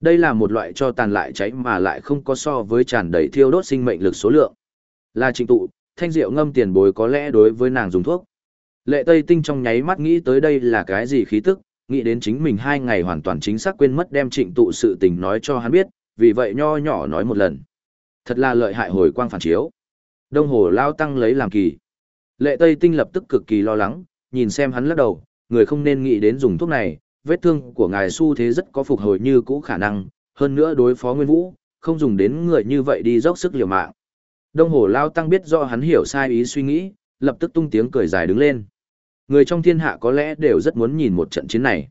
Đây là một loại cho tàn lại cháy mà lại không có so với tràn đầy thiêu đốt sinh mệnh lực số lượng. Là Trình tụ, thanh rượu ngâm tiền bối có lẽ đối với nàng dùng thuốc. Lệ Tây Tinh trong nháy mắt nghĩ tới đây là cái gì khí tức, nghĩ đến chính mình hai ngày hoàn toàn chính xác quên mất đem trịnh tụ sự tình nói cho hắn biết, vì vậy nho nhỏ nói một lần. Thật là lợi hại hồi quang phản chiếu. Đông hồ lao tăng lấy làm kỳ. Lệ Tây Tinh lập tức cực kỳ lo lắng, nhìn xem hắn lắc đầu, người không nên nghĩ đến dùng thuốc này, vết thương của ngài su thế rất có phục hồi như cũ khả năng, hơn nữa đối phó Nguyên Vũ, không dùng đến người như vậy đi dốc sức liều mạng. Đông hồ lao tăng biết do hắn hiểu sai ý suy nghĩ, lập tức tung tiếng cười dài đứng lên. Người trong thiên hạ có lẽ đều rất muốn nhìn một trận chiến này.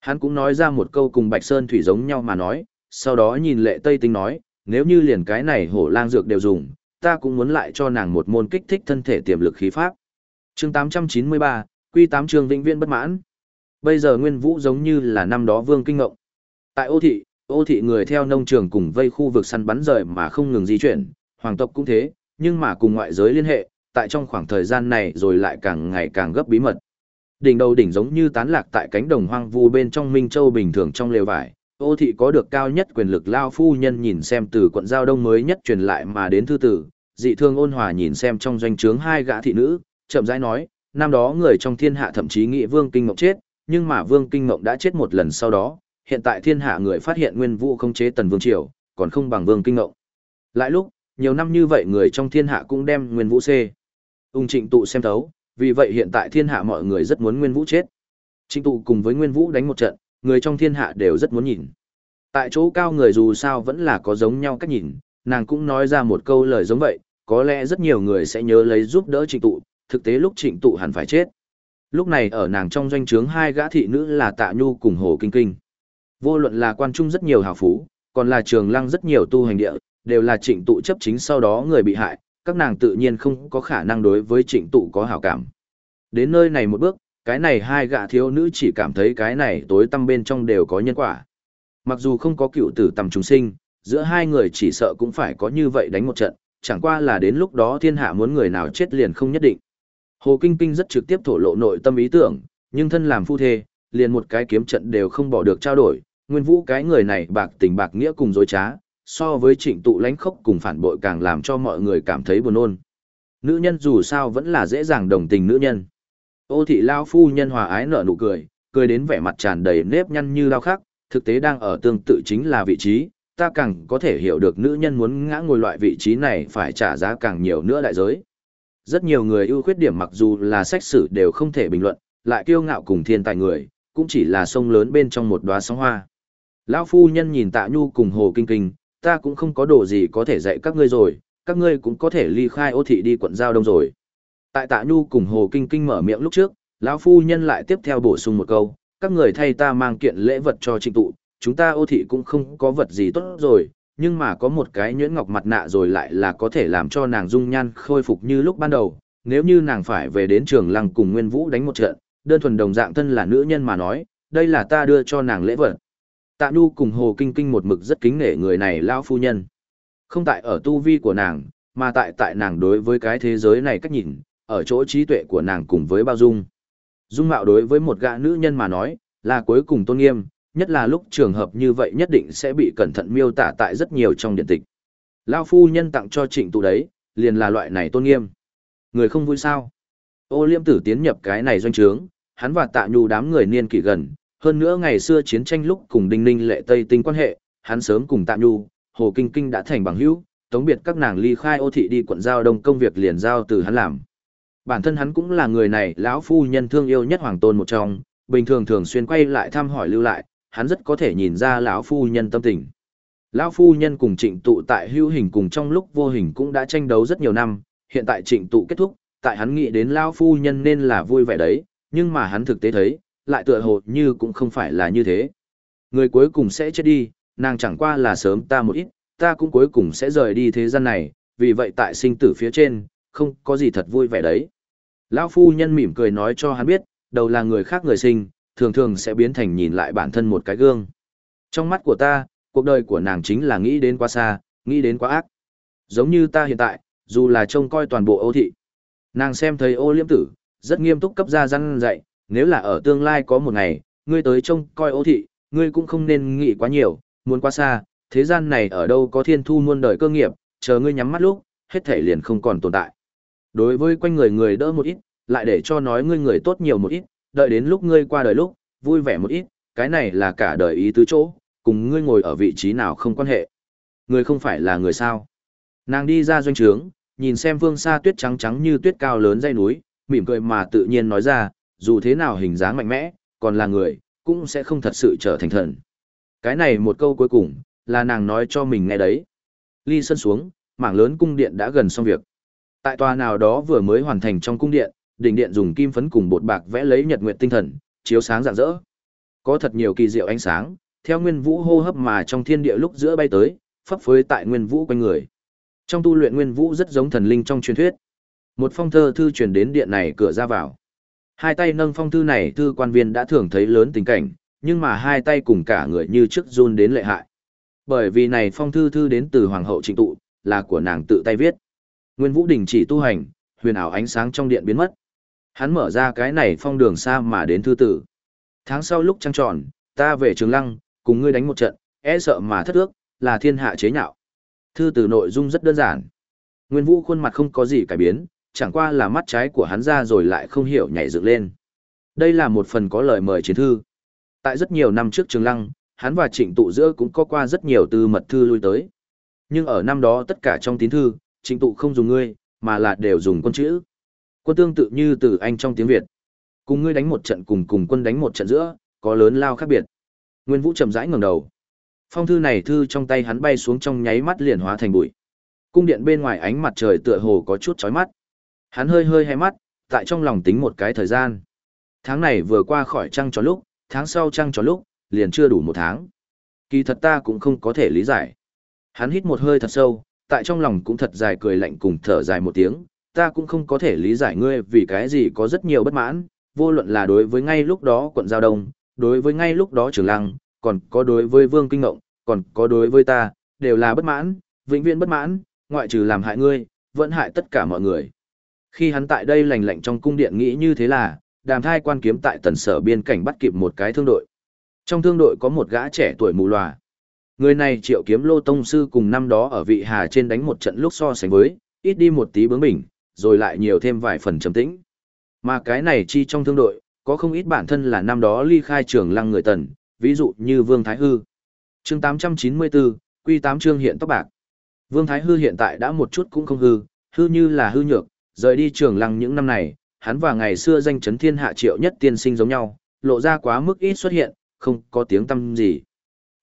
Hắn cũng nói ra một câu cùng Bạch Sơn Thủy giống nhau mà nói, sau đó nhìn lệ Tây Tinh nói, nếu như liền cái này hổ lang dược đều dùng, ta cũng muốn lại cho nàng một môn kích thích thân thể tiềm lực khí pháp. chương 893, Quy 8 trường vĩnh viên bất mãn. Bây giờ Nguyên Vũ giống như là năm đó Vương Kinh Ngộng. Tại ô thị, ô thị người theo nông trường cùng vây khu vực săn bắn rời mà không ngừng di chuyển, hoàng tộc cũng thế, nhưng mà cùng ngoại giới liên hệ, tại trong khoảng thời gian này rồi lại càng ngày càng gấp bí mật. Đỉnh đầu đỉnh giống như tán lạc tại cánh đồng hoang vu bên trong Minh Châu bình thường trong lều vải. Ô thị có được cao nhất quyền lực lao phu nhân nhìn xem từ quận giao đông mới nhất truyền lại mà đến thư tử, dị thương ôn hòa nhìn xem trong doanh trướng hai gã thị nữ, chậm rãi nói, năm đó người trong thiên hạ thậm chí nghĩ vương kinh mộng chết, nhưng mà vương kinh Ngộng đã chết một lần sau đó, hiện tại thiên hạ người phát hiện nguyên vũ không chế tần vương triều, còn không bằng vương kinh Ngộng. Lại lúc, nhiều năm như vậy người trong thiên hạ cũng đem nguyên vũ xê. Ung trịnh tụ xem thấu, vì vậy hiện tại thiên hạ mọi người rất muốn nguyên vũ chết. Trịnh tụ cùng với nguyên vũ đánh một trận, người trong thiên hạ đều rất muốn nhìn. Tại chỗ cao người dù sao vẫn là có giống nhau cách nhìn, nàng cũng nói ra một câu lời giống vậy, có lẽ rất nhiều người sẽ nhớ lấy giúp đỡ trịnh tụ, thực tế lúc trịnh tụ hẳn phải chết. Lúc này ở nàng trong doanh trướng hai gã thị nữ là Tạ Nhu cùng Hồ Kinh Kinh. Vô luận là quan trung rất nhiều hào phú, còn là trường lăng rất nhiều tu hành địa, đều là trịnh tụ chấp chính sau đó người bị hại, các nàng tự nhiên không có khả năng đối với trịnh tụ có hảo cảm. Đến nơi này một bước, cái này hai gã thiếu nữ chỉ cảm thấy cái này tối tăm bên trong đều có nhân quả. Mặc dù không có cựu tử tầm trùng sinh, giữa hai người chỉ sợ cũng phải có như vậy đánh một trận, chẳng qua là đến lúc đó thiên hạ muốn người nào chết liền không nhất định. Hồ Kinh Kinh rất trực tiếp thổ lộ nội tâm ý tưởng, nhưng thân làm phu thê, liền một cái kiếm trận đều không bỏ được trao đổi, nguyên vũ cái người này bạc tình bạc nghĩa cùng dối trá, so với trịnh tụ lãnh khốc cùng phản bội càng làm cho mọi người cảm thấy buồn nôn. Nữ nhân dù sao vẫn là dễ dàng đồng tình nữ nhân. Ô thị lao phu nhân hòa ái nở nụ cười, cười đến vẻ mặt tràn đầy nếp nhăn như lao khắc, thực tế đang ở tương tự chính là vị trí, ta càng có thể hiểu được nữ nhân muốn ngã ngồi loại vị trí này phải trả giá càng nhiều nữa đại giới. Rất nhiều người ưu khuyết điểm mặc dù là sách sử đều không thể bình luận, lại kiêu ngạo cùng thiên tài người, cũng chỉ là sông lớn bên trong một đóa sóng hoa. Lão phu nhân nhìn Tạ Nhu cùng Hồ Kinh Kinh, ta cũng không có đồ gì có thể dạy các ngươi rồi, các ngươi cũng có thể ly khai ô thị đi quận giao đông rồi. Tại Tạ Nhu cùng Hồ Kinh Kinh mở miệng lúc trước, lão phu nhân lại tiếp theo bổ sung một câu, các người thay ta mang kiện lễ vật cho trịnh tụ, chúng ta ô thị cũng không có vật gì tốt rồi, nhưng mà có một cái nhuyễn ngọc mặt nạ rồi lại là có thể làm cho nàng dung nhan khôi phục như lúc ban đầu, nếu như nàng phải về đến trường lăng cùng Nguyên Vũ đánh một trận, đơn thuần đồng dạng thân là nữ nhân mà nói, đây là ta đưa cho nàng lễ vật. Tạ Nhu cùng Hồ Kinh Kinh một mực rất kính nể người này lão phu nhân. Không tại ở tu vi của nàng, mà tại tại nàng đối với cái thế giới này cách nhìn, ở chỗ trí tuệ của nàng cùng với bao dung. Dung mạo đối với một gã nữ nhân mà nói, là cuối cùng tôn nghiêm, nhất là lúc trường hợp như vậy nhất định sẽ bị cẩn thận miêu tả tại rất nhiều trong điện tịch. Lao phu nhân tặng cho trịnh tụ đấy, liền là loại này tôn nghiêm. Người không vui sao? Ô liêm tử tiến nhập cái này doanh trướng, hắn và tạ nhu đám người niên kỷ gần, hơn nữa ngày xưa chiến tranh lúc cùng đinh ninh lệ tây tinh quan hệ, hắn sớm cùng tạ nhu, hồ kinh kinh đã thành bằng hữu, tống biệt các nàng ly khai ô thị đi quận giao đông công việc liền giao từ hắn làm. Bản thân hắn cũng là người này lão phu nhân thương yêu nhất hoàng tôn một trong, bình thường thường xuyên quay lại thăm hỏi lưu lại, hắn rất có thể nhìn ra lão phu nhân tâm tình. Lão phu nhân cùng trịnh tụ tại hữu hình cùng trong lúc vô hình cũng đã tranh đấu rất nhiều năm, hiện tại trịnh tụ kết thúc, tại hắn nghĩ đến lão phu nhân nên là vui vẻ đấy, nhưng mà hắn thực tế thấy, lại tựa hồ như cũng không phải là như thế. Người cuối cùng sẽ chết đi, nàng chẳng qua là sớm ta một ít, ta cũng cuối cùng sẽ rời đi thế gian này, vì vậy tại sinh tử phía trên, không có gì thật vui vẻ đấy. Lão phu nhân mỉm cười nói cho hắn biết, đầu là người khác người sinh, thường thường sẽ biến thành nhìn lại bản thân một cái gương. Trong mắt của ta, cuộc đời của nàng chính là nghĩ đến quá xa, nghĩ đến quá ác. Giống như ta hiện tại, dù là trông coi toàn bộ ô thị. Nàng xem thấy ô Liễm tử, rất nghiêm túc cấp ra răn dạy, nếu là ở tương lai có một ngày, ngươi tới trông coi ô thị, ngươi cũng không nên nghĩ quá nhiều, muốn quá xa, thế gian này ở đâu có thiên thu muôn đời cơ nghiệp, chờ ngươi nhắm mắt lúc, hết thể liền không còn tồn tại. Đối với quanh người người đỡ một ít, lại để cho nói ngươi người tốt nhiều một ít, đợi đến lúc ngươi qua đời lúc, vui vẻ một ít, cái này là cả đời ý tứ chỗ, cùng ngươi ngồi ở vị trí nào không quan hệ. ngươi không phải là người sao. Nàng đi ra doanh trướng, nhìn xem phương xa tuyết trắng trắng như tuyết cao lớn dây núi, mỉm cười mà tự nhiên nói ra, dù thế nào hình dáng mạnh mẽ, còn là người, cũng sẽ không thật sự trở thành thần. Cái này một câu cuối cùng, là nàng nói cho mình nghe đấy. Ly sân xuống, mảng lớn cung điện đã gần xong việc. Tại tòa nào đó vừa mới hoàn thành trong cung điện, đỉnh điện dùng kim phấn cùng bột bạc vẽ lấy nhật nguyệt tinh thần, chiếu sáng rạng rỡ. Có thật nhiều kỳ diệu ánh sáng, theo nguyên vũ hô hấp mà trong thiên địa lúc giữa bay tới, phấp phới tại nguyên vũ quanh người. Trong tu luyện nguyên vũ rất giống thần linh trong truyền thuyết. Một phong thơ thư truyền đến điện này cửa ra vào. Hai tay nâng phong thư này thư quan viên đã thường thấy lớn tình cảnh, nhưng mà hai tay cùng cả người như trước run đến lệ hại. Bởi vì này phong thư thư đến từ hoàng hậu trịnh tụ, là của nàng tự tay viết. Nguyên Vũ đình chỉ tu hành, huyền ảo ánh sáng trong điện biến mất. Hắn mở ra cái này phong đường xa mà đến thư tử. Tháng sau lúc trăng tròn, ta về Trường Lăng, cùng ngươi đánh một trận, e sợ mà thất ước, là thiên hạ chế nhạo. Thư tử nội dung rất đơn giản. Nguyên Vũ khuôn mặt không có gì cải biến, chẳng qua là mắt trái của hắn ra rồi lại không hiểu nhảy dựng lên. Đây là một phần có lời mời chiến thư. Tại rất nhiều năm trước Trường Lăng, hắn và Trịnh Tụ giữa cũng có qua rất nhiều tư mật thư lui tới. Nhưng ở năm đó tất cả trong tín thư, Trịnh Tụ không dùng ngươi, mà là đều dùng con chữ. Quân tương tự như từ Anh trong tiếng Việt. Cùng ngươi đánh một trận cùng cùng quân đánh một trận giữa, có lớn lao khác biệt. Nguyên Vũ chậm rãi ngẩng đầu. Phong thư này thư trong tay hắn bay xuống trong nháy mắt liền hóa thành bụi. Cung điện bên ngoài ánh mặt trời tựa hồ có chút chói mắt. Hắn hơi hơi hay mắt, tại trong lòng tính một cái thời gian. Tháng này vừa qua khỏi trăng tròn lúc, tháng sau trăng tròn lúc, liền chưa đủ một tháng. Kỳ thật ta cũng không có thể lý giải. Hắn hít một hơi thật sâu, tại trong lòng cũng thật dài cười lạnh cùng thở dài một tiếng, ta cũng không có thể lý giải ngươi vì cái gì có rất nhiều bất mãn, vô luận là đối với ngay lúc đó quận Giao Đông, đối với ngay lúc đó Trường Lăng, còn có đối với Vương Kinh Ngộng, còn có đối với ta, đều là bất mãn, vĩnh viễn bất mãn, ngoại trừ làm hại ngươi, vẫn hại tất cả mọi người. Khi hắn tại đây lành lạnh trong cung điện nghĩ như thế là, đàm thai quan kiếm tại tần sở biên cảnh bắt kịp một cái thương đội. Trong thương đội có một gã trẻ tuổi mù lòa. Người này triệu kiếm lô tông sư cùng năm đó ở vị hà trên đánh một trận lúc so sánh với, ít đi một tí bướng bỉnh, rồi lại nhiều thêm vài phần trầm tĩnh. Mà cái này chi trong thương đội, có không ít bản thân là năm đó ly khai trường lăng người tần, ví dụ như Vương Thái Hư. chương 894, quy 8 chương hiện tóc bạc. Vương Thái Hư hiện tại đã một chút cũng không hư, hư như là hư nhược, rời đi trường lăng những năm này, hắn và ngày xưa danh chấn thiên hạ triệu nhất tiên sinh giống nhau, lộ ra quá mức ít xuất hiện, không có tiếng tâm gì.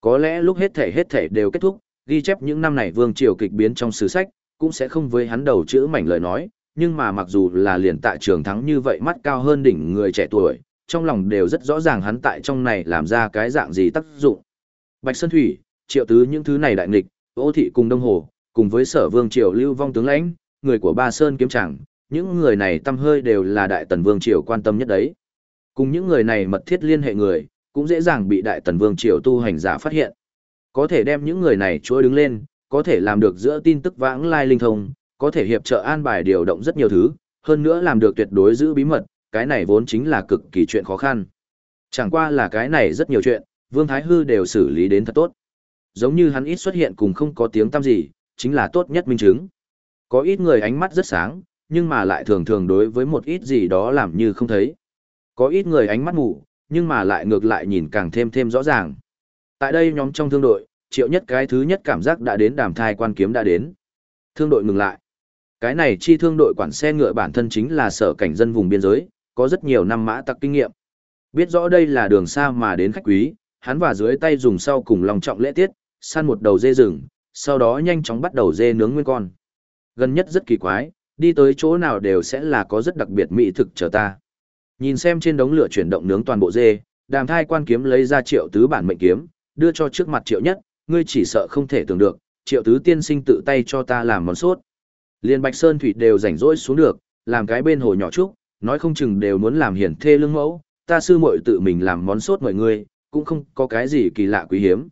Có lẽ lúc hết thể hết thể đều kết thúc, ghi chép những năm này vương triều kịch biến trong sử sách, cũng sẽ không với hắn đầu chữ mảnh lời nói, nhưng mà mặc dù là liền tại trường thắng như vậy mắt cao hơn đỉnh người trẻ tuổi, trong lòng đều rất rõ ràng hắn tại trong này làm ra cái dạng gì tác dụng. Bạch Sơn Thủy, triệu tứ những thứ này đại nghịch, ô thị cùng đông hồ, cùng với sở vương triều lưu vong tướng lãnh, người của ba sơn kiếm chẳng, những người này tâm hơi đều là đại tần vương triều quan tâm nhất đấy. Cùng những người này mật thiết liên hệ người, cũng dễ dàng bị đại tần vương triều tu hành giả phát hiện. Có thể đem những người này chúa đứng lên, có thể làm được giữa tin tức vãng lai linh thông, có thể hiệp trợ an bài điều động rất nhiều thứ, hơn nữa làm được tuyệt đối giữ bí mật, cái này vốn chính là cực kỳ chuyện khó khăn. Chẳng qua là cái này rất nhiều chuyện, Vương Thái Hư đều xử lý đến thật tốt. Giống như hắn ít xuất hiện cùng không có tiếng tăm gì, chính là tốt nhất minh chứng. Có ít người ánh mắt rất sáng, nhưng mà lại thường thường đối với một ít gì đó làm như không thấy. Có ít người ánh mắt mù, nhưng mà lại ngược lại nhìn càng thêm thêm rõ ràng. Tại đây nhóm trong thương đội, triệu nhất cái thứ nhất cảm giác đã đến đàm thai quan kiếm đã đến. Thương đội ngừng lại. Cái này chi thương đội quản xe ngựa bản thân chính là sở cảnh dân vùng biên giới, có rất nhiều năm mã tặc kinh nghiệm. Biết rõ đây là đường xa mà đến khách quý, hắn và dưới tay dùng sau cùng lòng trọng lễ tiết, săn một đầu dê rừng, sau đó nhanh chóng bắt đầu dê nướng nguyên con. Gần nhất rất kỳ quái, đi tới chỗ nào đều sẽ là có rất đặc biệt mỹ thực chờ ta. Nhìn xem trên đống lửa chuyển động nướng toàn bộ dê, đàm thai quan kiếm lấy ra triệu tứ bản mệnh kiếm, đưa cho trước mặt triệu nhất, ngươi chỉ sợ không thể tưởng được, triệu tứ tiên sinh tự tay cho ta làm món sốt. Liên Bạch Sơn Thủy đều rảnh rỗi xuống được, làm cái bên hồ nhỏ chút, nói không chừng đều muốn làm hiển thê lương mẫu, ta sư muội tự mình làm món sốt mọi người, cũng không có cái gì kỳ lạ quý hiếm.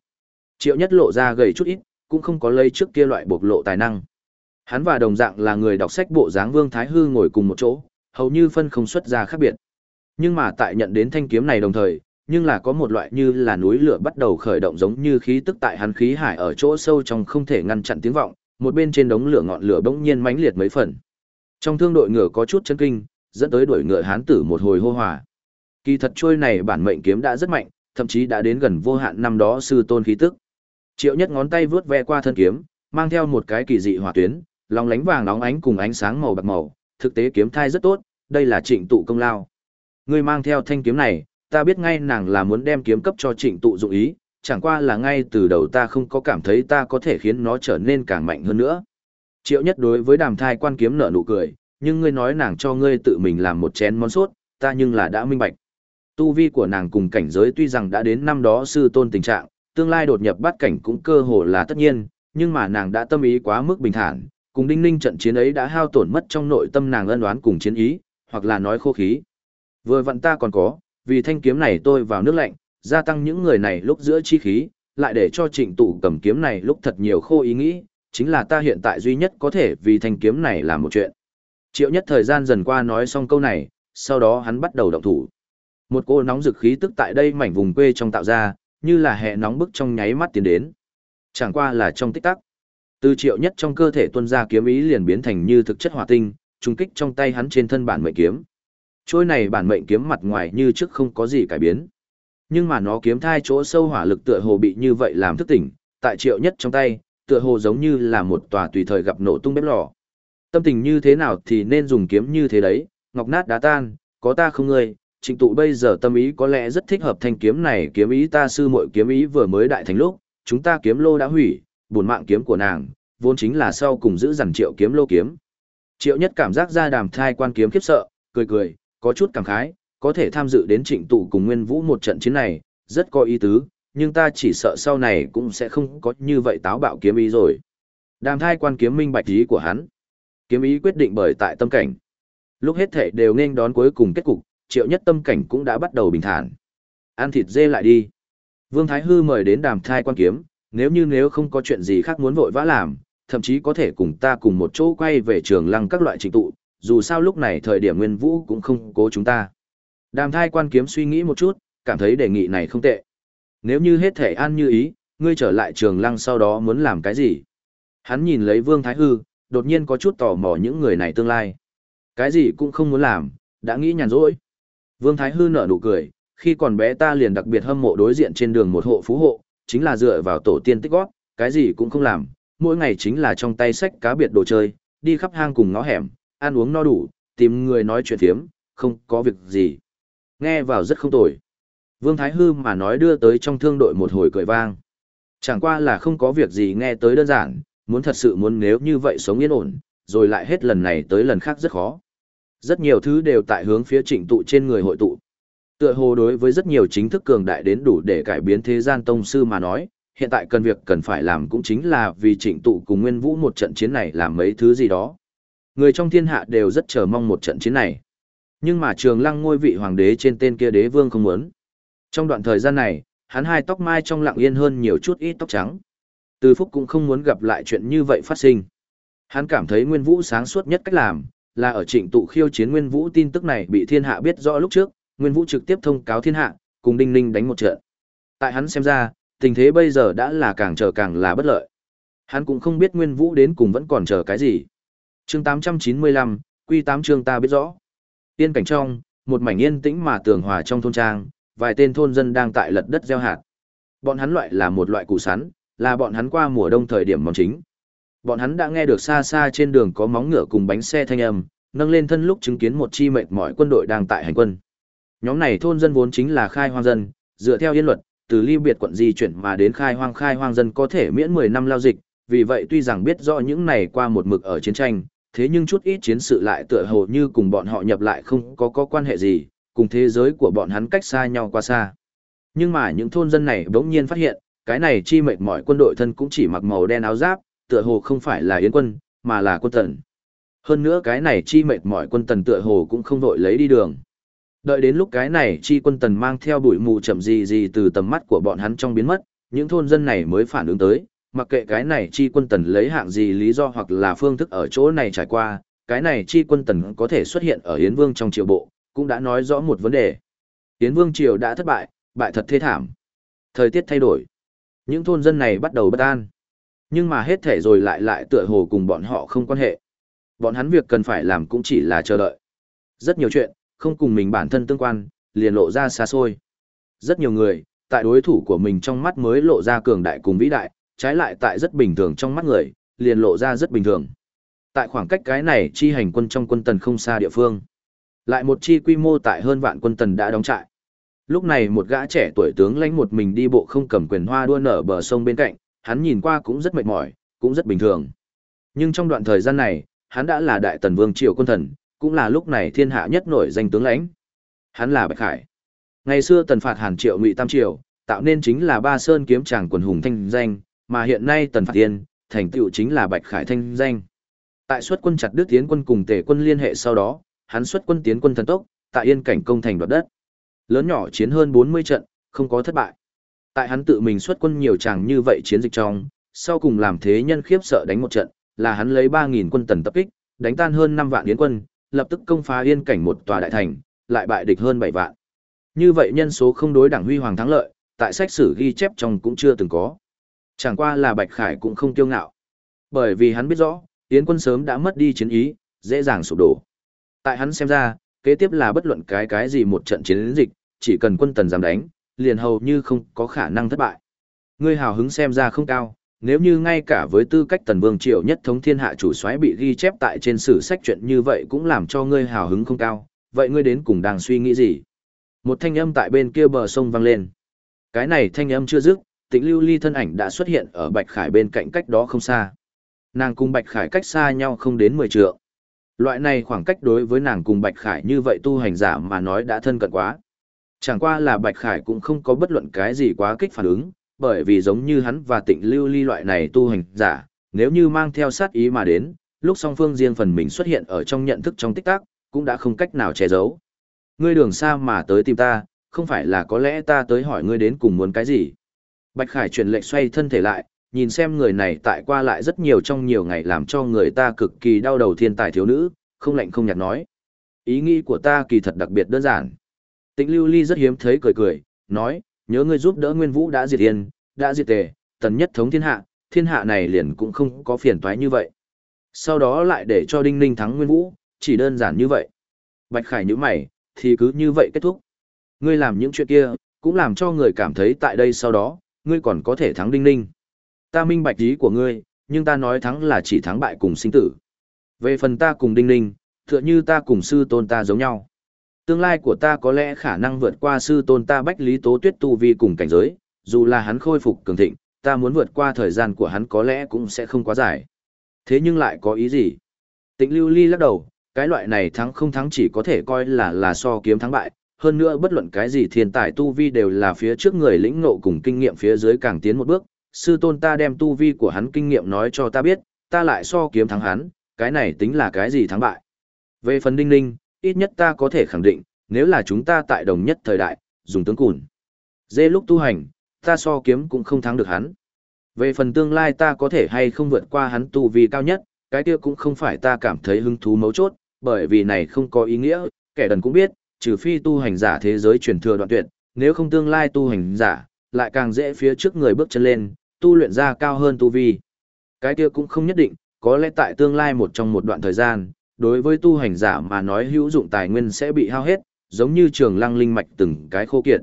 Triệu nhất lộ ra gầy chút ít, cũng không có lây trước kia loại bộc lộ tài năng. Hắn và đồng dạng là người đọc sách bộ dáng Vương Thái Hư ngồi cùng một chỗ, hầu như phân không xuất ra khác biệt. Nhưng mà tại nhận đến thanh kiếm này đồng thời, nhưng là có một loại như là núi lửa bắt đầu khởi động giống như khí tức tại hắn khí hải ở chỗ sâu trong không thể ngăn chặn tiếng vọng, một bên trên đống lửa ngọn lửa bỗng nhiên mãnh liệt mấy phần. Trong thương đội ngựa có chút chấn kinh, dẫn tới đuổi ngựa hán tử một hồi hô hòa. Kỳ thật trôi này bản mệnh kiếm đã rất mạnh, thậm chí đã đến gần vô hạn năm đó sư tôn khí tức. Triệu Nhất ngón tay vướt ve qua thân kiếm, mang theo một cái kỳ dị hỏa tuyến, long lánh vàng nóng ánh cùng ánh sáng màu bạc màu, thực tế kiếm thai rất tốt, đây là Trịnh tụ công lao. Ngươi mang theo thanh kiếm này, ta biết ngay nàng là muốn đem kiếm cấp cho Trịnh tụ dụng ý, chẳng qua là ngay từ đầu ta không có cảm thấy ta có thể khiến nó trở nên càng mạnh hơn nữa. Triệu Nhất đối với Đàm Thai quan kiếm nở nụ cười, nhưng ngươi nói nàng cho ngươi tự mình làm một chén món sốt, ta nhưng là đã minh bạch. Tu vi của nàng cùng cảnh giới tuy rằng đã đến năm đó sư tôn tình trạng, tương lai đột nhập bắt cảnh cũng cơ hồ là tất nhiên, nhưng mà nàng đã tâm ý quá mức bình thản, cùng đinh ninh trận chiến ấy đã hao tổn mất trong nội tâm nàng ân đoán cùng chiến ý, hoặc là nói khô khí. Vừa vặn ta còn có, vì thanh kiếm này tôi vào nước lạnh, gia tăng những người này lúc giữa chi khí, lại để cho trịnh tụ cầm kiếm này lúc thật nhiều khô ý nghĩ, chính là ta hiện tại duy nhất có thể vì thanh kiếm này làm một chuyện. Triệu nhất thời gian dần qua nói xong câu này, sau đó hắn bắt đầu động thủ. Một cô nóng rực khí tức tại đây mảnh vùng quê trong tạo ra, như là hệ nóng bức trong nháy mắt tiến đến. Chẳng qua là trong tích tắc. Từ triệu nhất trong cơ thể tuân ra kiếm ý liền biến thành như thực chất hỏa tinh, trùng kích trong tay hắn trên thân bản mệnh kiếm. Trôi này bản mệnh kiếm mặt ngoài như trước không có gì cải biến. Nhưng mà nó kiếm thai chỗ sâu hỏa lực tựa hồ bị như vậy làm thức tỉnh, tại triệu nhất trong tay, tựa hồ giống như là một tòa tùy thời gặp nổ tung bếp lò. Tâm tình như thế nào thì nên dùng kiếm như thế đấy, ngọc nát đá tan, có ta không ngươi, trịnh tụ bây giờ tâm ý có lẽ rất thích hợp thanh kiếm này kiếm ý ta sư muội kiếm ý vừa mới đại thành lúc, chúng ta kiếm lô đã hủy, buồn mạng kiếm của nàng, vốn chính là sau cùng giữ dằn triệu kiếm lô kiếm. Triệu nhất cảm giác ra đàm thai quan kiếm khiếp sợ, cười cười, có chút cảm khái, có thể tham dự đến trịnh tụ cùng nguyên vũ một trận chiến này, rất có ý tứ, nhưng ta chỉ sợ sau này cũng sẽ không có như vậy táo bạo kiếm ý rồi. Đàm thai quan kiếm minh bạch ý của hắn. Kiếm ý quyết định bởi tại tâm cảnh. Lúc hết thể đều nên đón cuối cùng kết cục, triệu nhất tâm cảnh cũng đã bắt đầu bình thản. Ăn thịt dê lại đi. Vương Thái Hư mời đến đàm thai quan kiếm, nếu như nếu không có chuyện gì khác muốn vội vã làm, thậm chí có thể cùng ta cùng một chỗ quay về trường lăng các loại trình tụ, dù sao lúc này thời điểm nguyên vũ cũng không cố chúng ta. Đàm thai quan kiếm suy nghĩ một chút, cảm thấy đề nghị này không tệ. Nếu như hết thể an như ý, ngươi trở lại trường lăng sau đó muốn làm cái gì? Hắn nhìn lấy Vương Thái Hư, đột nhiên có chút tò mò những người này tương lai. Cái gì cũng không muốn làm, đã nghĩ nhàn rỗi. Vương Thái Hư nở nụ cười, khi còn bé ta liền đặc biệt hâm mộ đối diện trên đường một hộ phú hộ, chính là dựa vào tổ tiên tích góp, cái gì cũng không làm, mỗi ngày chính là trong tay sách cá biệt đồ chơi, đi khắp hang cùng ngõ hẻm, ăn uống no đủ, tìm người nói chuyện thiếm, không có việc gì. Nghe vào rất không tồi. Vương Thái Hư mà nói đưa tới trong thương đội một hồi cười vang. Chẳng qua là không có việc gì nghe tới đơn giản, muốn thật sự muốn nếu như vậy sống yên ổn, rồi lại hết lần này tới lần khác rất khó. Rất nhiều thứ đều tại hướng phía trịnh tụ trên người hội tụ. Tựa hồ đối với rất nhiều chính thức cường đại đến đủ để cải biến thế gian tông sư mà nói, hiện tại cần việc cần phải làm cũng chính là vì trịnh tụ cùng nguyên vũ một trận chiến này làm mấy thứ gì đó. Người trong thiên hạ đều rất chờ mong một trận chiến này. Nhưng mà trường lăng ngôi vị hoàng đế trên tên kia đế vương không muốn. Trong đoạn thời gian này, hắn hai tóc mai trong lặng yên hơn nhiều chút ít tóc trắng. Từ Phúc cũng không muốn gặp lại chuyện như vậy phát sinh. Hắn cảm thấy Nguyên Vũ sáng suốt nhất cách làm, là ở trịnh tụ khiêu chiến Nguyên Vũ tin tức này bị thiên hạ biết rõ lúc trước, Nguyên Vũ trực tiếp thông cáo thiên hạ, cùng Đinh Ninh đánh một trận. Tại hắn xem ra, tình thế bây giờ đã là càng chờ càng là bất lợi. Hắn cũng không biết Nguyên Vũ đến cùng vẫn còn chờ cái gì. Chương 895, Quy 8 chương ta biết rõ. Tiên cảnh trong, một mảnh yên tĩnh mà tường hòa trong thôn trang, vài tên thôn dân đang tại lật đất gieo hạt. Bọn hắn loại là một loại củ sắn, là bọn hắn qua mùa đông thời điểm món chính. Bọn hắn đã nghe được xa xa trên đường có móng ngựa cùng bánh xe thanh âm, nâng lên thân lúc chứng kiến một chi mệt mỏi quân đội đang tại hành quân. Nhóm này thôn dân vốn chính là khai hoang dân, dựa theo yên luật, từ ly biệt quận di chuyển mà đến khai hoang khai hoang dân có thể miễn 10 năm lao dịch, vì vậy tuy rằng biết rõ những này qua một mực ở chiến tranh, thế nhưng chút ít chiến sự lại tựa hồ như cùng bọn họ nhập lại không có có quan hệ gì, cùng thế giới của bọn hắn cách xa nhau quá xa. Nhưng mà những thôn dân này bỗng nhiên phát hiện, cái này chi mệt mỏi quân đội thân cũng chỉ mặc màu đen áo giáp, tựa hồ không phải là yến quân, mà là quân tần. Hơn nữa cái này chi mệt mỏi quân tần tựa hồ cũng không vội lấy đi đường. Đợi đến lúc cái này chi quân tần mang theo bụi mù chậm gì gì từ tầm mắt của bọn hắn trong biến mất, những thôn dân này mới phản ứng tới, mặc kệ cái này chi quân tần lấy hạng gì lý do hoặc là phương thức ở chỗ này trải qua, cái này chi quân tần có thể xuất hiện ở Yến Vương trong triều bộ, cũng đã nói rõ một vấn đề. Yến Vương triều đã thất bại, bại thật thê thảm. Thời tiết thay đổi. Những thôn dân này bắt đầu bất an. Nhưng mà hết thể rồi lại lại tựa hồ cùng bọn họ không quan hệ. Bọn hắn việc cần phải làm cũng chỉ là chờ đợi. Rất nhiều chuyện, không cùng mình bản thân tương quan, liền lộ ra xa xôi. Rất nhiều người, tại đối thủ của mình trong mắt mới lộ ra cường đại cùng vĩ đại, trái lại tại rất bình thường trong mắt người, liền lộ ra rất bình thường. Tại khoảng cách cái này chi hành quân trong quân tần không xa địa phương. Lại một chi quy mô tại hơn vạn quân tần đã đóng trại. Lúc này một gã trẻ tuổi tướng lãnh một mình đi bộ không cầm quyền hoa đua nở bờ sông bên cạnh, hắn nhìn qua cũng rất mệt mỏi, cũng rất bình thường. Nhưng trong đoạn thời gian này, hắn đã là đại tần vương triều quân thần, cũng là lúc này thiên hạ nhất nổi danh tướng lãnh. Hắn là Bạch Khải. Ngày xưa tần phạt Hàn Triệu Ngụy Tam Triều, tạo nên chính là Ba Sơn kiếm chàng quần hùng thanh danh, mà hiện nay tần phạt tiên, thành tựu chính là Bạch Khải thanh danh. Tại xuất quân chặt đứt tiến quân cùng tề quân liên hệ sau đó, hắn xuất quân tiến quân thần tốc, tại yên cảnh công thành đoạt đất. Lớn nhỏ chiến hơn 40 trận, không có thất bại. Tại hắn tự mình xuất quân nhiều chàng như vậy chiến dịch trong, sau cùng làm thế nhân khiếp sợ đánh một trận, là hắn lấy 3.000 quân tần tập kích, đánh tan hơn 5 vạn yến quân, lập tức công phá yên cảnh một tòa đại thành, lại bại địch hơn 7 vạn. Như vậy nhân số không đối đảng huy hoàng thắng lợi, tại sách sử ghi chép trong cũng chưa từng có. Chẳng qua là Bạch Khải cũng không kiêu ngạo. Bởi vì hắn biết rõ, Yến quân sớm đã mất đi chiến ý, dễ dàng sụp đổ. Tại hắn xem ra, kế tiếp là bất luận cái cái gì một trận chiến dịch, chỉ cần quân tần dám đánh, liền hầu như không có khả năng thất bại. Ngươi hào hứng xem ra không cao, nếu như ngay cả với tư cách tần vương triều nhất thống thiên hạ chủ soái bị ghi chép tại trên sử sách chuyện như vậy cũng làm cho ngươi hào hứng không cao, vậy ngươi đến cùng đang suy nghĩ gì? Một thanh âm tại bên kia bờ sông vang lên. Cái này thanh âm chưa dứt, Tịnh Lưu Ly thân ảnh đã xuất hiện ở Bạch Khải bên cạnh cách đó không xa. Nàng cùng Bạch Khải cách xa nhau không đến 10 trượng. Loại này khoảng cách đối với nàng cùng Bạch Khải như vậy tu hành giả mà nói đã thân cận quá. Chẳng qua là Bạch Khải cũng không có bất luận cái gì quá kích phản ứng, bởi vì giống như hắn và tịnh lưu ly loại này tu hành giả, nếu như mang theo sát ý mà đến, lúc song phương riêng phần mình xuất hiện ở trong nhận thức trong tích tắc, cũng đã không cách nào che giấu. Ngươi đường xa mà tới tìm ta, không phải là có lẽ ta tới hỏi ngươi đến cùng muốn cái gì. Bạch Khải chuyển lệnh xoay thân thể lại, nhìn xem người này tại qua lại rất nhiều trong nhiều ngày làm cho người ta cực kỳ đau đầu thiên tài thiếu nữ, không lạnh không nhạt nói. Ý nghĩ của ta kỳ thật đặc biệt đơn giản. Tịnh lưu ly rất hiếm thấy cười cười, nói, nhớ ngươi giúp đỡ Nguyên Vũ đã diệt yên, đã diệt tề, tần nhất thống thiên hạ, thiên hạ này liền cũng không có phiền toái như vậy. Sau đó lại để cho Đinh Ninh thắng Nguyên Vũ, chỉ đơn giản như vậy. Bạch Khải nhíu mày, thì cứ như vậy kết thúc. Ngươi làm những chuyện kia, cũng làm cho người cảm thấy tại đây sau đó, ngươi còn có thể thắng Đinh Ninh. Ta minh bạch ý của ngươi, nhưng ta nói thắng là chỉ thắng bại cùng sinh tử. Về phần ta cùng Đinh Ninh, tựa như ta cùng sư tôn ta giống nhau. Tương lai của ta có lẽ khả năng vượt qua sư tôn ta bách lý tố tuyết tu vi cùng cảnh giới, dù là hắn khôi phục cường thịnh, ta muốn vượt qua thời gian của hắn có lẽ cũng sẽ không quá dài. Thế nhưng lại có ý gì? Tịnh lưu ly lắc đầu, cái loại này thắng không thắng chỉ có thể coi là là so kiếm thắng bại, hơn nữa bất luận cái gì thiên tài tu vi đều là phía trước người lĩnh ngộ cùng kinh nghiệm phía dưới càng tiến một bước, sư tôn ta đem tu vi của hắn kinh nghiệm nói cho ta biết, ta lại so kiếm thắng hắn, cái này tính là cái gì thắng bại. Về phần đinh ninh, ít nhất ta có thể khẳng định, nếu là chúng ta tại đồng nhất thời đại, dùng tướng cùn. Dê lúc tu hành, ta so kiếm cũng không thắng được hắn. Về phần tương lai ta có thể hay không vượt qua hắn tu vi cao nhất, cái kia cũng không phải ta cảm thấy hứng thú mấu chốt, bởi vì này không có ý nghĩa, kẻ đần cũng biết, trừ phi tu hành giả thế giới truyền thừa đoạn tuyệt, nếu không tương lai tu hành giả, lại càng dễ phía trước người bước chân lên, tu luyện ra cao hơn tu vi. Cái kia cũng không nhất định, có lẽ tại tương lai một trong một đoạn thời gian, đối với tu hành giả mà nói hữu dụng tài nguyên sẽ bị hao hết, giống như trường lăng linh mạch từng cái khô kiệt.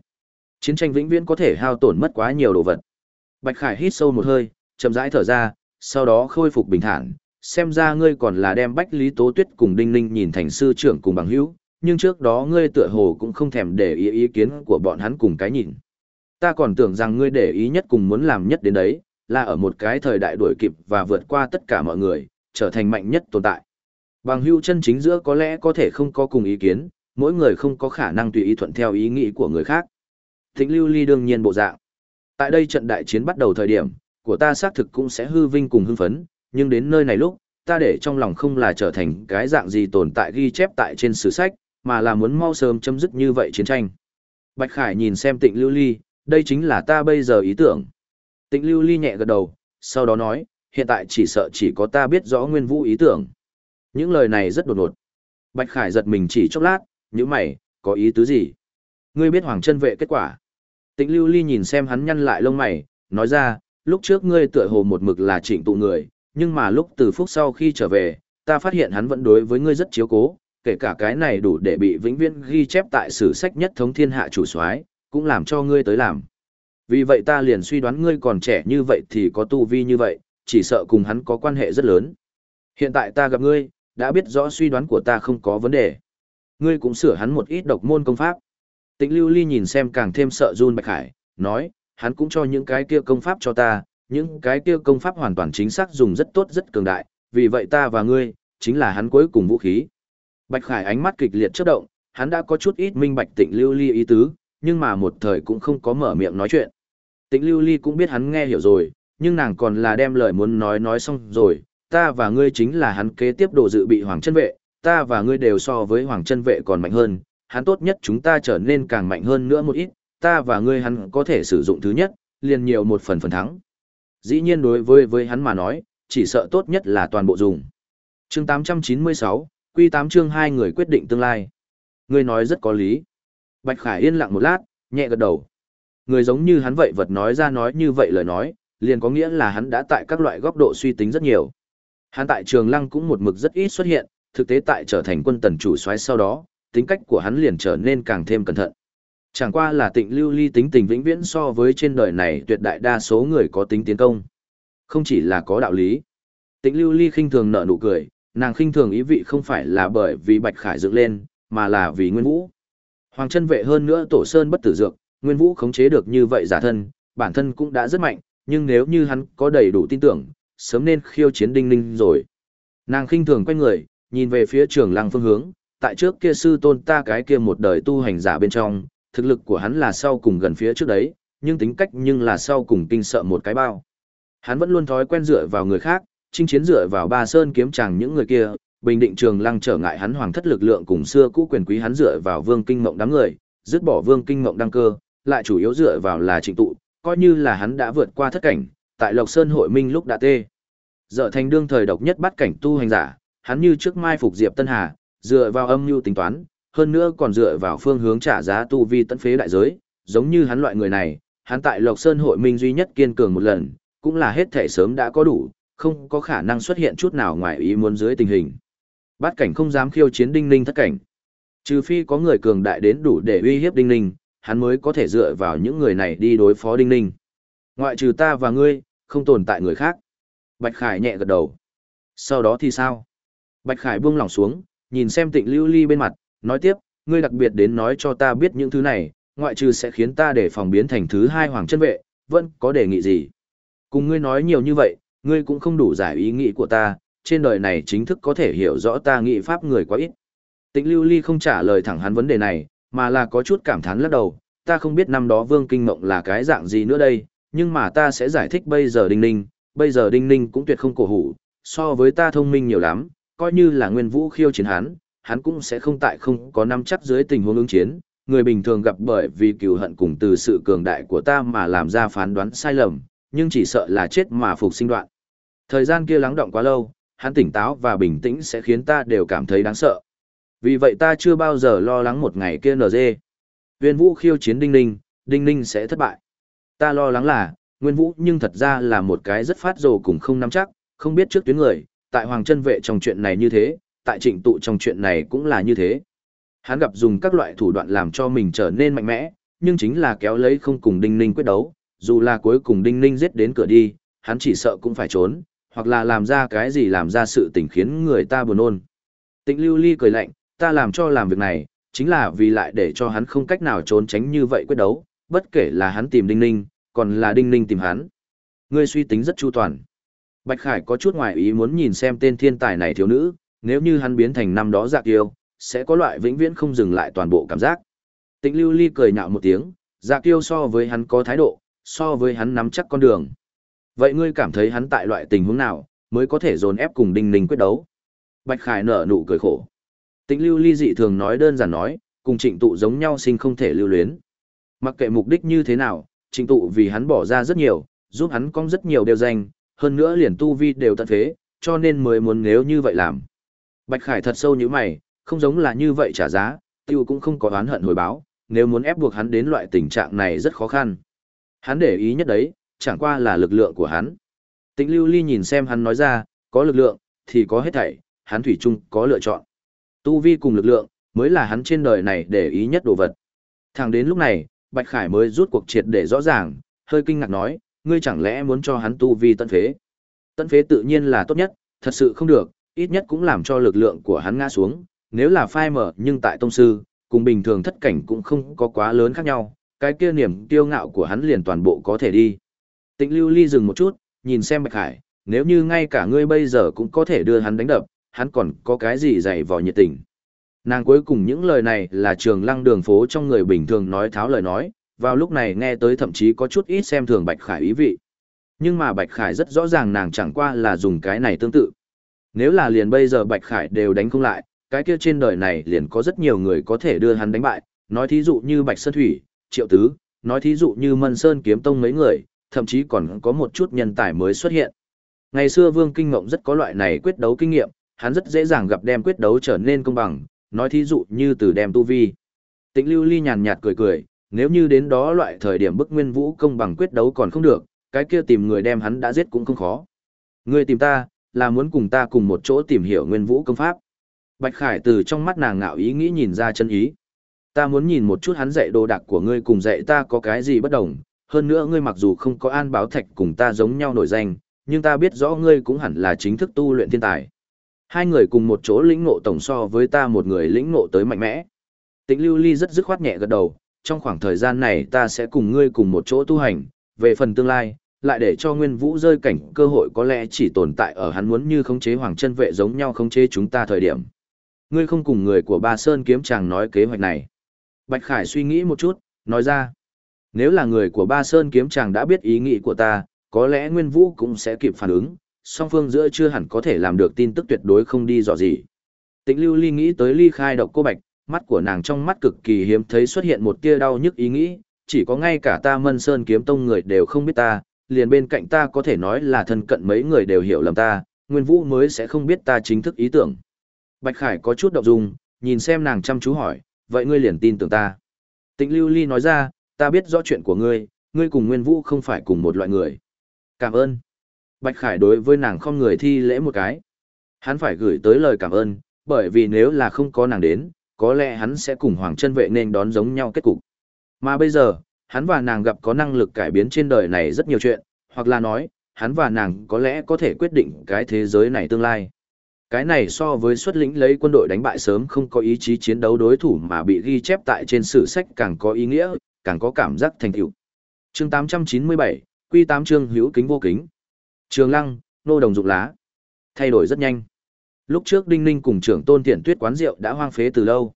Chiến tranh vĩnh viễn có thể hao tổn mất quá nhiều đồ vật. Bạch Khải hít sâu một hơi, chậm rãi thở ra, sau đó khôi phục bình thản, xem ra ngươi còn là đem Bách Lý Tố Tuyết cùng Đinh Ninh nhìn thành sư trưởng cùng bằng hữu, nhưng trước đó ngươi tựa hồ cũng không thèm để ý ý kiến của bọn hắn cùng cái nhìn. Ta còn tưởng rằng ngươi để ý nhất cùng muốn làm nhất đến đấy, là ở một cái thời đại đuổi kịp và vượt qua tất cả mọi người, trở thành mạnh nhất tồn tại. Bằng hưu chân chính giữa có lẽ có thể không có cùng ý kiến, mỗi người không có khả năng tùy ý thuận theo ý nghĩ của người khác. Thịnh lưu ly đương nhiên bộ dạng. Tại đây trận đại chiến bắt đầu thời điểm, của ta xác thực cũng sẽ hư vinh cùng hưng phấn, nhưng đến nơi này lúc, ta để trong lòng không là trở thành cái dạng gì tồn tại ghi chép tại trên sử sách, mà là muốn mau sớm chấm dứt như vậy chiến tranh. Bạch Khải nhìn xem tịnh lưu ly, đây chính là ta bây giờ ý tưởng. Tịnh lưu ly nhẹ gật đầu, sau đó nói, hiện tại chỉ sợ chỉ có ta biết rõ nguyên vũ ý tưởng. Những lời này rất đột ngột. Bạch Khải giật mình chỉ chốc lát, những mày, có ý tứ gì? Ngươi biết Hoàng chân vệ kết quả. Tịnh lưu ly nhìn xem hắn nhăn lại lông mày, nói ra, lúc trước ngươi tựa hồ một mực là trịnh tụ người, nhưng mà lúc từ phúc sau khi trở về, ta phát hiện hắn vẫn đối với ngươi rất chiếu cố, kể cả cái này đủ để bị vĩnh viễn ghi chép tại sử sách nhất thống thiên hạ chủ soái, cũng làm cho ngươi tới làm. Vì vậy ta liền suy đoán ngươi còn trẻ như vậy thì có tu vi như vậy, chỉ sợ cùng hắn có quan hệ rất lớn. Hiện tại ta gặp ngươi, đã biết rõ suy đoán của ta không có vấn đề. Ngươi cũng sửa hắn một ít độc môn công pháp. Tĩnh Lưu Ly nhìn xem càng thêm sợ run Bạch Hải, nói, hắn cũng cho những cái kia công pháp cho ta, những cái kia công pháp hoàn toàn chính xác dùng rất tốt rất cường đại, vì vậy ta và ngươi, chính là hắn cuối cùng vũ khí. Bạch Khải ánh mắt kịch liệt chớp động, hắn đã có chút ít minh bạch Tịnh Lưu Ly ý tứ, nhưng mà một thời cũng không có mở miệng nói chuyện. Tịnh Lưu Ly cũng biết hắn nghe hiểu rồi, nhưng nàng còn là đem lời muốn nói nói xong rồi, ta và ngươi chính là hắn kế tiếp đồ dự bị Hoàng Chân Vệ, ta và ngươi đều so với Hoàng Chân Vệ còn mạnh hơn, hắn tốt nhất chúng ta trở nên càng mạnh hơn nữa một ít, ta và ngươi hắn có thể sử dụng thứ nhất, liền nhiều một phần phần thắng. Dĩ nhiên đối với với hắn mà nói, chỉ sợ tốt nhất là toàn bộ dùng. Chương 896, Quy 8 chương hai người quyết định tương lai. Ngươi nói rất có lý. Bạch Khải yên lặng một lát, nhẹ gật đầu. Người giống như hắn vậy vật nói ra nói như vậy lời nói, liền có nghĩa là hắn đã tại các loại góc độ suy tính rất nhiều. Hắn tại Trường Lăng cũng một mực rất ít xuất hiện, thực tế tại trở thành quân tần chủ soái sau đó, tính cách của hắn liền trở nên càng thêm cẩn thận. Chẳng qua là tịnh lưu ly tính tình vĩnh viễn so với trên đời này tuyệt đại đa số người có tính tiến công. Không chỉ là có đạo lý. Tịnh lưu ly khinh thường nở nụ cười, nàng khinh thường ý vị không phải là bởi vì Bạch Khải dựng lên, mà là vì Nguyên Vũ. Hoàng chân vệ hơn nữa tổ sơn bất tử dược, Nguyên Vũ khống chế được như vậy giả thân, bản thân cũng đã rất mạnh, nhưng nếu như hắn có đầy đủ tin tưởng, sớm nên khiêu chiến đinh ninh rồi. Nàng khinh thường quay người, nhìn về phía trường lăng phương hướng, tại trước kia sư tôn ta cái kia một đời tu hành giả bên trong, thực lực của hắn là sau cùng gần phía trước đấy, nhưng tính cách nhưng là sau cùng kinh sợ một cái bao. Hắn vẫn luôn thói quen dựa vào người khác, chinh chiến dựa vào ba sơn kiếm chàng những người kia, bình định trường lăng trở ngại hắn hoàng thất lực lượng cùng xưa cũ quyền quý hắn dựa vào vương kinh mộng đám người, dứt bỏ vương kinh mộng đăng cơ, lại chủ yếu dựa vào là trịnh tụ, coi như là hắn đã vượt qua thất cảnh, tại Lộc Sơn hội minh lúc đã tê. Dở thành đương thời độc nhất bắt cảnh tu hành giả, hắn như trước mai phục Diệp Tân Hà, dựa vào âm mưu tính toán, hơn nữa còn dựa vào phương hướng trả giá tu vi tận phế đại giới, giống như hắn loại người này, hắn tại Lộc Sơn hội minh duy nhất kiên cường một lần, cũng là hết thể sớm đã có đủ, không có khả năng xuất hiện chút nào ngoài ý muốn dưới tình hình. Bát cảnh không dám khiêu chiến đinh ninh thất cảnh. Trừ phi có người cường đại đến đủ để uy hiếp đinh ninh, hắn mới có thể dựa vào những người này đi đối phó đinh ninh. Ngoại trừ ta và ngươi, không tồn tại người khác. Bạch Khải nhẹ gật đầu. Sau đó thì sao? Bạch Khải buông lỏng xuống, nhìn xem tịnh lưu ly bên mặt, nói tiếp, ngươi đặc biệt đến nói cho ta biết những thứ này, ngoại trừ sẽ khiến ta để phòng biến thành thứ hai hoàng chân vệ, vẫn có đề nghị gì. Cùng ngươi nói nhiều như vậy, ngươi cũng không đủ giải ý nghĩ của ta, trên đời này chính thức có thể hiểu rõ ta nghĩ pháp người quá ít. Tịnh lưu ly không trả lời thẳng hắn vấn đề này, mà là có chút cảm thán lắc đầu, ta không biết năm đó vương kinh mộng là cái dạng gì nữa đây, nhưng mà ta sẽ giải thích bây giờ đinh ninh, bây giờ đinh ninh cũng tuyệt không cổ hủ, so với ta thông minh nhiều lắm, coi như là nguyên vũ khiêu chiến hắn, hắn cũng sẽ không tại không có năm chắc dưới tình huống ứng chiến, người bình thường gặp bởi vì cừu hận cùng từ sự cường đại của ta mà làm ra phán đoán sai lầm, nhưng chỉ sợ là chết mà phục sinh đoạn. Thời gian kia lắng động quá lâu, hắn tỉnh táo và bình tĩnh sẽ khiến ta đều cảm thấy đáng sợ. Vì vậy ta chưa bao giờ lo lắng một ngày kia NG. Nguyên Vũ khiêu chiến Đinh Ninh, Đinh Ninh sẽ thất bại. Ta lo lắng là, Nguyên Vũ nhưng thật ra là một cái rất phát rồ cùng không nắm chắc, không biết trước tuyến người, tại Hoàng chân vệ trong chuyện này như thế, tại trịnh tụ trong chuyện này cũng là như thế. Hắn gặp dùng các loại thủ đoạn làm cho mình trở nên mạnh mẽ, nhưng chính là kéo lấy không cùng Đinh Ninh quyết đấu, dù là cuối cùng Đinh Ninh giết đến cửa đi, hắn chỉ sợ cũng phải trốn, hoặc là làm ra cái gì làm ra sự tình khiến người ta buồn nôn. Tịnh Lưu Ly cười lạnh, ta làm cho làm việc này, chính là vì lại để cho hắn không cách nào trốn tránh như vậy quyết đấu, bất kể là hắn tìm Đinh Ninh, còn là Đinh Ninh tìm hắn. Ngươi suy tính rất chu toàn. Bạch Khải có chút ngoài ý muốn nhìn xem tên thiên tài này thiếu nữ, nếu như hắn biến thành năm đó dạ kiêu, sẽ có loại vĩnh viễn không dừng lại toàn bộ cảm giác. Tịnh Lưu Ly cười nhạo một tiếng, dạ kiêu so với hắn có thái độ, so với hắn nắm chắc con đường. Vậy ngươi cảm thấy hắn tại loại tình huống nào, mới có thể dồn ép cùng Đinh Ninh quyết đấu? Bạch Khải nở nụ cười khổ. Tĩnh lưu ly dị thường nói đơn giản nói, cùng trịnh tụ giống nhau sinh không thể lưu luyến. Mặc kệ mục đích như thế nào, trịnh tụ vì hắn bỏ ra rất nhiều, giúp hắn cong rất nhiều đều danh, hơn nữa liền tu vi đều tận thế, cho nên mới muốn nếu như vậy làm. Bạch Khải thật sâu như mày, không giống là như vậy trả giá, tiêu cũng không có oán hận hồi báo, nếu muốn ép buộc hắn đến loại tình trạng này rất khó khăn. Hắn để ý nhất đấy, chẳng qua là lực lượng của hắn. Tĩnh Lưu Ly nhìn xem hắn nói ra, có lực lượng, thì có hết thảy, hắn thủy chung có lựa chọn. Tu vi cùng lực lượng, mới là hắn trên đời này để ý nhất đồ vật. Thẳng đến lúc này, Bạch Khải mới rút cuộc triệt để rõ ràng, hơi kinh ngạc nói, ngươi chẳng lẽ muốn cho hắn tu vi tận phế? Tận phế tự nhiên là tốt nhất, thật sự không được, ít nhất cũng làm cho lực lượng của hắn ngã xuống, nếu là phai mở nhưng tại tông sư, cùng bình thường thất cảnh cũng không có quá lớn khác nhau, cái kia niềm kiêu ngạo của hắn liền toàn bộ có thể đi. Tịnh Lưu Ly dừng một chút, nhìn xem Bạch Khải, nếu như ngay cả ngươi bây giờ cũng có thể đưa hắn đánh đập, hắn còn có cái gì dạy vò nhiệt tình. Nàng cuối cùng những lời này là trường lăng đường phố trong người bình thường nói tháo lời nói, vào lúc này nghe tới thậm chí có chút ít xem thường Bạch Khải ý vị. Nhưng mà Bạch Khải rất rõ ràng nàng chẳng qua là dùng cái này tương tự. Nếu là liền bây giờ Bạch Khải đều đánh không lại, cái kia trên đời này liền có rất nhiều người có thể đưa hắn đánh bại, nói thí dụ như Bạch Sơn Thủy, Triệu Tứ, nói thí dụ như Mân Sơn Kiếm Tông mấy người, thậm chí còn có một chút nhân tài mới xuất hiện. Ngày xưa Vương Kinh Ngộng rất có loại này quyết đấu kinh nghiệm, hắn rất dễ dàng gặp đem quyết đấu trở nên công bằng, nói thí dụ như từ đem tu vi. Tịnh Lưu Ly nhàn nhạt cười cười, nếu như đến đó loại thời điểm bức Nguyên Vũ công bằng quyết đấu còn không được, cái kia tìm người đem hắn đã giết cũng không khó. Ngươi tìm ta, là muốn cùng ta cùng một chỗ tìm hiểu Nguyên Vũ công pháp. Bạch Khải từ trong mắt nàng ngạo ý nghĩ nhìn ra chân ý. Ta muốn nhìn một chút hắn dạy đồ đạc của ngươi cùng dạy ta có cái gì bất đồng, hơn nữa ngươi mặc dù không có an báo thạch cùng ta giống nhau nổi danh, nhưng ta biết rõ ngươi cũng hẳn là chính thức tu luyện thiên tài. Hai người cùng một chỗ lĩnh ngộ tổng so với ta một người lĩnh ngộ tới mạnh mẽ. Tĩnh Lưu Ly rất dứt khoát nhẹ gật đầu, trong khoảng thời gian này ta sẽ cùng ngươi cùng một chỗ tu hành, về phần tương lai, lại để cho Nguyên Vũ rơi cảnh cơ hội có lẽ chỉ tồn tại ở hắn muốn như khống chế Hoàng Chân Vệ giống nhau khống chế chúng ta thời điểm. Ngươi không cùng người của Ba Sơn kiếm chàng nói kế hoạch này. Bạch Khải suy nghĩ một chút, nói ra. Nếu là người của Ba Sơn kiếm chàng đã biết ý nghĩ của ta, có lẽ Nguyên Vũ cũng sẽ kịp phản ứng, song phương giữa chưa hẳn có thể làm được tin tức tuyệt đối không đi dò gì. Tịnh Lưu Ly nghĩ tới ly khai độc cô Bạch, mắt của nàng trong mắt cực kỳ hiếm thấy xuất hiện một tia đau nhức ý nghĩ, chỉ có ngay cả ta Mân Sơn kiếm tông người đều không biết ta, liền bên cạnh ta có thể nói là thân cận mấy người đều hiểu lầm ta, Nguyên Vũ mới sẽ không biết ta chính thức ý tưởng. Bạch Khải có chút động dung, nhìn xem nàng chăm chú hỏi, vậy ngươi liền tin tưởng ta. Tịnh Lưu Ly nói ra, ta biết rõ chuyện của ngươi, ngươi cùng Nguyên Vũ không phải cùng một loại người. Cảm ơn. Bạch Khải đối với nàng không người thi lễ một cái. Hắn phải gửi tới lời cảm ơn, bởi vì nếu là không có nàng đến, có lẽ hắn sẽ cùng Hoàng chân vệ nên đón giống nhau kết cục. Mà bây giờ, hắn và nàng gặp có năng lực cải biến trên đời này rất nhiều chuyện, hoặc là nói, hắn và nàng có lẽ có thể quyết định cái thế giới này tương lai. Cái này so với xuất lĩnh lấy quân đội đánh bại sớm không có ý chí chiến đấu đối thủ mà bị ghi chép tại trên sử sách càng có ý nghĩa, càng có cảm giác thành tựu. Chương 897, Quy 8 chương hữu kính vô kính. Trường Lăng, nô đồng dụng lá. Thay đổi rất nhanh. Lúc trước Đinh Ninh cùng trưởng Tôn tiễn Tuyết quán rượu đã hoang phế từ lâu.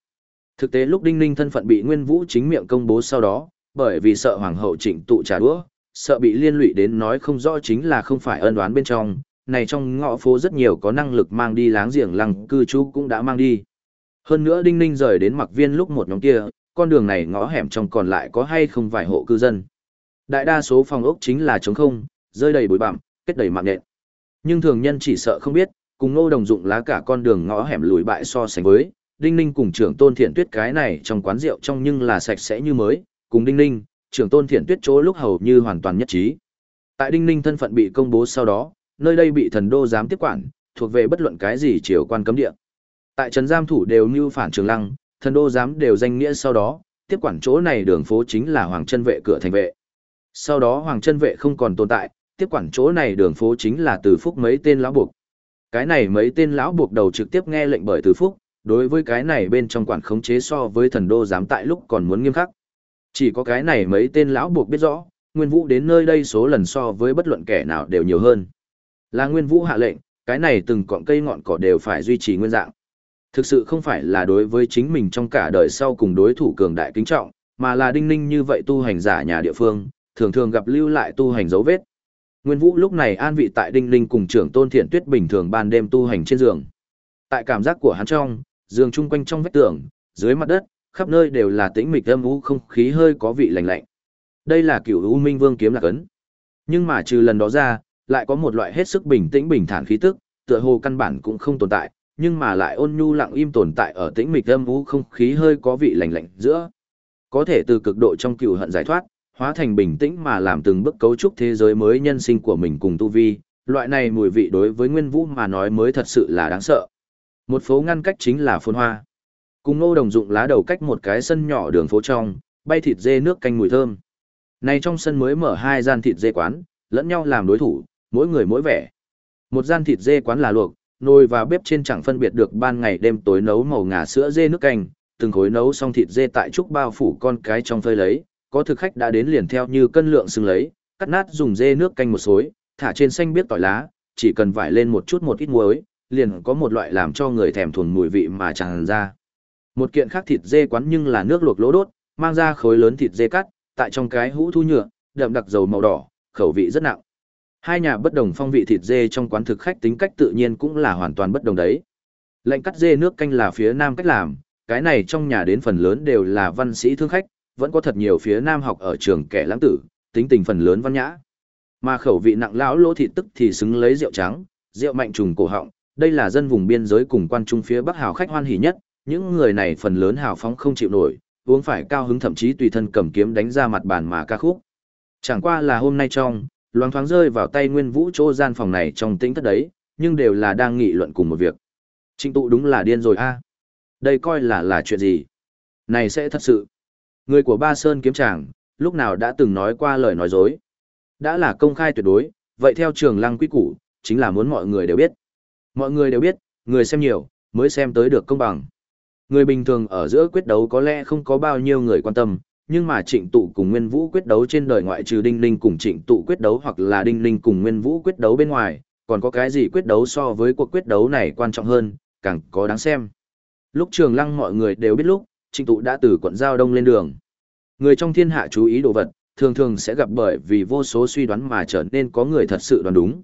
Thực tế lúc Đinh Ninh thân phận bị Nguyên Vũ chính miệng công bố sau đó, bởi vì sợ hoàng hậu Trịnh tụ trả đũa, sợ bị liên lụy đến nói không rõ chính là không phải ân đoán bên trong, này trong ngõ phố rất nhiều có năng lực mang đi láng giềng lăng cư trú cũng đã mang đi. Hơn nữa Đinh Ninh rời đến mặc viên lúc một nhóm kia, con đường này ngõ hẻm trong còn lại có hay không vài hộ cư dân. Đại đa số phòng ốc chính là trống không, rơi đầy bụi bặm, kết đầy mạng nện. Nhưng thường nhân chỉ sợ không biết, cùng ngô đồng dụng lá cả con đường ngõ hẻm lùi bại so sánh với, Đinh Ninh cùng trưởng tôn thiện tuyết cái này trong quán rượu trong nhưng là sạch sẽ như mới, cùng Đinh Ninh, trưởng tôn thiện tuyết chỗ lúc hầu như hoàn toàn nhất trí. Tại Đinh Ninh thân phận bị công bố sau đó, nơi đây bị thần đô giám tiếp quản, thuộc về bất luận cái gì triều quan cấm địa. Tại trấn giam thủ đều như phản trường lăng, thần đô giám đều danh nghĩa sau đó, tiếp quản chỗ này đường phố chính là hoàng chân vệ cửa thành vệ. Sau đó hoàng chân vệ không còn tồn tại, tiếp quản chỗ này đường phố chính là từ phúc mấy tên lão buộc. Cái này mấy tên lão buộc đầu trực tiếp nghe lệnh bởi từ phúc, đối với cái này bên trong quản khống chế so với thần đô giám tại lúc còn muốn nghiêm khắc. Chỉ có cái này mấy tên lão buộc biết rõ, Nguyên Vũ đến nơi đây số lần so với bất luận kẻ nào đều nhiều hơn. Là Nguyên Vũ hạ lệnh, cái này từng cọng cây ngọn cỏ đều phải duy trì nguyên dạng. Thực sự không phải là đối với chính mình trong cả đời sau cùng đối thủ cường đại kính trọng, mà là đinh ninh như vậy tu hành giả nhà địa phương, thường thường gặp lưu lại tu hành dấu vết. Nguyên Vũ lúc này an vị tại đinh ninh cùng trưởng tôn thiện tuyết bình thường ban đêm tu hành trên giường. Tại cảm giác của hắn trong, giường chung quanh trong vách tường, dưới mặt đất, khắp nơi đều là tĩnh mịch âm u không khí hơi có vị lạnh lạnh. Đây là cửu U Minh Vương kiếm lạc ấn. Nhưng mà trừ lần đó ra, lại có một loại hết sức bình tĩnh bình thản khí tức, tựa hồ căn bản cũng không tồn tại, nhưng mà lại ôn nhu lặng im tồn tại ở tĩnh mịch âm u không khí hơi có vị lạnh lạnh giữa. Có thể từ cực độ trong cựu hận giải thoát, hóa thành bình tĩnh mà làm từng bước cấu trúc thế giới mới nhân sinh của mình cùng tu vi, loại này mùi vị đối với Nguyên Vũ mà nói mới thật sự là đáng sợ. Một phố ngăn cách chính là phồn hoa. Cùng Ngô Đồng dụng lá đầu cách một cái sân nhỏ đường phố trong, bay thịt dê nước canh mùi thơm. Này trong sân mới mở hai gian thịt dê quán, lẫn nhau làm đối thủ, mỗi người mỗi vẻ. Một gian thịt dê quán là luộc, nồi và bếp trên chẳng phân biệt được ban ngày đêm tối nấu màu ngà sữa dê nước canh, từng khối nấu xong thịt dê tại trúc bao phủ con cái trong phơi lấy, có thực khách đã đến liền theo như cân lượng xưng lấy, cắt nát dùng dê nước canh một xối, thả trên xanh biết tỏi lá, chỉ cần vải lên một chút một ít muối, liền có một loại làm cho người thèm thuồng mùi vị mà tràn ra. Một kiện khác thịt dê quán nhưng là nước luộc lỗ đốt, mang ra khối lớn thịt dê cắt, tại trong cái hũ thu nhựa, đậm đặc dầu màu đỏ, khẩu vị rất nặng. Hai nhà bất đồng phong vị thịt dê trong quán thực khách tính cách tự nhiên cũng là hoàn toàn bất đồng đấy. Lệnh cắt dê nước canh là phía nam cách làm, cái này trong nhà đến phần lớn đều là văn sĩ thương khách, vẫn có thật nhiều phía nam học ở trường kẻ lãng tử, tính tình phần lớn văn nhã. Mà khẩu vị nặng lão lỗ thịt tức thì xứng lấy rượu trắng, rượu mạnh trùng cổ họng, đây là dân vùng biên giới cùng quan trung phía Bắc hào khách hoan hỉ nhất, những người này phần lớn hào phóng không chịu nổi, uống phải cao hứng thậm chí tùy thân cầm kiếm đánh ra mặt bàn mà ca khúc. Chẳng qua là hôm nay trong, loáng thoáng rơi vào tay Nguyên Vũ chỗ gian phòng này trong tĩnh thất đấy, nhưng đều là đang nghị luận cùng một việc. Trịnh tụ đúng là điên rồi a. Đây coi là là chuyện gì? Này sẽ thật sự. Người của Ba Sơn kiếm tràng, lúc nào đã từng nói qua lời nói dối. Đã là công khai tuyệt đối, vậy theo trường lăng quy củ, chính là muốn mọi người đều biết. Mọi người đều biết, người xem nhiều, mới xem tới được công bằng. Người bình thường ở giữa quyết đấu có lẽ không có bao nhiêu người quan tâm, nhưng mà trịnh tụ cùng Nguyên Vũ quyết đấu trên đời ngoại trừ Đinh Ninh cùng trịnh tụ quyết đấu hoặc là Đinh Ninh cùng Nguyên Vũ quyết đấu bên ngoài, còn có cái gì quyết đấu so với cuộc quyết đấu này quan trọng hơn, càng có đáng xem. Lúc trường lăng mọi người đều biết lúc, trịnh tụ đã từ quận Giao Đông lên đường. Người trong thiên hạ chú ý đồ vật, thường thường sẽ gặp bởi vì vô số suy đoán mà trở nên có người thật sự đoán đúng.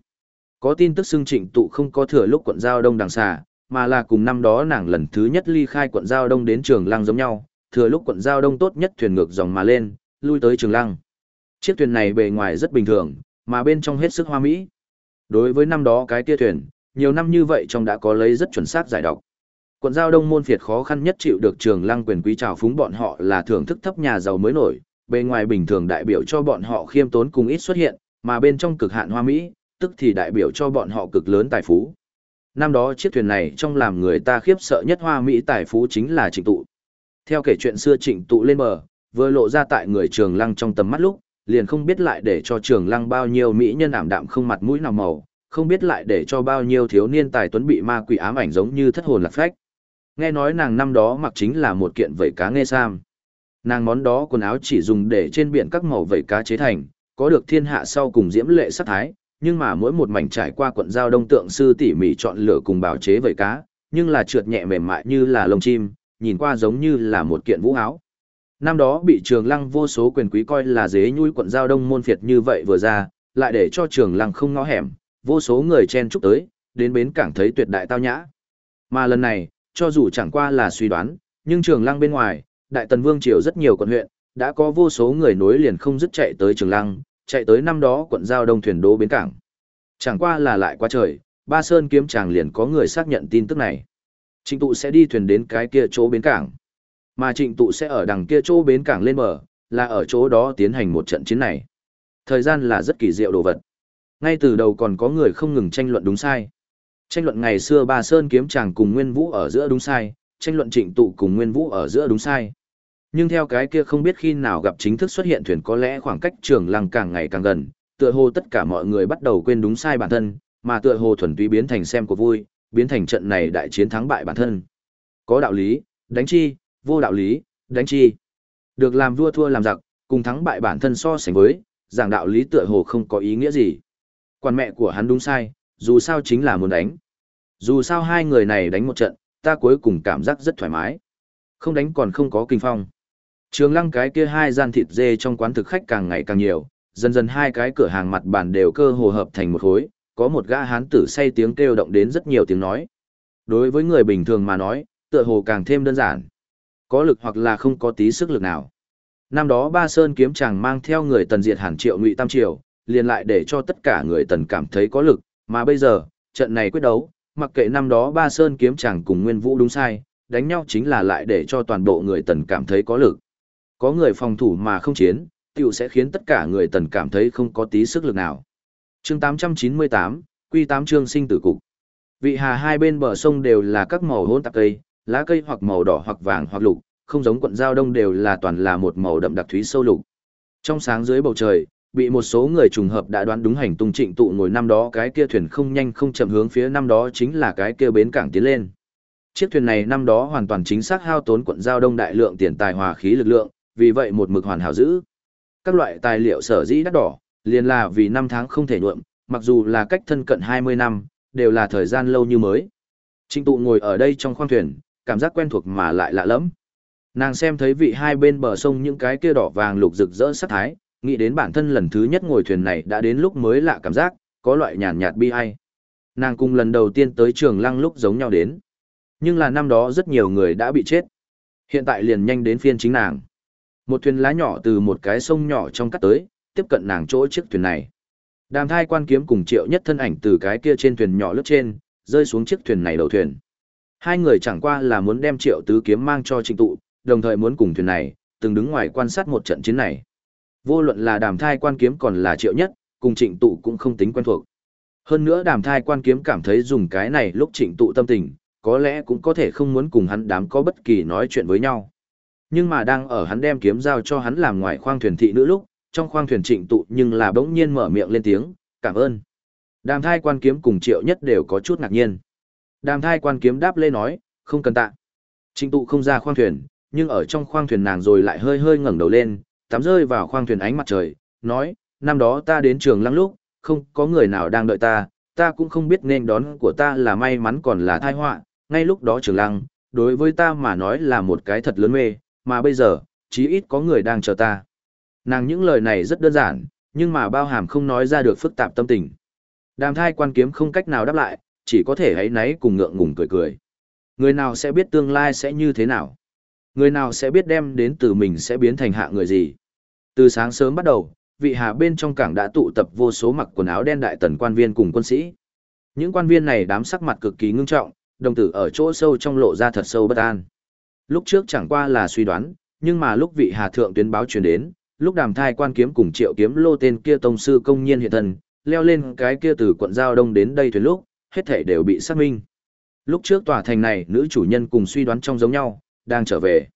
Có tin tức xưng trịnh tụ không có thừa lúc quận Giao Đông đằng xà, mà là cùng năm đó nàng lần thứ nhất ly khai quận Giao Đông đến trường lăng giống nhau, thừa lúc quận Giao Đông tốt nhất thuyền ngược dòng mà lên, lui tới trường lăng. Chiếc thuyền này bề ngoài rất bình thường, mà bên trong hết sức hoa mỹ. Đối với năm đó cái tia thuyền, nhiều năm như vậy trong đã có lấy rất chuẩn xác giải độc. Quận giao đông môn phiệt khó khăn nhất chịu được trường lăng quyền quý trào phúng bọn họ là thưởng thức thấp nhà giàu mới nổi, bề ngoài bình thường đại biểu cho bọn họ khiêm tốn cùng ít xuất hiện, mà bên trong cực hạn hoa mỹ, tức thì đại biểu cho bọn họ cực lớn tài phú. Năm đó chiếc thuyền này trong làm người ta khiếp sợ nhất hoa mỹ tài phú chính là trịnh tụ. Theo kể chuyện xưa trịnh tụ lên bờ, vừa lộ ra tại người trường lăng trong tầm mắt lúc, liền không biết lại để cho trường lăng bao nhiêu mỹ nhân ảm đạm không mặt mũi nào màu, không biết lại để cho bao nhiêu thiếu niên tài tuấn bị ma quỷ ám ảnh giống như thất hồn lạc phách. Nghe nói nàng năm đó mặc chính là một kiện vẩy cá nghe sam. Nàng món đó quần áo chỉ dùng để trên biển các màu vẩy cá chế thành, có được thiên hạ sau cùng diễm lệ sắc thái, nhưng mà mỗi một mảnh trải qua quận giao đông tượng sư tỉ mỉ chọn lựa cùng bảo chế vẩy cá, nhưng là trượt nhẹ mềm mại như là lông chim, nhìn qua giống như là một kiện vũ áo. Năm đó bị trường lăng vô số quyền quý coi là dế nhui quận giao đông môn phiệt như vậy vừa ra, lại để cho trường lăng không ngó hẻm, vô số người chen chúc tới, đến bến cảng thấy tuyệt đại tao nhã. Mà lần này, cho dù chẳng qua là suy đoán, nhưng trường lăng bên ngoài, đại tần vương triều rất nhiều quận huyện, đã có vô số người nối liền không dứt chạy tới trường lăng, chạy tới năm đó quận giao đông thuyền đô bến cảng. Chẳng qua là lại qua trời, ba sơn kiếm chàng liền có người xác nhận tin tức này. Trịnh tụ sẽ đi thuyền đến cái kia chỗ bến cảng. Mà trịnh tụ sẽ ở đằng kia chỗ bến cảng lên bờ, là ở chỗ đó tiến hành một trận chiến này. Thời gian là rất kỳ diệu đồ vật. Ngay từ đầu còn có người không ngừng tranh luận đúng sai. Tranh luận ngày xưa Ba Sơn kiếm chàng cùng Nguyên Vũ ở giữa đúng sai, tranh luận Trịnh Tụ cùng Nguyên Vũ ở giữa đúng sai. Nhưng theo cái kia không biết khi nào gặp chính thức xuất hiện thuyền có lẽ khoảng cách trường lăng càng ngày càng gần, tựa hồ tất cả mọi người bắt đầu quên đúng sai bản thân, mà tựa hồ thuần túy biến thành xem của vui, biến thành trận này đại chiến thắng bại bản thân. Có đạo lý, đánh chi, vô đạo lý, đánh chi. Được làm vua thua làm giặc, cùng thắng bại bản thân so sánh với, giảng đạo lý tựa hồ không có ý nghĩa gì. Quan mẹ của hắn đúng sai, dù sao chính là muốn đánh. Dù sao hai người này đánh một trận, ta cuối cùng cảm giác rất thoải mái. Không đánh còn không có kinh phong. Trường lăng cái kia hai gian thịt dê trong quán thực khách càng ngày càng nhiều, dần dần hai cái cửa hàng mặt bàn đều cơ hồ hợp thành một khối, có một gã hán tử say tiếng kêu động đến rất nhiều tiếng nói. Đối với người bình thường mà nói, tựa hồ càng thêm đơn giản. Có lực hoặc là không có tí sức lực nào. Năm đó Ba Sơn kiếm chàng mang theo người tần diệt hàn triệu ngụy tam triều, liền lại để cho tất cả người tần cảm thấy có lực, mà bây giờ, trận này quyết đấu, mặc kệ năm đó Ba Sơn kiếm chàng cùng Nguyên Vũ đúng sai, đánh nhau chính là lại để cho toàn bộ người tần cảm thấy có lực. Có người phòng thủ mà không chiến, tiểu sẽ khiến tất cả người tần cảm thấy không có tí sức lực nào chương 898, Quy 8 chương sinh tử cục. Vị hà hai bên bờ sông đều là các màu hỗn tạp cây, lá cây hoặc màu đỏ hoặc vàng hoặc lục, không giống quận giao đông đều là toàn là một màu đậm đặc thúy sâu lục. Trong sáng dưới bầu trời, bị một số người trùng hợp đã đoán đúng hành tung trịnh tụ ngồi năm đó cái kia thuyền không nhanh không chậm hướng phía năm đó chính là cái kia bến cảng tiến lên. Chiếc thuyền này năm đó hoàn toàn chính xác hao tốn quận giao đông đại lượng tiền tài hòa khí lực lượng, vì vậy một mực hoàn hảo giữ. Các loại tài liệu sở dĩ đắt đỏ, liền là vì năm tháng không thể nhuộm, mặc dù là cách thân cận 20 năm, đều là thời gian lâu như mới. Trịnh tụ ngồi ở đây trong khoang thuyền, cảm giác quen thuộc mà lại lạ lẫm. Nàng xem thấy vị hai bên bờ sông những cái kia đỏ vàng lục rực rỡ sắc thái, nghĩ đến bản thân lần thứ nhất ngồi thuyền này đã đến lúc mới lạ cảm giác, có loại nhàn nhạt bi ai. Nàng cùng lần đầu tiên tới trường lăng lúc giống nhau đến. Nhưng là năm đó rất nhiều người đã bị chết. Hiện tại liền nhanh đến phiên chính nàng. Một thuyền lá nhỏ từ một cái sông nhỏ trong cắt tới, tiếp cận nàng chỗ chiếc thuyền này. Đàm thai quan kiếm cùng triệu nhất thân ảnh từ cái kia trên thuyền nhỏ lướt trên, rơi xuống chiếc thuyền này đầu thuyền. Hai người chẳng qua là muốn đem triệu tứ kiếm mang cho trịnh tụ, đồng thời muốn cùng thuyền này, từng đứng ngoài quan sát một trận chiến này. Vô luận là đàm thai quan kiếm còn là triệu nhất, cùng trịnh tụ cũng không tính quen thuộc. Hơn nữa đàm thai quan kiếm cảm thấy dùng cái này lúc trịnh tụ tâm tình, có lẽ cũng có thể không muốn cùng hắn đám có bất kỳ nói chuyện với nhau. Nhưng mà đang ở hắn đem kiếm giao cho hắn làm ngoài khoang thuyền thị nữ lúc, trong khoang thuyền trịnh tụ nhưng là bỗng nhiên mở miệng lên tiếng, cảm ơn. Đàm thai quan kiếm cùng triệu nhất đều có chút ngạc nhiên. Đàm thai quan kiếm đáp lê nói, không cần tạ. Trịnh tụ không ra khoang thuyền, nhưng ở trong khoang thuyền nàng rồi lại hơi hơi ngẩng đầu lên, tắm rơi vào khoang thuyền ánh mặt trời, nói, năm đó ta đến trường lăng lúc, không có người nào đang đợi ta, ta cũng không biết nên đón của ta là may mắn còn là tai họa, ngay lúc đó trường lăng, đối với ta mà nói là một cái thật lớn mê, mà bây giờ, chí ít có người đang chờ ta. Nàng những lời này rất đơn giản, nhưng mà bao hàm không nói ra được phức tạp tâm tình. Đàm thai quan kiếm không cách nào đáp lại, chỉ có thể hãy náy cùng ngượng ngùng cười cười. Người nào sẽ biết tương lai sẽ như thế nào? Người nào sẽ biết đem đến từ mình sẽ biến thành hạ người gì? Từ sáng sớm bắt đầu, vị hà bên trong cảng đã tụ tập vô số mặc quần áo đen đại tần quan viên cùng quân sĩ. Những quan viên này đám sắc mặt cực kỳ ngưng trọng, đồng tử ở chỗ sâu trong lộ ra thật sâu bất an. Lúc trước chẳng qua là suy đoán, nhưng mà lúc vị hà thượng tuyến báo truyền đến, lúc đàm thai quan kiếm cùng triệu kiếm lô tên kia tông sư công nhiên hiện thần, leo lên cái kia từ quận giao đông đến đây thuyền lúc, hết thể đều bị xác minh. Lúc trước tòa thành này nữ chủ nhân cùng suy đoán trong giống nhau, đang trở về.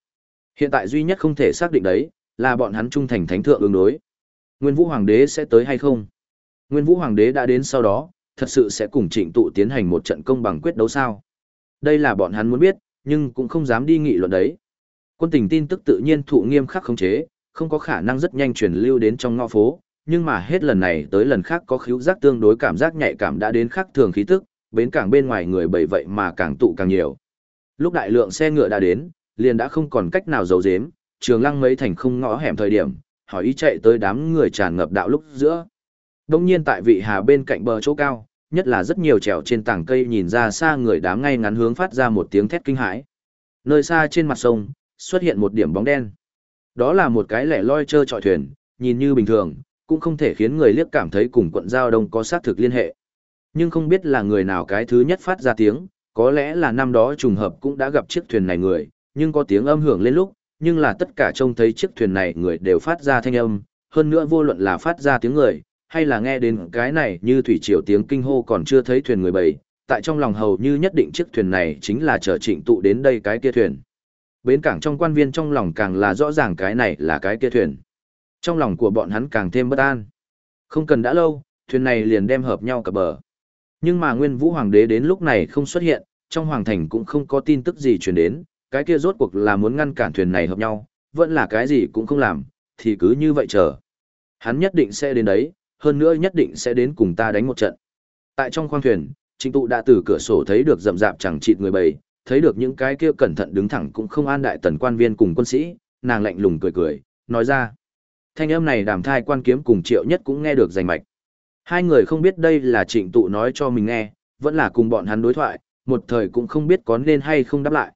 Hiện tại duy nhất không thể xác định đấy, là bọn hắn trung thành thánh thượng ứng đối. Nguyên Vũ Hoàng đế sẽ tới hay không? Nguyên Vũ Hoàng đế đã đến sau đó, thật sự sẽ cùng trịnh tụ tiến hành một trận công bằng quyết đấu sao? Đây là bọn hắn muốn biết, nhưng cũng không dám đi nghị luận đấy. Quân tình tin tức tự nhiên thụ nghiêm khắc khống chế, không có khả năng rất nhanh truyền lưu đến trong ngõ phố, nhưng mà hết lần này tới lần khác có khíu giác tương đối cảm giác nhạy cảm đã đến khác thường khí tức, bến cảng bên ngoài người bởi vậy mà càng tụ càng nhiều. Lúc đại lượng xe ngựa đã đến, liền đã không còn cách nào giấu giếm, trường lăng mấy thành không ngõ hẻm thời điểm, hỏi ý chạy tới đám người tràn ngập đạo lúc giữa. Đông nhiên tại vị hà bên cạnh bờ chỗ cao, nhất là rất nhiều trèo trên tảng cây nhìn ra xa người đám ngay ngắn hướng phát ra một tiếng thét kinh hãi. Nơi xa trên mặt sông, xuất hiện một điểm bóng đen. Đó là một cái lẻ loi trơ trọi thuyền, nhìn như bình thường, cũng không thể khiến người liếc cảm thấy cùng quận giao đông có xác thực liên hệ. Nhưng không biết là người nào cái thứ nhất phát ra tiếng, có lẽ là năm đó trùng hợp cũng đã gặp chiếc thuyền này người, nhưng có tiếng âm hưởng lên lúc, nhưng là tất cả trông thấy chiếc thuyền này người đều phát ra thanh âm, hơn nữa vô luận là phát ra tiếng người, hay là nghe đến cái này như thủy triều tiếng kinh hô còn chưa thấy thuyền người bầy, tại trong lòng hầu như nhất định chiếc thuyền này chính là chờ trịnh tụ đến đây cái kia thuyền. Bến cảng trong quan viên trong lòng càng là rõ ràng cái này là cái kia thuyền. Trong lòng của bọn hắn càng thêm bất an. Không cần đã lâu, thuyền này liền đem hợp nhau cập bờ. Nhưng mà Nguyên Vũ Hoàng đế đến lúc này không xuất hiện, trong hoàng thành cũng không có tin tức gì truyền đến, cái kia rốt cuộc là muốn ngăn cản thuyền này hợp nhau, vẫn là cái gì cũng không làm, thì cứ như vậy chờ. Hắn nhất định sẽ đến đấy, hơn nữa nhất định sẽ đến cùng ta đánh một trận. Tại trong khoang thuyền, Trịnh Tụ đã từ cửa sổ thấy được rậm rạp chẳng chịt người bầy, thấy được những cái kia cẩn thận đứng thẳng cũng không an đại tần quan viên cùng quân sĩ, nàng lạnh lùng cười cười, nói ra. Thanh âm này đàm thai quan kiếm cùng triệu nhất cũng nghe được rành mạch. Hai người không biết đây là trịnh tụ nói cho mình nghe, vẫn là cùng bọn hắn đối thoại, một thời cũng không biết có nên hay không đáp lại.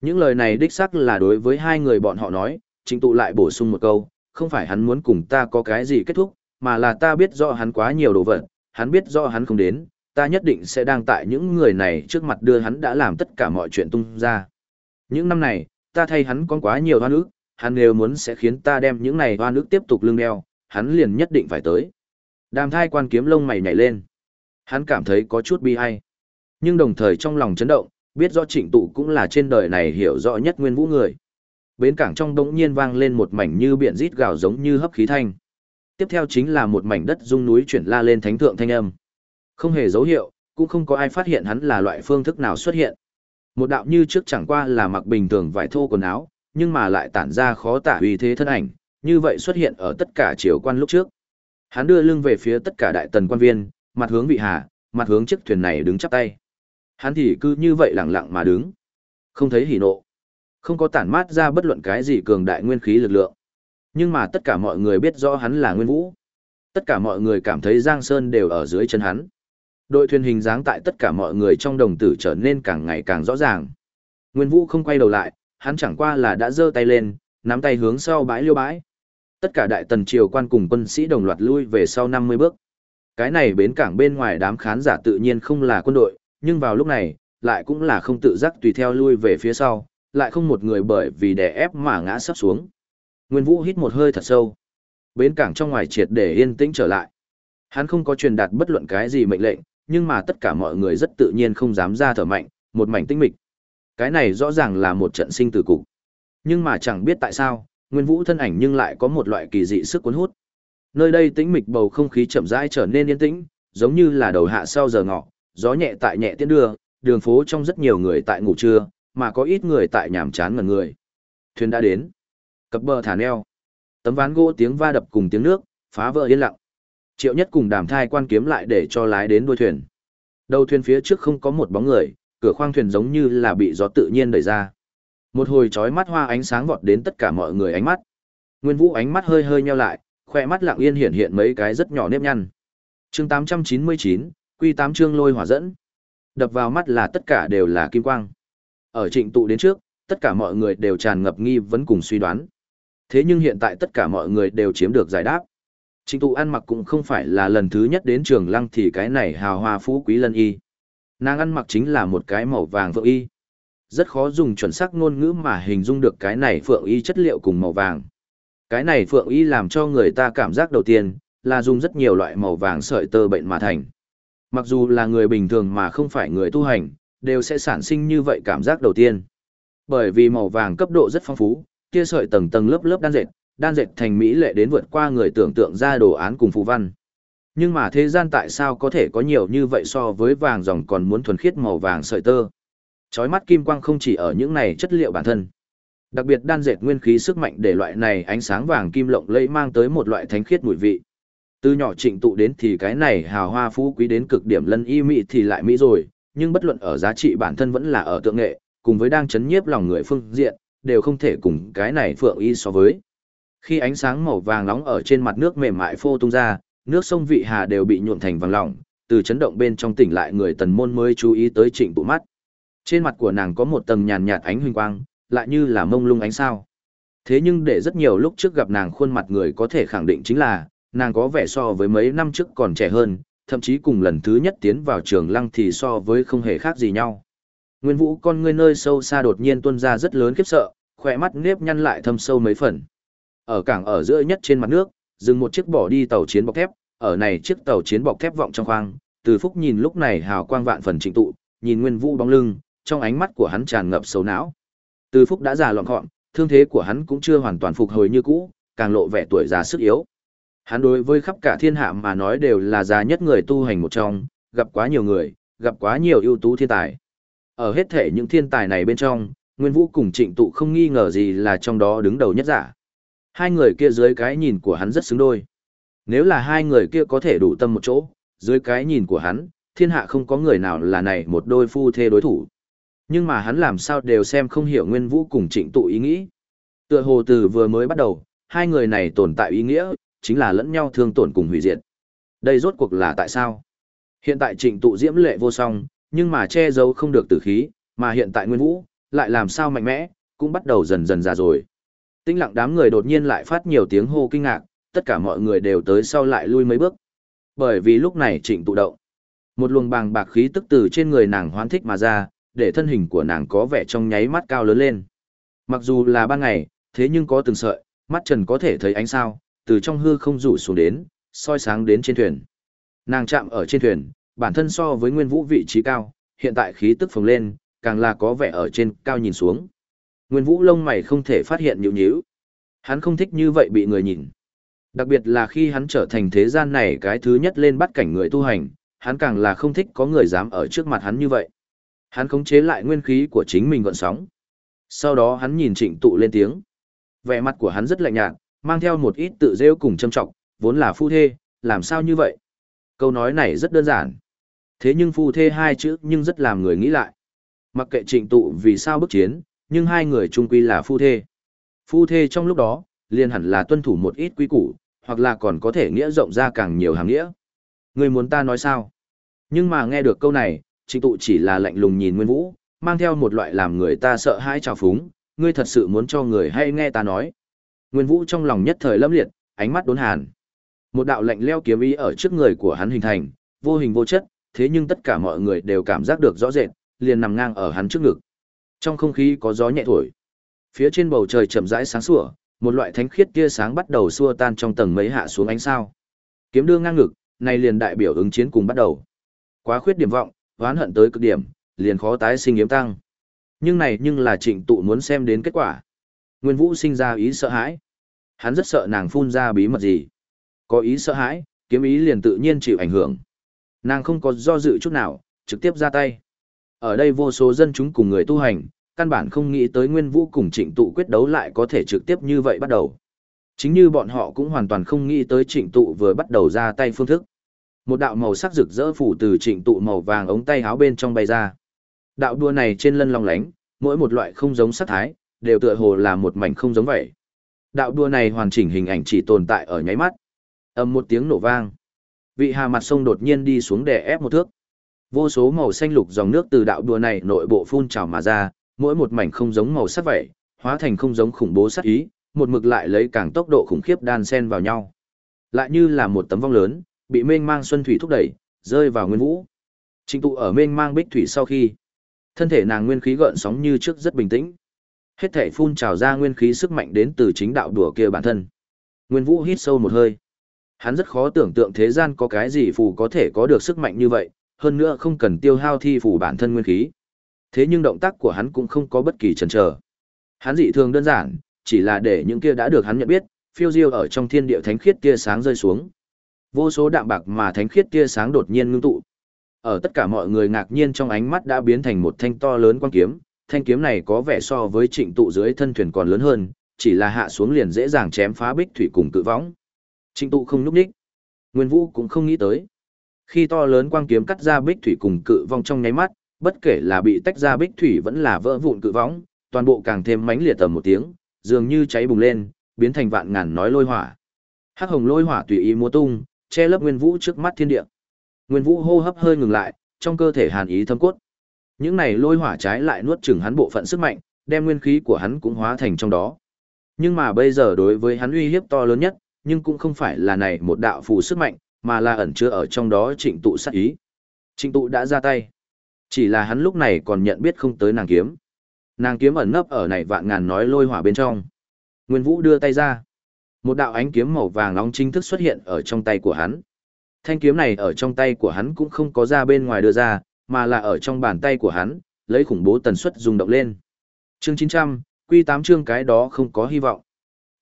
Những lời này đích xác là đối với hai người bọn họ nói, trịnh tụ lại bổ sung một câu, không phải hắn muốn cùng ta có cái gì kết thúc, mà là ta biết rõ hắn quá nhiều đồ vật, hắn biết rõ hắn không đến, ta nhất định sẽ đang tại những người này trước mặt đưa hắn đã làm tất cả mọi chuyện tung ra. Những năm này, ta thay hắn có quá nhiều hoan ức, hắn nếu muốn sẽ khiến ta đem những này hoa nước tiếp tục lưng đeo, hắn liền nhất định phải tới. Đàm thai quan kiếm lông mày nhảy lên. Hắn cảm thấy có chút bi ai. Nhưng đồng thời trong lòng chấn động, biết rõ trịnh tụ cũng là trên đời này hiểu rõ nhất nguyên vũ người. Bến cảng trong đống nhiên vang lên một mảnh như biển rít gào giống như hấp khí thanh. Tiếp theo chính là một mảnh đất rung núi chuyển la lên thánh thượng thanh âm. Không hề dấu hiệu, cũng không có ai phát hiện hắn là loại phương thức nào xuất hiện. Một đạo như trước chẳng qua là mặc bình thường vải thô quần áo, nhưng mà lại tản ra khó tả uy thế thân ảnh, như vậy xuất hiện ở tất cả triều quan lúc trước. Hắn đưa lưng về phía tất cả đại tần quan viên, mặt hướng vị hà, mặt hướng chiếc thuyền này đứng chắp tay. Hắn thì cứ như vậy lặng lặng mà đứng, không thấy hỉ nộ, không có tản mát ra bất luận cái gì cường đại nguyên khí lực lượng. Nhưng mà tất cả mọi người biết rõ hắn là Nguyên Vũ. Tất cả mọi người cảm thấy Giang Sơn đều ở dưới chân hắn. Đội thuyền hình dáng tại tất cả mọi người trong đồng tử trở nên càng ngày càng rõ ràng. Nguyên Vũ không quay đầu lại, hắn chẳng qua là đã giơ tay lên, nắm tay hướng sau bãi liêu bãi. Tất cả đại tần triều quan cùng quân sĩ đồng loạt lui về sau 50 bước. Cái này bến cảng bên ngoài đám khán giả tự nhiên không là quân đội, nhưng vào lúc này, lại cũng là không tự giác tùy theo lui về phía sau, lại không một người bởi vì đè ép mà ngã sắp xuống. Nguyên Vũ hít một hơi thật sâu. Bến cảng trong ngoài triệt để yên tĩnh trở lại. Hắn không có truyền đạt bất luận cái gì mệnh lệnh, nhưng mà tất cả mọi người rất tự nhiên không dám ra thở mạnh, một mảnh tinh mịch. Cái này rõ ràng là một trận sinh tử cục. Nhưng mà chẳng biết tại sao, Nguyên Vũ thân ảnh nhưng lại có một loại kỳ dị sức cuốn hút. Nơi đây tĩnh mịch bầu không khí chậm rãi trở nên yên tĩnh, giống như là đầu hạ sau giờ ngọ, gió nhẹ tại nhẹ tiến đưa, đường phố trong rất nhiều người tại ngủ trưa, mà có ít người tại nhàm chán ngẩn người. Thuyền đã đến. Cập bờ thả neo. Tấm ván gỗ tiếng va đập cùng tiếng nước, phá vỡ yên lặng. Triệu Nhất cùng Đàm Thai quan kiếm lại để cho lái đến đuôi thuyền. Đầu thuyền phía trước không có một bóng người, cửa khoang thuyền giống như là bị gió tự nhiên đẩy ra. Một hồi chói mắt hoa ánh sáng vọt đến tất cả mọi người ánh mắt. Nguyên Vũ ánh mắt hơi hơi nheo lại, khoe mắt lặng yên hiện hiện mấy cái rất nhỏ nếp nhăn. Chương 899, Quy 8 chương lôi hỏa dẫn. Đập vào mắt là tất cả đều là kim quang. Ở trịnh tụ đến trước, tất cả mọi người đều tràn ngập nghi vấn cùng suy đoán. Thế nhưng hiện tại tất cả mọi người đều chiếm được giải đáp. Trịnh tụ ăn mặc cũng không phải là lần thứ nhất đến trường lăng thì cái này hào hoa phú quý lân y. Nàng ăn mặc chính là một cái màu vàng phượng y. Rất khó dùng chuẩn xác ngôn ngữ mà hình dung được cái này phượng y chất liệu cùng màu vàng. Cái này phượng y làm cho người ta cảm giác đầu tiên là dùng rất nhiều loại màu vàng sợi tơ bệnh mà thành. Mặc dù là người bình thường mà không phải người tu hành, đều sẽ sản sinh như vậy cảm giác đầu tiên. Bởi vì màu vàng cấp độ rất phong phú, kia sợi tầng tầng lớp lớp đan dệt, đan dệt thành mỹ lệ đến vượt qua người tưởng tượng ra đồ án cùng phù văn. Nhưng mà thế gian tại sao có thể có nhiều như vậy so với vàng dòng còn muốn thuần khiết màu vàng sợi tơ. Chói mắt kim quang không chỉ ở những này chất liệu bản thân. Đặc biệt đan dệt nguyên khí sức mạnh để loại này ánh sáng vàng kim lộng lẫy mang tới một loại thánh khiết mùi vị. Từ nhỏ trịnh tụ đến thì cái này hào hoa phú quý đến cực điểm lân y mỹ thì lại mỹ rồi, nhưng bất luận ở giá trị bản thân vẫn là ở tượng nghệ, cùng với đang chấn nhiếp lòng người phương diện, đều không thể cùng cái này phượng y so với. Khi ánh sáng màu vàng nóng ở trên mặt nước mềm mại phô tung ra, nước sông vị hà đều bị nhuộm thành vàng lỏng, từ chấn động bên trong tỉnh lại người tần môn mới chú ý tới trịnh bụ mắt. Trên mặt của nàng có một tầng nhàn nhạt ánh huỳnh quang, lại như là mông lung ánh sao. Thế nhưng để rất nhiều lúc trước gặp nàng khuôn mặt người có thể khẳng định chính là, nàng có vẻ so với mấy năm trước còn trẻ hơn, thậm chí cùng lần thứ nhất tiến vào trường lăng thì so với không hề khác gì nhau. Nguyên vũ con ngươi nơi sâu xa đột nhiên tuôn ra rất lớn khiếp sợ, khỏe mắt nếp nhăn lại thâm sâu mấy phần. Ở cảng ở giữa nhất trên mặt nước, dừng một chiếc bỏ đi tàu chiến bọc thép, ở này chiếc tàu chiến bọc thép vọng trong khoang, Từ Phúc nhìn lúc này hào quang vạn phần trịnh tụ, nhìn Nguyên Vũ bóng lưng, trong ánh mắt của hắn tràn ngập sầu não. Từ Phúc đã già loạn gọn, thương thế của hắn cũng chưa hoàn toàn phục hồi như cũ, càng lộ vẻ tuổi già sức yếu. Hắn đối với khắp cả thiên hạ mà nói đều là già nhất người tu hành một trong, gặp quá nhiều người, gặp quá nhiều ưu tú thiên tài. Ở hết thể những thiên tài này bên trong, Nguyên Vũ cùng Trịnh Tụ không nghi ngờ gì là trong đó đứng đầu nhất giả. Hai người kia dưới cái nhìn của hắn rất xứng đôi. Nếu là hai người kia có thể đủ tâm một chỗ, dưới cái nhìn của hắn, thiên hạ không có người nào là này một đôi phu thê đối thủ. Nhưng mà hắn làm sao đều xem không hiểu Nguyên Vũ cùng Trịnh Tụ ý nghĩ. Tựa hồ từ vừa mới bắt đầu, hai người này tồn tại ý nghĩa, chính là lẫn nhau thương tổn cùng hủy diệt. Đây rốt cuộc là tại sao? Hiện tại Trịnh Tụ diễm lệ vô song, nhưng mà che giấu không được tử khí, mà hiện tại Nguyên Vũ lại làm sao mạnh mẽ, cũng bắt đầu dần dần già rồi. Tinh lặng đám người đột nhiên lại phát nhiều tiếng hô kinh ngạc, tất cả mọi người đều tới sau lại lui mấy bước. Bởi vì lúc này trịnh tụ động. Một luồng bàng bạc khí tức từ trên người nàng hoán thích mà ra, để thân hình của nàng có vẻ trong nháy mắt cao lớn lên. Mặc dù là ban ngày, Thế nhưng có từng sợi, mắt trần có thể thấy ánh sao, từ trong hư không rủ xuống đến, soi sáng đến trên thuyền. Nàng chạm ở trên thuyền, bản thân so với Nguyên Vũ vị trí cao, hiện tại khí tức phồng lên, càng là có vẻ ở trên cao nhìn xuống. Nguyên Vũ lông mày không thể phát hiện nhíu nhíu. Hắn không thích như vậy bị người nhìn. Đặc biệt là khi hắn trở thành thế gian này cái thứ nhất lên bắt cảnh người tu hành, hắn càng là không thích có người dám ở trước mặt hắn như vậy. Hắn khống chế lại nguyên khí của chính mình gọn sóng. Sau đó hắn nhìn trịnh tụ lên tiếng. Vẻ mặt của hắn rất lạnh nhạt, mang theo một ít tự rêu cùng châm trọng, vốn là phu thê, làm sao như vậy? Câu nói này rất đơn giản. Thế nhưng phu thê hai chữ nhưng rất làm người nghĩ lại. Mặc kệ trịnh tụ vì sao bức chiến, nhưng hai người chung quy là phu thê. Phu thê trong lúc đó, liền hẳn là tuân thủ một ít quy củ, hoặc là còn có thể nghĩa rộng ra càng nhiều hàng nghĩa. Người muốn ta nói sao? Nhưng mà nghe được câu này, trịnh tụ chỉ là lạnh lùng nhìn Nguyên Vũ, mang theo một loại làm người ta sợ hãi trào phúng, ngươi thật sự muốn cho người hay nghe ta nói. Nguyên Vũ trong lòng nhất thời lâm liệt, ánh mắt đốn hàn. Một đạo lạnh leo kiếm ý ở trước người của hắn hình thành, vô hình vô chất, thế nhưng tất cả mọi người đều cảm giác được rõ rệt, liền nằm ngang ở hắn trước ngực. Trong không khí có gió nhẹ thổi. Phía trên bầu trời chậm rãi sáng sủa, một loại thánh khiết tia sáng bắt đầu xua tan trong tầng mấy hạ xuống ánh sao. Kiếm đưa ngang ngực, này liền đại biểu ứng chiến cùng bắt đầu. Quá khuyết điểm vọng, oán hận tới cực điểm, liền khó tái sinh yếm tăng. Nhưng này nhưng là trịnh tụ muốn xem đến kết quả. Nguyên Vũ sinh ra ý sợ hãi. Hắn rất sợ nàng phun ra bí mật gì. Có ý sợ hãi, kiếm ý liền tự nhiên chịu ảnh hưởng. Nàng không có do dự chút nào, trực tiếp ra tay. Ở đây vô số dân chúng cùng người tu hành, căn bản không nghĩ tới Nguyên Vũ cùng trịnh tụ quyết đấu lại có thể trực tiếp như vậy bắt đầu. Chính như bọn họ cũng hoàn toàn không nghĩ tới trịnh tụ vừa bắt đầu ra tay phương thức. Một đạo màu sắc rực rỡ phủ từ trịnh tụ màu vàng ống tay áo bên trong bay ra. Đạo đua này trên lân long lánh, mỗi một loại không giống sắc thái, đều tựa hồ là một mảnh không giống vậy. Đạo đua này hoàn chỉnh hình ảnh chỉ tồn tại ở nháy mắt. ầm một tiếng nổ vang. Vị hà mặt sông đột nhiên đi xuống đè ép một thước. Vô số màu xanh lục dòng nước từ đạo đua này nội bộ phun trào mà ra, mỗi một mảnh không giống màu sắc vậy, hóa thành không giống khủng bố sát ý, một mực lại lấy càng tốc độ khủng khiếp đan xen vào nhau. Lại như là một tấm vong lớn, bị mênh mang xuân thủy thúc đẩy, rơi vào nguyên vũ. Trình tụ ở mênh mang bích thủy sau khi, thân thể nàng nguyên khí gợn sóng như trước rất bình tĩnh. Hết thể phun trào ra nguyên khí sức mạnh đến từ chính đạo đùa kia bản thân. Nguyên vũ hít sâu một hơi. Hắn rất khó tưởng tượng thế gian có cái gì phù có thể có được sức mạnh như vậy, hơn nữa không cần tiêu hao thi phù bản thân nguyên khí. Thế nhưng động tác của hắn cũng không có bất kỳ chần chờ. Hắn dị thường đơn giản, chỉ là để những kia đã được hắn nhận biết, phiêu diêu ở trong thiên địa thánh khiết tia sáng rơi xuống. Vô số đạm bạc mà thánh khiết tia sáng đột nhiên ngưng tụ. Ở tất cả mọi người ngạc nhiên trong ánh mắt đã biến thành một thanh to lớn quang kiếm, thanh kiếm này có vẻ so với trịnh tụ dưới thân thuyền còn lớn hơn, chỉ là hạ xuống liền dễ dàng chém phá bích thủy cùng cự võng. Trịnh tụ không núp ních, Nguyên Vũ cũng không nghĩ tới. Khi to lớn quang kiếm cắt ra bích thủy cùng cự vong trong nháy mắt, bất kể là bị tách ra bích thủy vẫn là vỡ vụn cự võng, toàn bộ càng thêm mãnh liệt tầm một tiếng, dường như cháy bùng lên, biến thành vạn ngàn nói lôi hỏa. Hắc hồng lôi hỏa tùy ý múa tung, che lấp Nguyên Vũ trước mắt thiên địa. Nguyên Vũ hô hấp hơi ngừng lại, trong cơ thể hàn ý thâm cốt. Những này lôi hỏa trái lại nuốt chửng hắn bộ phận sức mạnh, đem nguyên khí của hắn cũng hóa thành trong đó. Nhưng mà bây giờ đối với hắn uy hiếp to lớn nhất, nhưng cũng không phải là này một đạo phù sức mạnh, mà là ẩn chứa ở trong đó trịnh tụ sát ý. Trịnh tụ đã ra tay. Chỉ là hắn lúc này còn nhận biết không tới nàng kiếm. Nàng kiếm ẩn nấp ở này vạn ngàn nói lôi hỏa bên trong. Nguyên Vũ đưa tay ra. Một đạo ánh kiếm màu vàng nóng chính thức xuất hiện ở trong tay của hắn. Thanh kiếm này ở trong tay của hắn cũng không có ra bên ngoài đưa ra, mà là ở trong bàn tay của hắn, lấy khủng bố tần suất rung động lên. Chương 900, quy 8 chương cái đó không có hy vọng.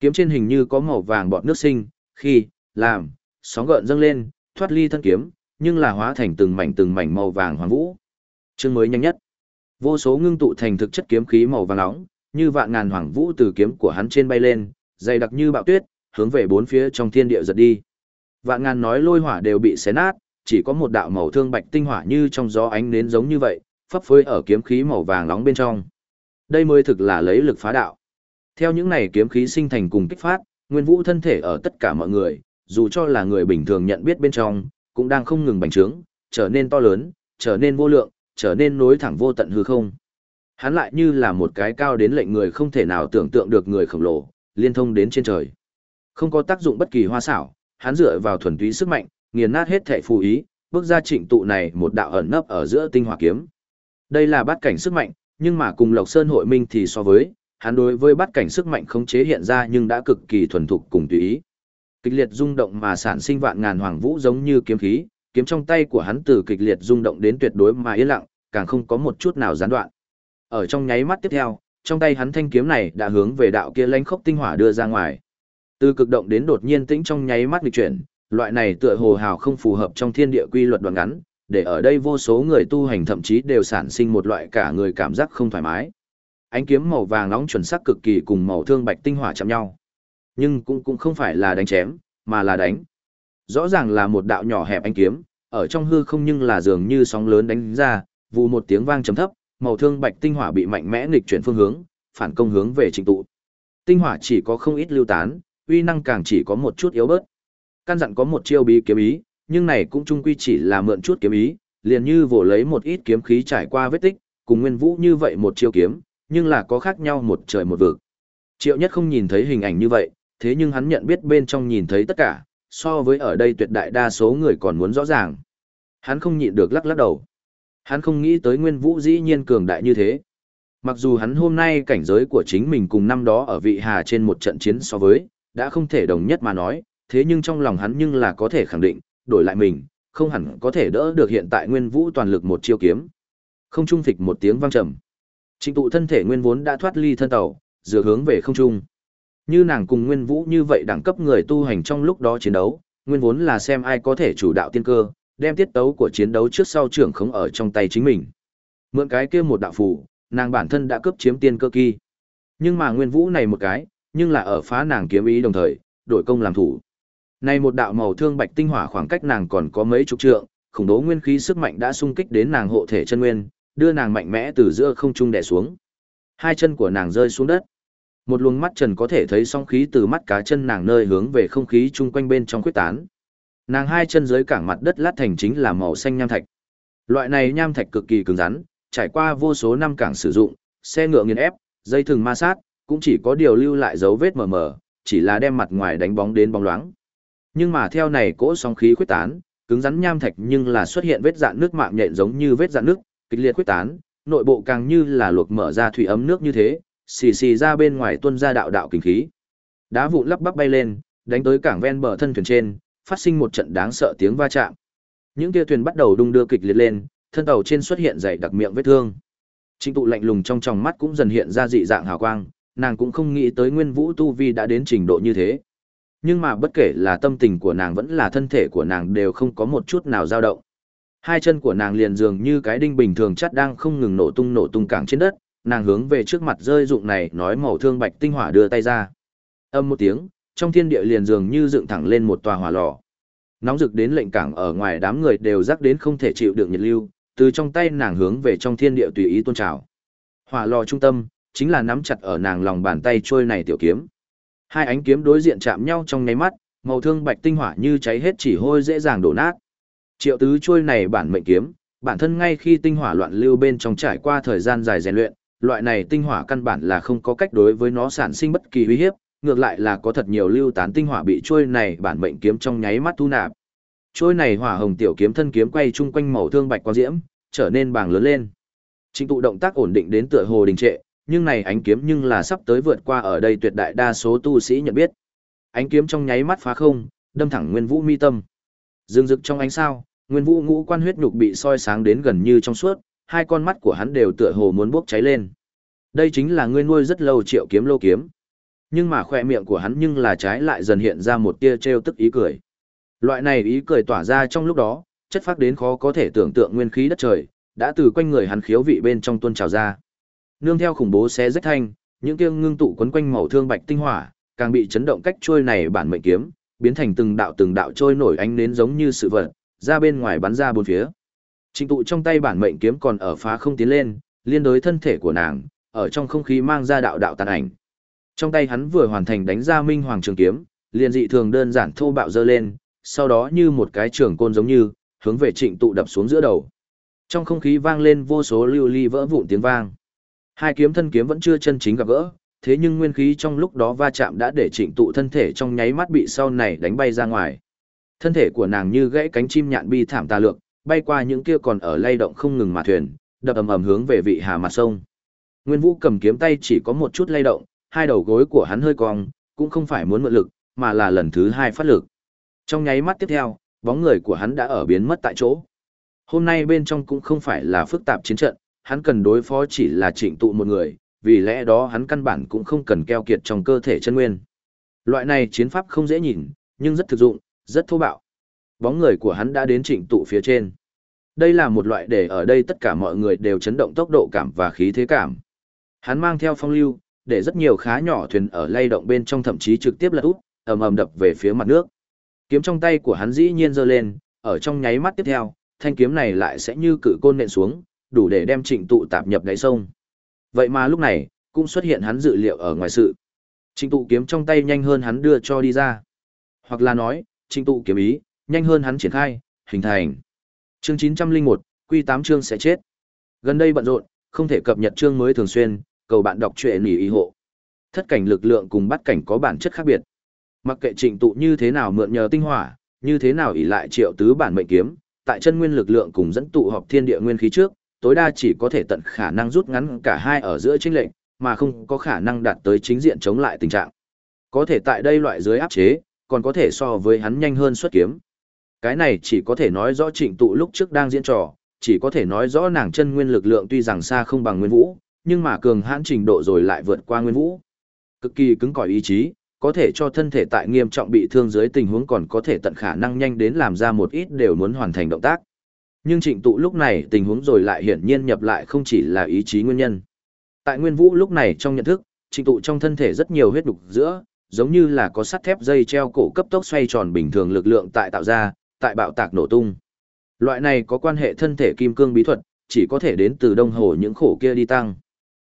Kiếm trên hình như có màu vàng bọt nước sinh, khi, làm, sóng gợn dâng lên, thoát ly thân kiếm, nhưng là hóa thành từng mảnh từng mảnh màu vàng hoàng vũ. Chương mới nhanh nhất. Vô số ngưng tụ thành thực chất kiếm khí màu vàng nóng, như vạn ngàn hoàng vũ từ kiếm của hắn trên bay lên, dày đặc như bạo tuyết, hướng về bốn phía trong thiên địa giật đi. Vạn ngàn nói lôi hỏa đều bị xé nát, chỉ có một đạo màu thương bạch tinh hỏa như trong gió ánh nến giống như vậy, phấp phới ở kiếm khí màu vàng nóng bên trong. Đây mới thực là lấy lực phá đạo. Theo những này kiếm khí sinh thành cùng kích phát, nguyên vũ thân thể ở tất cả mọi người, dù cho là người bình thường nhận biết bên trong, cũng đang không ngừng bành trướng, trở nên to lớn, trở nên vô lượng, trở nên nối thẳng vô tận hư không. Hắn lại như là một cái cao đến lệnh người không thể nào tưởng tượng được người khổng lồ, liên thông đến trên trời. Không có tác dụng bất kỳ hoa xảo, hắn dựa vào thuần túy sức mạnh, nghiền nát hết thể phù ý, bước ra trịnh tụ này một đạo ẩn nấp ở giữa tinh hỏa kiếm. Đây là bát cảnh sức mạnh, nhưng mà cùng Lộc Sơn hội minh thì so với, hắn đối với bát cảnh sức mạnh khống chế hiện ra nhưng đã cực kỳ thuần thục cùng tùy ý. Kịch liệt rung động mà sản sinh vạn ngàn hoàng vũ giống như kiếm khí, kiếm trong tay của hắn từ kịch liệt rung động đến tuyệt đối mà yên lặng, càng không có một chút nào gián đoạn. Ở trong nháy mắt tiếp theo, trong tay hắn thanh kiếm này đã hướng về đạo kia lãnh khốc tinh hỏa đưa ra ngoài. Từ cực động đến đột nhiên tĩnh trong nháy mắt nghịch chuyển, loại này tựa hồ hào không phù hợp trong thiên địa quy luật đoạn ngắn, để ở đây vô số người tu hành thậm chí đều sản sinh một loại cả người cảm giác không thoải mái. Ánh kiếm màu vàng nóng chuẩn xác cực kỳ cùng màu thương bạch tinh hỏa chạm nhau. Nhưng cũng cũng không phải là đánh chém, mà là đánh. Rõ ràng là một đạo nhỏ hẹp anh kiếm, ở trong hư không nhưng là dường như sóng lớn đánh ra, vụ một tiếng vang trầm thấp, màu thương bạch tinh hỏa bị mạnh mẽ nghịch chuyển phương hướng, phản công hướng về trịnh tụ. Tinh hỏa chỉ có không ít lưu tán, uy năng càng chỉ có một chút yếu bớt. Căn dặn có một chiêu bí kiếm ý, nhưng này cũng chung quy chỉ là mượn chút kiếm ý, liền như vồ lấy một ít kiếm khí trải qua vết tích, cùng Nguyên Vũ như vậy một chiêu kiếm, nhưng là có khác nhau một trời một vực. Triệu Nhất không nhìn thấy hình ảnh như vậy, thế nhưng hắn nhận biết bên trong nhìn thấy tất cả, so với ở đây tuyệt đại đa số người còn muốn rõ ràng. Hắn không nhịn được lắc lắc đầu. Hắn không nghĩ tới Nguyên Vũ dĩ nhiên cường đại như thế. Mặc dù hắn hôm nay cảnh giới của chính mình cùng năm đó ở vị hà trên một trận chiến so với, đã không thể đồng nhất mà nói, thế nhưng trong lòng hắn nhưng là có thể khẳng định, đổi lại mình, không hẳn có thể đỡ được hiện tại Nguyên Vũ toàn lực một chiêu kiếm. Không trung phịch một tiếng vang trầm. Trịnh tụ thân thể nguyên vốn đã thoát ly thân tàu, dựa hướng về không trung. Như nàng cùng Nguyên Vũ như vậy đẳng cấp người tu hành trong lúc đó chiến đấu, nguyên vốn là xem ai có thể chủ đạo tiên cơ, đem tiết tấu của chiến đấu trước sau trưởng khống ở trong tay chính mình. Mượn cái kia một đạo phù, nàng bản thân đã cướp chiếm tiên cơ kỳ. Nhưng mà Nguyên Vũ này một cái, nhưng là ở phá nàng kiếm ý đồng thời, đổi công làm thủ. Này một đạo màu thương bạch tinh hỏa khoảng cách nàng còn có mấy chục trượng, khủng bố nguyên khí sức mạnh đã xung kích đến nàng hộ thể chân nguyên, đưa nàng mạnh mẽ từ giữa không trung đè xuống. Hai chân của nàng rơi xuống đất. Một luồng mắt trần có thể thấy song khí từ mắt cá chân nàng nơi hướng về không khí chung quanh bên trong quyết tán. Nàng hai chân dưới cảng mặt đất lát thành chính là màu xanh nham thạch. Loại này nham thạch cực kỳ cứng rắn, trải qua vô số năm cảng sử dụng, xe ngựa nghiền ép, dây thừng ma sát, cũng chỉ có điều lưu lại dấu vết mờ mờ, chỉ là đem mặt ngoài đánh bóng đến bóng loáng. Nhưng mà theo này cỗ sóng khí quyết tán, cứng rắn nham thạch nhưng là xuất hiện vết dạn nước mạng nhện giống như vết dạn nước, kịch liệt quyết tán, nội bộ càng như là luộc mở ra thủy ấm nước như thế, xì xì ra bên ngoài tuôn ra đạo đạo kinh khí. Đá vụn lắp bắp bay lên, đánh tới cảng ven bờ thân thuyền trên, phát sinh một trận đáng sợ tiếng va chạm. Những tia thuyền bắt đầu đung đưa kịch liệt lên, thân tàu trên xuất hiện dày đặc miệng vết thương. Trịnh tụ lạnh lùng trong tròng mắt cũng dần hiện ra dị dạng hào quang, nàng cũng không nghĩ tới Nguyên Vũ tu vi đã đến trình độ như thế. Nhưng mà bất kể là tâm tình của nàng vẫn là thân thể của nàng đều không có một chút nào dao động. Hai chân của nàng liền dường như cái đinh bình thường chắt đang không ngừng nổ tung nổ tung cảng trên đất, nàng hướng về trước mặt rơi dụng này nói màu thương bạch tinh hỏa đưa tay ra. Âm một tiếng, trong thiên địa liền dường như dựng thẳng lên một tòa hỏa lò. Nóng rực đến lệnh cảng ở ngoài đám người đều rắc đến không thể chịu được nhiệt lưu, từ trong tay nàng hướng về trong thiên địa tùy ý tôn trào. Hỏa lò trung tâm, chính là nắm chặt ở nàng lòng bàn tay trôi này tiểu kiếm. Hai ánh kiếm đối diện chạm nhau trong nháy mắt, màu thương bạch tinh hỏa như cháy hết chỉ hôi dễ dàng đổ nát. Triệu tứ trôi này bản mệnh kiếm, bản thân ngay khi tinh hỏa loạn lưu bên trong trải qua thời gian dài rèn luyện, loại này tinh hỏa căn bản là không có cách đối với nó sản sinh bất kỳ uy hiếp, ngược lại là có thật nhiều lưu tán tinh hỏa bị trôi này bản mệnh kiếm trong nháy mắt thu nạp. Trôi này hỏa hồng tiểu kiếm thân kiếm quay chung quanh màu thương bạch quang diễm, trở nên bàng lớn lên. Trình tụ động tác ổn định đến tựa hồ đình trệ, nhưng này ánh kiếm nhưng là sắp tới vượt qua ở đây tuyệt đại đa số tu sĩ nhận biết. Ánh kiếm trong nháy mắt phá không, đâm thẳng Nguyên Vũ mi tâm. Dương rực trong ánh sao, Nguyên Vũ ngũ quan huyết nhục bị soi sáng đến gần như trong suốt, hai con mắt của hắn đều tựa hồ muốn bốc cháy lên. Đây chính là ngươi nuôi rất lâu triệu kiếm lô kiếm. Nhưng mà khỏe miệng của hắn nhưng là trái lại dần hiện ra một tia trêu tức ý cười. Loại này ý cười tỏa ra trong lúc đó, chất phát đến khó có thể tưởng tượng nguyên khí đất trời, đã từ quanh người hắn khiếu vị bên trong tuôn trào ra. Nương theo khủng bố xé rách thanh, những kia ngưng tụ quấn quanh màu thương bạch tinh hỏa, càng bị chấn động cách trôi này bản mệnh kiếm, biến thành từng đạo từng đạo trôi nổi ánh nến giống như sự vật, ra bên ngoài bắn ra bốn phía. Trình tụ trong tay bản mệnh kiếm còn ở phá không tiến lên, liên đối thân thể của nàng, ở trong không khí mang ra đạo đạo tàn ảnh. Trong tay hắn vừa hoàn thành đánh ra minh hoàng trường kiếm, liền dị thường đơn giản thô bạo dơ lên, sau đó như một cái trường côn giống như, hướng về trịnh tụ đập xuống giữa đầu. Trong không khí vang lên vô số lưu ly vỡ vụn tiếng vang. Hai kiếm thân kiếm vẫn chưa chân chính gặp gỡ, thế nhưng nguyên khí trong lúc đó va chạm đã để trịnh tụ thân thể trong nháy mắt bị sau này đánh bay ra ngoài. Thân thể của nàng như gãy cánh chim nhạn bi thảm tà lược, bay qua những kia còn ở lay động không ngừng mà thuyền, đập ầm ầm hướng về vị hà mặt sông. Nguyên Vũ cầm kiếm tay chỉ có một chút lay động, hai đầu gối của hắn hơi cong, cũng không phải muốn mượn lực, mà là lần thứ hai phát lực. Trong nháy mắt tiếp theo, bóng người của hắn đã ở biến mất tại chỗ. Hôm nay bên trong cũng không phải là phức tạp chiến trận, hắn cần đối phó chỉ là trịnh tụ một người, vì lẽ đó hắn căn bản cũng không cần keo kiệt trong cơ thể chân nguyên. Loại này chiến pháp không dễ nhìn, nhưng rất thực dụng, rất thô bạo. Bóng người của hắn đã đến trịnh tụ phía trên. Đây là một loại để ở đây tất cả mọi người đều chấn động tốc độ cảm và khí thế cảm. Hắn mang theo phong lưu, để rất nhiều khá nhỏ thuyền ở lay động bên trong thậm chí trực tiếp lật úp, ầm ầm đập về phía mặt nước. Kiếm trong tay của hắn dĩ nhiên giơ lên, ở trong nháy mắt tiếp theo, thanh kiếm này lại sẽ như cự côn nện xuống, đủ để đem trịnh tụ tạp nhập đáy sông. Vậy mà lúc này, cũng xuất hiện hắn dự liệu ở ngoài sự. Trịnh tụ kiếm trong tay nhanh hơn hắn đưa cho đi ra. Hoặc là nói, trịnh tụ kiếm ý, nhanh hơn hắn triển khai, hình thành. Chương 901, quy 8 chương sẽ chết. Gần đây bận rộn, không thể cập nhật chương mới thường xuyên, cầu bạn đọc truyện nỉ ý hộ. Thất cảnh lực lượng cùng bắt cảnh có bản chất khác biệt. Mặc kệ trình tụ như thế nào mượn nhờ tinh hỏa, như thế nào ỷ lại triệu tứ bản mệnh kiếm, tại chân nguyên lực lượng cùng dẫn tụ họp thiên địa nguyên khí trước, tối đa chỉ có thể tận khả năng rút ngắn cả hai ở giữa chênh lệnh, mà không có khả năng đạt tới chính diện chống lại tình trạng. Có thể tại đây loại dưới áp chế, còn có thể so với hắn nhanh hơn xuất kiếm. Cái này chỉ có thể nói rõ trịnh tụ lúc trước đang diễn trò, chỉ có thể nói rõ nàng chân nguyên lực lượng tuy rằng xa không bằng nguyên vũ, nhưng mà cường hãn trình độ rồi lại vượt qua nguyên vũ. Cực kỳ cứng cỏi ý chí, có thể cho thân thể tại nghiêm trọng bị thương dưới tình huống còn có thể tận khả năng nhanh đến làm ra một ít đều muốn hoàn thành động tác. Nhưng trịnh tụ lúc này tình huống rồi lại hiển nhiên nhập lại không chỉ là ý chí nguyên nhân. Tại nguyên vũ lúc này trong nhận thức, trịnh tụ trong thân thể rất nhiều huyết đục giữa, giống như là có sắt thép dây treo cổ cấp tốc xoay tròn bình thường lực lượng tại tạo ra, tại bạo tạc nổ tung. Loại này có quan hệ thân thể kim cương bí thuật, chỉ có thể đến từ đông hồ những khổ kia đi tăng.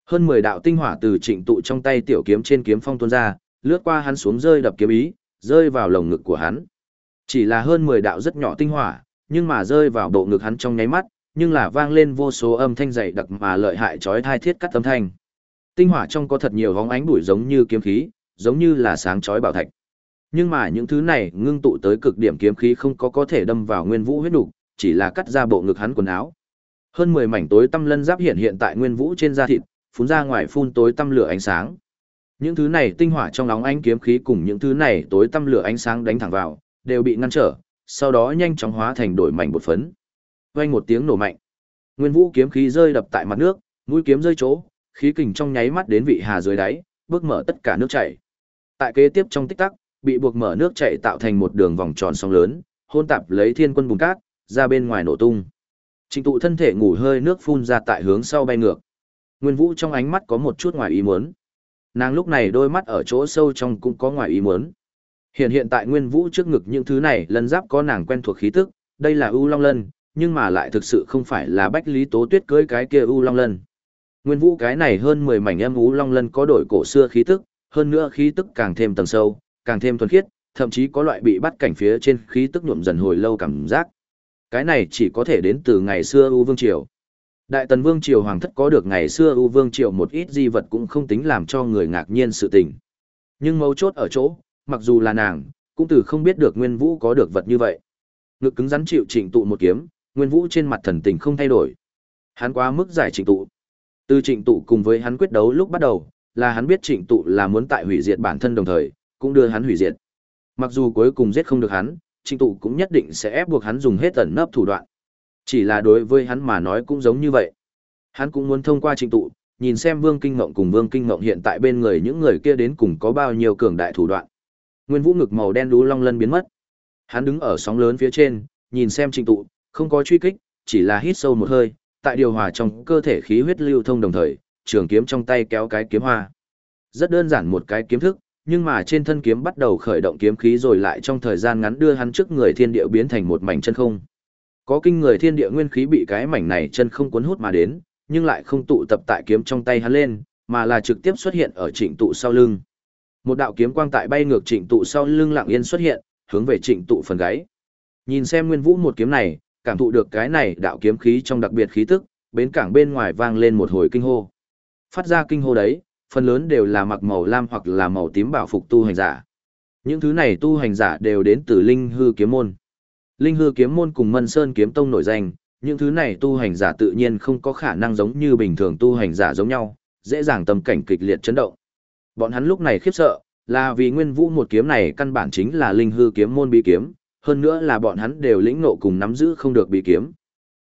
Hơn 10 đạo tinh hỏa từ trịnh tụ trong tay tiểu kiếm trên kiếm phong tuôn ra, lướt qua hắn xuống rơi đập kiếm ý, rơi vào lồng ngực của hắn. Chỉ là hơn 10 đạo rất nhỏ tinh hỏa, nhưng mà rơi vào bộ ngực hắn trong nháy mắt, nhưng là vang lên vô số âm thanh dày đặc mà lợi hại chói tai thiết cắt âm thanh. Tinh hỏa trong có thật nhiều hóng ánh bụi giống như kiếm khí, giống như là sáng chói bảo thạch. Nhưng mà những thứ này ngưng tụ tới cực điểm kiếm khí không có có thể đâm vào nguyên vũ huyết đủ, chỉ là cắt ra bộ ngực hắn quần áo. Hơn 10 mảnh tối tăm lân giáp hiện hiện tại nguyên vũ trên da thịt, phun ra ngoài phun tối tăm lửa ánh sáng. Những thứ này tinh hỏa trong nóng ánh kiếm khí cùng những thứ này tối tăm lửa ánh sáng đánh thẳng vào, đều bị ngăn trở, sau đó nhanh chóng hóa thành đổi mảnh bột phấn. Vang một tiếng nổ mạnh. Nguyên vũ kiếm khí rơi đập tại mặt nước, mũi kiếm rơi chỗ, khí kình trong nháy mắt đến vị hà dưới đáy, bước mở tất cả nước chảy. Tại kế tiếp trong tích tắc, bị buộc mở nước chảy tạo thành một đường vòng tròn sóng lớn, hôn tạp lấy thiên quân bùn cát, ra bên ngoài nổ tung. Trình tụ thân thể ngủ hơi nước phun ra tại hướng sau bay ngược. Nguyên Vũ trong ánh mắt có một chút ngoài ý muốn. Nàng lúc này đôi mắt ở chỗ sâu trong cũng có ngoài ý muốn. Hiện hiện tại Nguyên Vũ trước ngực những thứ này lần giáp có nàng quen thuộc khí tức, đây là U Long Lân, nhưng mà lại thực sự không phải là Bách Lý Tố Tuyết cưới cái kia U Long Lân. Nguyên Vũ cái này hơn 10 mảnh em U Long Lân có đổi cổ xưa khí tức, hơn nữa khí tức càng thêm tầng sâu, càng thêm thuần khiết, thậm chí có loại bị bắt cảnh phía trên khí tức nhuộm dần hồi lâu cảm giác. Cái này chỉ có thể đến từ ngày xưa U Vương Triều. Đại Tần Vương Triều Hoàng thất có được ngày xưa U Vương Triều một ít di vật cũng không tính làm cho người ngạc nhiên sự tình. Nhưng mấu chốt ở chỗ, mặc dù là nàng, cũng từ không biết được Nguyên Vũ có được vật như vậy. Ngực cứng rắn chịu trịnh tụ một kiếm, Nguyên Vũ trên mặt thần tình không thay đổi. Hắn quá mức giải trịnh tụ. Từ trịnh tụ cùng với hắn quyết đấu lúc bắt đầu, là hắn biết trịnh tụ là muốn tại hủy diệt bản thân đồng thời, cũng đưa hắn hủy diệt. Mặc dù cuối cùng giết không được hắn, trịnh tụ cũng nhất định sẽ ép buộc hắn dùng hết ẩn nấp thủ đoạn. Chỉ là đối với hắn mà nói cũng giống như vậy. Hắn cũng muốn thông qua trịnh tụ, nhìn xem Vương Kinh Ngộng cùng Vương Kinh Ngộng hiện tại bên người những người kia đến cùng có bao nhiêu cường đại thủ đoạn. Nguyên Vũ ngực màu đen đú long lân biến mất. Hắn đứng ở sóng lớn phía trên, nhìn xem trịnh tụ, không có truy kích, chỉ là hít sâu một hơi, tại điều hòa trong cơ thể khí huyết lưu thông đồng thời, trường kiếm trong tay kéo cái kiếm hoa. Rất đơn giản một cái kiếm thức, nhưng mà trên thân kiếm bắt đầu khởi động kiếm khí rồi lại trong thời gian ngắn đưa hắn trước người thiên địa biến thành một mảnh chân không. Có kinh người thiên địa nguyên khí bị cái mảnh này chân không cuốn hút mà đến, nhưng lại không tụ tập tại kiếm trong tay hắn lên, mà là trực tiếp xuất hiện ở trịnh tụ sau lưng. Một đạo kiếm quang tại bay ngược trịnh tụ sau lưng lặng yên xuất hiện, hướng về trịnh tụ phần gáy. Nhìn xem Nguyên Vũ một kiếm này, cảm thụ được cái này đạo kiếm khí trong đặc biệt khí tức, bến cảng bên ngoài vang lên một hồi kinh hô. Phát ra kinh hô đấy, phần lớn đều là mặc màu lam hoặc là màu tím bảo phục tu hành giả. Những thứ này tu hành giả đều đến từ Linh Hư kiếm môn. Linh Hư kiếm môn cùng Mân Sơn kiếm tông nổi danh, những thứ này tu hành giả tự nhiên không có khả năng giống như bình thường tu hành giả giống nhau, dễ dàng tâm cảnh kịch liệt chấn động. Bọn hắn lúc này khiếp sợ, là vì Nguyên Vũ một kiếm này căn bản chính là linh hư kiếm môn bí kiếm, hơn nữa là bọn hắn đều lĩnh ngộ cùng nắm giữ không được bí kiếm.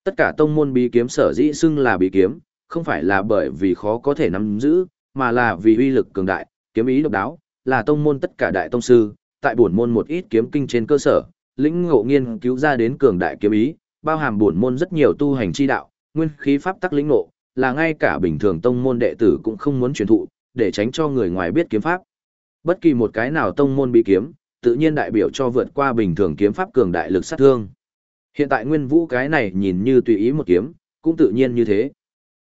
Tất cả tông môn bí kiếm sở dĩ xưng là bí kiếm, không phải là bởi vì khó có thể nắm giữ, mà là vì uy lực cường đại, kiếm ý độc đáo, là tông môn tất cả đại tông sư, tại bổn môn một ít kiếm kinh trên cơ sở, lĩnh ngộ nghiên cứu ra đến cường đại kiếm ý, bao hàm bổn môn rất nhiều tu hành chi đạo, nguyên khí pháp tắc lĩnh ngộ, là ngay cả bình thường tông môn đệ tử cũng không muốn truyền thụ, để tránh cho người ngoài biết kiếm pháp. Bất kỳ một cái nào tông môn bị kiếm, tự nhiên đại biểu cho vượt qua bình thường kiếm pháp cường đại lực sát thương. Hiện tại Nguyên Vũ cái này nhìn như tùy ý một kiếm, cũng tự nhiên như thế.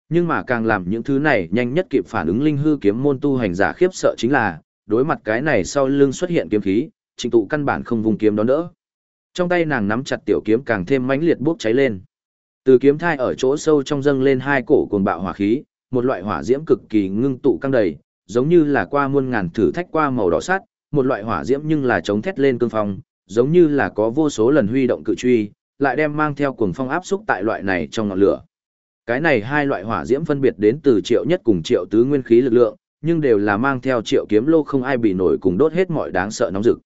Nhưng mà càng làm những thứ này nhanh nhất kịp phản ứng linh hư kiếm môn tu hành giả khiếp sợ chính là, đối mặt cái này sau lưng xuất hiện kiếm khí, trình tụ căn bản không vùng kiếm đó nữa. Trong tay nàng nắm chặt tiểu kiếm càng thêm mãnh liệt bốc cháy lên. Từ kiếm thai ở chỗ sâu trong dâng lên hai cổ cuồng bạo hỏa khí, một loại hỏa diễm cực kỳ ngưng tụ căng đầy, giống như là qua muôn ngàn thử thách qua màu đỏ sắt, một loại hỏa diễm nhưng là chống thét lên cương phong, giống như là có vô số lần huy động cự truy, lại đem mang theo cuồng phong áp xúc tại loại này trong ngọn lửa. Cái này hai loại hỏa diễm phân biệt đến từ triệu nhất cùng triệu tứ nguyên khí lực lượng, nhưng đều là mang theo triệu kiếm lô không ai bị nổi cùng đốt hết mọi đáng sợ nóng rực.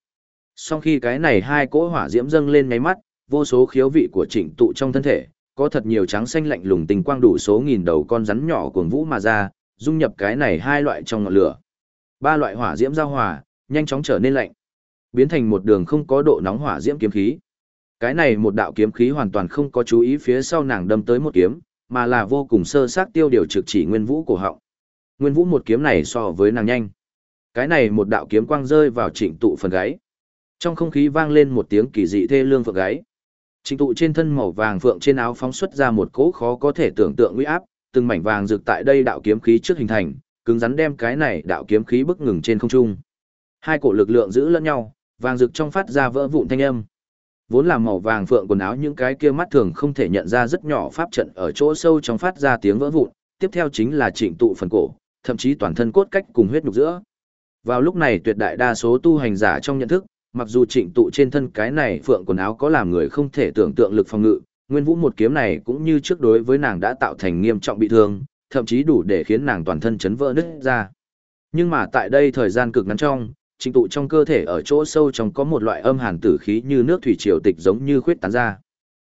Sau khi cái này hai cỗ hỏa diễm dâng lên ngáy mắt, vô số khiếu vị của trịnh tụ trong thân thể, có thật nhiều trắng xanh lạnh lùng tình quang đủ số nghìn đầu con rắn nhỏ cuồng vũ mà ra, dung nhập cái này hai loại trong ngọn lửa. Ba loại hỏa diễm giao hòa, nhanh chóng trở nên lạnh, biến thành một đường không có độ nóng hỏa diễm kiếm khí. Cái này một đạo kiếm khí hoàn toàn không có chú ý phía sau nàng đâm tới một kiếm, mà là vô cùng sơ sát tiêu điều trực chỉ Nguyên Vũ cổ họng. Nguyên Vũ một kiếm này so với nàng nhanh. Cái này một đạo kiếm quang rơi vào Trịnh Tụ phần gáy. Trong không khí vang lên một tiếng kỳ dị thê lương phượng gáy. Trịnh Tụ trên thân màu vàng phượng trên áo phóng xuất ra một cỗ khó có thể tưởng tượng uy áp, từng mảnh vàng rực tại đây đạo kiếm khí trước hình thành, cứng rắn đem cái này đạo kiếm khí bức ngừng trên không trung. Hai cổ lực lượng giữ lẫn nhau, vàng rực trong phát ra vỡ vụn thanh âm. Vốn là màu vàng phượng quần áo những cái kia mắt thường không thể nhận ra rất nhỏ pháp trận ở chỗ sâu trong phát ra tiếng vỡ vụn, tiếp theo chính là trịnh tụ phần cổ, thậm chí toàn thân cốt cách cùng huyết nhục giữa. Vào lúc này tuyệt đại đa số tu hành giả trong nhận thức, mặc dù trịnh tụ trên thân cái này phượng quần áo có làm người không thể tưởng tượng lực phòng ngự, nguyên vũ một kiếm này cũng như trước đối với nàng đã tạo thành nghiêm trọng bị thương, thậm chí đủ để khiến nàng toàn thân chấn vỡ nứt ra. Nhưng mà tại đây thời gian cực ngắn trong, trịnh tụ trong cơ thể ở chỗ sâu trong có một loại âm hàn tử khí như nước thủy triều tịch giống như khuyết tán ra.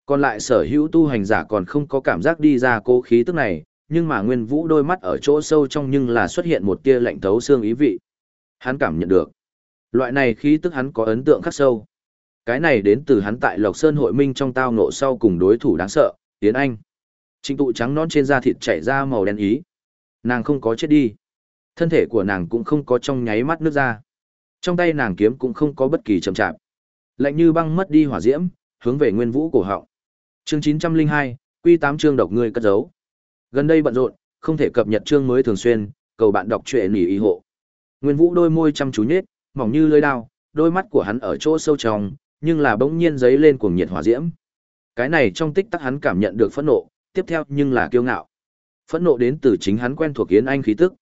Còn lại sở hữu tu hành giả còn không có cảm giác đi ra cố khí tức này, nhưng mà nguyên vũ đôi mắt ở chỗ sâu trong nhưng là xuất hiện một tia lạnh thấu xương ý vị. Hắn cảm nhận được. Loại này khí tức hắn có ấn tượng khắc sâu. Cái này đến từ hắn tại Lộc Sơn hội minh trong tao nộ sau cùng đối thủ đáng sợ, Tiến Anh. Trình tụ trắng non trên da thịt chảy ra màu đen ý. Nàng không có chết đi. Thân thể của nàng cũng không có trong nháy mắt nước ra. Trong tay nàng kiếm cũng không có bất kỳ chậm chạp. Lạnh như băng mất đi hỏa diễm, hướng về Nguyên Vũ cổ họng. Chương 902, Quy 8 chương độc người cất giấu. Gần đây bận rộn, không thể cập nhật chương mới thường xuyên, cầu bạn đọc truyện nỉ ý hộ. Nguyên Vũ đôi môi chăm chú nhết, mỏng như lưỡi dao, đôi mắt của hắn ở chỗ sâu trong, nhưng là bỗng nhiên giấy lên cuồng nhiệt hỏa diễm. Cái này trong tích tắc hắn cảm nhận được phẫn nộ, tiếp theo nhưng là kiêu ngạo. Phẫn nộ đến từ chính hắn quen thuộc Yến Anh khí tức.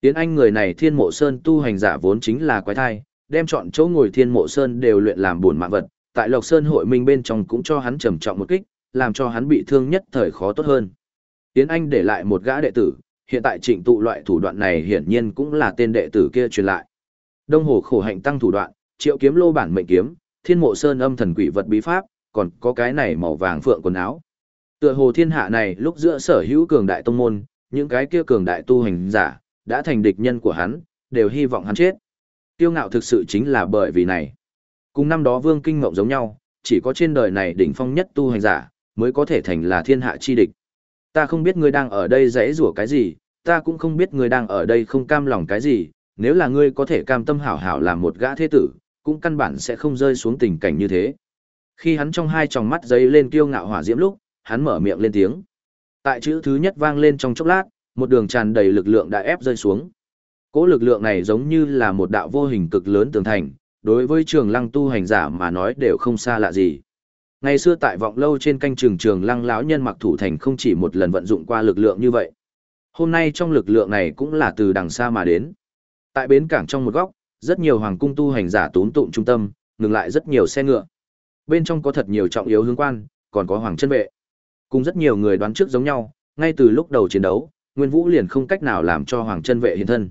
Yến Anh người này Thiên Mộ Sơn tu hành giả vốn chính là quái thai, đem chọn chỗ ngồi Thiên Mộ Sơn đều luyện làm buồn mạng vật, tại Lộc Sơn hội minh bên trong cũng cho hắn trầm trọng một kích, làm cho hắn bị thương nhất thời khó tốt hơn. Yến Anh để lại một gã đệ tử, hiện tại trịnh tụ loại thủ đoạn này hiển nhiên cũng là tên đệ tử kia truyền lại. Đông Hồ khổ hạnh tăng thủ đoạn, triệu kiếm lô bản mệnh kiếm, thiên mộ sơn âm thần quỷ vật bí pháp, còn có cái này màu vàng phượng quần áo. Tựa hồ thiên hạ này lúc giữa sở hữu cường đại tông môn, những cái kia cường đại tu hành giả, đã thành địch nhân của hắn, đều hy vọng hắn chết. Tiêu ngạo thực sự chính là bởi vì này. Cùng năm đó vương kinh ngộng giống nhau, chỉ có trên đời này đỉnh phong nhất tu hành giả, mới có thể thành là thiên hạ chi địch. Ta không biết ngươi đang ở đây rẽ rủa cái gì, ta cũng không biết ngươi đang ở đây không cam lòng cái gì, nếu là ngươi có thể cam tâm hảo hảo làm một gã thế tử, cũng căn bản sẽ không rơi xuống tình cảnh như thế. Khi hắn trong hai tròng mắt giấy lên kiêu ngạo hỏa diễm lúc, hắn mở miệng lên tiếng. Tại chữ thứ nhất vang lên trong chốc lát, một đường tràn đầy lực lượng đã ép rơi xuống. Cỗ lực lượng này giống như là một đạo vô hình cực lớn tường thành, đối với trường lăng tu hành giả mà nói đều không xa lạ gì. Ngày xưa tại vọng lâu trên canh trường trường lăng lão nhân mặc thủ thành không chỉ một lần vận dụng qua lực lượng như vậy. Hôm nay trong lực lượng này cũng là từ đằng xa mà đến. Tại bến cảng trong một góc, rất nhiều hoàng cung tu hành giả tốn tụng trung tâm, ngừng lại rất nhiều xe ngựa. Bên trong có thật nhiều trọng yếu hướng quan, còn có hoàng chân vệ. Cùng rất nhiều người đoán trước giống nhau, ngay từ lúc đầu chiến đấu, Nguyên Vũ liền không cách nào làm cho Hoàng Chân Vệ hiện thân.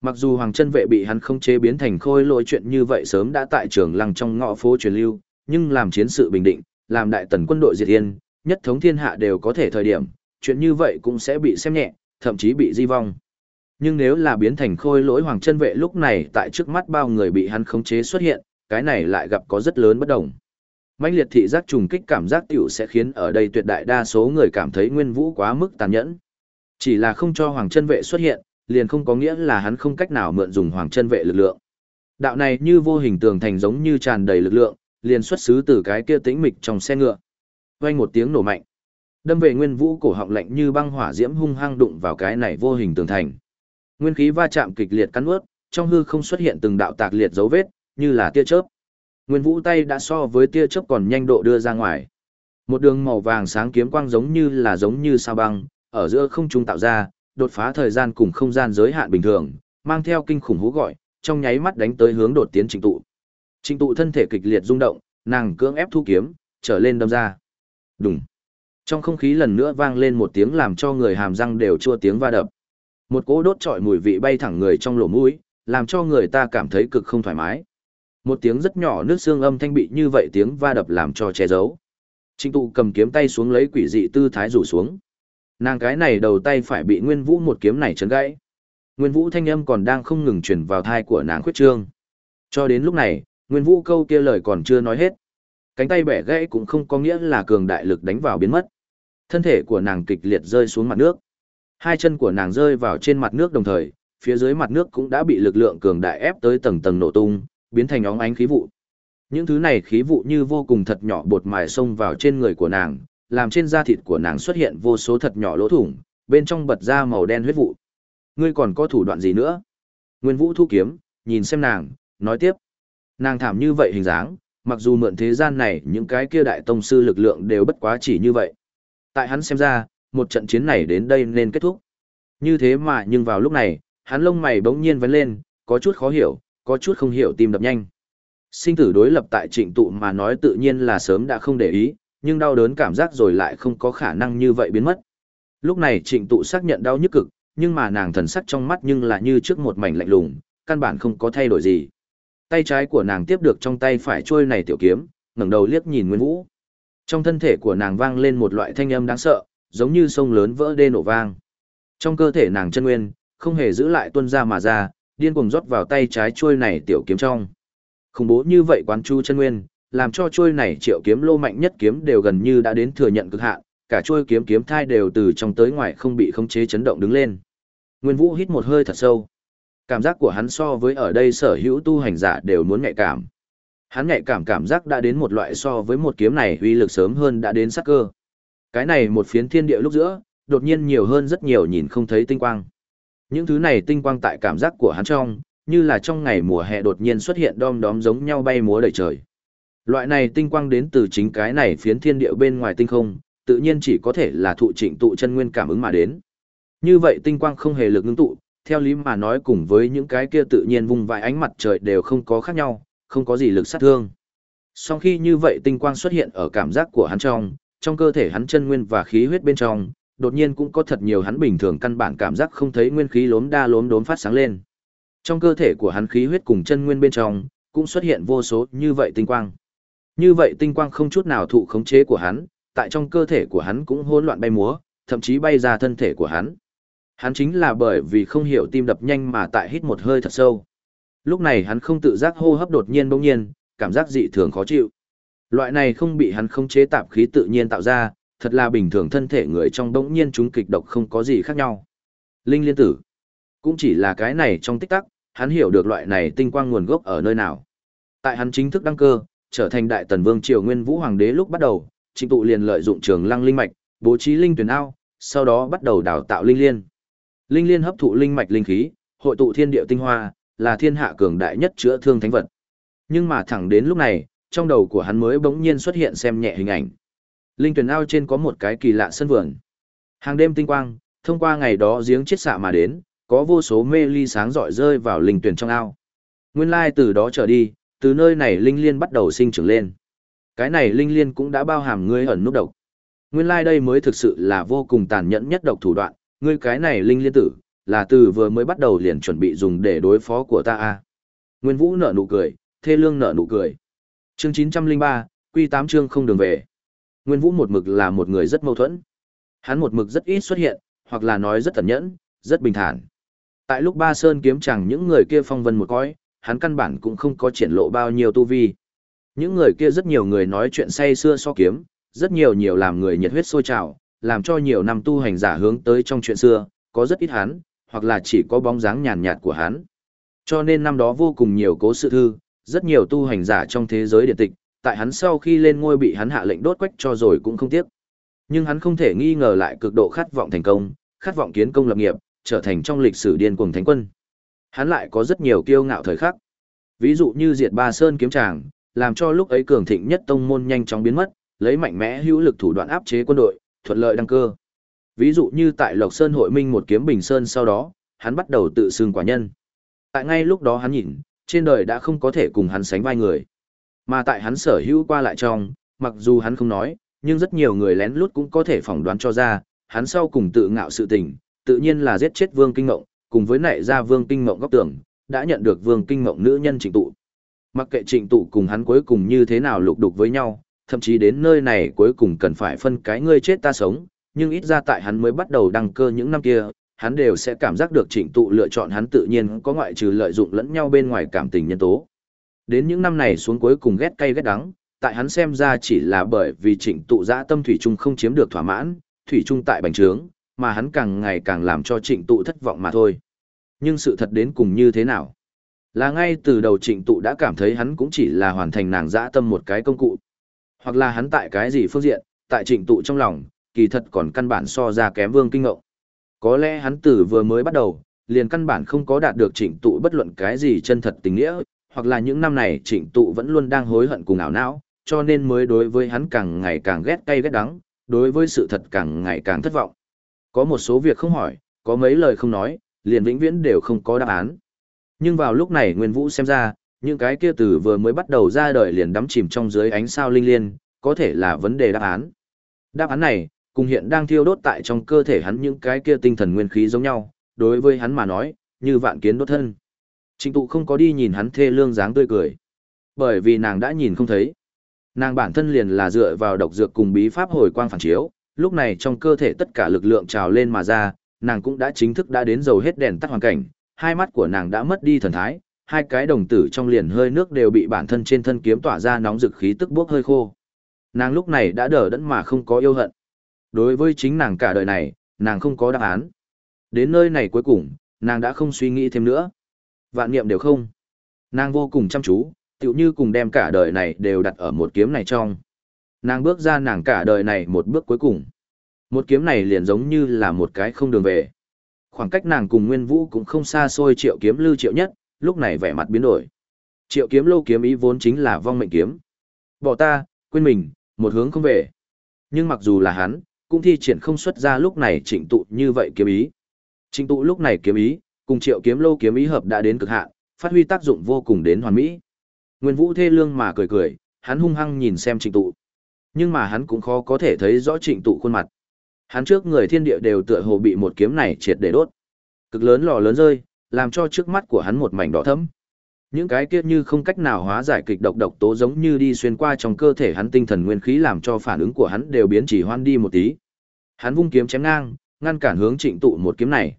Mặc dù Hoàng Chân Vệ bị hắn không chế biến thành khôi lỗi chuyện như vậy sớm đã tại trường lăng trong ngõ phố truyền lưu, nhưng làm chiến sự bình định, làm đại tần quân đội diệt yên, nhất thống thiên hạ đều có thể thời điểm, chuyện như vậy cũng sẽ bị xem nhẹ, thậm chí bị di vong. Nhưng nếu là biến thành khôi lỗi Hoàng Chân Vệ lúc này tại trước mắt bao người bị hắn khống chế xuất hiện, cái này lại gặp có rất lớn bất đồng. Mạnh liệt thị giác trùng kích cảm giác tiểu sẽ khiến ở đây tuyệt đại đa số người cảm thấy Nguyên Vũ quá mức tàn nhẫn. Chỉ là không cho Hoàng Chân Vệ xuất hiện, liền không có nghĩa là hắn không cách nào mượn dùng Hoàng Chân Vệ lực lượng. Đạo này như vô hình tường thành giống như tràn đầy lực lượng, liền xuất xứ từ cái kia tĩnh mịch trong xe ngựa. Vang một tiếng nổ mạnh. Đâm về Nguyên Vũ cổ họng lạnh như băng hỏa diễm hung hăng đụng vào cái này vô hình tường thành. Nguyên khí va chạm kịch liệt cắn nuốt, trong hư không xuất hiện từng đạo tạc liệt dấu vết, như là tia chớp. Nguyên Vũ tay đã so với tia chớp còn nhanh độ đưa ra ngoài. Một đường màu vàng sáng kiếm quang giống như là giống như sao băng, ở giữa không trung tạo ra, đột phá thời gian cùng không gian giới hạn bình thường, mang theo kinh khủng hú gọi, trong nháy mắt đánh tới hướng đột tiến Trình tụ. Trình tụ thân thể kịch liệt rung động, nàng cưỡng ép thu kiếm, trở lên đâm ra. Đùng. Trong không khí lần nữa vang lên một tiếng làm cho người hàm răng đều chua tiếng va đập. Một cỗ đốt trọi mùi vị bay thẳng người trong lỗ mũi, làm cho người ta cảm thấy cực không thoải mái. Một tiếng rất nhỏ nước xương âm thanh bị như vậy tiếng va đập làm cho che giấu. Trịnh tụ cầm kiếm tay xuống lấy quỷ dị tư thái rủ xuống. Nàng cái này đầu tay phải bị Nguyên Vũ một kiếm này chấn gãy. Nguyên Vũ thanh âm còn đang không ngừng truyền vào thai của nàng khuyết trương. Cho đến lúc này, Nguyên Vũ câu kia lời còn chưa nói hết. Cánh tay bẻ gãy cũng không có nghĩa là cường đại lực đánh vào biến mất. Thân thể của nàng kịch liệt rơi xuống mặt nước. Hai chân của nàng rơi vào trên mặt nước đồng thời, phía dưới mặt nước cũng đã bị lực lượng cường đại ép tới tầng tầng nổ tung, biến thành óng ánh khí vụ. Những thứ này khí vụ như vô cùng thật nhỏ bột mài xông vào trên người của nàng, làm trên da thịt của nàng xuất hiện vô số thật nhỏ lỗ thủng, bên trong bật ra màu đen huyết vụ. Ngươi còn có thủ đoạn gì nữa? Nguyên Vũ thu kiếm, nhìn xem nàng, nói tiếp. Nàng thảm như vậy hình dáng, mặc dù mượn thế gian này những cái kia đại tông sư lực lượng đều bất quá chỉ như vậy. Tại hắn xem ra, một trận chiến này đến đây nên kết thúc. Như thế mà nhưng vào lúc này, hắn lông mày bỗng nhiên vấn lên, có chút khó hiểu, có chút không hiểu tim đập nhanh. Sinh tử đối lập tại trịnh tụ mà nói tự nhiên là sớm đã không để ý, nhưng đau đớn cảm giác rồi lại không có khả năng như vậy biến mất. Lúc này trịnh tụ xác nhận đau nhức cực, nhưng mà nàng thần sắc trong mắt nhưng là như trước một mảnh lạnh lùng, căn bản không có thay đổi gì. Tay trái của nàng tiếp được trong tay phải trôi này tiểu kiếm, ngẩng đầu liếc nhìn Nguyên Vũ. Trong thân thể của nàng vang lên một loại thanh âm đáng sợ, giống như sông lớn vỡ đê nổ vang. Trong cơ thể nàng chân nguyên, không hề giữ lại tuân ra mà ra, điên cuồng rót vào tay trái trôi này tiểu kiếm trong. Khủng bố như vậy quán chu chân nguyên, làm cho trôi này triệu kiếm lô mạnh nhất kiếm đều gần như đã đến thừa nhận cực hạn, cả trôi kiếm kiếm thai đều từ trong tới ngoài không bị khống chế chấn động đứng lên. Nguyên Vũ hít một hơi thật sâu. Cảm giác của hắn so với ở đây sở hữu tu hành giả đều muốn nhạy cảm. Hắn nhạy cảm cảm giác đã đến một loại so với một kiếm này uy lực sớm hơn đã đến sắc cơ. Cái này một phiến thiên địa lúc giữa, đột nhiên nhiều hơn rất nhiều nhìn không thấy tinh quang. Những thứ này tinh quang tại cảm giác của hắn trong, như là trong ngày mùa hè đột nhiên xuất hiện đom đóm giống nhau bay múa đầy trời. Loại này tinh quang đến từ chính cái này phiến thiên địa bên ngoài tinh không, tự nhiên chỉ có thể là thụ trịnh tụ chân nguyên cảm ứng mà đến. Như vậy tinh quang không hề lực ngưng tụ, theo lý mà nói cùng với những cái kia tự nhiên vùng vài ánh mặt trời đều không có khác nhau, không có gì lực sát thương. Sau khi như vậy tinh quang xuất hiện ở cảm giác của hắn trong, trong cơ thể hắn chân nguyên và khí huyết bên trong, đột nhiên cũng có thật nhiều hắn bình thường căn bản cảm giác không thấy nguyên khí lốm đa lốm đốm phát sáng lên. Trong cơ thể của hắn khí huyết cùng chân nguyên bên trong, cũng xuất hiện vô số như vậy tinh quang. Như vậy tinh quang không chút nào thụ khống chế của hắn, tại trong cơ thể của hắn cũng hỗn loạn bay múa, thậm chí bay ra thân thể của hắn. Hắn chính là bởi vì không hiểu tim đập nhanh mà tại hít một hơi thật sâu. Lúc này hắn không tự giác hô hấp đột nhiên bỗng nhiên, cảm giác dị thường khó chịu. Loại này không bị hắn khống chế tạp khí tự nhiên tạo ra, thật là bình thường thân thể người trong bỗng nhiên chúng kịch độc không có gì khác nhau. Linh liên tử. Cũng chỉ là cái này trong tích tắc, hắn hiểu được loại này tinh quang nguồn gốc ở nơi nào. Tại hắn chính thức đăng cơ, trở thành đại tần vương triều nguyên vũ hoàng đế lúc bắt đầu, trịnh tụ liền lợi dụng trường lăng linh mạch, bố trí linh tuyển ao, sau đó bắt đầu đào tạo linh liên. Linh liên hấp thụ linh mạch linh khí, hội tụ thiên địa tinh hoa, là thiên hạ cường đại nhất chữa thương thánh vật. Nhưng mà thẳng đến lúc này, trong đầu của hắn mới bỗng nhiên xuất hiện xem nhẹ hình ảnh. Linh tuyển ao trên có một cái kỳ lạ sân vườn. Hàng đêm tinh quang, thông qua ngày đó giếng chết xạ mà đến, có vô số mê ly sáng rọi rơi vào linh tuyển trong ao. Nguyên lai từ đó trở đi, từ nơi này linh liên bắt đầu sinh trưởng lên. Cái này linh liên cũng đã bao hàm ngươi ẩn nút độc. Nguyên lai đây mới thực sự là vô cùng tàn nhẫn nhất độc thủ đoạn, ngươi cái này linh liên tử, là từ vừa mới bắt đầu liền chuẩn bị dùng để đối phó của ta a. Nguyên Vũ nở nụ cười, Thê Lương nở nụ cười. Chương 903, Quy 8 chương không đường về. Nguyên Vũ một mực là một người rất mâu thuẫn. Hắn một mực rất ít xuất hiện, hoặc là nói rất tẩn nhẫn, rất bình thản. Tại lúc Ba Sơn kiếm chẳng những người kia phong vân một cõi, hắn căn bản cũng không có triển lộ bao nhiêu tu vi. Những người kia rất nhiều người nói chuyện say xưa so kiếm, rất nhiều nhiều làm người nhiệt huyết sôi trào, làm cho nhiều năm tu hành giả hướng tới trong chuyện xưa, có rất ít hắn, hoặc là chỉ có bóng dáng nhàn nhạt của hắn. Cho nên năm đó vô cùng nhiều cố sự thư, rất nhiều tu hành giả trong thế giới điện tịch, tại hắn sau khi lên ngôi bị hắn hạ lệnh đốt quách cho rồi cũng không tiếc. Nhưng hắn không thể nghi ngờ lại cực độ khát vọng thành công, khát vọng kiến công lập nghiệp, trở thành trong lịch sử điên cuồng thánh quân. Hắn lại có rất nhiều kiêu ngạo thời khắc. Ví dụ như diệt ba sơn kiếm tràng, làm cho lúc ấy cường thịnh nhất tông môn nhanh chóng biến mất, lấy mạnh mẽ hữu lực thủ đoạn áp chế quân đội, thuận lợi đăng cơ. Ví dụ như tại Lộc Sơn hội minh một kiếm bình sơn sau đó, hắn bắt đầu tự xưng quả nhân. Tại ngay lúc đó hắn nhìn, trên đời đã không có thể cùng hắn sánh vai người. Mà tại hắn sở hữu qua lại trong, mặc dù hắn không nói, nhưng rất nhiều người lén lút cũng có thể phỏng đoán cho ra, hắn sau cùng tự ngạo sự tình, tự nhiên là giết chết Vương Kinh Ngộng, cùng với nảy ra Vương Kinh mộng góc tường đã nhận được Vương Kinh mộng nữ nhân trịnh tụ. Mặc kệ trịnh tụ cùng hắn cuối cùng như thế nào lục đục với nhau, thậm chí đến nơi này cuối cùng cần phải phân cái ngươi chết ta sống, nhưng ít ra tại hắn mới bắt đầu đăng cơ những năm kia, hắn đều sẽ cảm giác được trịnh tụ lựa chọn hắn tự nhiên có ngoại trừ lợi dụng lẫn nhau bên ngoài cảm tình nhân tố. Đến những năm này xuống cuối cùng ghét cay ghét đắng, tại hắn xem ra chỉ là bởi vì trịnh tụ dã tâm thủy trung không chiếm được thỏa mãn, thủy trung tại bành trướng, mà hắn càng ngày càng làm cho trịnh tụ thất vọng mà thôi. Nhưng sự thật đến cùng như thế nào? Là ngay từ đầu trịnh tụ đã cảm thấy hắn cũng chỉ là hoàn thành nàng dã tâm một cái công cụ. Hoặc là hắn tại cái gì phương diện, tại trịnh tụ trong lòng, kỳ thật còn căn bản so ra kém vương kinh ngộng. Có lẽ hắn từ vừa mới bắt đầu, liền căn bản không có đạt được trịnh tụ bất luận cái gì chân thật tình nghĩa, hoặc là những năm này trịnh tụ vẫn luôn đang hối hận cùng ảo não, cho nên mới đối với hắn càng ngày càng ghét cay ghét đắng, đối với sự thật càng ngày càng thất vọng. Có một số việc không hỏi, có mấy lời không nói, liền vĩnh viễn đều không có đáp án. Nhưng vào lúc này Nguyên Vũ xem ra, những cái kia từ vừa mới bắt đầu ra đời liền đắm chìm trong dưới ánh sao linh liên, có thể là vấn đề đáp án. Đáp án này, cùng hiện đang thiêu đốt tại trong cơ thể hắn những cái kia tinh thần nguyên khí giống nhau, đối với hắn mà nói, như vạn kiến đốt thân. Trịnh tụ không có đi nhìn hắn thê lương dáng tươi cười. Bởi vì nàng đã nhìn không thấy. Nàng bản thân liền là dựa vào độc dược cùng bí pháp hồi quang phản chiếu, lúc này trong cơ thể tất cả lực lượng trào lên mà ra, nàng cũng đã chính thức đã đến dầu hết đèn tắt hoàn cảnh, hai mắt của nàng đã mất đi thần thái, hai cái đồng tử trong liền hơi nước đều bị bản thân trên thân kiếm tỏa ra nóng dực khí tức bốc hơi khô. Nàng lúc này đã đỡ đẫn mà không có yêu hận. Đối với chính nàng cả đời này, nàng không có đáp án. Đến nơi này cuối cùng, nàng đã không suy nghĩ thêm nữa. Vạn niệm đều không. Nàng vô cùng chăm chú, tựu như cùng đem cả đời này đều đặt ở một kiếm này trong. Nàng bước ra nàng cả đời này một bước cuối cùng. Một kiếm này liền giống như là một cái không đường về. Khoảng cách nàng cùng Nguyên Vũ cũng không xa xôi triệu kiếm lưu triệu nhất, lúc này vẻ mặt biến đổi. Triệu kiếm lâu kiếm ý vốn chính là vong mệnh kiếm. Bỏ ta, quên mình, một hướng không về. Nhưng mặc dù là hắn, cũng thi triển không xuất ra lúc này trịnh tụ như vậy kiếm ý. Trịnh tụ lúc này kiếm ý, cùng triệu kiếm lâu kiếm ý hợp đã đến cực hạn, phát huy tác dụng vô cùng đến hoàn mỹ. Nguyên Vũ thê lương mà cười cười, hắn hung hăng nhìn xem trịnh tụ. Nhưng mà hắn cũng khó có thể thấy rõ trịnh tụ khuôn mặt. Hắn trước người thiên địa đều tựa hồ bị một kiếm này triệt để đốt. Cực lớn lò lớn rơi, làm cho trước mắt của hắn một mảnh đỏ thẫm. Những cái kia như không cách nào hóa giải kịch độc độc tố giống như đi xuyên qua trong cơ thể hắn tinh thần nguyên khí làm cho phản ứng của hắn đều biến chỉ hoan đi một tí. Hắn vung kiếm chém ngang, ngăn cản hướng trịnh tụ một kiếm này.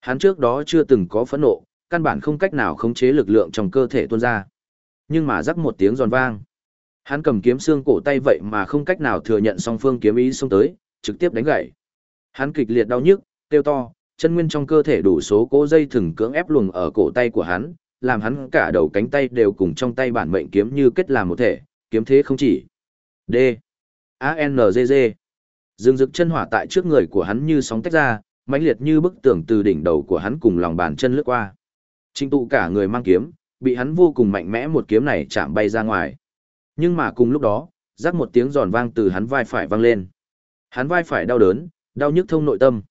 Hắn trước đó chưa từng có phẫn nộ, căn bản không cách nào khống chế lực lượng trong cơ thể tuôn ra. Nhưng mà rắc một tiếng giòn vang. Hắn cầm kiếm xương cổ tay vậy mà không cách nào thừa nhận song phương kiếm ý xông tới, trực tiếp đánh gãy. Hắn kịch liệt đau nhức, kêu to, chân nguyên trong cơ thể đủ số cố dây thừng cưỡng ép luồng ở cổ tay của hắn, làm hắn cả đầu cánh tay đều cùng trong tay bản mệnh kiếm như kết làm một thể, kiếm thế không chỉ. D. A N G G. Dương rực chân hỏa tại trước người của hắn như sóng tách ra, mãnh liệt như bức tường từ đỉnh đầu của hắn cùng lòng bàn chân lướt qua. Trình tụ cả người mang kiếm, bị hắn vô cùng mạnh mẽ một kiếm này chạm bay ra ngoài. Nhưng mà cùng lúc đó, rắc một tiếng giòn vang từ hắn vai phải vang lên. Hắn vai phải đau đớn, đau nhức thông nội tâm.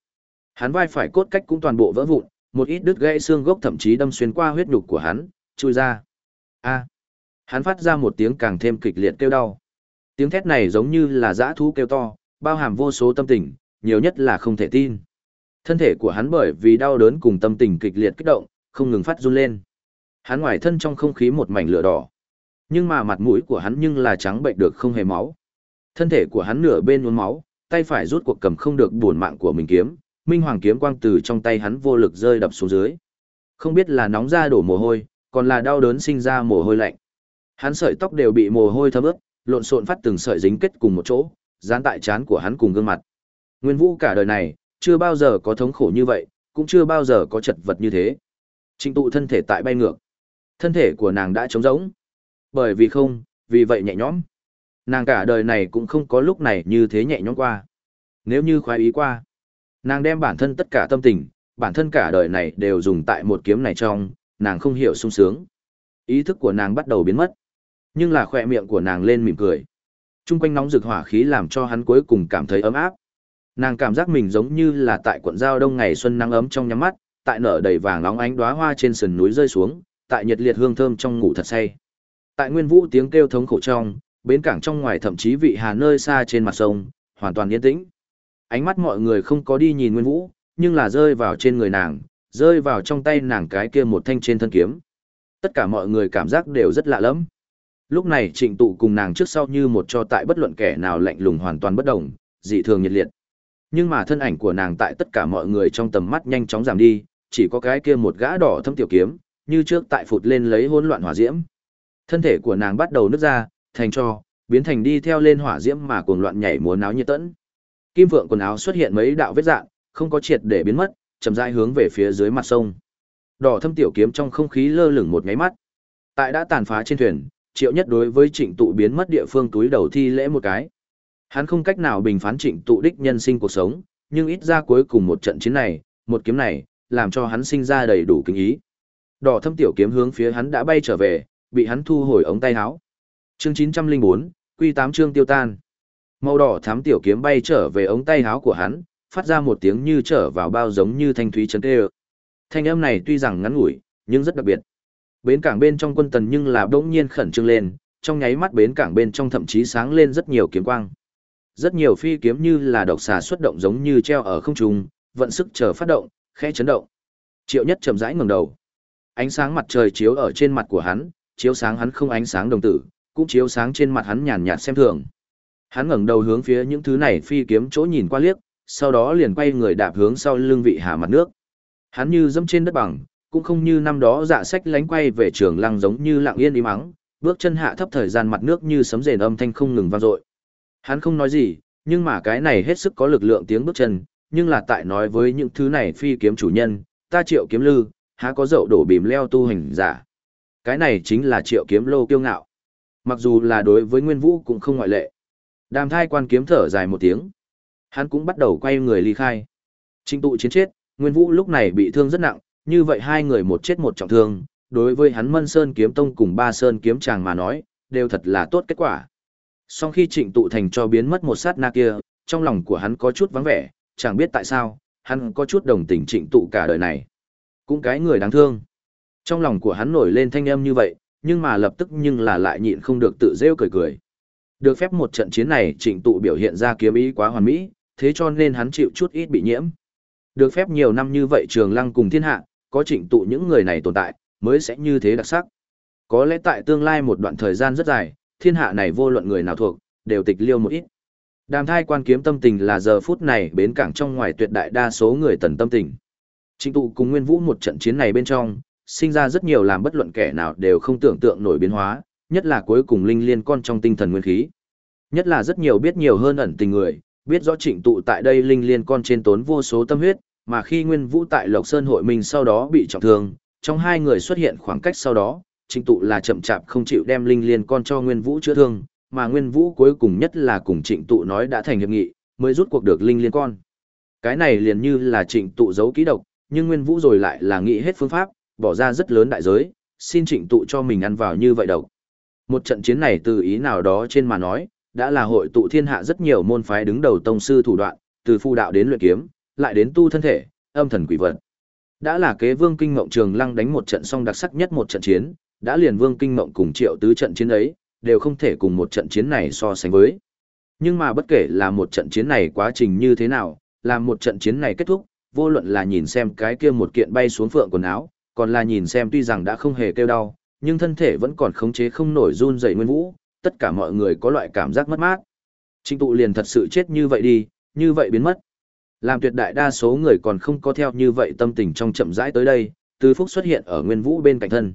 Hắn vai phải cốt cách cũng toàn bộ vỡ vụn, một ít đứt gãy xương gốc thậm chí đâm xuyên qua huyết nhục của hắn, chui ra. A. Hắn phát ra một tiếng càng thêm kịch liệt kêu đau. Tiếng thét này giống như là dã thú kêu to, bao hàm vô số tâm tình, nhiều nhất là không thể tin. Thân thể của hắn bởi vì đau đớn cùng tâm tình kịch liệt kích động, không ngừng phát run lên. Hắn ngoài thân trong không khí một mảnh lửa đỏ. Nhưng mà mặt mũi của hắn nhưng là trắng bệnh được không hề máu. Thân thể của hắn nửa bên uốn máu, tay phải rút cuộc cầm không được buồn mạng của mình kiếm, minh hoàng kiếm quang từ trong tay hắn vô lực rơi đập xuống dưới. Không biết là nóng ra đổ mồ hôi, còn là đau đớn sinh ra mồ hôi lạnh. Hắn sợi tóc đều bị mồ hôi thấm ướt, lộn xộn phát từng sợi dính kết cùng một chỗ, dán tại trán của hắn cùng gương mặt. Nguyên Vũ cả đời này, chưa bao giờ có thống khổ như vậy, cũng chưa bao giờ có chật vật như thế. Trịnh tụ thân thể tại bay ngược. Thân thể của nàng đã trống rỗng. Bởi vì không, vì vậy nhẹ nhõm. Nàng cả đời này cũng không có lúc này như thế nhẹ nhõm qua. Nếu như khoái ý qua, nàng đem bản thân tất cả tâm tình, bản thân cả đời này đều dùng tại một kiếm này trong, nàng không hiểu sung sướng. Ý thức của nàng bắt đầu biến mất. Nhưng là khỏe miệng của nàng lên mỉm cười. Trung quanh nóng rực hỏa khí làm cho hắn cuối cùng cảm thấy ấm áp. Nàng cảm giác mình giống như là tại quận giao đông ngày xuân nắng ấm trong nhắm mắt, tại nở đầy vàng nóng ánh đóa hoa trên sườn núi rơi xuống, tại nhiệt liệt hương thơm trong ngủ thật say. Tại nguyên vũ tiếng kêu thống khổ trong, bến cảng trong ngoài thậm chí vị hà nơi xa trên mặt sông, hoàn toàn yên tĩnh. Ánh mắt mọi người không có đi nhìn nguyên vũ, nhưng là rơi vào trên người nàng, rơi vào trong tay nàng cái kia một thanh trên thân kiếm. Tất cả mọi người cảm giác đều rất lạ lẫm Lúc này trịnh tụ cùng nàng trước sau như một cho tại bất luận kẻ nào lạnh lùng hoàn toàn bất động, dị thường nhiệt liệt. Nhưng mà thân ảnh của nàng tại tất cả mọi người trong tầm mắt nhanh chóng giảm đi, chỉ có cái kia một gã đỏ thâm tiểu kiếm, như trước tại phụt lên lấy hỗn loạn hỏa diễm. Thân thể của nàng bắt đầu nứt ra, thành cho, biến thành đi theo lên hỏa diễm mà cuồng loạn nhảy múa náo như tẫn. Kim vượng quần áo xuất hiện mấy đạo vết dạng, không có triệt để biến mất, chậm rãi hướng về phía dưới mặt sông. Đỏ thâm tiểu kiếm trong không khí lơ lửng một nháy mắt. Tại đã tàn phá trên thuyền, Triệu Nhất đối với Trịnh Tụ biến mất địa phương túi đầu thi lễ một cái. Hắn không cách nào bình phán Trịnh Tụ đích nhân sinh cuộc sống, nhưng ít ra cuối cùng một trận chiến này, một kiếm này, làm cho hắn sinh ra đầy đủ kinh ý. Đỏ thâm tiểu kiếm hướng phía hắn đã bay trở về, bị hắn thu hồi ống tay áo. Chương 904, Quy 8 chương tiêu tan. Màu đỏ thắm tiểu kiếm bay trở về ống tay áo của hắn, phát ra một tiếng như trở vào bao giống như thanh thúy chấn tê. Thanh âm này tuy rằng ngắn ngủi, nhưng rất đặc biệt. Bến cảng bên trong quân tần nhưng là bỗng nhiên khẩn trương lên, trong nháy mắt bến cảng bên trong thậm chí sáng lên rất nhiều kiếm quang. Rất nhiều phi kiếm như là độc xà xuất động giống như treo ở không trung, vận sức chờ phát động, khẽ chấn động. Triệu Nhất chậm rãi ngẩng đầu. Ánh sáng mặt trời chiếu ở trên mặt của hắn, chiếu sáng hắn không ánh sáng đồng tử, cũng chiếu sáng trên mặt hắn nhàn nhạt xem thường. Hắn ngẩng đầu hướng phía những thứ này phi kiếm chỗ nhìn qua liếc, sau đó liền quay người đạp hướng sau lưng vị hạ mặt nước. Hắn như dẫm trên đất bằng, cũng không như năm đó dạ sách lánh quay về trường lăng giống như lặng yên im mắng, bước chân hạ thấp thời gian mặt nước như sấm rền âm thanh không ngừng vang dội. Hắn không nói gì, nhưng mà cái này hết sức có lực lượng tiếng bước chân, nhưng là tại nói với những thứ này phi kiếm chủ nhân, ta triệu kiếm lư, há có dậu đổ bìm leo tu hành giả. Cái này chính là triệu kiếm lô kiêu ngạo. Mặc dù là đối với Nguyên Vũ cũng không ngoại lệ. Đàm thai quan kiếm thở dài một tiếng. Hắn cũng bắt đầu quay người ly khai. Trinh tụ chiến chết, Nguyên Vũ lúc này bị thương rất nặng, như vậy hai người một chết một trọng thương, đối với hắn Mân Sơn kiếm tông cùng Ba Sơn kiếm chàng mà nói, đều thật là tốt kết quả. Sau khi trịnh tụ thành cho biến mất một sát na kia, trong lòng của hắn có chút vắng vẻ, chẳng biết tại sao, hắn có chút đồng tình trịnh tụ cả đời này. Cũng cái người đáng thương. Trong lòng của hắn nổi lên thanh âm như vậy, nhưng mà lập tức nhưng là lại nhịn không được tự rêu cười cười. Được phép một trận chiến này trịnh tụ biểu hiện ra kiếm ý quá hoàn mỹ, thế cho nên hắn chịu chút ít bị nhiễm. Được phép nhiều năm như vậy trường lăng cùng thiên hạ, có trịnh tụ những người này tồn tại, mới sẽ như thế đặc sắc. Có lẽ tại tương lai một đoạn thời gian rất dài, thiên hạ này vô luận người nào thuộc, đều tịch liêu một ít. Đàm thai quan kiếm tâm tình là giờ phút này bến cảng trong ngoài tuyệt đại đa số người tần tâm tình. Trịnh tụ cùng Nguyên Vũ một trận chiến này bên trong, sinh ra rất nhiều làm bất luận kẻ nào đều không tưởng tượng nổi biến hóa, nhất là cuối cùng linh liên con trong tinh thần nguyên khí. Nhất là rất nhiều biết nhiều hơn ẩn tình người, biết rõ trịnh tụ tại đây linh liên con trên tốn vô số tâm huyết, mà khi Nguyên Vũ tại Lộc Sơn hội mình sau đó bị trọng thương, trong hai người xuất hiện khoảng cách sau đó, trịnh tụ là chậm chạp không chịu đem linh liên con cho Nguyên Vũ chữa thương, mà Nguyên Vũ cuối cùng nhất là cùng trịnh tụ nói đã thành hiệp nghị, mới rút cuộc được linh liên con. Cái này liền như là trịnh tụ giấu ký độc, nhưng Nguyên Vũ rồi lại là nghĩ hết phương pháp, bỏ ra rất lớn đại giới, xin trịnh tụ cho mình ăn vào như vậy độc. Một trận chiến này từ ý nào đó trên mà nói, đã là hội tụ thiên hạ rất nhiều môn phái đứng đầu tông sư thủ đoạn, từ phu đạo đến luyện kiếm, lại đến tu thân thể, âm thần quỷ vật. Đã là kế Vương Kinh Ngộng Trường Lăng đánh một trận song đặc sắc nhất một trận chiến, đã liền Vương Kinh Ngộng cùng Triệu Tứ trận chiến ấy, đều không thể cùng một trận chiến này so sánh với. Nhưng mà bất kể là một trận chiến này quá trình như thế nào, là một trận chiến này kết thúc, vô luận là nhìn xem cái kia một kiện bay xuống phượng quần áo, còn là nhìn xem tuy rằng đã không hề kêu đau, nhưng thân thể vẫn còn khống chế không nổi run rẩy nguyên vũ, tất cả mọi người có loại cảm giác mất mát. Trịnh tụ liền thật sự chết như vậy đi, như vậy biến mất. Làm tuyệt đại đa số người còn không có theo như vậy tâm tình trong chậm rãi tới đây, Từ Phúc xuất hiện ở Nguyên Vũ bên cạnh thân.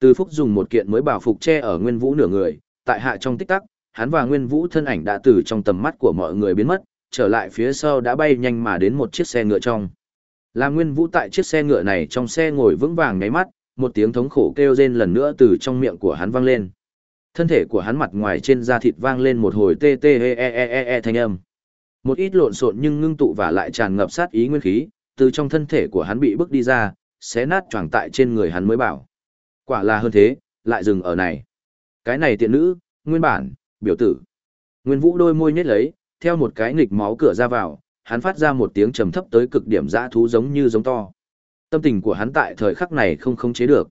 Từ Phúc dùng một kiện mới bảo phục che ở Nguyên Vũ nửa người, tại hạ trong tích tắc, hắn và Nguyên Vũ thân ảnh đã từ trong tầm mắt của mọi người biến mất, trở lại phía sau đã bay nhanh mà đến một chiếc xe ngựa trong. Là Nguyên Vũ tại chiếc xe ngựa này trong xe ngồi vững vàng ngáy mắt, một tiếng thống khổ kêu rên lần nữa từ trong miệng của hắn vang lên. Thân thể của hắn mặt ngoài trên da thịt vang lên một hồi tê tê e e e e, e thanh âm. Một ít lộn xộn nhưng ngưng tụ và lại tràn ngập sát ý nguyên khí, từ trong thân thể của hắn bị bước đi ra, xé nát choàng tại trên người hắn mới bảo. Quả là hơn thế, lại dừng ở này. Cái này tiện nữ, nguyên bản, biểu tử. Nguyên Vũ đôi môi nhếch lấy, theo một cái nghịch máu cửa ra vào, hắn phát ra một tiếng trầm thấp tới cực điểm dã thú giống như giống to. Tâm tình của hắn tại thời khắc này không khống chế được.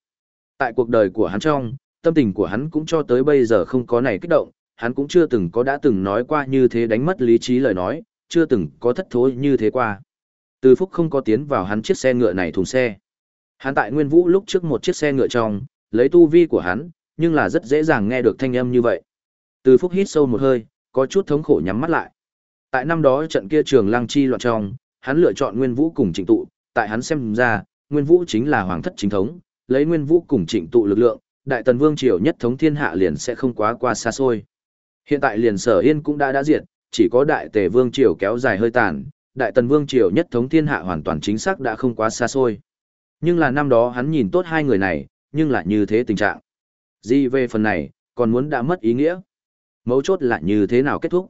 Tại cuộc đời của hắn trong, tâm tình của hắn cũng cho tới bây giờ không có này kích động, hắn cũng chưa từng có đã từng nói qua như thế đánh mất lý trí lời nói, chưa từng có thất thối như thế qua. Từ Phúc không có tiến vào hắn chiếc xe ngựa này thùng xe. Hắn tại Nguyên Vũ lúc trước một chiếc xe ngựa trong, lấy tu vi của hắn, nhưng là rất dễ dàng nghe được thanh âm như vậy. Từ Phúc hít sâu một hơi, có chút thống khổ nhắm mắt lại. Tại năm đó trận kia trường lăng chi loạn trong, hắn lựa chọn Nguyên Vũ cùng trịnh tụ, tại hắn xem ra, Nguyên Vũ chính là hoàng thất chính thống, lấy Nguyên Vũ cùng trịnh tụ lực lượng, Đại Tần Vương Triều nhất thống thiên hạ liền sẽ không quá qua xa xôi. Hiện tại liền sở yên cũng đã đã diệt, chỉ có Đại Tề Vương Triều kéo dài hơi tàn, Đại Tần Vương Triều nhất thống thiên hạ hoàn toàn chính xác đã không quá xa xôi. Nhưng là năm đó hắn nhìn tốt hai người này, nhưng lại như thế tình trạng. Di về phần này, còn muốn đã mất ý nghĩa. Mấu chốt là như thế nào kết thúc.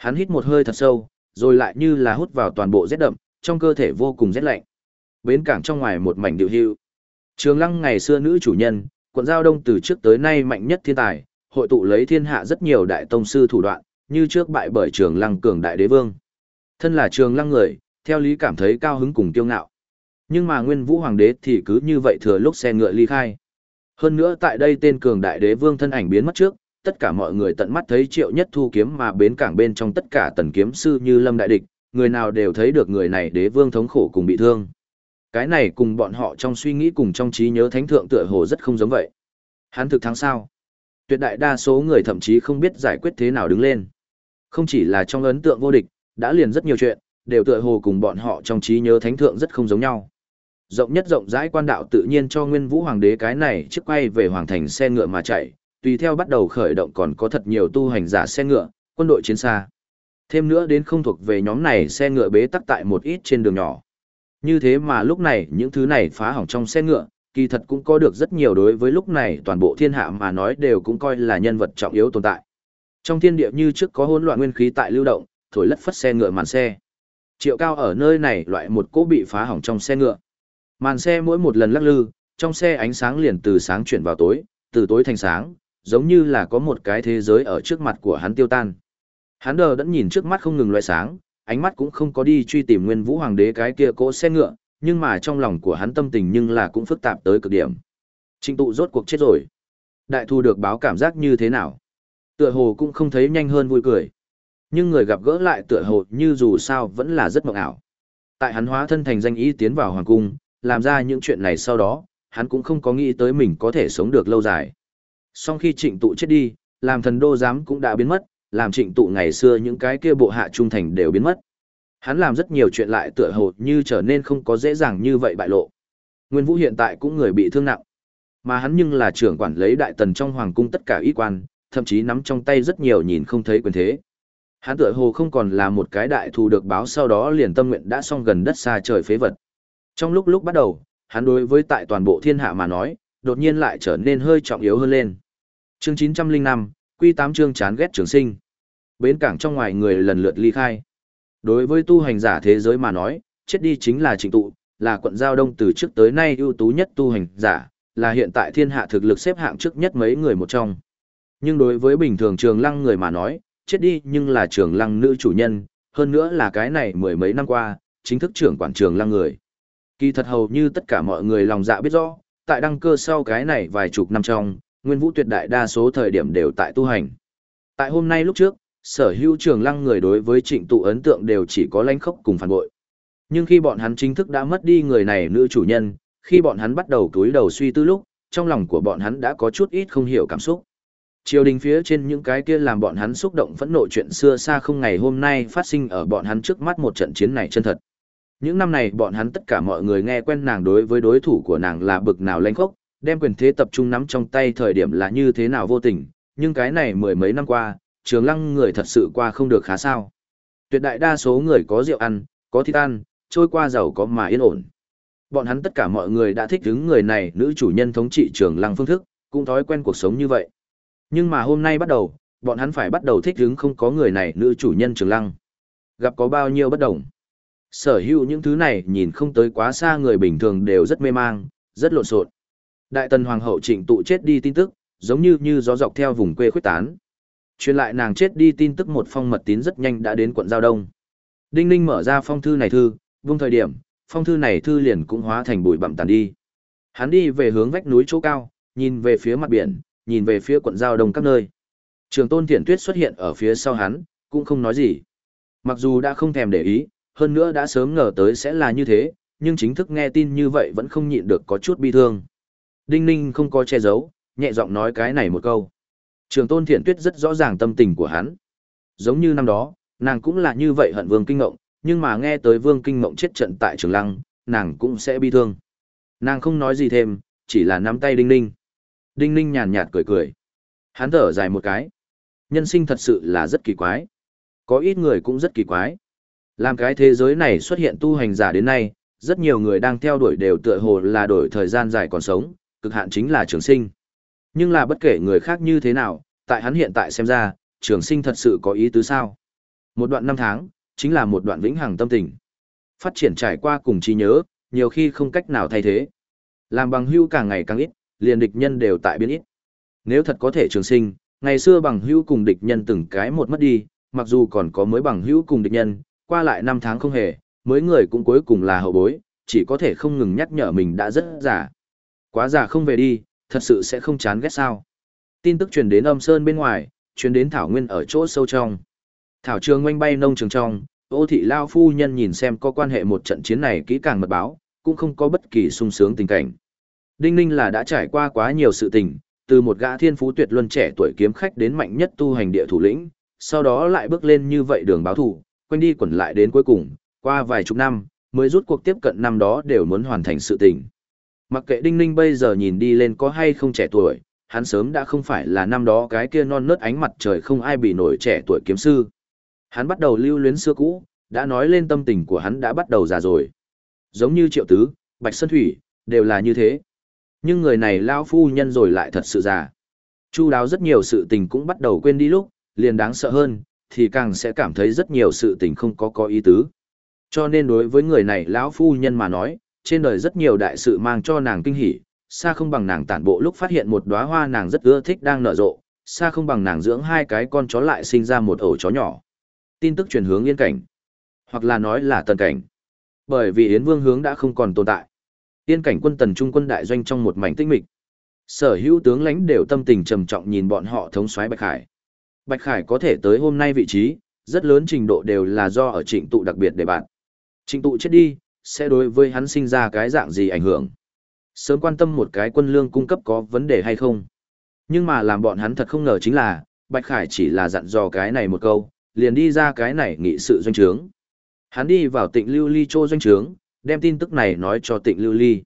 Hắn hít một hơi thật sâu, rồi lại như là hút vào toàn bộ rét đậm, trong cơ thể vô cùng rét lạnh. Bến cảng trong ngoài một mảnh điều hưu. Trường lăng ngày xưa nữ chủ nhân, quận giao đông từ trước tới nay mạnh nhất thiên tài, hội tụ lấy thiên hạ rất nhiều đại tông sư thủ đoạn, như trước bại bởi trường lăng cường đại đế vương. Thân là trường lăng người, theo lý cảm thấy cao hứng cùng kiêu ngạo. Nhưng mà nguyên vũ hoàng đế thì cứ như vậy thừa lúc xe ngựa ly khai. Hơn nữa tại đây tên cường đại đế vương thân ảnh biến mất trước, tất cả mọi người tận mắt thấy triệu nhất thu kiếm mà bến cảng bên trong tất cả tần kiếm sư như lâm đại địch, người nào đều thấy được người này đế vương thống khổ cùng bị thương. Cái này cùng bọn họ trong suy nghĩ cùng trong trí nhớ thánh thượng tựa hồ rất không giống vậy. Hắn thực thắng sao? Tuyệt đại đa số người thậm chí không biết giải quyết thế nào đứng lên. Không chỉ là trong ấn tượng vô địch, đã liền rất nhiều chuyện, đều tựa hồ cùng bọn họ trong trí nhớ thánh thượng rất không giống nhau. Rộng nhất rộng rãi quan đạo tự nhiên cho Nguyên Vũ Hoàng đế cái này trước quay về hoàng thành xe ngựa mà chạy, tùy theo bắt đầu khởi động còn có thật nhiều tu hành giả xe ngựa, quân đội chiến xa. Thêm nữa đến không thuộc về nhóm này xe ngựa bế tắc tại một ít trên đường nhỏ. Như thế mà lúc này những thứ này phá hỏng trong xe ngựa, kỳ thật cũng có được rất nhiều đối với lúc này toàn bộ thiên hạ mà nói đều cũng coi là nhân vật trọng yếu tồn tại. Trong thiên địa như trước có hỗn loạn nguyên khí tại lưu động, thổi lất phất xe ngựa màn xe. Triệu cao ở nơi này loại một cỗ bị phá hỏng trong xe ngựa. Màn xe mỗi một lần lắc lư, trong xe ánh sáng liền từ sáng chuyển vào tối, từ tối thành sáng, giống như là có một cái thế giới ở trước mặt của hắn tiêu tan. Hắn đờ đẫn nhìn trước mắt không ngừng loại sáng, ánh mắt cũng không có đi truy tìm nguyên vũ hoàng đế cái kia cỗ xe ngựa, nhưng mà trong lòng của hắn tâm tình nhưng là cũng phức tạp tới cực điểm. Trịnh tụ rốt cuộc chết rồi. Đại thu được báo cảm giác như thế nào? Tựa hồ cũng không thấy nhanh hơn vui cười. Nhưng người gặp gỡ lại tựa hồ như dù sao vẫn là rất mộng ảo. Tại hắn hóa thân thành danh ý tiến vào hoàng cung, làm ra những chuyện này sau đó, hắn cũng không có nghĩ tới mình có thể sống được lâu dài. Sau khi trịnh tụ chết đi, làm thần đô giám cũng đã biến mất, làm trịnh tụ ngày xưa những cái kia bộ hạ trung thành đều biến mất. Hắn làm rất nhiều chuyện lại tựa hồ như trở nên không có dễ dàng như vậy bại lộ. Nguyên Vũ hiện tại cũng người bị thương nặng. Mà hắn nhưng là trưởng quản lấy đại tần trong hoàng cung tất cả y quan, thậm chí nắm trong tay rất nhiều nhìn không thấy quyền thế. Hắn tựa hồ không còn là một cái đại thù được báo sau đó liền tâm nguyện đã xong gần đất xa trời phế vật. Trong lúc lúc bắt đầu, hắn đối với tại toàn bộ thiên hạ mà nói, đột nhiên lại trở nên hơi trọng yếu hơn lên. Chương 905, Quy 8 chương chán ghét trường sinh. Bến cảng trong ngoài người lần lượt ly khai. Đối với tu hành giả thế giới mà nói, chết đi chính là trình tụ, là quận giao đông từ trước tới nay ưu tú nhất tu hành giả, là hiện tại thiên hạ thực lực xếp hạng trước nhất mấy người một trong. Nhưng đối với bình thường trường lăng người mà nói, chết đi nhưng là trường lăng nữ chủ nhân, hơn nữa là cái này mười mấy năm qua, chính thức trưởng quản trường lăng người. Kỳ thật hầu như tất cả mọi người lòng dạ biết rõ, tại đăng cơ sau cái này vài chục năm trong, Nguyên Vũ tuyệt đại đa số thời điểm đều tại tu hành. Tại hôm nay lúc trước, sở hữu trường lăng người đối với trịnh tụ ấn tượng đều chỉ có lãnh khốc cùng phản bội. Nhưng khi bọn hắn chính thức đã mất đi người này nữ chủ nhân, khi bọn hắn bắt đầu túi đầu suy tư lúc, trong lòng của bọn hắn đã có chút ít không hiểu cảm xúc. Triều đình phía trên những cái kia làm bọn hắn xúc động phẫn nộ chuyện xưa xa không ngày hôm nay phát sinh ở bọn hắn trước mắt một trận chiến này chân thật. Những năm này bọn hắn tất cả mọi người nghe quen nàng đối với đối thủ của nàng là bực nào lãnh khốc, đem quyền thế tập trung nắm trong tay thời điểm là như thế nào vô tình, nhưng cái này mười mấy năm qua, trường lăng người thật sự qua không được khá sao. Tuyệt đại đa số người có rượu ăn, có thịt ăn, trôi qua giàu có mà yên ổn. Bọn hắn tất cả mọi người đã thích ứng người này nữ chủ nhân thống trị trường lăng phương thức, cũng thói quen cuộc sống như vậy. Nhưng mà hôm nay bắt đầu, bọn hắn phải bắt đầu thích ứng không có người này nữ chủ nhân trường lăng. Gặp có bao nhiêu bất đồng. Sở hữu những thứ này nhìn không tới quá xa người bình thường đều rất mê mang, rất lộn xộn. Đại tần hoàng hậu trịnh tụ chết đi tin tức, giống như như gió dọc theo vùng quê khuyết tán. Truyền lại nàng chết đi tin tức một phong mật tín rất nhanh đã đến quận Giao Đông. Đinh Ninh mở ra phong thư này thư, vung thời điểm, phong thư này thư liền cũng hóa thành bụi bặm tàn đi. Hắn đi về hướng vách núi chỗ cao, nhìn về phía mặt biển, nhìn về phía quận Giao Đông các nơi. Trường Tôn Thiển Tuyết xuất hiện ở phía sau hắn, cũng không nói gì. Mặc dù đã không thèm để ý, hơn nữa đã sớm ngờ tới sẽ là như thế, nhưng chính thức nghe tin như vậy vẫn không nhịn được có chút bi thương. Đinh Ninh không có che giấu, nhẹ giọng nói cái này một câu. Trường Tôn Thiện Tuyết rất rõ ràng tâm tình của hắn. Giống như năm đó, nàng cũng là như vậy hận Vương Kinh Ngộng, nhưng mà nghe tới Vương Kinh Ngộng chết trận tại Trường Lăng, nàng cũng sẽ bi thương. Nàng không nói gì thêm, chỉ là nắm tay Đinh Ninh. Đinh Ninh nhàn nhạt cười cười. Hắn thở dài một cái. Nhân sinh thật sự là rất kỳ quái. Có ít người cũng rất kỳ quái. Làm cái thế giới này xuất hiện tu hành giả đến nay, rất nhiều người đang theo đuổi đều tựa hồ là đổi thời gian dài còn sống, cực hạn chính là trường sinh. Nhưng là bất kể người khác như thế nào, tại hắn hiện tại xem ra, trường sinh thật sự có ý tứ sao. Một đoạn năm tháng, chính là một đoạn vĩnh hằng tâm tình. Phát triển trải qua cùng trí nhớ, nhiều khi không cách nào thay thế. Làm bằng hữu càng ngày càng ít, liền địch nhân đều tại biến ít. Nếu thật có thể trường sinh, ngày xưa bằng hữu cùng địch nhân từng cái một mất đi, mặc dù còn có mới bằng hữu cùng địch nhân, qua lại năm tháng không hề, mới người cũng cuối cùng là hậu bối, chỉ có thể không ngừng nhắc nhở mình đã rất già. Quá già không về đi, thật sự sẽ không chán ghét sao. Tin tức truyền đến âm sơn bên ngoài, truyền đến Thảo Nguyên ở chỗ sâu trong. Thảo trường ngoanh bay nông trường trong, ô thị lao phu nhân nhìn xem có quan hệ một trận chiến này kỹ càng mật báo, cũng không có bất kỳ sung sướng tình cảnh. Đinh Ninh là đã trải qua quá nhiều sự tình, từ một gã thiên phú tuyệt luân trẻ tuổi kiếm khách đến mạnh nhất tu hành địa thủ lĩnh, sau đó lại bước lên như vậy đường báo thủ, quanh đi quẩn lại đến cuối cùng, qua vài chục năm, mới rút cuộc tiếp cận năm đó đều muốn hoàn thành sự tình. Mặc kệ Đinh Ninh bây giờ nhìn đi lên có hay không trẻ tuổi, hắn sớm đã không phải là năm đó cái kia non nớt ánh mặt trời không ai bị nổi trẻ tuổi kiếm sư. Hắn bắt đầu lưu luyến xưa cũ, đã nói lên tâm tình của hắn đã bắt đầu già rồi. Giống như Triệu Tứ, Bạch Sơn Thủy, đều là như thế. Nhưng người này lao phu nhân rồi lại thật sự già. Chu đáo rất nhiều sự tình cũng bắt đầu quên đi lúc, liền đáng sợ hơn, thì càng sẽ cảm thấy rất nhiều sự tình không có có ý tứ. Cho nên đối với người này lão phu nhân mà nói, trên đời rất nhiều đại sự mang cho nàng kinh hỉ, xa không bằng nàng tản bộ lúc phát hiện một đóa hoa nàng rất ưa thích đang nở rộ, xa không bằng nàng dưỡng hai cái con chó lại sinh ra một ổ chó nhỏ. Tin tức truyền hướng yên cảnh, hoặc là nói là tần cảnh. Bởi vì Yến Vương hướng đã không còn tồn tại. Yên cảnh quân tần trung quân đại doanh trong một mảnh tĩnh mịch. Sở hữu tướng lãnh đều tâm tình trầm trọng nhìn bọn họ thống soái Bạch hải. Bạch Khải có thể tới hôm nay vị trí, rất lớn trình độ đều là do ở trịnh tụ đặc biệt để bạn. Trịnh tụ chết đi, sẽ đối với hắn sinh ra cái dạng gì ảnh hưởng. Sớm quan tâm một cái quân lương cung cấp có vấn đề hay không. Nhưng mà làm bọn hắn thật không ngờ chính là, Bạch Khải chỉ là dặn dò cái này một câu, liền đi ra cái này nghị sự doanh trướng. Hắn đi vào tịnh lưu ly chô doanh trướng, đem tin tức này nói cho tịnh lưu ly.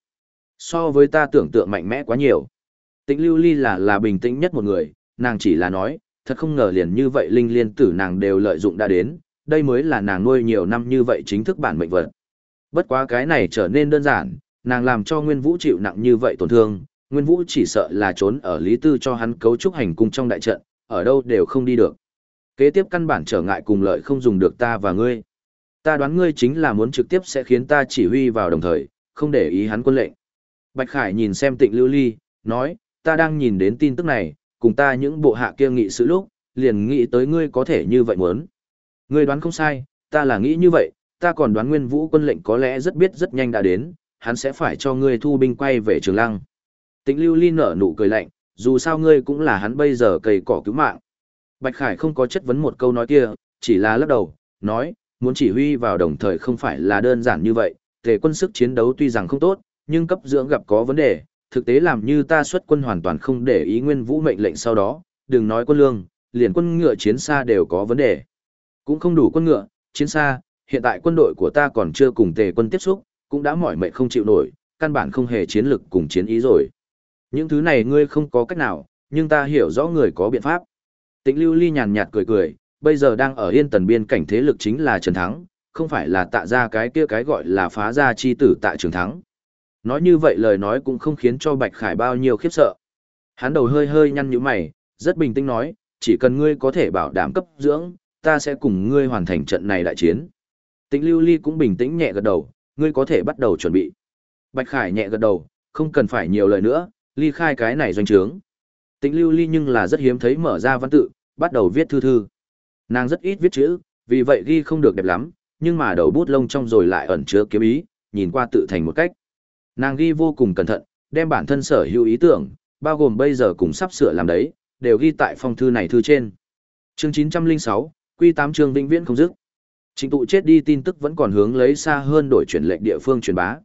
So với ta tưởng tượng mạnh mẽ quá nhiều. Tịnh lưu ly là là bình tĩnh nhất một người, nàng chỉ là nói, thật không ngờ liền như vậy linh liên tử nàng đều lợi dụng đã đến, đây mới là nàng nuôi nhiều năm như vậy chính thức bản mệnh vật. Bất quá cái này trở nên đơn giản, nàng làm cho Nguyên Vũ chịu nặng như vậy tổn thương, Nguyên Vũ chỉ sợ là trốn ở Lý Tư cho hắn cấu trúc hành cung trong đại trận, ở đâu đều không đi được. Kế tiếp căn bản trở ngại cùng lợi không dùng được ta và ngươi. Ta đoán ngươi chính là muốn trực tiếp sẽ khiến ta chỉ huy vào đồng thời, không để ý hắn quân lệnh. Bạch Khải nhìn xem tịnh lưu ly, nói, ta đang nhìn đến tin tức này, cùng ta những bộ hạ kia nghị sự lúc, liền nghĩ tới ngươi có thể như vậy muốn. Ngươi đoán không sai, ta là nghĩ như vậy, ta còn đoán nguyên vũ quân lệnh có lẽ rất biết rất nhanh đã đến, hắn sẽ phải cho ngươi thu binh quay về trường lăng. Tịnh lưu ly nở nụ cười lạnh, dù sao ngươi cũng là hắn bây giờ cầy cỏ cứu mạng. Bạch Khải không có chất vấn một câu nói kia, chỉ là lắc đầu, nói, muốn chỉ huy vào đồng thời không phải là đơn giản như vậy, tề quân sức chiến đấu tuy rằng không tốt, nhưng cấp dưỡng gặp có vấn đề, thực tế làm như ta xuất quân hoàn toàn không để ý nguyên vũ mệnh lệnh sau đó, đừng nói quân lương, liền quân ngựa chiến xa đều có vấn đề. Cũng không đủ quân ngựa, chiến xa, hiện tại quân đội của ta còn chưa cùng tề quân tiếp xúc, cũng đã mỏi mệt không chịu nổi, căn bản không hề chiến lực cùng chiến ý rồi. Những thứ này ngươi không có cách nào, nhưng ta hiểu rõ người có biện pháp. Tĩnh Lưu Ly nhàn nhạt cười cười, bây giờ đang ở yên tần biên cảnh thế lực chính là Trần Thắng, không phải là tạ ra cái kia cái gọi là phá ra chi tử tạ Trường Thắng. Nói như vậy lời nói cũng không khiến cho Bạch Khải bao nhiêu khiếp sợ. Hắn đầu hơi hơi nhăn như mày, rất bình tĩnh nói, chỉ cần ngươi có thể bảo đảm cấp dưỡng, ta sẽ cùng ngươi hoàn thành trận này đại chiến. Tĩnh Lưu Ly cũng bình tĩnh nhẹ gật đầu, ngươi có thể bắt đầu chuẩn bị. Bạch Khải nhẹ gật đầu, không cần phải nhiều lời nữa, ly khai cái này doanh trướng. Tĩnh Lưu Ly nhưng là rất hiếm thấy mở ra văn tự, bắt đầu viết thư thư. Nàng rất ít viết chữ, vì vậy ghi không được đẹp lắm, nhưng mà đầu bút lông trong rồi lại ẩn chứa kiếm ý, nhìn qua tự thành một cách. Nàng ghi vô cùng cẩn thận, đem bản thân sở hữu ý tưởng, bao gồm bây giờ cùng sắp sửa làm đấy, đều ghi tại phong thư này thư trên. Chương 906, Quy 8 chương vĩnh viễn không dứt. Trình tụ chết đi tin tức vẫn còn hướng lấy xa hơn đổi chuyển lệnh địa phương truyền bá.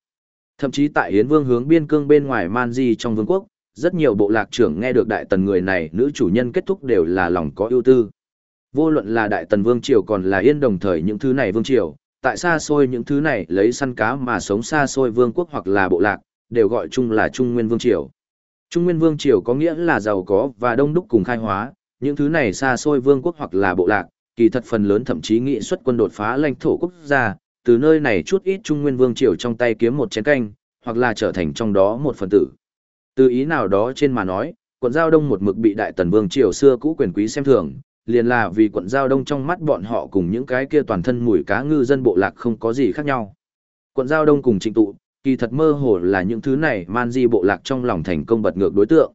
Thậm chí tại Hiến Vương hướng biên cương bên ngoài Man Di trong vương quốc, rất nhiều bộ lạc trưởng nghe được đại tần người này nữ chủ nhân kết thúc đều là lòng có ưu tư. Vô luận là đại tần vương triều còn là yên đồng thời những thứ này vương triều, tại xa xôi những thứ này lấy săn cá mà sống xa xôi vương quốc hoặc là bộ lạc, đều gọi chung là Trung Nguyên Vương Triều. Trung Nguyên Vương Triều có nghĩa là giàu có và đông đúc cùng khai hóa, những thứ này xa xôi vương quốc hoặc là bộ lạc, kỳ thật phần lớn thậm chí nghị xuất quân đột phá lãnh thổ quốc gia, từ nơi này chút ít Trung Nguyên Vương Triều trong tay kiếm một chén canh, hoặc là trở thành trong đó một phần tử. Từ ý nào đó trên mà nói, quận giao đông một mực bị đại tần vương triều xưa cũ quyền quý xem thường, liền là vì quận giao đông trong mắt bọn họ cùng những cái kia toàn thân mùi cá ngư dân bộ lạc không có gì khác nhau. Quận giao đông cùng trịnh tụ, kỳ thật mơ hồ là những thứ này man di bộ lạc trong lòng thành công bật ngược đối tượng.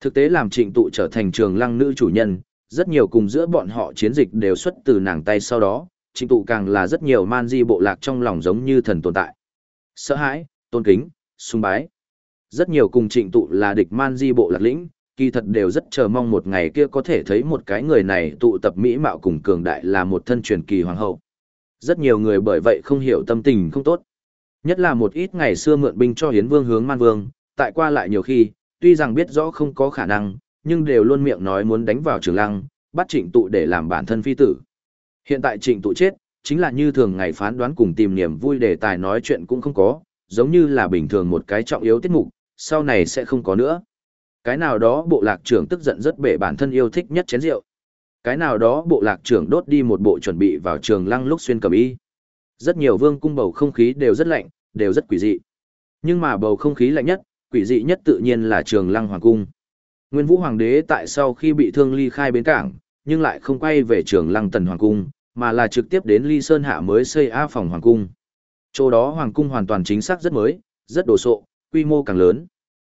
Thực tế làm trịnh tụ trở thành trường lăng nữ chủ nhân, rất nhiều cùng giữa bọn họ chiến dịch đều xuất từ nàng tay sau đó, trịnh tụ càng là rất nhiều man di bộ lạc trong lòng giống như thần tồn tại. Sợ hãi, tôn kính, sung bái. Rất nhiều cùng trịnh tụ là địch man di bộ lạc lĩnh, kỳ thật đều rất chờ mong một ngày kia có thể thấy một cái người này tụ tập mỹ mạo cùng cường đại là một thân truyền kỳ hoàng hậu. Rất nhiều người bởi vậy không hiểu tâm tình không tốt. Nhất là một ít ngày xưa mượn binh cho Hiến Vương hướng Man Vương, tại qua lại nhiều khi, tuy rằng biết rõ không có khả năng, nhưng đều luôn miệng nói muốn đánh vào trường lăng, bắt trịnh tụ để làm bản thân phi tử. Hiện tại trịnh tụ chết, chính là như thường ngày phán đoán cùng tìm niềm vui đề tài nói chuyện cũng không có, giống như là bình thường một cái trọng yếu tiết mục, sau này sẽ không có nữa. Cái nào đó bộ lạc trưởng tức giận rất bể bản thân yêu thích nhất chén rượu. Cái nào đó bộ lạc trưởng đốt đi một bộ chuẩn bị vào trường lăng lúc xuyên cầm y. Rất nhiều vương cung bầu không khí đều rất lạnh, đều rất quỷ dị. Nhưng mà bầu không khí lạnh nhất, quỷ dị nhất tự nhiên là trường lăng hoàng cung. Nguyên Vũ Hoàng đế tại sau khi bị thương ly khai bến cảng, nhưng lại không quay về trường lăng tần hoàng cung, mà là trực tiếp đến ly sơn hạ mới xây A phòng hoàng cung. Chỗ đó hoàng cung hoàn toàn chính xác rất mới, rất đồ sộ, quy mô càng lớn.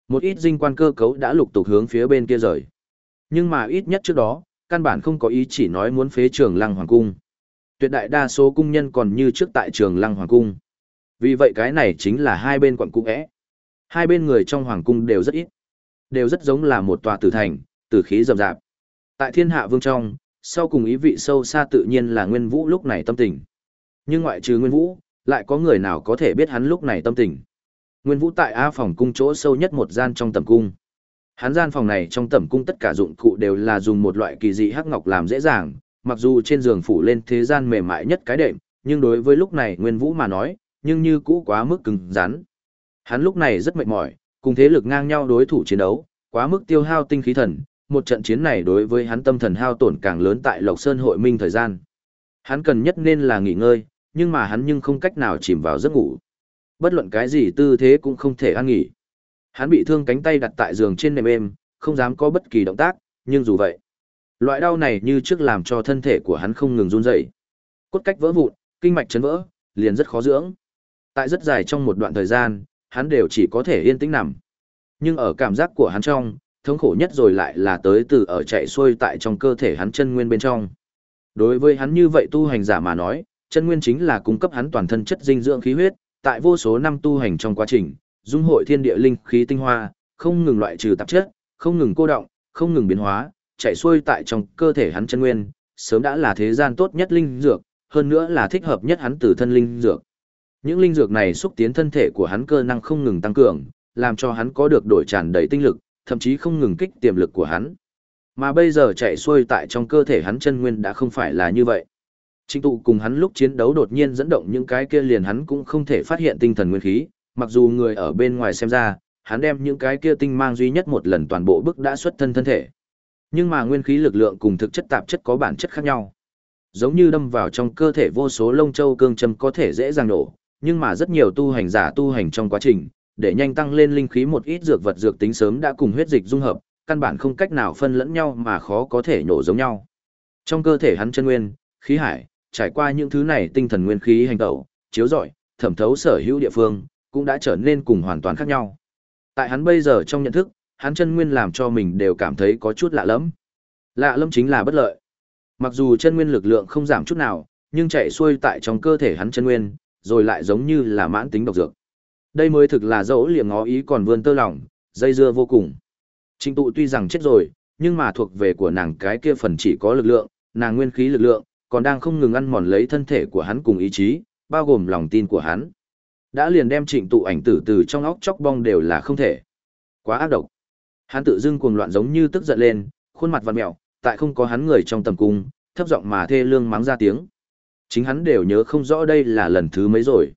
Một ít dinh quan cơ cấu đã lục tục hướng phía bên kia rời. Nhưng mà ít nhất trước đó, căn bản không có ý chỉ nói muốn phế trường lăng hoàng cung. Tuyệt đại đa số cung nhân còn như trước tại trường lăng hoàng cung. Vì vậy cái này chính là hai bên quận cung ẽ. Hai bên người trong hoàng cung đều rất ít. Đều rất giống là một tòa tử thành, tử khí rầm rạp. Tại thiên hạ vương trong, sau cùng ý vị sâu xa tự nhiên là Nguyên Vũ lúc này tâm tình. Nhưng ngoại trừ Nguyên Vũ, lại có người nào có thể biết hắn lúc này tâm tình. Nguyên Vũ tại A phòng cung chỗ sâu nhất một gian trong tầm cung. Hắn gian phòng này trong tầm cung tất cả dụng cụ đều là dùng một loại kỳ dị hắc ngọc làm dễ dàng, mặc dù trên giường phủ lên thế gian mềm mại nhất cái đệm, nhưng đối với lúc này Nguyên Vũ mà nói, nhưng như cũ quá mức cứng rắn. Hắn lúc này rất mệt mỏi, cùng thế lực ngang nhau đối thủ chiến đấu, quá mức tiêu hao tinh khí thần, một trận chiến này đối với hắn tâm thần hao tổn càng lớn tại Lộc Sơn hội minh thời gian. Hắn cần nhất nên là nghỉ ngơi, nhưng mà hắn nhưng không cách nào chìm vào giấc ngủ. Bất luận cái gì tư thế cũng không thể an nghỉ. Hắn bị thương cánh tay đặt tại giường trên nệm êm, không dám có bất kỳ động tác, nhưng dù vậy, loại đau này như trước làm cho thân thể của hắn không ngừng run rẩy. Cốt cách vỡ vụn, kinh mạch chấn vỡ, liền rất khó dưỡng. Tại rất dài trong một đoạn thời gian, hắn đều chỉ có thể yên tĩnh nằm. Nhưng ở cảm giác của hắn trong, thống khổ nhất rồi lại là tới từ ở chạy xuôi tại trong cơ thể hắn chân nguyên bên trong. Đối với hắn như vậy tu hành giả mà nói, chân nguyên chính là cung cấp hắn toàn thân chất dinh dưỡng khí huyết, tại vô số năm tu hành trong quá trình, dung hội thiên địa linh khí tinh hoa, không ngừng loại trừ tạp chất, không ngừng cô động, không ngừng biến hóa, chảy xuôi tại trong cơ thể hắn chân nguyên, sớm đã là thế gian tốt nhất linh dược, hơn nữa là thích hợp nhất hắn từ thân linh dược. Những linh dược này xúc tiến thân thể của hắn cơ năng không ngừng tăng cường, làm cho hắn có được đổi tràn đầy tinh lực, thậm chí không ngừng kích tiềm lực của hắn. Mà bây giờ chạy xuôi tại trong cơ thể hắn chân nguyên đã không phải là như vậy. Trịnh tụ cùng hắn lúc chiến đấu đột nhiên dẫn động những cái kia liền hắn cũng không thể phát hiện tinh thần nguyên khí, mặc dù người ở bên ngoài xem ra, hắn đem những cái kia tinh mang duy nhất một lần toàn bộ bức đã xuất thân thân thể. Nhưng mà nguyên khí lực lượng cùng thực chất tạp chất có bản chất khác nhau. Giống như đâm vào trong cơ thể vô số lông châu cương châm có thể dễ dàng nổ, nhưng mà rất nhiều tu hành giả tu hành trong quá trình, để nhanh tăng lên linh khí một ít dược vật dược tính sớm đã cùng huyết dịch dung hợp, căn bản không cách nào phân lẫn nhau mà khó có thể nổ giống nhau. Trong cơ thể hắn chân nguyên, khí hải, trải qua những thứ này tinh thần nguyên khí hành tẩu, chiếu rọi, thẩm thấu sở hữu địa phương, cũng đã trở nên cùng hoàn toàn khác nhau. Tại hắn bây giờ trong nhận thức, hắn chân nguyên làm cho mình đều cảm thấy có chút lạ lẫm. Lạ lẫm chính là bất lợi. Mặc dù chân nguyên lực lượng không giảm chút nào, nhưng chạy xuôi tại trong cơ thể hắn chân nguyên, rồi lại giống như là mãn tính độc dược. Đây mới thực là dẫu liệm ngó ý còn vươn tơ lòng, dây dưa vô cùng. Trình tụ tuy rằng chết rồi, nhưng mà thuộc về của nàng cái kia phần chỉ có lực lượng, nàng nguyên khí lực lượng, còn đang không ngừng ăn mòn lấy thân thể của hắn cùng ý chí, bao gồm lòng tin của hắn. Đã liền đem trịnh tụ ảnh tử từ trong óc chóc bong đều là không thể. Quá ác độc. Hắn tự dưng cuồng loạn giống như tức giận lên, khuôn mặt vặn mẹo, tại không có hắn người trong tầm cung, thấp giọng mà thê lương mắng ra tiếng. Chính hắn đều nhớ không rõ đây là lần thứ mấy rồi.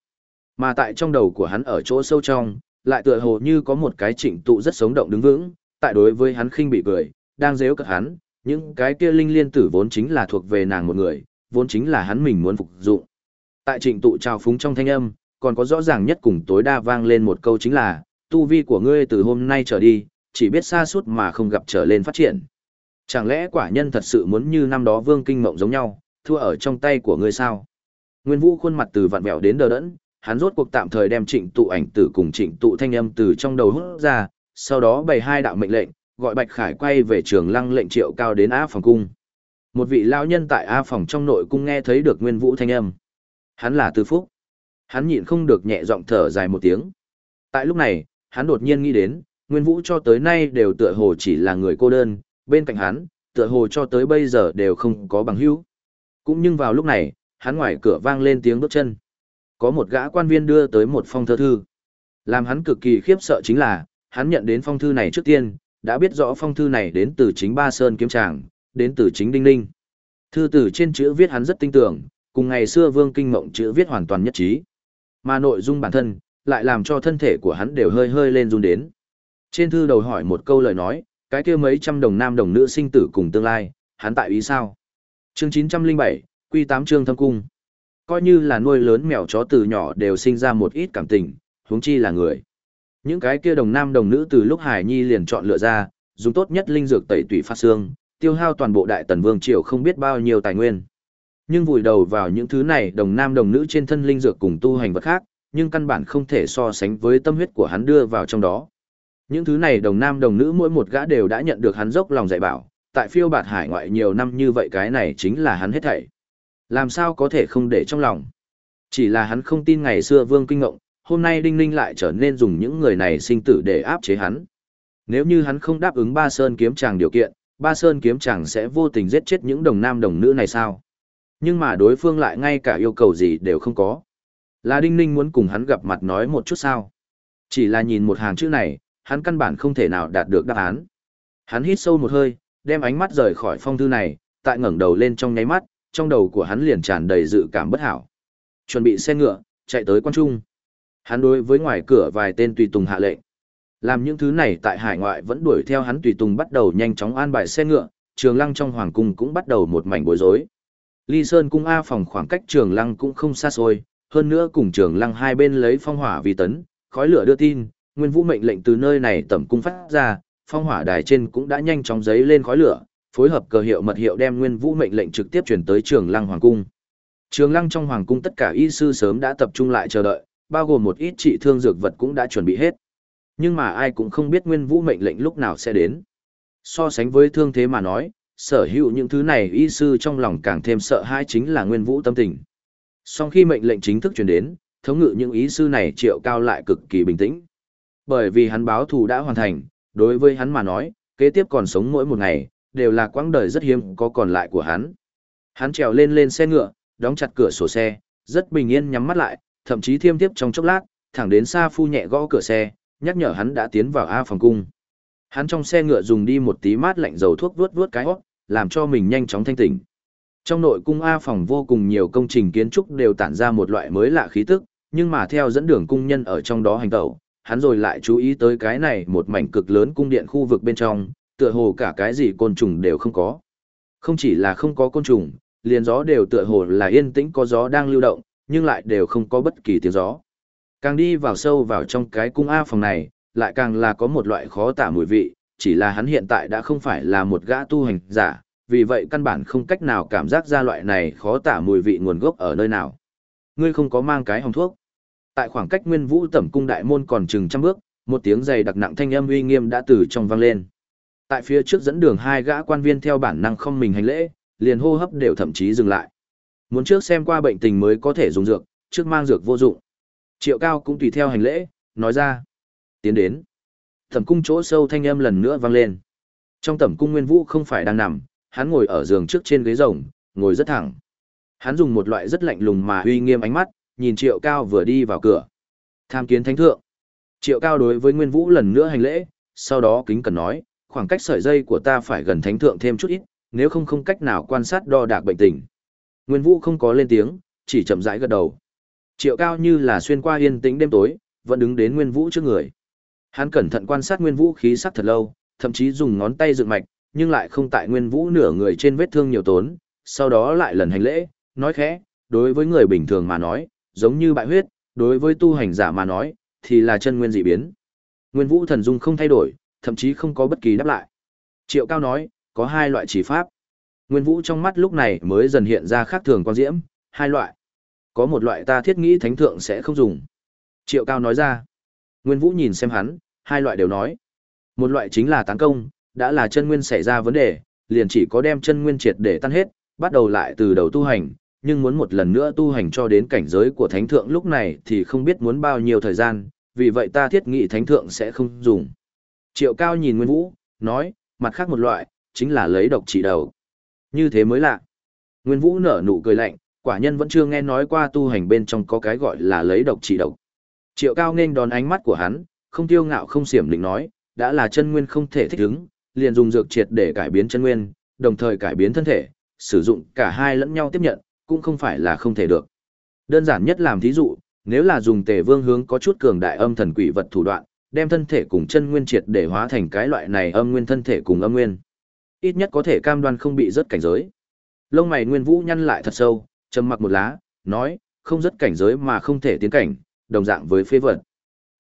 Mà tại trong đầu của hắn ở chỗ sâu trong, lại tựa hồ như có một cái trịnh tụ rất sống động đứng vững, tại đối với hắn khinh bị cười, đang dếu cợt hắn, những cái kia linh liên tử vốn chính là thuộc về nàng một người, vốn chính là hắn mình muốn phục dụng. Tại trịnh tụ trào phúng trong thanh âm, còn có rõ ràng nhất cùng tối đa vang lên một câu chính là, tu vi của ngươi từ hôm nay trở đi, chỉ biết xa suốt mà không gặp trở lên phát triển. Chẳng lẽ quả nhân thật sự muốn như năm đó vương kinh mộng giống nhau, thua ở trong tay của ngươi sao? Nguyên Vũ khuôn mặt từ vặn vẹo đến đờ đẫn, hắn rốt cuộc tạm thời đem trịnh tụ ảnh tử cùng trịnh tụ thanh âm từ trong đầu hút ra, sau đó bày hai đạo mệnh lệnh, gọi Bạch Khải quay về trường lăng lệnh triệu cao đến A phòng cung. Một vị lão nhân tại A phòng trong nội cung nghe thấy được Nguyên Vũ thanh âm. Hắn là Tư Phúc. Hắn nhịn không được nhẹ giọng thở dài một tiếng. Tại lúc này, hắn đột nhiên nghĩ đến, Nguyên Vũ cho tới nay đều tựa hồ chỉ là người cô đơn, bên cạnh hắn, tựa hồ cho tới bây giờ đều không có bằng hữu. Cũng nhưng vào lúc này, hắn ngoài cửa vang lên tiếng bước chân. Có một gã quan viên đưa tới một phong thơ thư. Làm hắn cực kỳ khiếp sợ chính là, hắn nhận đến phong thư này trước tiên, đã biết rõ phong thư này đến từ chính Ba Sơn kiếm tràng, đến từ chính Đinh Ninh. Thư từ trên chữ viết hắn rất tinh tưởng, cùng ngày xưa Vương Kinh Mộng chữ viết hoàn toàn nhất trí. Mà nội dung bản thân, lại làm cho thân thể của hắn đều hơi hơi lên run đến. Trên thư đầu hỏi một câu lời nói, cái kia mấy trăm đồng nam đồng nữ sinh tử cùng tương lai, hắn tại ý sao? Chương 907, Quy 8 chương thâm cung. Coi như là nuôi lớn mèo chó từ nhỏ đều sinh ra một ít cảm tình, huống chi là người. Những cái kia đồng nam đồng nữ từ lúc Hải Nhi liền chọn lựa ra, dùng tốt nhất linh dược tẩy tủy phát xương, tiêu hao toàn bộ đại tần vương triều không biết bao nhiêu tài nguyên. Nhưng vùi đầu vào những thứ này đồng nam đồng nữ trên thân linh dược cùng tu hành vật khác, nhưng căn bản không thể so sánh với tâm huyết của hắn đưa vào trong đó. Những thứ này đồng nam đồng nữ mỗi một gã đều đã nhận được hắn dốc lòng dạy bảo, tại phiêu bạt hải ngoại nhiều năm như vậy cái này chính là hắn hết thảy. Làm sao có thể không để trong lòng. Chỉ là hắn không tin ngày xưa vương kinh ngộng, hôm nay Đinh Ninh lại trở nên dùng những người này sinh tử để áp chế hắn. Nếu như hắn không đáp ứng ba sơn kiếm chàng điều kiện, ba sơn kiếm chàng sẽ vô tình giết chết những đồng nam đồng nữ này sao? Nhưng mà đối phương lại ngay cả yêu cầu gì đều không có. Là Đinh Ninh muốn cùng hắn gặp mặt nói một chút sao? Chỉ là nhìn một hàng chữ này, hắn căn bản không thể nào đạt được đáp án. Hắn hít sâu một hơi, đem ánh mắt rời khỏi phong thư này, tại ngẩng đầu lên trong nháy mắt, trong đầu của hắn liền tràn đầy dự cảm bất hảo. Chuẩn bị xe ngựa, chạy tới quan trung. Hắn đối với ngoài cửa vài tên tùy tùng hạ lệnh. Làm những thứ này tại hải ngoại vẫn đuổi theo hắn tùy tùng bắt đầu nhanh chóng an bài xe ngựa, trường lăng trong hoàng cung cũng bắt đầu một mảnh bối rối. Ly Sơn cung A phòng khoảng cách trường lăng cũng không xa xôi, hơn nữa cùng trường lăng hai bên lấy phong hỏa vì tấn, khói lửa đưa tin, nguyên vũ mệnh lệnh từ nơi này tẩm cung phát ra, phong hỏa đài trên cũng đã nhanh chóng giấy lên khói lửa, phối hợp cờ hiệu mật hiệu đem nguyên vũ mệnh lệnh trực tiếp truyền tới trường lăng hoàng cung. Trường lăng trong hoàng cung tất cả y sư sớm đã tập trung lại chờ đợi, bao gồm một ít trị thương dược vật cũng đã chuẩn bị hết. Nhưng mà ai cũng không biết nguyên vũ mệnh lệnh lúc nào sẽ đến. So sánh với thương thế mà nói, sở hữu những thứ này y sư trong lòng càng thêm sợ hãi chính là nguyên vũ tâm tình. Sau khi mệnh lệnh chính thức truyền đến, thống ngự những ý sư này triệu cao lại cực kỳ bình tĩnh. Bởi vì hắn báo thù đã hoàn thành, đối với hắn mà nói, kế tiếp còn sống mỗi một ngày, đều là quãng đời rất hiếm có còn lại của hắn. Hắn trèo lên lên xe ngựa, đóng chặt cửa sổ xe, rất bình yên nhắm mắt lại, thậm chí thiêm tiếp trong chốc lát, thẳng đến xa Phu nhẹ gõ cửa xe, nhắc nhở hắn đã tiến vào A phòng cung. Hắn trong xe ngựa dùng đi một tí mát lạnh dầu thuốc vuốt vuốt cái hót, làm cho mình nhanh chóng thanh tỉnh. Trong nội cung A phòng vô cùng nhiều công trình kiến trúc đều tản ra một loại mới lạ khí tức, nhưng mà theo dẫn đường cung nhân ở trong đó hành tẩu, hắn rồi lại chú ý tới cái này một mảnh cực lớn cung điện khu vực bên trong, tựa hồ cả cái gì côn trùng đều không có. Không chỉ là không có côn trùng, liền gió đều tựa hồ là yên tĩnh có gió đang lưu động, nhưng lại đều không có bất kỳ tiếng gió. Càng đi vào sâu vào trong cái cung A phòng này, lại càng là có một loại khó tả mùi vị, chỉ là hắn hiện tại đã không phải là một gã tu hành giả, vì vậy căn bản không cách nào cảm giác ra loại này khó tả mùi vị nguồn gốc ở nơi nào. Ngươi không có mang cái hồng thuốc. Tại khoảng cách Nguyên Vũ Tẩm cung đại môn còn chừng trăm bước, một tiếng giày đặc nặng thanh âm uy nghiêm đã từ trong vang lên. Tại phía trước dẫn đường hai gã quan viên theo bản năng không mình hành lễ, liền hô hấp đều thậm chí dừng lại. Muốn trước xem qua bệnh tình mới có thể dùng dược, trước mang dược vô dụng. Triệu Cao cũng tùy theo hành lễ, nói ra. Tiến đến. Thẩm cung chỗ sâu thanh âm lần nữa vang lên. Trong tẩm cung Nguyên Vũ không phải đang nằm, hắn ngồi ở giường trước trên ghế rồng, ngồi rất thẳng. Hắn dùng một loại rất lạnh lùng mà uy nghiêm ánh mắt, nhìn Triệu Cao vừa đi vào cửa. Tham kiến thánh thượng. Triệu Cao đối với Nguyên Vũ lần nữa hành lễ, sau đó kính cần nói, khoảng cách sợi dây của ta phải gần thánh thượng thêm chút ít, nếu không không cách nào quan sát đo đạc bệnh tình. Nguyên Vũ không có lên tiếng, chỉ chậm rãi gật đầu. Triệu Cao như là xuyên qua yên tĩnh đêm tối, vẫn đứng đến Nguyên Vũ trước người. Hắn cẩn thận quan sát Nguyên Vũ khí sắc thật lâu, thậm chí dùng ngón tay dựng mạch, nhưng lại không tại Nguyên Vũ nửa người trên vết thương nhiều tốn, sau đó lại lần hành lễ, nói khẽ, đối với người bình thường mà nói, giống như bại huyết, đối với tu hành giả mà nói, thì là chân nguyên dị biến. Nguyên Vũ thần dung không thay đổi, thậm chí không có bất kỳ đáp lại. Triệu Cao nói, có hai loại chỉ pháp. Nguyên Vũ trong mắt lúc này mới dần hiện ra khác thường quan diễm, hai loại. Có một loại ta thiết nghĩ thánh thượng sẽ không dùng. Triệu Cao nói ra. Nguyên Vũ nhìn xem hắn, hai loại đều nói. Một loại chính là tán công, đã là chân nguyên xảy ra vấn đề, liền chỉ có đem chân nguyên triệt để tan hết, bắt đầu lại từ đầu tu hành, nhưng muốn một lần nữa tu hành cho đến cảnh giới của thánh thượng lúc này thì không biết muốn bao nhiêu thời gian, vì vậy ta thiết nghị thánh thượng sẽ không dùng. Triệu Cao nhìn Nguyên Vũ, nói, mặt khác một loại, chính là lấy độc trị đầu. Như thế mới lạ. Nguyên Vũ nở nụ cười lạnh, quả nhân vẫn chưa nghe nói qua tu hành bên trong có cái gọi là lấy độc trị độc. Triệu Cao nên đón ánh mắt của hắn, không tiêu ngạo không xiểm định nói, đã là chân nguyên không thể thích ứng, liền dùng dược triệt để cải biến chân nguyên, đồng thời cải biến thân thể, sử dụng cả hai lẫn nhau tiếp nhận, cũng không phải là không thể được. Đơn giản nhất làm thí dụ, nếu là dùng tề vương hướng có chút cường đại âm thần quỷ vật thủ đoạn, đem thân thể cùng chân nguyên triệt để hóa thành cái loại này âm nguyên thân thể cùng âm nguyên. Ít nhất có thể cam đoan không bị rất cảnh giới. Lông mày Nguyên Vũ nhăn lại thật sâu, trầm mặc một lá, nói, không rất cảnh giới mà không thể tiến cảnh, đồng dạng với phế vật.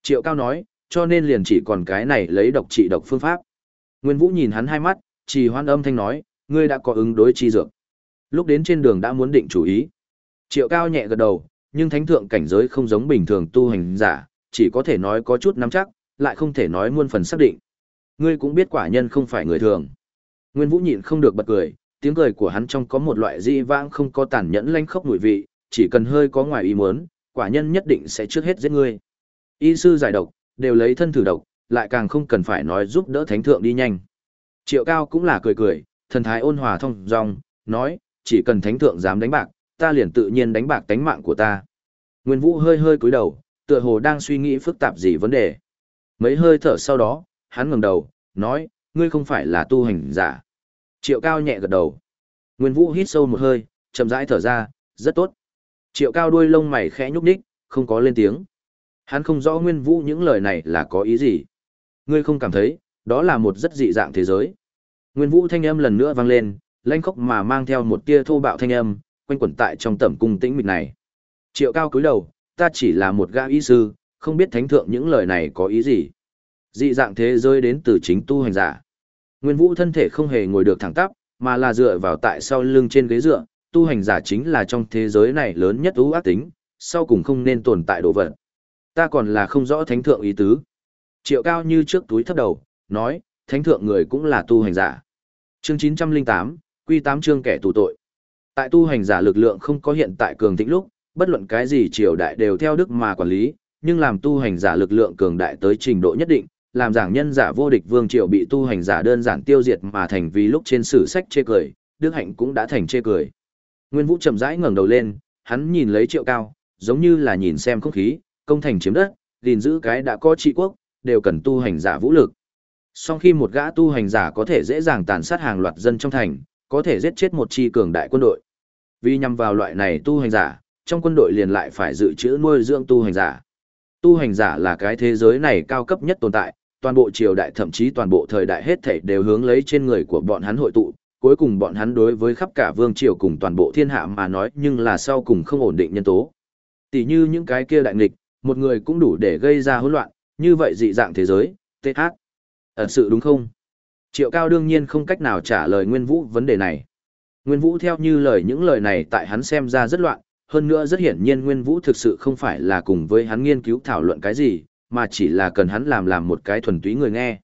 Triệu Cao nói, cho nên liền chỉ còn cái này lấy độc trị độc phương pháp. Nguyên Vũ nhìn hắn hai mắt, chỉ hoan âm thanh nói, ngươi đã có ứng đối chi dược. Lúc đến trên đường đã muốn định chủ ý. Triệu Cao nhẹ gật đầu, nhưng thánh thượng cảnh giới không giống bình thường tu hành giả, chỉ có thể nói có chút nắm chắc, lại không thể nói muôn phần xác định. Ngươi cũng biết quả nhân không phải người thường. Nguyên Vũ nhịn không được bật cười, tiếng cười của hắn trong có một loại dị vãng không có tàn nhẫn lanh khốc mùi vị, chỉ cần hơi có ngoài ý muốn, quả nhân nhất định sẽ trước hết giết ngươi. Y sư giải độc, đều lấy thân thử độc, lại càng không cần phải nói giúp đỡ thánh thượng đi nhanh. Triệu Cao cũng là cười cười, thần thái ôn hòa thông dong, nói, chỉ cần thánh thượng dám đánh bạc, ta liền tự nhiên đánh bạc tánh mạng của ta. Nguyên Vũ hơi hơi cúi đầu, tựa hồ đang suy nghĩ phức tạp gì vấn đề. Mấy hơi thở sau đó, hắn ngẩng đầu, nói, ngươi không phải là tu hành giả. Triệu Cao nhẹ gật đầu. Nguyên Vũ hít sâu một hơi, chậm rãi thở ra, rất tốt. Triệu Cao đuôi lông mày khẽ nhúc nhích, không có lên tiếng. Hắn không rõ Nguyên Vũ những lời này là có ý gì. Ngươi không cảm thấy, đó là một rất dị dạng thế giới. Nguyên Vũ thanh âm lần nữa vang lên, lanh khóc mà mang theo một tia thô bạo thanh âm, quanh quẩn tại trong tẩm cung tĩnh mịch này. Triệu Cao cúi đầu, ta chỉ là một gã y sư, không biết thánh thượng những lời này có ý gì. Dị dạng thế giới đến từ chính tu hành giả. Nguyên Vũ thân thể không hề ngồi được thẳng tắp, mà là dựa vào tại sau lưng trên ghế dựa, tu hành giả chính là trong thế giới này lớn nhất ưu ác tính, sau cùng không nên tồn tại đồ vật. Ta còn là không rõ thánh thượng ý tứ. Triệu cao như trước túi thấp đầu, nói, thánh thượng người cũng là tu hành giả. Chương 908, quy 8 chương kẻ tù tội. Tại tu hành giả lực lượng không có hiện tại cường thịnh lúc, bất luận cái gì triều đại đều theo đức mà quản lý, nhưng làm tu hành giả lực lượng cường đại tới trình độ nhất định, làm giảng nhân giả vô địch vương triều bị tu hành giả đơn giản tiêu diệt mà thành vì lúc trên sử sách chê cười, đức hạnh cũng đã thành chê cười. Nguyên Vũ chậm rãi ngẩng đầu lên, hắn nhìn lấy Triệu Cao, giống như là nhìn xem không khí, công thành chiếm đất, gìn giữ cái đã có trị quốc, đều cần tu hành giả vũ lực. Song khi một gã tu hành giả có thể dễ dàng tàn sát hàng loạt dân trong thành, có thể giết chết một chi cường đại quân đội. Vì nhằm vào loại này tu hành giả, trong quân đội liền lại phải dự trữ nuôi dưỡng tu hành giả. Tu hành giả là cái thế giới này cao cấp nhất tồn tại, toàn bộ triều đại thậm chí toàn bộ thời đại hết thảy đều hướng lấy trên người của bọn hắn hội tụ, cuối cùng bọn hắn đối với khắp cả vương triều cùng toàn bộ thiên hạ mà nói nhưng là sau cùng không ổn định nhân tố. Tỷ như những cái kia đại nghịch, một người cũng đủ để gây ra hỗn loạn, như vậy dị dạng thế giới, TH. Thật sự đúng không? Triệu Cao đương nhiên không cách nào trả lời Nguyên Vũ vấn đề này. Nguyên Vũ theo như lời những lời này tại hắn xem ra rất loạn, hơn nữa rất hiển nhiên Nguyên Vũ thực sự không phải là cùng với hắn nghiên cứu thảo luận cái gì, mà chỉ là cần hắn làm làm một cái thuần túy người nghe.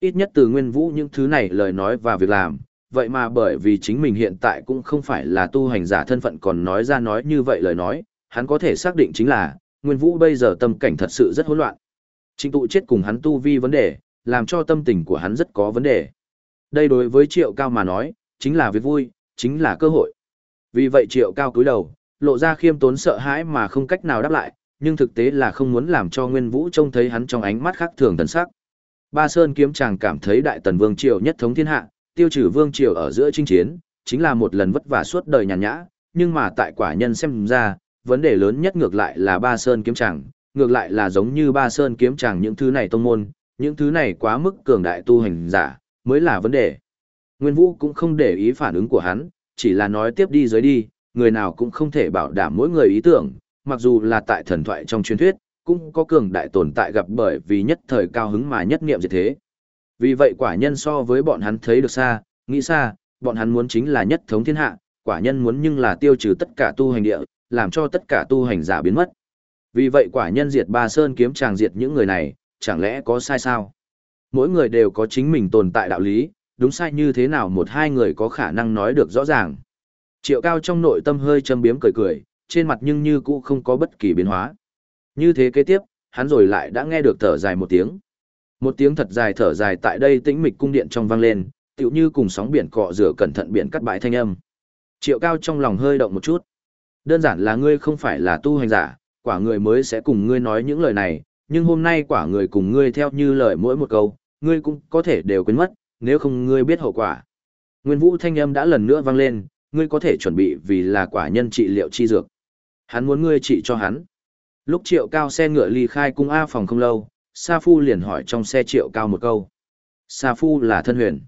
Ít nhất từ Nguyên Vũ những thứ này lời nói và việc làm, vậy mà bởi vì chính mình hiện tại cũng không phải là tu hành giả thân phận còn nói ra nói như vậy lời nói, hắn có thể xác định chính là, Nguyên Vũ bây giờ tâm cảnh thật sự rất hỗn loạn. Trình tụ chết cùng hắn tu vi vấn đề, làm cho tâm tình của hắn rất có vấn đề. Đây đối với Triệu Cao mà nói, chính là việc vui, chính là cơ hội. Vì vậy Triệu Cao cúi đầu, lộ ra khiêm tốn sợ hãi mà không cách nào đáp lại, nhưng thực tế là không muốn làm cho Nguyên Vũ trông thấy hắn trong ánh mắt khác thường thần sắc. Ba Sơn kiếm chàng cảm thấy Đại Tần Vương Triều nhất thống thiên hạ, tiêu trừ Vương Triều ở giữa chinh chiến, chính là một lần vất vả suốt đời nhàn nhã, nhưng mà tại quả nhân xem ra, vấn đề lớn nhất ngược lại là Ba Sơn kiếm chàng, ngược lại là giống như Ba Sơn kiếm chàng những thứ này tông môn, những thứ này quá mức cường đại tu hành giả, mới là vấn đề. Nguyên Vũ cũng không để ý phản ứng của hắn, chỉ là nói tiếp đi dưới đi, người nào cũng không thể bảo đảm mỗi người ý tưởng, mặc dù là tại thần thoại trong truyền thuyết, cũng có cường đại tồn tại gặp bởi vì nhất thời cao hứng mà nhất niệm diệt thế. Vì vậy quả nhân so với bọn hắn thấy được xa, nghĩ xa, bọn hắn muốn chính là nhất thống thiên hạ, quả nhân muốn nhưng là tiêu trừ tất cả tu hành địa, làm cho tất cả tu hành giả biến mất. Vì vậy quả nhân diệt ba sơn kiếm chàng diệt những người này, chẳng lẽ có sai sao? Mỗi người đều có chính mình tồn tại đạo lý, đúng sai như thế nào một hai người có khả năng nói được rõ ràng. Triệu cao trong nội tâm hơi châm biếm cười cười, trên mặt nhưng như cũ không có bất kỳ biến hóa. Như thế kế tiếp, hắn rồi lại đã nghe được thở dài một tiếng. Một tiếng thật dài thở dài tại đây tĩnh mịch cung điện trong vang lên, tựu như cùng sóng biển cọ rửa cẩn thận biển cắt bãi thanh âm. Triệu cao trong lòng hơi động một chút. Đơn giản là ngươi không phải là tu hành giả, quả người mới sẽ cùng ngươi nói những lời này, nhưng hôm nay quả người cùng ngươi theo như lời mỗi một câu, ngươi cũng có thể đều quên mất, nếu không ngươi biết hậu quả. Nguyên vũ thanh âm đã lần nữa vang lên, ngươi có thể chuẩn bị vì là quả nhân trị liệu chi dược. Hắn muốn ngươi trị cho hắn. Lúc triệu cao xe ngựa ly khai cung A phòng không lâu, Sa Phu liền hỏi trong xe triệu cao một câu. Sa Phu là thân huyền.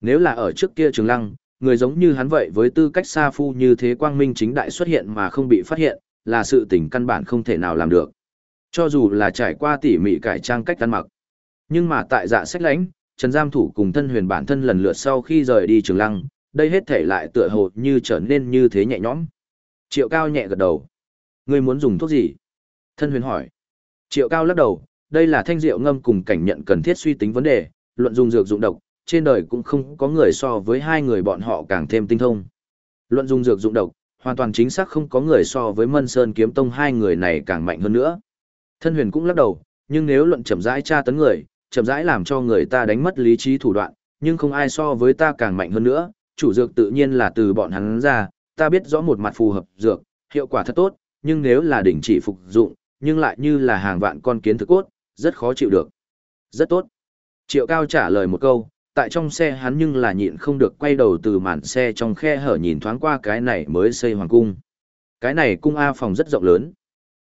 Nếu là ở trước kia trường lăng, người giống như hắn vậy với tư cách Sa Phu như thế quang minh chính đại xuất hiện mà không bị phát hiện, là sự tình căn bản không thể nào làm được. Cho dù là trải qua tỉ mỉ cải trang cách ăn mặc. Nhưng mà tại dạ sách lãnh, Trần Giam Thủ cùng thân huyền bản thân lần lượt sau khi rời đi trường lăng, đây hết thể lại tựa hồ như trở nên như thế nhẹ nhõm. Triệu Cao nhẹ gật đầu. Ngươi muốn dùng thuốc gì? Thân huyền hỏi. Triệu Cao lắc đầu, đây là thanh rượu ngâm cùng cảnh nhận cần thiết suy tính vấn đề, luận dùng dược dụng độc, trên đời cũng không có người so với hai người bọn họ càng thêm tinh thông. Luận dùng dược dụng độc, hoàn toàn chính xác không có người so với Mân Sơn Kiếm Tông hai người này càng mạnh hơn nữa. Thân huyền cũng lắc đầu, nhưng nếu luận chậm rãi tra tấn người, chậm rãi làm cho người ta đánh mất lý trí thủ đoạn, nhưng không ai so với ta càng mạnh hơn nữa, chủ dược tự nhiên là từ bọn hắn ra, ta biết rõ một mặt phù hợp dược, hiệu quả thật tốt, nhưng nếu là đỉnh chỉ phục dụng, nhưng lại như là hàng vạn con kiến thực cốt, rất khó chịu được. Rất tốt. Triệu Cao trả lời một câu, tại trong xe hắn nhưng là nhịn không được quay đầu từ màn xe trong khe hở nhìn thoáng qua cái này mới xây hoàng cung. Cái này cung A phòng rất rộng lớn.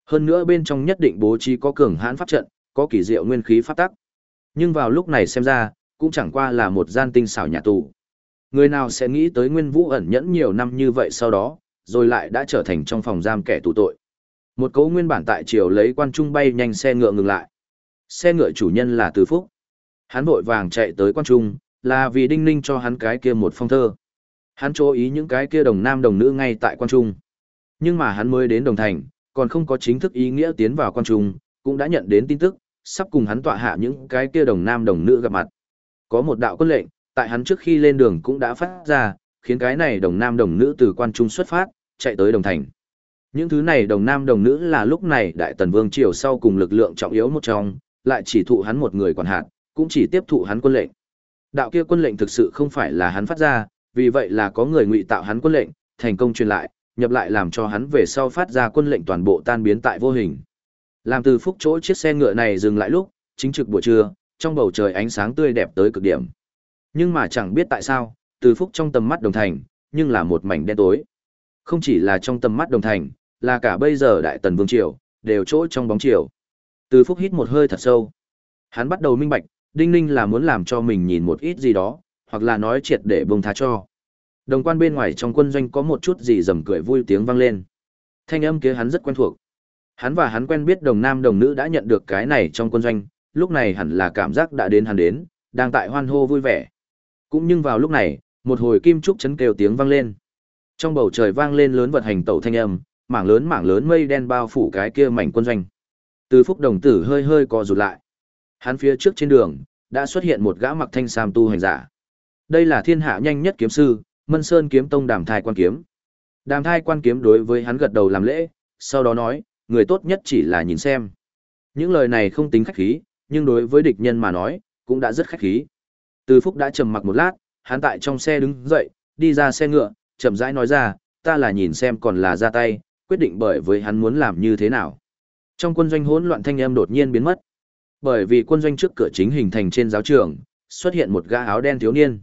Hơn nữa bên trong nhất định bố trí có cường hãn pháp trận, có kỳ diệu nguyên khí pháp tắc. Nhưng vào lúc này xem ra, cũng chẳng qua là một gian tinh xảo nhà tù. Người nào sẽ nghĩ tới Nguyên Vũ ẩn nhẫn nhiều năm như vậy sau đó, rồi lại đã trở thành trong phòng giam kẻ tù tội. Một cấu nguyên bản tại chiều lấy quan trung bay nhanh xe ngựa ngừng lại. Xe ngựa chủ nhân là Từ Phúc. Hắn vội vàng chạy tới quan trung, là vì đinh ninh cho hắn cái kia một phong thơ. Hắn chú ý những cái kia đồng nam đồng nữ ngay tại quan trung. Nhưng mà hắn mới đến đồng thành, còn không có chính thức ý nghĩa tiến vào quan trung, cũng đã nhận đến tin tức, sắp cùng hắn tọa hạ những cái kia đồng nam đồng nữ gặp mặt. Có một đạo quân lệnh, tại hắn trước khi lên đường cũng đã phát ra, khiến cái này đồng nam đồng nữ từ quan trung xuất phát, chạy tới đồng thành. Những thứ này đồng nam đồng nữ là lúc này đại tần vương triều sau cùng lực lượng trọng yếu một trong, lại chỉ thụ hắn một người quản hạt, cũng chỉ tiếp thụ hắn quân lệnh. Đạo kia quân lệnh thực sự không phải là hắn phát ra, vì vậy là có người ngụy tạo hắn quân lệnh, thành công truyền lại, nhập lại làm cho hắn về sau phát ra quân lệnh toàn bộ tan biến tại vô hình. Làm từ phúc chỗ chiếc xe ngựa này dừng lại lúc, chính trực buổi trưa, trong bầu trời ánh sáng tươi đẹp tới cực điểm. Nhưng mà chẳng biết tại sao, từ phúc trong tầm mắt đồng thành, nhưng là một mảnh đen tối. Không chỉ là trong tầm mắt đồng thành, là cả bây giờ đại tần vương triều, đều chỗ trong bóng chiều. Từ phúc hít một hơi thật sâu. Hắn bắt đầu minh bạch, đinh ninh là muốn làm cho mình nhìn một ít gì đó, hoặc là nói triệt để bông tha cho. Đồng quan bên ngoài trong quân doanh có một chút gì rầm cười vui tiếng vang lên. Thanh âm kia hắn rất quen thuộc. Hắn và hắn quen biết đồng nam đồng nữ đã nhận được cái này trong quân doanh, lúc này hẳn là cảm giác đã đến hắn đến, đang tại hoan hô vui vẻ. Cũng nhưng vào lúc này, một hồi kim trúc chấn kêu tiếng vang lên. Trong bầu trời vang lên lớn vật hành tẩu thanh âm, mảng lớn mảng lớn mây đen bao phủ cái kia mảnh quân doanh. Từ phúc đồng tử hơi hơi co rụt lại. Hắn phía trước trên đường, đã xuất hiện một gã mặc thanh sam tu hành giả. Đây là thiên hạ nhanh nhất kiếm sư, Mân Sơn kiếm tông đàm thai quan kiếm. Đàm thai quan kiếm đối với hắn gật đầu làm lễ, sau đó nói, người tốt nhất chỉ là nhìn xem. Những lời này không tính khách khí, nhưng đối với địch nhân mà nói, cũng đã rất khách khí. Từ Phúc đã trầm mặc một lát, hắn tại trong xe đứng dậy, đi ra xe ngựa, chậm rãi nói ra, ta là nhìn xem còn là ra tay, quyết định bởi với hắn muốn làm như thế nào. Trong quân doanh hỗn loạn thanh âm đột nhiên biến mất. Bởi vì quân doanh trước cửa chính hình thành trên giáo trường, xuất hiện một gã áo đen thiếu niên.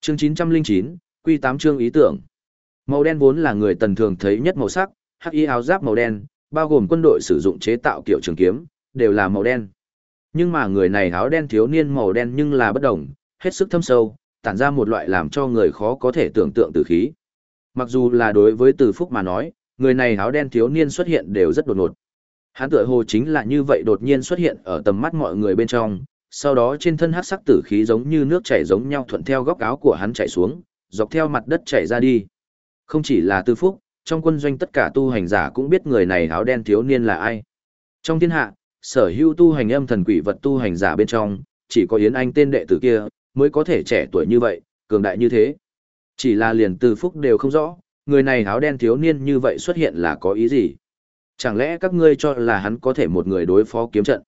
Chương 909, Quy 8 chương ý tưởng. Màu đen vốn là người tần thường thấy nhất màu sắc, hắc y áo giáp màu đen, bao gồm quân đội sử dụng chế tạo kiểu trường kiếm, đều là màu đen. Nhưng mà người này áo đen thiếu niên màu đen nhưng là bất đồng, hết sức thâm sâu, tản ra một loại làm cho người khó có thể tưởng tượng từ khí. Mặc dù là đối với từ phúc mà nói, người này áo đen thiếu niên xuất hiện đều rất đột ngột. Hắn tựa hồ chính là như vậy đột nhiên xuất hiện ở tầm mắt mọi người bên trong, sau đó trên thân hắc sắc tử khí giống như nước chảy giống nhau thuận theo góc áo của hắn chảy xuống, dọc theo mặt đất chảy ra đi. Không chỉ là Tư Phúc, trong quân doanh tất cả tu hành giả cũng biết người này áo đen thiếu niên là ai. Trong thiên hạ, sở hữu tu hành âm thần quỷ vật tu hành giả bên trong, chỉ có Yến Anh tên đệ tử kia, mới có thể trẻ tuổi như vậy, cường đại như thế. Chỉ là liền từ Phúc đều không rõ, người này áo đen thiếu niên như vậy xuất hiện là có ý gì. Chẳng lẽ các ngươi cho là hắn có thể một người đối phó kiếm trận?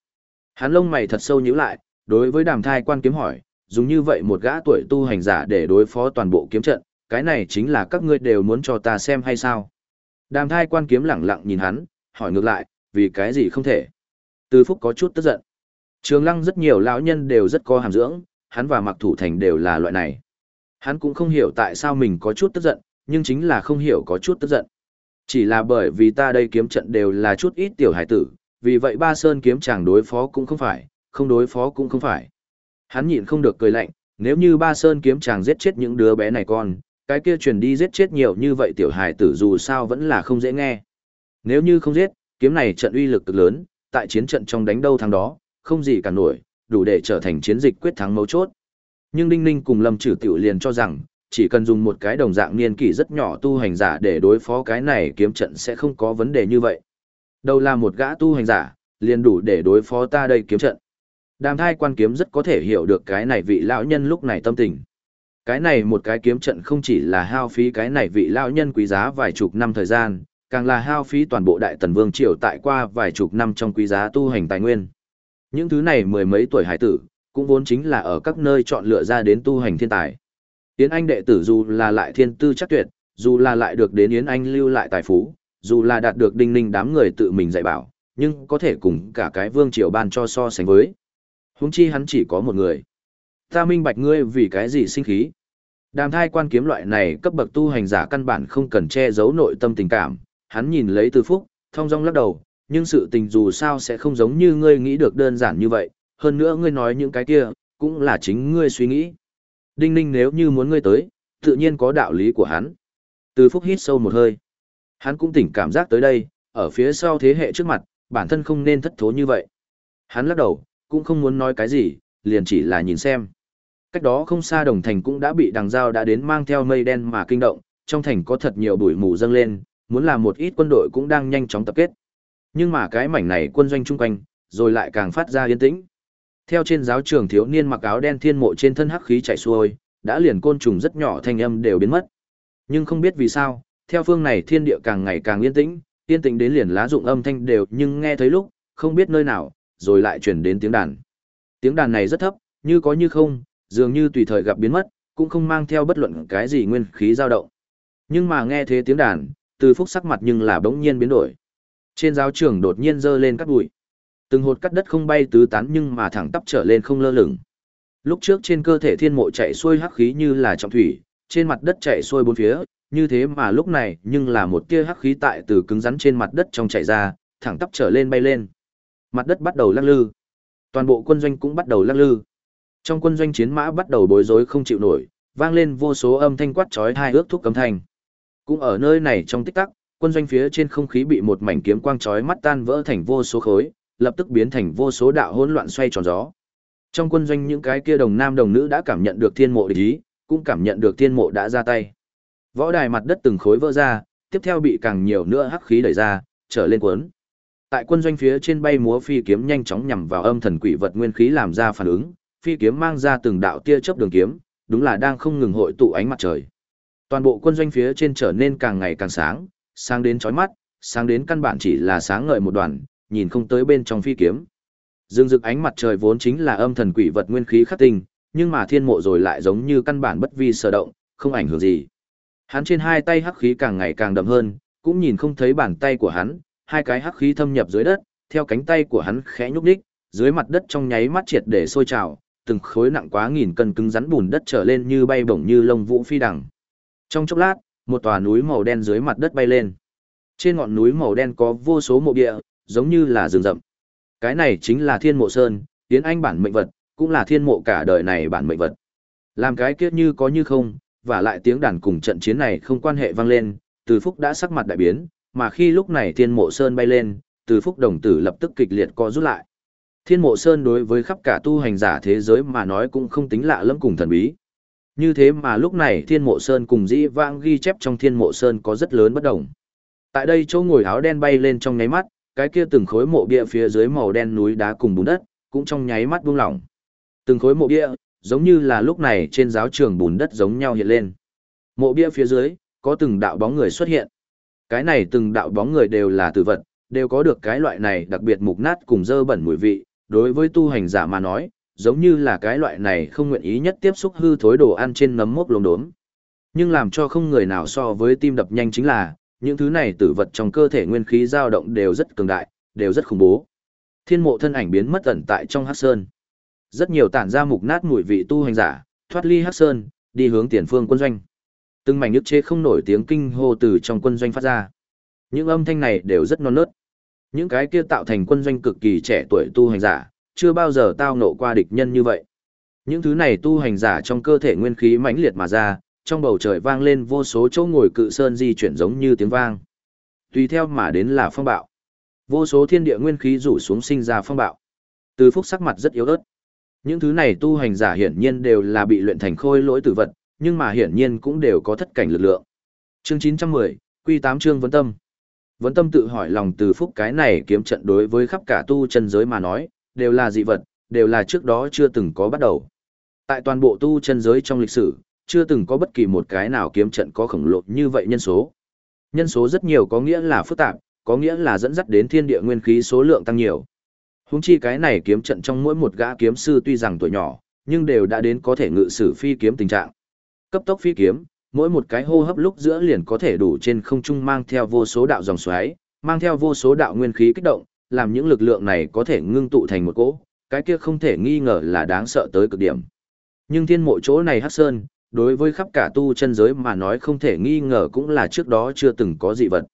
Hắn lông mày thật sâu nhíu lại, đối với đàm thai quan kiếm hỏi, dùng như vậy một gã tuổi tu hành giả để đối phó toàn bộ kiếm trận, cái này chính là các ngươi đều muốn cho ta xem hay sao? Đàm thai quan kiếm lẳng lặng nhìn hắn, hỏi ngược lại, vì cái gì không thể? Từ Phúc có chút tức giận. Trường lăng rất nhiều lão nhân đều rất có hàm dưỡng, hắn và mặc thủ thành đều là loại này. Hắn cũng không hiểu tại sao mình có chút tức giận, nhưng chính là không hiểu có chút tức giận. Chỉ là bởi vì ta đây kiếm trận đều là chút ít tiểu hải tử, vì vậy ba sơn kiếm chàng đối phó cũng không phải, không đối phó cũng không phải. Hắn nhịn không được cười lạnh, nếu như ba sơn kiếm chàng giết chết những đứa bé này con, cái kia truyền đi giết chết nhiều như vậy tiểu hải tử dù sao vẫn là không dễ nghe. Nếu như không giết, kiếm này trận uy lực cực lớn, tại chiến trận trong đánh đâu thắng đó, không gì cả nổi, đủ để trở thành chiến dịch quyết thắng mấu chốt. Nhưng Đinh Ninh cùng Lâm Trử Tiểu liền cho rằng, chỉ cần dùng một cái đồng dạng niên kỷ rất nhỏ tu hành giả để đối phó cái này kiếm trận sẽ không có vấn đề như vậy. Đâu là một gã tu hành giả, liền đủ để đối phó ta đây kiếm trận. Đàm thai quan kiếm rất có thể hiểu được cái này vị lão nhân lúc này tâm tình. Cái này một cái kiếm trận không chỉ là hao phí cái này vị lão nhân quý giá vài chục năm thời gian, càng là hao phí toàn bộ đại tần vương triều tại qua vài chục năm trong quý giá tu hành tài nguyên. Những thứ này mười mấy tuổi hải tử, cũng vốn chính là ở các nơi chọn lựa ra đến tu hành thiên tài. Yến Anh đệ tử dù là lại thiên tư chắc tuyệt, dù là lại được đến Yến Anh lưu lại tài phú, dù là đạt được đinh ninh đám người tự mình dạy bảo, nhưng có thể cùng cả cái vương triều ban cho so sánh với. Huống chi hắn chỉ có một người. Ta minh bạch ngươi vì cái gì sinh khí. Đàm thai quan kiếm loại này cấp bậc tu hành giả căn bản không cần che giấu nội tâm tình cảm, hắn nhìn lấy từ phúc, thong dong lắc đầu, nhưng sự tình dù sao sẽ không giống như ngươi nghĩ được đơn giản như vậy, hơn nữa ngươi nói những cái kia, cũng là chính ngươi suy nghĩ. Đinh ninh nếu như muốn ngươi tới, tự nhiên có đạo lý của hắn. Từ phúc hít sâu một hơi. Hắn cũng tỉnh cảm giác tới đây, ở phía sau thế hệ trước mặt, bản thân không nên thất thố như vậy. Hắn lắc đầu, cũng không muốn nói cái gì, liền chỉ là nhìn xem. Cách đó không xa đồng thành cũng đã bị đằng dao đã đến mang theo mây đen mà kinh động, trong thành có thật nhiều bụi mù dâng lên, muốn làm một ít quân đội cũng đang nhanh chóng tập kết. Nhưng mà cái mảnh này quân doanh chung quanh, rồi lại càng phát ra yên tĩnh. Theo trên giáo trường thiếu niên mặc áo đen thiên mộ trên thân hắc khí chảy xuôi, đã liền côn trùng rất nhỏ thanh âm đều biến mất. Nhưng không biết vì sao, theo phương này thiên địa càng ngày càng yên tĩnh, yên tĩnh đến liền lá dụng âm thanh đều nhưng nghe thấy lúc, không biết nơi nào, rồi lại chuyển đến tiếng đàn. Tiếng đàn này rất thấp, như có như không, dường như tùy thời gặp biến mất, cũng không mang theo bất luận cái gì nguyên khí dao động. Nhưng mà nghe thế tiếng đàn, từ phúc sắc mặt nhưng là bỗng nhiên biến đổi. Trên giáo trường đột nhiên dơ lên cắt bụi. Từng hột cắt đất không bay tứ tán nhưng mà thẳng tắp trở lên không lơ lửng. Lúc trước trên cơ thể thiên mộ chạy xuôi hắc khí như là trọng thủy, trên mặt đất chạy xuôi bốn phía, như thế mà lúc này nhưng là một tia hắc khí tại từ cứng rắn trên mặt đất trong chạy ra, thẳng tắp trở lên bay lên. Mặt đất bắt đầu lắc lư. Toàn bộ quân doanh cũng bắt đầu lắc lư. Trong quân doanh chiến mã bắt đầu bối rối không chịu nổi, vang lên vô số âm thanh quát chói hai ước thúc cấm thành. Cũng ở nơi này trong tích tắc, quân doanh phía trên không khí bị một mảnh kiếm quang chói mắt tan vỡ thành vô số khối, lập tức biến thành vô số đạo hỗn loạn xoay tròn gió. Trong quân doanh những cái kia đồng nam đồng nữ đã cảm nhận được thiên mộ địch ý, cũng cảm nhận được thiên mộ đã ra tay. Võ đài mặt đất từng khối vỡ ra, tiếp theo bị càng nhiều nữa hắc khí đẩy ra, trở lên cuốn. Tại quân doanh phía trên bay múa phi kiếm nhanh chóng nhằm vào âm thần quỷ vật nguyên khí làm ra phản ứng, phi kiếm mang ra từng đạo tia chớp đường kiếm, đúng là đang không ngừng hội tụ ánh mặt trời. Toàn bộ quân doanh phía trên trở nên càng ngày càng sáng, sáng đến chói mắt, sáng đến căn bản chỉ là sáng ngời một đoàn, nhìn không tới bên trong phi kiếm. Dương rực ánh mặt trời vốn chính là âm thần quỷ vật nguyên khí khắc tinh, nhưng mà thiên mộ rồi lại giống như căn bản bất vi sở động, không ảnh hưởng gì. Hắn trên hai tay hắc khí càng ngày càng đậm hơn, cũng nhìn không thấy bàn tay của hắn, hai cái hắc khí thâm nhập dưới đất, theo cánh tay của hắn khẽ nhúc nhích, dưới mặt đất trong nháy mắt triệt để sôi trào, từng khối nặng quá nghìn cân cứng rắn bùn đất trở lên như bay bổng như lông vũ phi đằng. Trong chốc lát, một tòa núi màu đen dưới mặt đất bay lên. Trên ngọn núi màu đen có vô số mộ địa, giống như là rừng rậm. Cái này chính là Thiên Mộ Sơn, tiến anh bản mệnh vật, cũng là thiên mộ cả đời này bản mệnh vật. Làm cái kiết như có như không, và lại tiếng đàn cùng trận chiến này không quan hệ vang lên, Từ Phúc đã sắc mặt đại biến, mà khi lúc này Thiên Mộ Sơn bay lên, Từ Phúc đồng tử lập tức kịch liệt co rút lại. Thiên Mộ Sơn đối với khắp cả tu hành giả thế giới mà nói cũng không tính lạ lẫm cùng thần bí. Như thế mà lúc này Thiên Mộ Sơn cùng dĩ vãng ghi chép trong Thiên Mộ Sơn có rất lớn bất đồng. Tại đây chỗ ngồi áo đen bay lên trong ngáy mắt, cái kia từng khối mộ bia phía dưới màu đen núi đá cùng bùn đất, cũng trong nháy mắt buông lỏng. Từng khối mộ bia, giống như là lúc này trên giáo trường bùn đất giống nhau hiện lên. Mộ bia phía dưới, có từng đạo bóng người xuất hiện. Cái này từng đạo bóng người đều là tử vật, đều có được cái loại này đặc biệt mục nát cùng dơ bẩn mùi vị, đối với tu hành giả mà nói, giống như là cái loại này không nguyện ý nhất tiếp xúc hư thối đồ ăn trên nấm mốc lồng đốm. Nhưng làm cho không người nào so với tim đập nhanh chính là, những thứ này tử vật trong cơ thể nguyên khí dao động đều rất cường đại, đều rất khủng bố. Thiên mộ thân ảnh biến mất ẩn tại trong hắc sơn. Rất nhiều tản ra mục nát mùi vị tu hành giả, thoát ly hắc sơn, đi hướng tiền phương quân doanh. Từng mảnh nước chế không nổi tiếng kinh hô từ trong quân doanh phát ra. Những âm thanh này đều rất non nớt. Những cái kia tạo thành quân doanh cực kỳ trẻ tuổi tu hành giả, chưa bao giờ tao nộ qua địch nhân như vậy. Những thứ này tu hành giả trong cơ thể nguyên khí mãnh liệt mà ra, trong bầu trời vang lên vô số chỗ ngồi cự sơn di chuyển giống như tiếng vang. Tùy theo mà đến là phong bạo. Vô số thiên địa nguyên khí rủ xuống sinh ra phong bạo. Từ phúc sắc mặt rất yếu ớt. Những thứ này tu hành giả hiển nhiên đều là bị luyện thành khôi lỗi tử vật, nhưng mà hiển nhiên cũng đều có thất cảnh lực lượng. Chương 910, Quy 8 chương vấn tâm. Vấn tâm tự hỏi lòng từ phúc cái này kiếm trận đối với khắp cả tu chân giới mà nói, đều là dị vật, đều là trước đó chưa từng có bắt đầu. Tại toàn bộ tu chân giới trong lịch sử, chưa từng có bất kỳ một cái nào kiếm trận có khổng lồ như vậy nhân số. Nhân số rất nhiều có nghĩa là phức tạp, có nghĩa là dẫn dắt đến thiên địa nguyên khí số lượng tăng nhiều. Húng chi cái này kiếm trận trong mỗi một gã kiếm sư tuy rằng tuổi nhỏ, nhưng đều đã đến có thể ngự sử phi kiếm tình trạng. Cấp tốc phi kiếm, mỗi một cái hô hấp lúc giữa liền có thể đủ trên không trung mang theo vô số đạo dòng xoáy, mang theo vô số đạo nguyên khí kích động, làm những lực lượng này có thể ngưng tụ thành một cỗ, cái kia không thể nghi ngờ là đáng sợ tới cực điểm. Nhưng thiên mộ chỗ này Hắc Sơn, đối với khắp cả tu chân giới mà nói không thể nghi ngờ cũng là trước đó chưa từng có dị vật.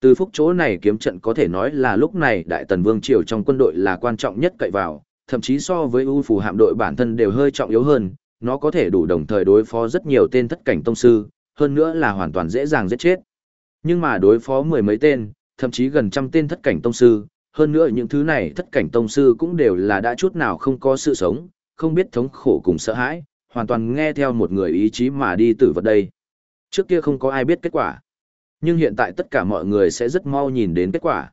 Từ phúc chỗ này kiếm trận có thể nói là lúc này Đại Tần Vương Triều trong quân đội là quan trọng nhất cậy vào, thậm chí so với ưu phù hạm đội bản thân đều hơi trọng yếu hơn, nó có thể đủ đồng thời đối phó rất nhiều tên thất cảnh tông sư, hơn nữa là hoàn toàn dễ dàng giết chết. Nhưng mà đối phó mười mấy tên, thậm chí gần trăm tên thất cảnh tông sư, hơn nữa những thứ này thất cảnh tông sư cũng đều là đã chút nào không có sự sống, không biết thống khổ cùng sợ hãi, hoàn toàn nghe theo một người ý chí mà đi tử vật đây. Trước kia không có ai biết kết quả. Nhưng hiện tại tất cả mọi người sẽ rất mau nhìn đến kết quả.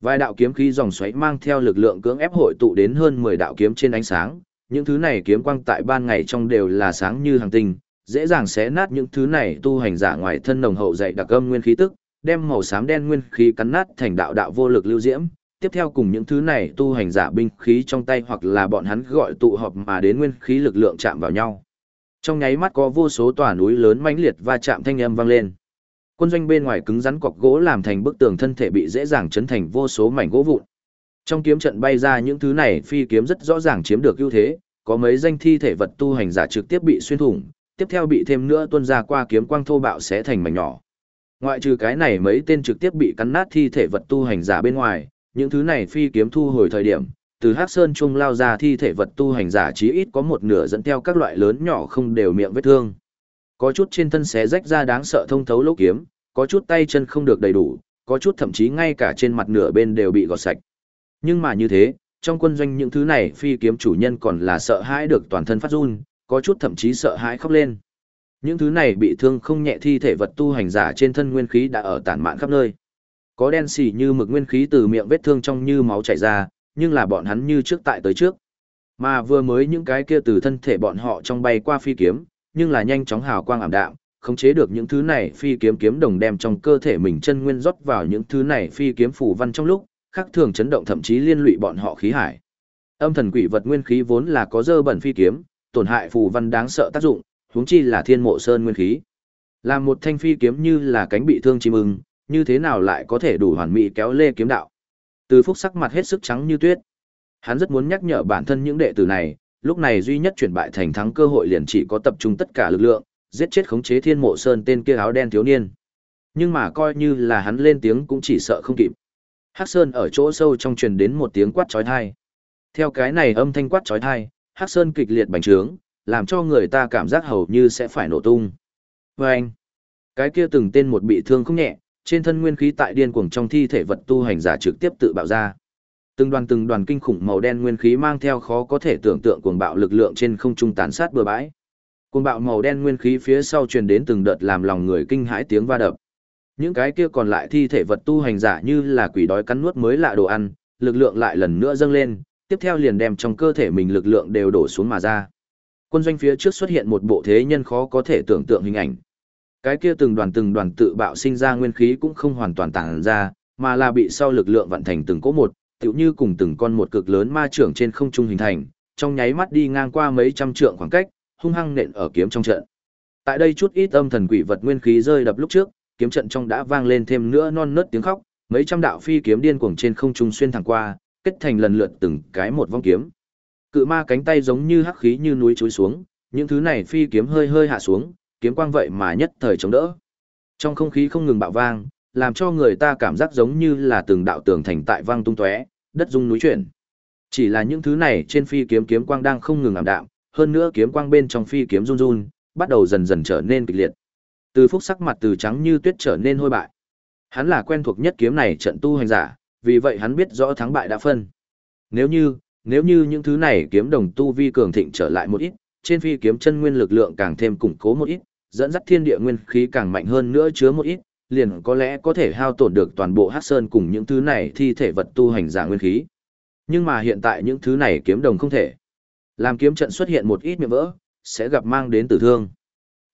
Vài đạo kiếm khí dòng xoáy mang theo lực lượng cưỡng ép hội tụ đến hơn 10 đạo kiếm trên ánh sáng, những thứ này kiếm quang tại ban ngày trong đều là sáng như hàng tinh, dễ dàng xé nát những thứ này tu hành giả ngoài thân nồng hậu dày đặc âm nguyên khí tức, đem màu xám đen nguyên khí cắn nát thành đạo đạo vô lực lưu diễm, tiếp theo cùng những thứ này tu hành giả binh khí trong tay hoặc là bọn hắn gọi tụ họp mà đến nguyên khí lực lượng chạm vào nhau. Trong nháy mắt có vô số tòa núi lớn mãnh liệt va chạm thanh âm vang lên. Quân doanh bên ngoài cứng rắn cọc gỗ làm thành bức tường thân thể bị dễ dàng chấn thành vô số mảnh gỗ vụn. Trong kiếm trận bay ra những thứ này phi kiếm rất rõ ràng chiếm được ưu thế, có mấy danh thi thể vật tu hành giả trực tiếp bị xuyên thủng, tiếp theo bị thêm nữa tuôn ra qua kiếm quang thô bạo sẽ thành mảnh nhỏ. Ngoại trừ cái này mấy tên trực tiếp bị cắn nát thi thể vật tu hành giả bên ngoài, những thứ này phi kiếm thu hồi thời điểm, từ Hắc Sơn Trung lao ra thi thể vật tu hành giả chí ít có một nửa dẫn theo các loại lớn nhỏ không đều miệng vết thương. Có chút trên thân xé rách ra đáng sợ thông thấu lỗ kiếm, có chút tay chân không được đầy đủ, có chút thậm chí ngay cả trên mặt nửa bên đều bị gọt sạch. Nhưng mà như thế, trong quân doanh những thứ này phi kiếm chủ nhân còn là sợ hãi được toàn thân phát run, có chút thậm chí sợ hãi khóc lên. Những thứ này bị thương không nhẹ thi thể vật tu hành giả trên thân nguyên khí đã ở tản mạn khắp nơi. Có đen xỉ như mực nguyên khí từ miệng vết thương trong như máu chảy ra, nhưng là bọn hắn như trước tại tới trước. Mà vừa mới những cái kia từ thân thể bọn họ trong bay qua phi kiếm, nhưng là nhanh chóng hào quang ảm đạm, khống chế được những thứ này phi kiếm kiếm đồng đem trong cơ thể mình chân nguyên rót vào những thứ này phi kiếm phù văn trong lúc, khắc thường chấn động thậm chí liên lụy bọn họ khí hải. Âm thần quỷ vật nguyên khí vốn là có dơ bẩn phi kiếm, tổn hại phù văn đáng sợ tác dụng, huống chi là thiên mộ sơn nguyên khí. Làm một thanh phi kiếm như là cánh bị thương chim ưng, như thế nào lại có thể đủ hoàn mỹ kéo lê kiếm đạo. Từ phúc sắc mặt hết sức trắng như tuyết. Hắn rất muốn nhắc nhở bản thân những đệ tử này, lúc này duy nhất chuyển bại thành thắng cơ hội liền chỉ có tập trung tất cả lực lượng, giết chết khống chế thiên mộ sơn tên kia áo đen thiếu niên. Nhưng mà coi như là hắn lên tiếng cũng chỉ sợ không kịp. Hắc Sơn ở chỗ sâu trong truyền đến một tiếng quát chói tai. Theo cái này âm thanh quát chói tai, Hắc Sơn kịch liệt bành trướng, làm cho người ta cảm giác hầu như sẽ phải nổ tung. Và anh, cái kia từng tên một bị thương không nhẹ, trên thân nguyên khí tại điên cuồng trong thi thể vật tu hành giả trực tiếp tự bạo ra. Từng đoàn từng đoàn kinh khủng màu đen nguyên khí mang theo khó có thể tưởng tượng cuồng bạo lực lượng trên không trung tàn sát bừa bãi. Cuồng bạo màu đen nguyên khí phía sau truyền đến từng đợt làm lòng người kinh hãi tiếng va đập. Những cái kia còn lại thi thể vật tu hành giả như là quỷ đói cắn nuốt mới lạ đồ ăn, lực lượng lại lần nữa dâng lên, tiếp theo liền đem trong cơ thể mình lực lượng đều đổ xuống mà ra. Quân doanh phía trước xuất hiện một bộ thế nhân khó có thể tưởng tượng hình ảnh. Cái kia từng đoàn từng đoàn tự bạo sinh ra nguyên khí cũng không hoàn toàn tản ra, mà là bị sau lực lượng vận thành từng cỗ một, tựu như cùng từng con một cực lớn ma trưởng trên không trung hình thành, trong nháy mắt đi ngang qua mấy trăm trượng khoảng cách, hung hăng nện ở kiếm trong trận. Tại đây chút ít âm thần quỷ vật nguyên khí rơi đập lúc trước, kiếm trận trong đã vang lên thêm nữa non nớt tiếng khóc, mấy trăm đạo phi kiếm điên cuồng trên không trung xuyên thẳng qua, kết thành lần lượt từng cái một vong kiếm. Cự ma cánh tay giống như hắc khí như núi trôi xuống, những thứ này phi kiếm hơi hơi hạ xuống, kiếm quang vậy mà nhất thời chống đỡ. Trong không khí không ngừng bạo vang, làm cho người ta cảm giác giống như là từng đạo tường thành tại vang tung tóe, đất rung núi chuyển. Chỉ là những thứ này trên phi kiếm kiếm quang đang không ngừng ảm đạm, hơn nữa kiếm quang bên trong phi kiếm run run, bắt đầu dần dần trở nên kịch liệt. Từ phúc sắc mặt từ trắng như tuyết trở nên hôi bại. Hắn là quen thuộc nhất kiếm này trận tu hành giả, vì vậy hắn biết rõ thắng bại đã phân. Nếu như, nếu như những thứ này kiếm đồng tu vi cường thịnh trở lại một ít, trên phi kiếm chân nguyên lực lượng càng thêm củng cố một ít, dẫn dắt thiên địa nguyên khí càng mạnh hơn nữa chứa một ít, liền có lẽ có thể hao tổn được toàn bộ Hắc Sơn cùng những thứ này thi thể vật tu hành giả nguyên khí. Nhưng mà hiện tại những thứ này kiếm đồng không thể. Làm kiếm trận xuất hiện một ít miệng vỡ, sẽ gặp mang đến tử thương.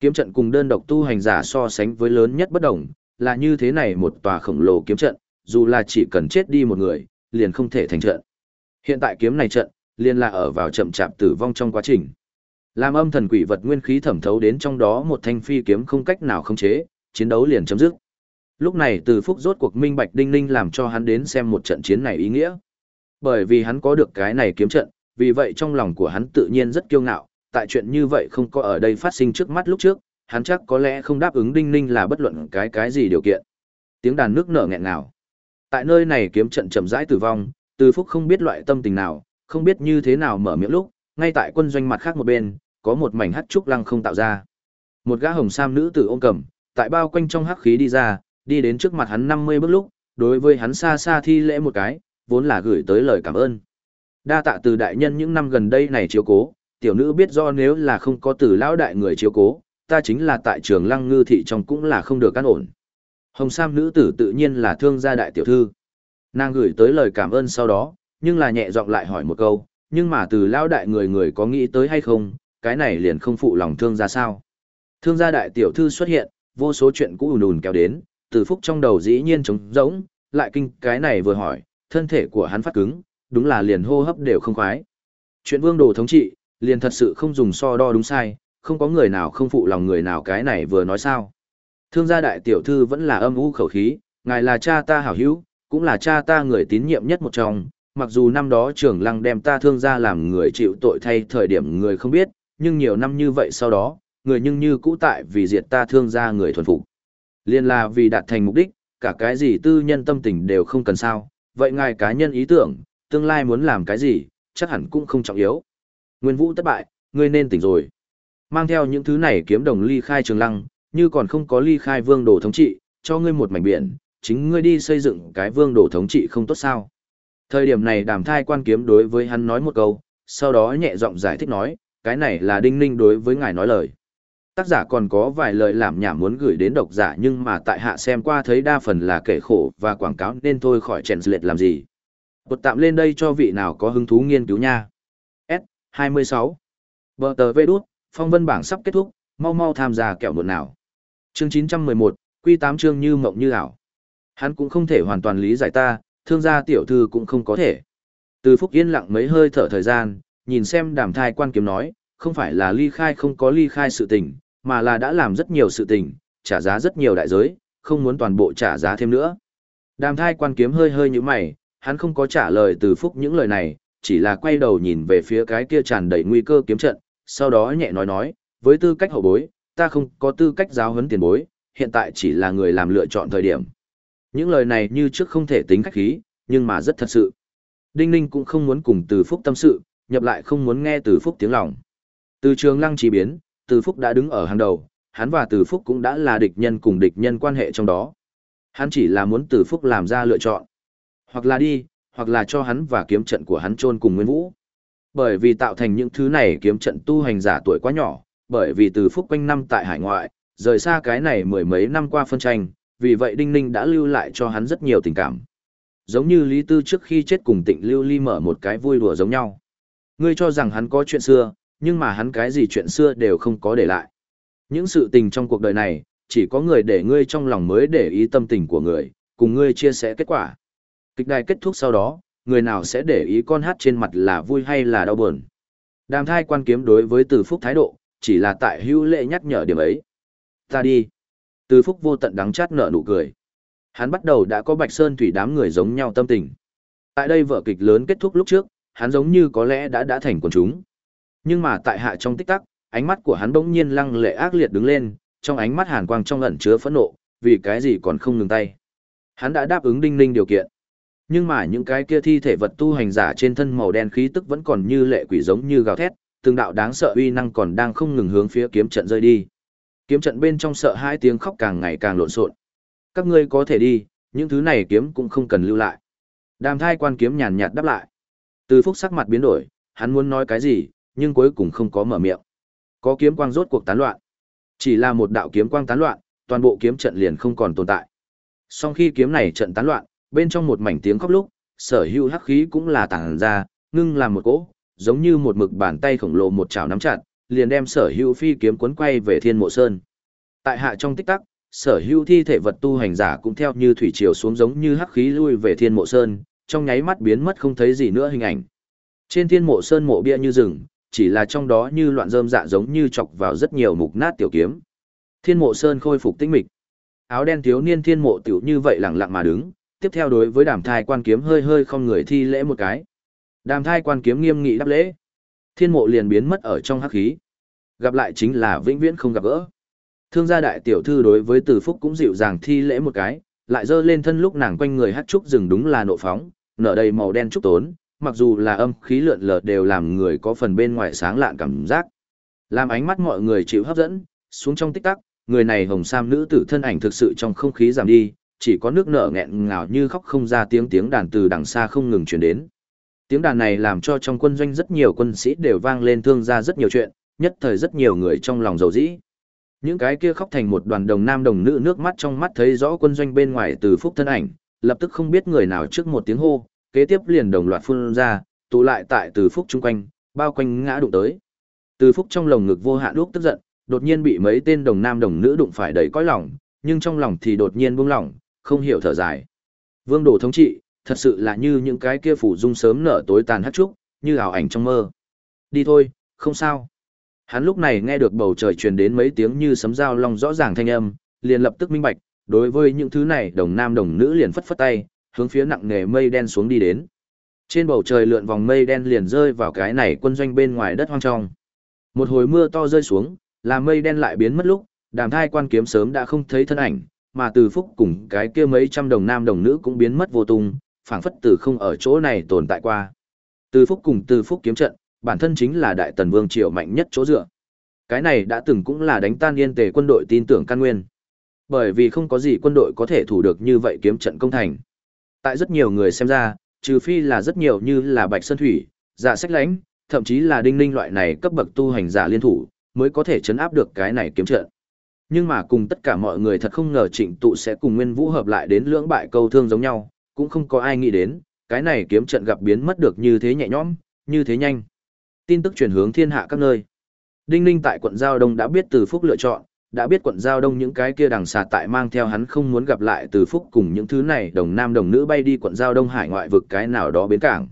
Kiếm trận cùng đơn độc tu hành giả so sánh với lớn nhất bất đồng, là như thế này một tòa khổng lồ kiếm trận, dù là chỉ cần chết đi một người, liền không thể thành trận. Hiện tại kiếm này trận, liền là ở vào chậm chạp tử vong trong quá trình. Làm âm thần quỷ vật nguyên khí thẩm thấu đến trong đó một thanh phi kiếm không cách nào khống chế, chiến đấu liền chấm dứt. Lúc này Từ Phúc rốt cuộc minh bạch đinh ninh làm cho hắn đến xem một trận chiến này ý nghĩa. Bởi vì hắn có được cái này kiếm trận, vì vậy trong lòng của hắn tự nhiên rất kiêu ngạo, tại chuyện như vậy không có ở đây phát sinh trước mắt lúc trước, hắn chắc có lẽ không đáp ứng đinh ninh là bất luận cái cái gì điều kiện. Tiếng đàn nước nở nghẹn ngào. Tại nơi này kiếm trận chậm rãi tử vong, Từ Phúc không biết loại tâm tình nào, không biết như thế nào mở miệng lúc, ngay tại quân doanh mặt khác một bên, có một mảnh hắc trúc lăng không tạo ra. Một gã hồng sam nữ tử ôm cầm, tại bao quanh trong hắc khí đi ra, đi đến trước mặt hắn 50 bước lúc, đối với hắn xa xa thi lễ một cái, vốn là gửi tới lời cảm ơn. Đa tạ từ đại nhân những năm gần đây này chiếu cố, tiểu nữ biết do nếu là không có từ lão đại người chiếu cố, ta chính là tại trường lăng ngư thị trong cũng là không được căn ổn. Hồng Sam nữ tử tự nhiên là thương gia đại tiểu thư. Nàng gửi tới lời cảm ơn sau đó, nhưng là nhẹ giọng lại hỏi một câu, nhưng mà từ lão đại người người có nghĩ tới hay không, cái này liền không phụ lòng thương gia sao. Thương gia đại tiểu thư xuất hiện, vô số chuyện cũ ùn ùn kéo đến, từ phúc trong đầu dĩ nhiên trống rỗng, lại kinh cái này vừa hỏi, thân thể của hắn phát cứng, đúng là liền hô hấp đều không khoái. Chuyện vương đồ thống trị, liền thật sự không dùng so đo đúng sai, không có người nào không phụ lòng người nào cái này vừa nói sao. Thương gia đại tiểu thư vẫn là âm u khẩu khí, ngài là cha ta hảo hữu, cũng là cha ta người tín nhiệm nhất một trong, mặc dù năm đó trưởng lăng đem ta thương gia làm người chịu tội thay thời điểm người không biết, nhưng nhiều năm như vậy sau đó, người nhưng như cũ tại vì diệt ta thương gia người thuần phục. Liên là vì đạt thành mục đích, cả cái gì tư nhân tâm tình đều không cần sao, vậy ngài cá nhân ý tưởng, tương lai muốn làm cái gì, chắc hẳn cũng không trọng yếu. Nguyên vũ thất bại, ngươi nên tỉnh rồi. Mang theo những thứ này kiếm đồng ly khai trường lăng, như còn không có ly khai vương đồ thống trị, cho ngươi một mảnh biển, chính ngươi đi xây dựng cái vương đồ thống trị không tốt sao. Thời điểm này đàm thai quan kiếm đối với hắn nói một câu, sau đó nhẹ giọng giải thích nói, cái này là đinh ninh đối với ngài nói lời. Tác giả còn có vài lời làm nhảm muốn gửi đến độc giả nhưng mà tại hạ xem qua thấy đa phần là kể khổ và quảng cáo nên thôi khỏi chèn lệch làm gì. Bột tạm lên đây cho vị nào có hứng thú nghiên cứu nha. S. 26. Bờ tờ vê đút, phong vân bảng sắp kết thúc, mau mau tham gia kẹo một nào. Chương 911, quy 8 chương như mộng như ảo. Hắn cũng không thể hoàn toàn lý giải ta, thương gia tiểu thư cũng không có thể. Từ Phúc yên lặng mấy hơi thở thời gian, nhìn xem đàm thai quan kiếm nói, không phải là ly khai không có ly khai sự tình, mà là đã làm rất nhiều sự tình, trả giá rất nhiều đại giới, không muốn toàn bộ trả giá thêm nữa. Đàm thai quan kiếm hơi hơi như mày, hắn không có trả lời từ Phúc những lời này, chỉ là quay đầu nhìn về phía cái kia tràn đầy nguy cơ kiếm trận, sau đó nhẹ nói nói, với tư cách hậu bối, ta không có tư cách giáo huấn tiền bối, hiện tại chỉ là người làm lựa chọn thời điểm. Những lời này như trước không thể tính khách khí, nhưng mà rất thật sự. Đinh Ninh cũng không muốn cùng Từ Phúc tâm sự, nhập lại không muốn nghe Từ Phúc tiếng lòng. Từ trường lăng chỉ biến, Từ Phúc đã đứng ở hàng đầu, hắn và Từ Phúc cũng đã là địch nhân cùng địch nhân quan hệ trong đó. Hắn chỉ là muốn Từ Phúc làm ra lựa chọn. Hoặc là đi, hoặc là cho hắn và kiếm trận của hắn chôn cùng Nguyên Vũ. Bởi vì tạo thành những thứ này kiếm trận tu hành giả tuổi quá nhỏ, bởi vì Từ Phúc quanh năm tại hải ngoại, rời xa cái này mười mấy năm qua phân tranh, vì vậy Đinh Ninh đã lưu lại cho hắn rất nhiều tình cảm. Giống như Lý Tư trước khi chết cùng tịnh lưu ly mở một cái vui đùa giống nhau. Ngươi cho rằng hắn có chuyện xưa, nhưng mà hắn cái gì chuyện xưa đều không có để lại. Những sự tình trong cuộc đời này, chỉ có người để ngươi trong lòng mới để ý tâm tình của người, cùng ngươi chia sẻ kết quả. Kịch đài kết thúc sau đó, người nào sẽ để ý con hát trên mặt là vui hay là đau buồn. Đàm thai quan kiếm đối với từ phúc thái độ, chỉ là tại hữu lệ nhắc nhở điểm ấy. Ta đi. Từ phúc vô tận đắng chát nở nụ cười. Hắn bắt đầu đã có bạch sơn thủy đám người giống nhau tâm tình. Tại đây vở kịch lớn kết thúc lúc trước, hắn giống như có lẽ đã đã thành quần chúng. Nhưng mà tại hạ trong tích tắc, ánh mắt của hắn bỗng nhiên lăng lệ ác liệt đứng lên, trong ánh mắt hàn quang trong ẩn chứa phẫn nộ, vì cái gì còn không ngừng tay. Hắn đã đáp ứng đinh ninh điều kiện. Nhưng mà những cái kia thi thể vật tu hành giả trên thân màu đen khí tức vẫn còn như lệ quỷ giống như gào thét, từng đạo đáng sợ uy năng còn đang không ngừng hướng phía kiếm trận rơi đi. Kiếm trận bên trong sợ hai tiếng khóc càng ngày càng lộn xộn. Các ngươi có thể đi, những thứ này kiếm cũng không cần lưu lại. Đàm thai quan kiếm nhàn nhạt đáp lại. Từ phúc sắc mặt biến đổi, hắn muốn nói cái gì, nhưng cuối cùng không có mở miệng. Có kiếm quang rốt cuộc tán loạn. Chỉ là một đạo kiếm quang tán loạn, toàn bộ kiếm trận liền không còn tồn tại. Song khi kiếm này trận tán loạn, bên trong một mảnh tiếng khóc lúc, sở hữu hắc khí cũng là tàng ra, ngưng làm một cỗ, giống như một mực bàn tay khổng lồ một chảo nắm chặt, liền đem sở hữu phi kiếm cuốn quay về thiên mộ sơn. Tại hạ trong tích tắc, sở hữu thi thể vật tu hành giả cũng theo như thủy triều xuống giống như hắc khí lui về thiên mộ sơn, trong nháy mắt biến mất không thấy gì nữa hình ảnh. Trên thiên mộ sơn mộ bia như rừng, chỉ là trong đó như loạn rơm dạ giống như chọc vào rất nhiều mục nát tiểu kiếm. Thiên mộ sơn khôi phục tĩnh mịch. Áo đen thiếu niên thiên mộ tiểu như vậy lặng lặng mà đứng, tiếp theo đối với đàm thai quan kiếm hơi hơi không người thi lễ một cái. Đàm thai quan kiếm nghiêm nghị đáp lễ. Thiên mộ liền biến mất ở trong hắc khí. Gặp lại chính là vĩnh viễn không gặp gỡ. Thương gia đại tiểu thư đối với Từ Phúc cũng dịu dàng thi lễ một cái, lại dơ lên thân lúc nàng quanh người hát trúc rừng đúng là nộ phóng, nở đầy màu đen trúc tốn, mặc dù là âm khí lượn lờ đều làm người có phần bên ngoài sáng lạn cảm giác. Làm ánh mắt mọi người chịu hấp dẫn, xuống trong tích tắc, người này hồng sam nữ tử thân ảnh thực sự trong không khí giảm đi, chỉ có nước nở nghẹn ngào như khóc không ra tiếng tiếng đàn từ đằng xa không ngừng truyền đến. Tiếng đàn này làm cho trong quân doanh rất nhiều quân sĩ đều vang lên thương ra rất nhiều chuyện, nhất thời rất nhiều người trong lòng dầu dĩ. Những cái kia khóc thành một đoàn đồng nam đồng nữ nước mắt trong mắt thấy rõ quân doanh bên ngoài từ phúc thân ảnh, lập tức không biết người nào trước một tiếng hô, kế tiếp liền đồng loạt phun ra, tụ lại tại từ phúc chung quanh, bao quanh ngã đụng tới. Từ phúc trong lồng ngực vô hạn lúc tức giận, đột nhiên bị mấy tên đồng nam đồng nữ đụng phải đầy cõi lòng, nhưng trong lòng thì đột nhiên buông lỏng, không hiểu thở dài. Vương đồ thống trị, thật sự là như những cái kia phủ dung sớm nở tối tàn hát trúc, như ảo ảnh trong mơ. Đi thôi, không sao. Hắn lúc này nghe được bầu trời truyền đến mấy tiếng như sấm dao long rõ ràng thanh âm, liền lập tức minh bạch, đối với những thứ này đồng nam đồng nữ liền phất phất tay, hướng phía nặng nề mây đen xuống đi đến. Trên bầu trời lượn vòng mây đen liền rơi vào cái này quân doanh bên ngoài đất hoang trong. Một hồi mưa to rơi xuống, làm mây đen lại biến mất lúc, đàm thai quan kiếm sớm đã không thấy thân ảnh, mà từ phúc cùng cái kia mấy trăm đồng nam đồng nữ cũng biến mất vô tung, phảng phất từ không ở chỗ này tồn tại qua. Từ phúc cùng từ phúc kiếm trận, bản thân chính là đại tần vương triều mạnh nhất chỗ dựa. Cái này đã từng cũng là đánh tan yên tề quân đội tin tưởng căn nguyên. Bởi vì không có gì quân đội có thể thủ được như vậy kiếm trận công thành. Tại rất nhiều người xem ra, trừ phi là rất nhiều như là Bạch Sơn Thủy, Dạ Sách Lánh, thậm chí là Đinh Ninh loại này cấp bậc tu hành giả liên thủ, mới có thể chấn áp được cái này kiếm trận. Nhưng mà cùng tất cả mọi người thật không ngờ Trịnh Tụ sẽ cùng Nguyên Vũ hợp lại đến lưỡng bại câu thương giống nhau, cũng không có ai nghĩ đến, cái này kiếm trận gặp biến mất được như thế nhẹ nhõm, như thế nhanh. Tin tức chuyển hướng thiên hạ các nơi. Đinh Ninh tại quận Giao Đông đã biết từ phúc lựa chọn, đã biết quận Giao Đông những cái kia đằng xà tại mang theo hắn không muốn gặp lại từ phúc cùng những thứ này đồng nam đồng nữ bay đi quận Giao Đông hải ngoại vực cái nào đó bến cảng.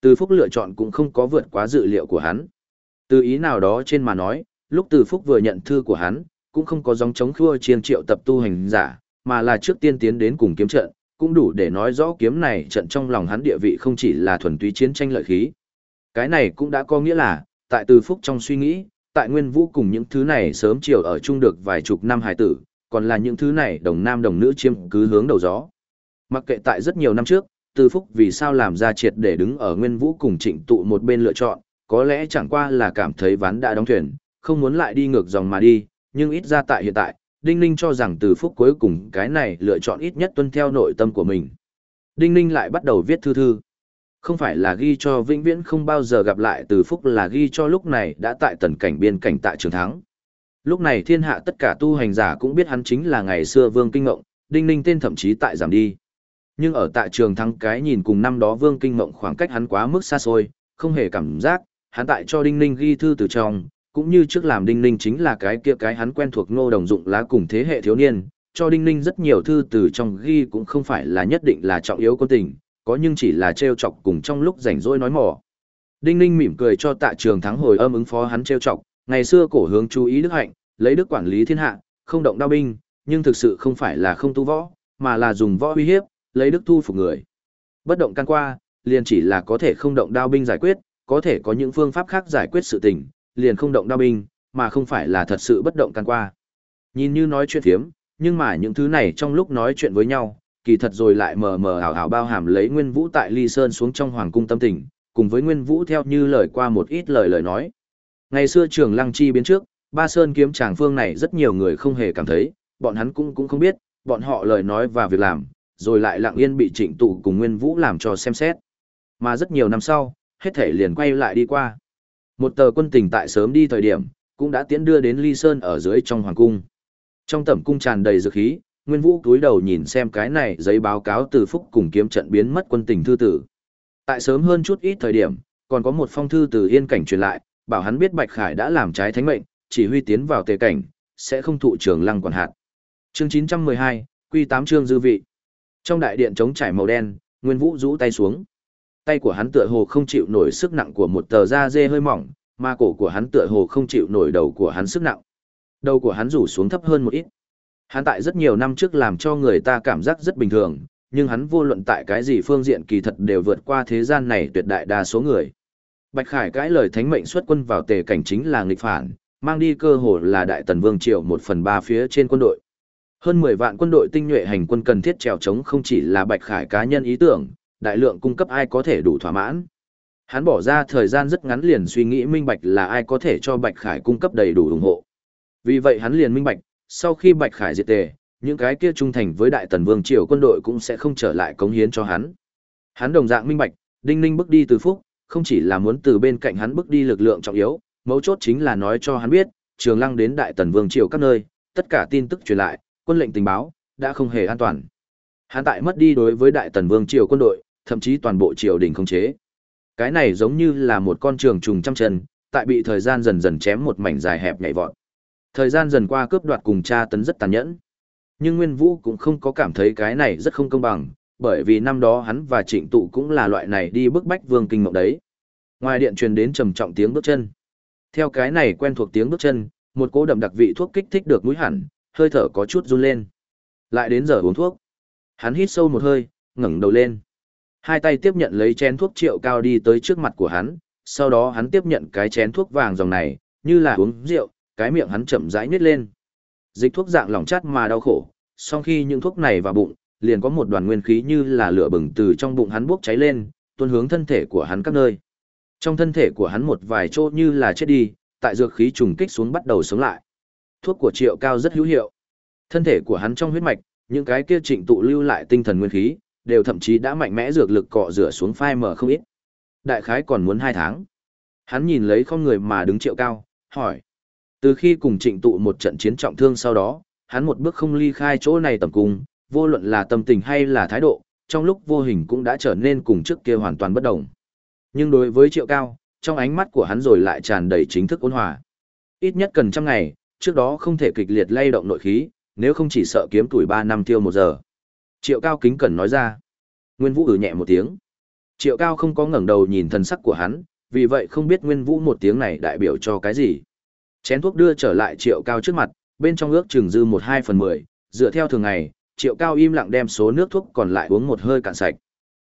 Từ phúc lựa chọn cũng không có vượt quá dự liệu của hắn. Từ ý nào đó trên mà nói, lúc từ phúc vừa nhận thư của hắn, cũng không có dòng chống khua chiên triệu tập tu hành giả, mà là trước tiên tiến đến cùng kiếm trận, cũng đủ để nói rõ kiếm này trận trong lòng hắn địa vị không chỉ là thuần túy chiến tranh lợi khí. Cái này cũng đã có nghĩa là, tại từ phúc trong suy nghĩ, tại nguyên vũ cùng những thứ này sớm chiều ở chung được vài chục năm hài tử, còn là những thứ này đồng nam đồng nữ chiêm cứ hướng đầu gió. Mặc kệ tại rất nhiều năm trước, từ phúc vì sao làm ra triệt để đứng ở nguyên vũ cùng trịnh tụ một bên lựa chọn, có lẽ chẳng qua là cảm thấy ván đã đóng thuyền, không muốn lại đi ngược dòng mà đi, nhưng ít ra tại hiện tại, Đinh Ninh cho rằng từ phúc cuối cùng cái này lựa chọn ít nhất tuân theo nội tâm của mình. Đinh Ninh lại bắt đầu viết thư thư. Không phải là ghi cho vĩnh viễn không bao giờ gặp lại từ phúc là ghi cho lúc này đã tại tần cảnh biên cảnh tại trường thắng. Lúc này thiên hạ tất cả tu hành giả cũng biết hắn chính là ngày xưa Vương Kinh Ngộng, Đinh Ninh tên thậm chí tại giảm đi. Nhưng ở tại trường thắng cái nhìn cùng năm đó Vương Kinh Ngộng khoảng cách hắn quá mức xa xôi, không hề cảm giác, hắn tại cho Đinh Ninh ghi thư từ trong, cũng như trước làm Đinh Ninh chính là cái kia cái hắn quen thuộc ngô đồng dụng lá cùng thế hệ thiếu niên, cho Đinh Ninh rất nhiều thư từ trong ghi cũng không phải là nhất định là trọng yếu quân tình, có nhưng chỉ là trêu chọc cùng trong lúc rảnh rỗi nói mỏ. Đinh Ninh mỉm cười cho tạ trường thắng hồi âm ứng phó hắn trêu chọc, ngày xưa cổ hướng chú ý đức hạnh, lấy đức quản lý thiên hạ, không động đao binh, nhưng thực sự không phải là không tu võ, mà là dùng võ uy hiếp, lấy đức thu phục người. Bất động can qua, liền chỉ là có thể không động đao binh giải quyết, có thể có những phương pháp khác giải quyết sự tình, liền không động đao binh, mà không phải là thật sự bất động can qua. Nhìn như nói chuyện thiếm, nhưng mà những thứ này trong lúc nói chuyện với nhau, kỳ thật rồi lại mờ mờ ảo ảo bao hàm lấy Nguyên Vũ tại Ly Sơn xuống trong hoàng cung tâm tình, cùng với Nguyên Vũ theo như lời qua một ít lời lời nói. Ngày xưa trường Lăng Chi biến trước, Ba Sơn kiếm tràng phương này rất nhiều người không hề cảm thấy, bọn hắn cũng cũng không biết, bọn họ lời nói và việc làm, rồi lại lặng yên bị trịnh tụ cùng Nguyên Vũ làm cho xem xét. Mà rất nhiều năm sau, hết thể liền quay lại đi qua. Một tờ quân tình tại sớm đi thời điểm, cũng đã tiến đưa đến Ly Sơn ở dưới trong hoàng cung. Trong tẩm cung tràn đầy dược khí, Nguyên Vũ cúi đầu nhìn xem cái này giấy báo cáo từ phúc cùng kiếm trận biến mất quân tình thư tử. Tại sớm hơn chút ít thời điểm, còn có một phong thư từ yên cảnh truyền lại, bảo hắn biết Bạch Khải đã làm trái thánh mệnh, chỉ huy tiến vào tề cảnh, sẽ không thụ trường lăng quản hạt. Chương 912, Quy 8 chương dư vị. Trong đại điện trống trải màu đen, Nguyên Vũ rũ tay xuống. Tay của hắn tựa hồ không chịu nổi sức nặng của một tờ da dê hơi mỏng, mà cổ của hắn tựa hồ không chịu nổi đầu của hắn sức nặng. Đầu của hắn rủ xuống thấp hơn một ít. Hắn tại rất nhiều năm trước làm cho người ta cảm giác rất bình thường, nhưng hắn vô luận tại cái gì phương diện kỳ thật đều vượt qua thế gian này tuyệt đại đa số người. Bạch Khải cãi lời thánh mệnh xuất quân vào tề cảnh chính là nghịch phản, mang đi cơ hội là đại tần vương triều một phần ba phía trên quân đội. Hơn 10 vạn quân đội tinh nhuệ hành quân cần thiết trèo chống không chỉ là Bạch Khải cá nhân ý tưởng, đại lượng cung cấp ai có thể đủ thỏa mãn. Hắn bỏ ra thời gian rất ngắn liền suy nghĩ minh bạch là ai có thể cho Bạch Khải cung cấp đầy đủ ủng hộ. Vì vậy hắn liền minh bạch, sau khi Bạch Khải diệt tề, những cái kia trung thành với Đại Tần Vương triều quân đội cũng sẽ không trở lại cống hiến cho hắn. Hắn đồng dạng minh bạch, Đinh Ninh bước đi từ phúc, không chỉ là muốn từ bên cạnh hắn bước đi lực lượng trọng yếu, mấu chốt chính là nói cho hắn biết, Trường Lăng đến Đại Tần Vương triều các nơi, tất cả tin tức truyền lại, quân lệnh tình báo đã không hề an toàn. Hắn tại mất đi đối với Đại Tần Vương triều quân đội, thậm chí toàn bộ triều đình không chế. Cái này giống như là một con trường trùng trăm chân, tại bị thời gian dần dần chém một mảnh dài hẹp nhảy vọt. Thời gian dần qua cướp đoạt cùng cha tấn rất tàn nhẫn. Nhưng Nguyên Vũ cũng không có cảm thấy cái này rất không công bằng, bởi vì năm đó hắn và trịnh tụ cũng là loại này đi bức bách vương kinh mộng đấy. Ngoài điện truyền đến trầm trọng tiếng bước chân. Theo cái này quen thuộc tiếng bước chân, một cỗ đậm đặc vị thuốc kích thích được mũi hẳn, hơi thở có chút run lên. Lại đến giờ uống thuốc. Hắn hít sâu một hơi, ngẩng đầu lên. Hai tay tiếp nhận lấy chén thuốc triệu cao đi tới trước mặt của hắn, sau đó hắn tiếp nhận cái chén thuốc vàng dòng này, như là uống rượu, cái miệng hắn chậm rãi nhếch lên. Dịch thuốc dạng lỏng chát mà đau khổ, sau khi những thuốc này vào bụng, liền có một đoàn nguyên khí như là lửa bừng từ trong bụng hắn bốc cháy lên, tuôn hướng thân thể của hắn các nơi. Trong thân thể của hắn một vài chỗ như là chết đi, tại dược khí trùng kích xuống bắt đầu sống lại. Thuốc của Triệu Cao rất hữu hiệu. Thân thể của hắn trong huyết mạch, những cái kia trịnh tụ lưu lại tinh thần nguyên khí, đều thậm chí đã mạnh mẽ dược lực cọ rửa xuống phai mở không ít. Đại khái còn muốn hai tháng. Hắn nhìn lấy không người mà đứng Triệu Cao, hỏi. Từ khi cùng trịnh tụ một trận chiến trọng thương sau đó, hắn một bước không ly khai chỗ này tầm cung, vô luận là tâm tình hay là thái độ, trong lúc vô hình cũng đã trở nên cùng trước kia hoàn toàn bất đồng. Nhưng đối với Triệu Cao, trong ánh mắt của hắn rồi lại tràn đầy chính thức ôn hòa. Ít nhất cần trăm ngày, trước đó không thể kịch liệt lay động nội khí, nếu không chỉ sợ kiếm tuổi 3 năm tiêu một giờ. Triệu Cao kính cẩn nói ra. Nguyên Vũ ử ừ nhẹ một tiếng. Triệu Cao không có ngẩng đầu nhìn thần sắc của hắn, vì vậy không biết Nguyên Vũ một tiếng này đại biểu cho cái gì. Chén thuốc đưa trở lại Triệu Cao trước mặt, bên trong ước chừng dư một hai phần mười, dựa theo thường ngày, Triệu Cao im lặng đem số nước thuốc còn lại uống một hơi cạn sạch.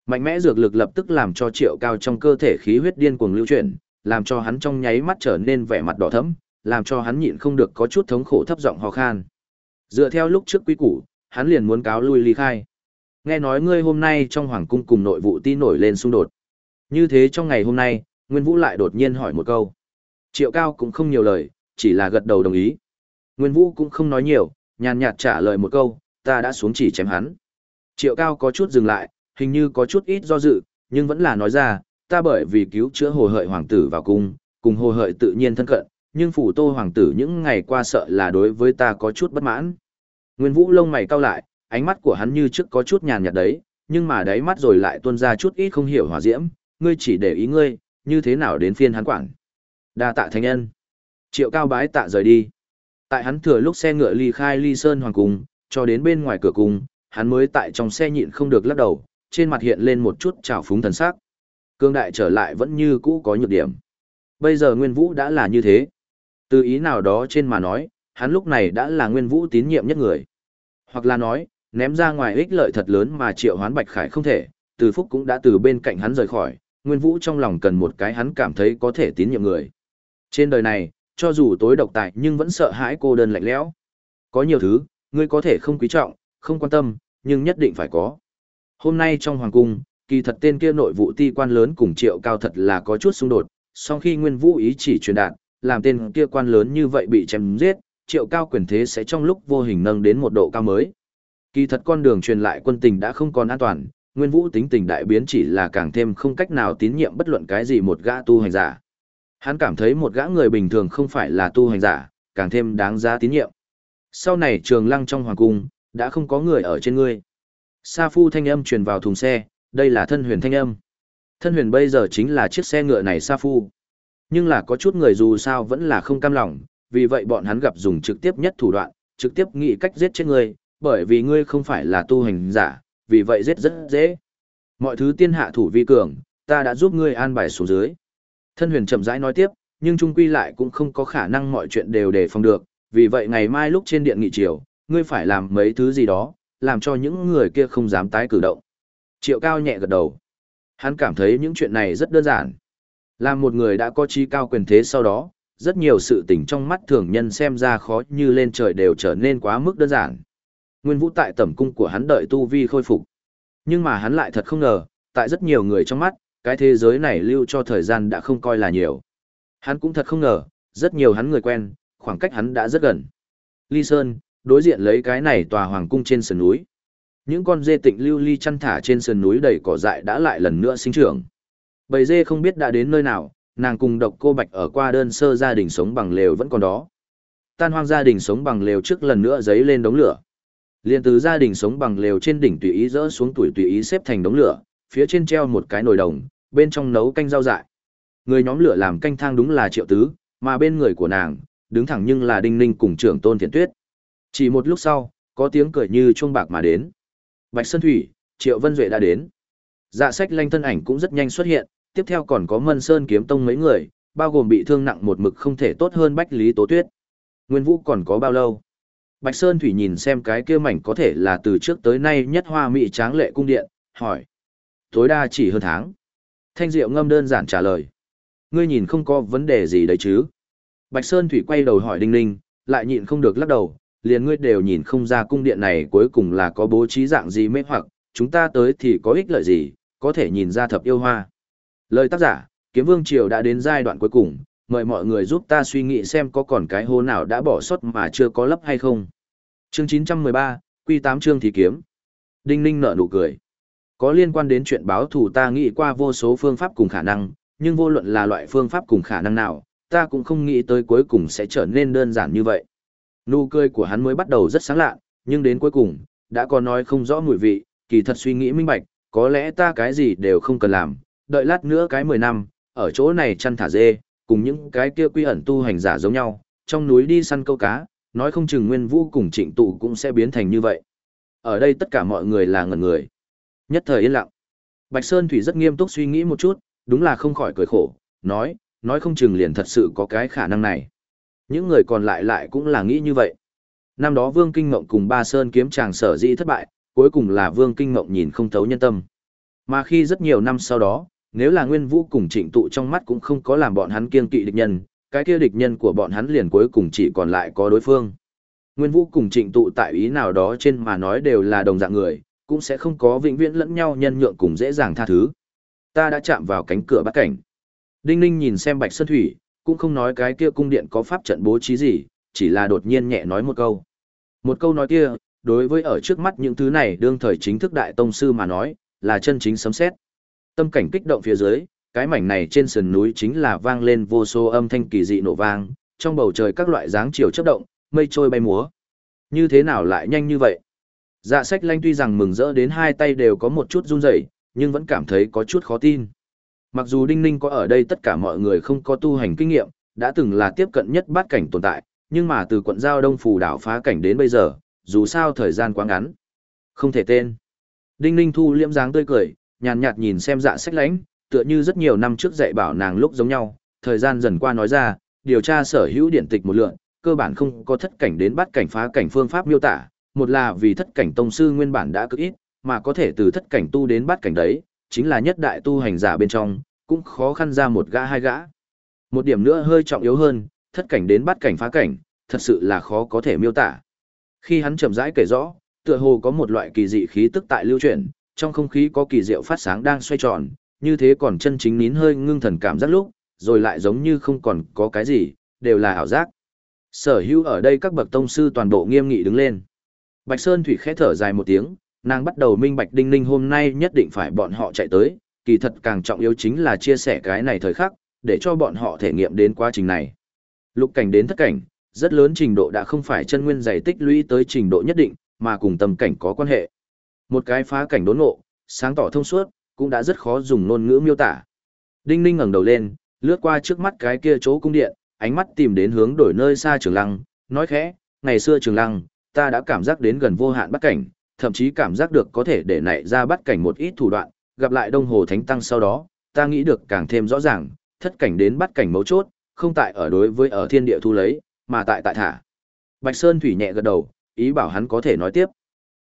Mạnh mẽ dược lực lập tức làm cho Triệu Cao trong cơ thể khí huyết điên cuồng lưu chuyển, làm cho hắn trong nháy mắt trở nên vẻ mặt đỏ thẫm, làm cho hắn nhịn không được có chút thống khổ thấp giọng ho khan. Dựa theo lúc trước quý củ, hắn liền muốn cáo lui ly khai. Nghe nói ngươi hôm nay trong hoàng cung cùng nội vụ tin nổi lên xung đột. Như thế trong ngày hôm nay, Nguyên Vũ lại đột nhiên hỏi một câu. Triệu Cao cũng không nhiều lời, chỉ là gật đầu đồng ý. Nguyên Vũ cũng không nói nhiều, nhàn nhạt trả lời một câu, ta đã xuống chỉ chém hắn. Triệu Cao có chút dừng lại, hình như có chút ít do dự, nhưng vẫn là nói ra, ta bởi vì cứu chữa hồ hợi hoàng tử vào cung, cùng hồ hợi tự nhiên thân cận, nhưng phủ tô hoàng tử những ngày qua sợ là đối với ta có chút bất mãn. Nguyên Vũ lông mày cau lại, ánh mắt của hắn như trước có chút nhàn nhạt đấy, nhưng mà đáy mắt rồi lại tuôn ra chút ít không hiểu hòa diễm, ngươi chỉ để ý ngươi, như thế nào đến phiên hắn quản. Đa tạ thánh nhân. Triệu cao bái tạ rời đi. Tại hắn thừa lúc xe ngựa ly khai ly sơn hoàng cung, cho đến bên ngoài cửa cung, hắn mới tại trong xe nhịn không được lắc đầu, trên mặt hiện lên một chút trào phúng thần sắc. Cương đại trở lại vẫn như cũ có nhược điểm. Bây giờ Nguyên Vũ đã là như thế. Từ ý nào đó trên mà nói, hắn lúc này đã là Nguyên Vũ tín nhiệm nhất người. Hoặc là nói, ném ra ngoài ích lợi thật lớn mà triệu hoán Bạch Khải không thể, từ phúc cũng đã từ bên cạnh hắn rời khỏi, Nguyên Vũ trong lòng cần một cái hắn cảm thấy có thể tín nhiệm người. Trên đời này, cho dù tối độc tài nhưng vẫn sợ hãi cô đơn lạnh lẽo. Có nhiều thứ, ngươi có thể không quý trọng, không quan tâm, nhưng nhất định phải có. Hôm nay trong hoàng cung, kỳ thật tên kia nội vụ ti quan lớn cùng triệu cao thật là có chút xung đột, sau khi nguyên vũ ý chỉ truyền đạt, làm tên kia quan lớn như vậy bị chém giết, triệu cao quyền thế sẽ trong lúc vô hình nâng đến một độ cao mới. Kỳ thật con đường truyền lại quân tình đã không còn an toàn, nguyên vũ tính tình đại biến chỉ là càng thêm không cách nào tín nhiệm bất luận cái gì một gã tu hành giả. Hắn cảm thấy một gã người bình thường không phải là tu hành giả, càng thêm đáng giá tín nhiệm. Sau này trường lăng trong hoàng cung, đã không có người ở trên ngươi. Sa phu thanh âm truyền vào thùng xe, đây là thân huyền thanh âm. Thân huyền bây giờ chính là chiếc xe ngựa này Sa phu. Nhưng là có chút người dù sao vẫn là không cam lòng, vì vậy bọn hắn gặp dùng trực tiếp nhất thủ đoạn, trực tiếp nghĩ cách giết chết ngươi, bởi vì ngươi không phải là tu hành giả, vì vậy giết rất dễ. Mọi thứ tiên hạ thủ vi cường, ta đã giúp ngươi an bài xuống dưới. Thân huyền chậm rãi nói tiếp, nhưng trung quy lại cũng không có khả năng mọi chuyện đều đề phòng được, vì vậy ngày mai lúc trên điện nghị triều, ngươi phải làm mấy thứ gì đó, làm cho những người kia không dám tái cử động. Triệu cao nhẹ gật đầu. Hắn cảm thấy những chuyện này rất đơn giản. Làm một người đã có trí cao quyền thế sau đó, rất nhiều sự tình trong mắt thường nhân xem ra khó như lên trời đều trở nên quá mức đơn giản. Nguyên vũ tại tẩm cung của hắn đợi tu vi khôi phục. Nhưng mà hắn lại thật không ngờ, tại rất nhiều người trong mắt, cái thế giới này lưu cho thời gian đã không coi là nhiều. Hắn cũng thật không ngờ, rất nhiều hắn người quen, khoảng cách hắn đã rất gần. Ly Sơn, đối diện lấy cái này tòa hoàng cung trên sườn núi. Những con dê tịnh lưu ly chăn thả trên sườn núi đầy cỏ dại đã lại lần nữa sinh trưởng. Bầy dê không biết đã đến nơi nào, nàng cùng độc cô bạch ở qua đơn sơ gia đình sống bằng lều vẫn còn đó. Tan hoang gia đình sống bằng lều trước lần nữa giấy lên đống lửa. Liên từ gia đình sống bằng lều trên đỉnh tùy ý rỡ xuống tuổi tùy ý xếp thành đống lửa, phía trên treo một cái nồi đồng, bên trong nấu canh rau dại. Người nhóm lửa làm canh thang đúng là triệu tứ, mà bên người của nàng, đứng thẳng nhưng là đinh ninh cùng trưởng tôn thiện tuyết. Chỉ một lúc sau, có tiếng cười như chuông bạc mà đến. Bạch Sơn Thủy, Triệu Vân Duệ đã đến. Dạ sách lanh thân ảnh cũng rất nhanh xuất hiện, tiếp theo còn có Mân Sơn kiếm tông mấy người, bao gồm bị thương nặng một mực không thể tốt hơn Bách Lý Tố Tuyết. Nguyên Vũ còn có bao lâu? Bạch Sơn Thủy nhìn xem cái kia mảnh có thể là từ trước tới nay nhất hoa mỹ tráng lệ cung điện, hỏi. Tối đa chỉ hơn tháng. Thanh Diệu ngâm đơn giản trả lời. Ngươi nhìn không có vấn đề gì đấy chứ. Bạch Sơn Thủy quay đầu hỏi Đinh Ninh, lại nhịn không được lắc đầu, liền ngươi đều nhìn không ra cung điện này cuối cùng là có bố trí dạng gì mê hoặc, chúng ta tới thì có ích lợi gì, có thể nhìn ra thập yêu hoa. Lời tác giả, Kiếm Vương Triều đã đến giai đoạn cuối cùng, mời mọi người giúp ta suy nghĩ xem có còn cái hố nào đã bỏ sót mà chưa có lấp hay không. Chương 913, Quy 8 chương thì kiếm. Đinh Ninh nở nụ cười. Có liên quan đến chuyện báo thù ta nghĩ qua vô số phương pháp cùng khả năng, nhưng vô luận là loại phương pháp cùng khả năng nào, ta cũng không nghĩ tới cuối cùng sẽ trở nên đơn giản như vậy. Nụ cười của hắn mới bắt đầu rất sáng lạ, nhưng đến cuối cùng, đã có nói không rõ mùi vị, kỳ thật suy nghĩ minh bạch, có lẽ ta cái gì đều không cần làm, đợi lát nữa cái 10 năm, ở chỗ này chăn thả dê, cùng những cái kia quy ẩn tu hành giả giống nhau, trong núi đi săn câu cá, nói không chừng nguyên vũ cùng trịnh tụ cũng sẽ biến thành như vậy. Ở đây tất cả mọi người là ngẩn người. Nhất thời yên lặng. Bạch Sơn Thủy rất nghiêm túc suy nghĩ một chút, đúng là không khỏi cười khổ, nói, nói không chừng liền thật sự có cái khả năng này. Những người còn lại lại cũng là nghĩ như vậy. Năm đó Vương Kinh Ngộng cùng Ba Sơn kiếm chàng sở dĩ thất bại, cuối cùng là Vương Kinh Ngộng nhìn không thấu nhân tâm. Mà khi rất nhiều năm sau đó, nếu là Nguyên Vũ cùng Trịnh Tụ trong mắt cũng không có làm bọn hắn kiên kỵ địch nhân, cái kia địch nhân của bọn hắn liền cuối cùng chỉ còn lại có đối phương. Nguyên Vũ cùng Trịnh Tụ tại ý nào đó trên mà nói đều là đồng dạng người, cũng sẽ không có vĩnh viễn lẫn nhau nhân nhượng cùng dễ dàng tha thứ. Ta đã chạm vào cánh cửa bắt cảnh. Đinh Ninh nhìn xem Bạch Sơn Thủy, cũng không nói cái kia cung điện có pháp trận bố trí gì, chỉ là đột nhiên nhẹ nói một câu. Một câu nói kia, đối với ở trước mắt những thứ này đương thời chính thức đại tông sư mà nói, là chân chính sấm xét. Tâm cảnh kích động phía dưới, cái mảnh này trên sườn núi chính là vang lên vô số âm thanh kỳ dị nổ vang, trong bầu trời các loại dáng chiều chớp động, mây trôi bay múa. Như thế nào lại nhanh như vậy? Dạ sách lanh tuy rằng mừng rỡ đến hai tay đều có một chút run rẩy, nhưng vẫn cảm thấy có chút khó tin. Mặc dù Đinh Ninh có ở đây tất cả mọi người không có tu hành kinh nghiệm, đã từng là tiếp cận nhất bát cảnh tồn tại, nhưng mà từ quận giao đông phù đảo phá cảnh đến bây giờ, dù sao thời gian quá ngắn. Không thể tên. Đinh Ninh thu liễm dáng tươi cười, nhàn nhạt nhìn xem dạ sách lánh, tựa như rất nhiều năm trước dạy bảo nàng lúc giống nhau, thời gian dần qua nói ra, điều tra sở hữu điện tịch một lượng, cơ bản không có thất cảnh đến bắt cảnh phá cảnh phương pháp miêu tả, một là vì thất cảnh tông sư nguyên bản đã cực ít, mà có thể từ thất cảnh tu đến bát cảnh đấy, chính là nhất đại tu hành giả bên trong, cũng khó khăn ra một gã hai gã. Một điểm nữa hơi trọng yếu hơn, thất cảnh đến bát cảnh phá cảnh, thật sự là khó có thể miêu tả. Khi hắn chậm rãi kể rõ, tựa hồ có một loại kỳ dị khí tức tại lưu chuyển, trong không khí có kỳ diệu phát sáng đang xoay tròn, như thế còn chân chính nín hơi ngưng thần cảm giác lúc, rồi lại giống như không còn có cái gì, đều là ảo giác. Sở hữu ở đây các bậc tông sư toàn bộ nghiêm nghị đứng lên. Bạch Sơn Thủy khẽ thở dài một tiếng, nàng bắt đầu minh bạch đinh ninh hôm nay nhất định phải bọn họ chạy tới, kỳ thật càng trọng yếu chính là chia sẻ cái này thời khắc, để cho bọn họ thể nghiệm đến quá trình này. Lục cảnh đến thất cảnh, rất lớn trình độ đã không phải chân nguyên dày tích lũy tới trình độ nhất định, mà cùng tâm cảnh có quan hệ. Một cái phá cảnh đốn ngộ, sáng tỏ thông suốt, cũng đã rất khó dùng ngôn ngữ miêu tả. Đinh Ninh ngẩng đầu lên, lướt qua trước mắt cái kia chỗ cung điện, ánh mắt tìm đến hướng đổi nơi xa Trường Lăng, nói khẽ, ngày xưa Trường Lăng, ta đã cảm giác đến gần vô hạn bắt cảnh, thậm chí cảm giác được có thể để nảy ra bắt cảnh một ít thủ đoạn, gặp lại Đông Hồ Thánh Tăng sau đó, ta nghĩ được càng thêm rõ ràng, thất cảnh đến bắt cảnh mấu chốt, không tại ở đối với ở thiên địa thu lấy, mà tại tại thả. Bạch Sơn Thủy nhẹ gật đầu, ý bảo hắn có thể nói tiếp.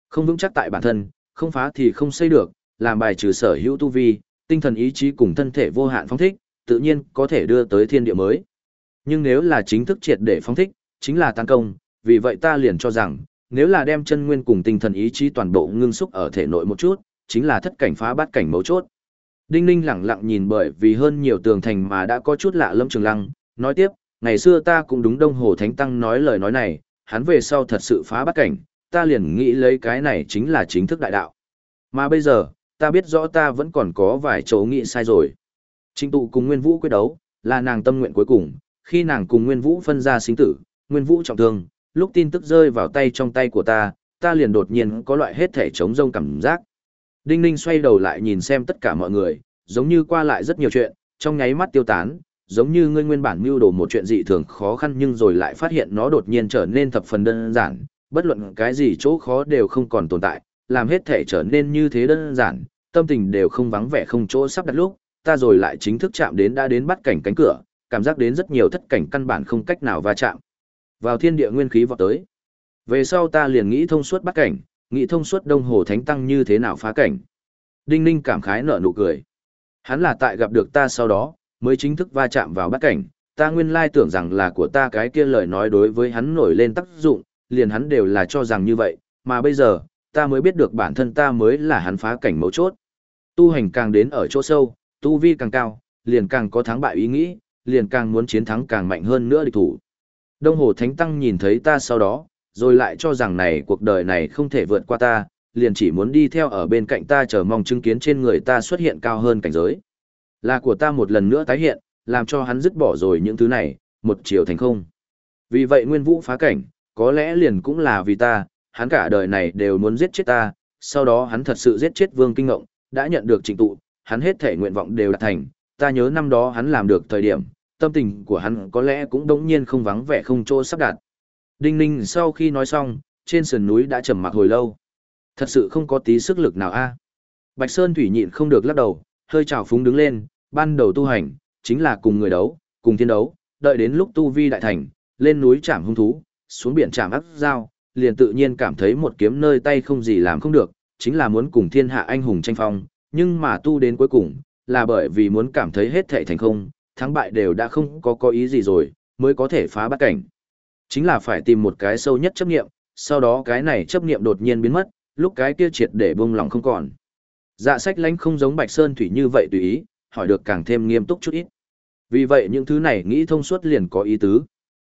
Không vững chắc tại bản thân, không phá thì không xây được, làm bài trừ sở hữu tu vi, tinh thần ý chí cùng thân thể vô hạn phong thích, tự nhiên có thể đưa tới thiên địa mới. Nhưng nếu là chính thức triệt để phong thích, chính là tấn công, vì vậy ta liền cho rằng, nếu là đem chân nguyên cùng tinh thần ý chí toàn bộ ngưng xúc ở thể nội một chút, chính là thất cảnh phá bát cảnh mấu chốt. Đinh Ninh lẳng lặng nhìn bởi vì hơn nhiều tường thành mà đã có chút lạ lâm trường lăng, nói tiếp, ngày xưa ta cũng đúng Đông Hồ Thánh Tăng nói lời nói này, hắn về sau thật sự phá bát cảnh, ta liền nghĩ lấy cái này chính là chính thức đại đạo. Mà bây giờ, ta biết rõ ta vẫn còn có vài chỗ nghĩ sai rồi. Trình tụ cùng Nguyên Vũ quyết đấu, là nàng tâm nguyện cuối cùng, khi nàng cùng Nguyên Vũ phân ra sinh tử, Nguyên Vũ trọng thương, lúc tin tức rơi vào tay trong tay của ta, ta liền đột nhiên có loại hết thể chống rông cảm giác. Đinh Ninh xoay đầu lại nhìn xem tất cả mọi người, giống như qua lại rất nhiều chuyện, trong nháy mắt tiêu tán, giống như ngươi nguyên bản mưu đồ một chuyện dị thường khó khăn nhưng rồi lại phát hiện nó đột nhiên trở nên thập phần đơn giản, bất luận cái gì chỗ khó đều không còn tồn tại, làm hết thể trở nên như thế đơn giản, tâm tình đều không vắng vẻ không chỗ sắp đặt lúc, ta rồi lại chính thức chạm đến đã đến bắt cảnh cánh cửa, cảm giác đến rất nhiều thất cảnh căn bản không cách nào va chạm. Vào thiên địa nguyên khí vọt tới. Về sau ta liền nghĩ thông suốt bắt cảnh, nghĩ thông suốt đông hồ thánh tăng như thế nào phá cảnh. Đinh Ninh cảm khái nở nụ cười. Hắn là tại gặp được ta sau đó, mới chính thức va chạm vào bắt cảnh, ta nguyên lai tưởng rằng là của ta cái kia lời nói đối với hắn nổi lên tác dụng, liền hắn đều là cho rằng như vậy, mà bây giờ, ta mới biết được bản thân ta mới là hắn phá cảnh mấu chốt. Tu hành càng đến ở chỗ sâu, tu vi càng cao, liền càng có thắng bại ý nghĩ, liền càng muốn chiến thắng càng mạnh hơn nữa địch thủ. Đông Hồ Thánh Tăng nhìn thấy ta sau đó, rồi lại cho rằng này cuộc đời này không thể vượt qua ta, liền chỉ muốn đi theo ở bên cạnh ta chờ mong chứng kiến trên người ta xuất hiện cao hơn cảnh giới. Là của ta một lần nữa tái hiện, làm cho hắn dứt bỏ rồi những thứ này, một chiều thành không. Vì vậy Nguyên Vũ phá cảnh, có lẽ liền cũng là vì ta, hắn cả đời này đều muốn giết chết ta, sau đó hắn thật sự giết chết Vương Kinh Ngộng, đã nhận được trình tụ, hắn hết thể nguyện vọng đều đạt thành, ta nhớ năm đó hắn làm được thời điểm, tâm tình của hắn có lẽ cũng đống nhiên không vắng vẻ không chỗ sắp đặt. Đinh ninh sau khi nói xong, trên sườn núi đã trầm mặc hồi lâu. Thật sự không có tí sức lực nào a. Bạch Sơn Thủy nhịn không được lắc đầu, hơi trào phúng đứng lên, ban đầu tu hành, chính là cùng người đấu, cùng thiên đấu, đợi đến lúc tu vi đại thành, lên núi chạm hung thú, xuống biển chạm ác dao, liền tự nhiên cảm thấy một kiếm nơi tay không gì làm không được, chính là muốn cùng thiên hạ anh hùng tranh phong, nhưng mà tu đến cuối cùng, là bởi vì muốn cảm thấy hết thảy thành không, thắng bại đều đã không có có ý gì rồi, mới có thể phá bắt cảnh. Chính là phải tìm một cái sâu nhất chấp nghiệm, sau đó cái này chấp nghiệm đột nhiên biến mất, lúc cái kia triệt để buông lòng không còn. Dạ sách lánh không giống Bạch Sơn Thủy như vậy tùy ý, hỏi được càng thêm nghiêm túc chút ít. Vì vậy những thứ này nghĩ thông suốt liền có ý tứ.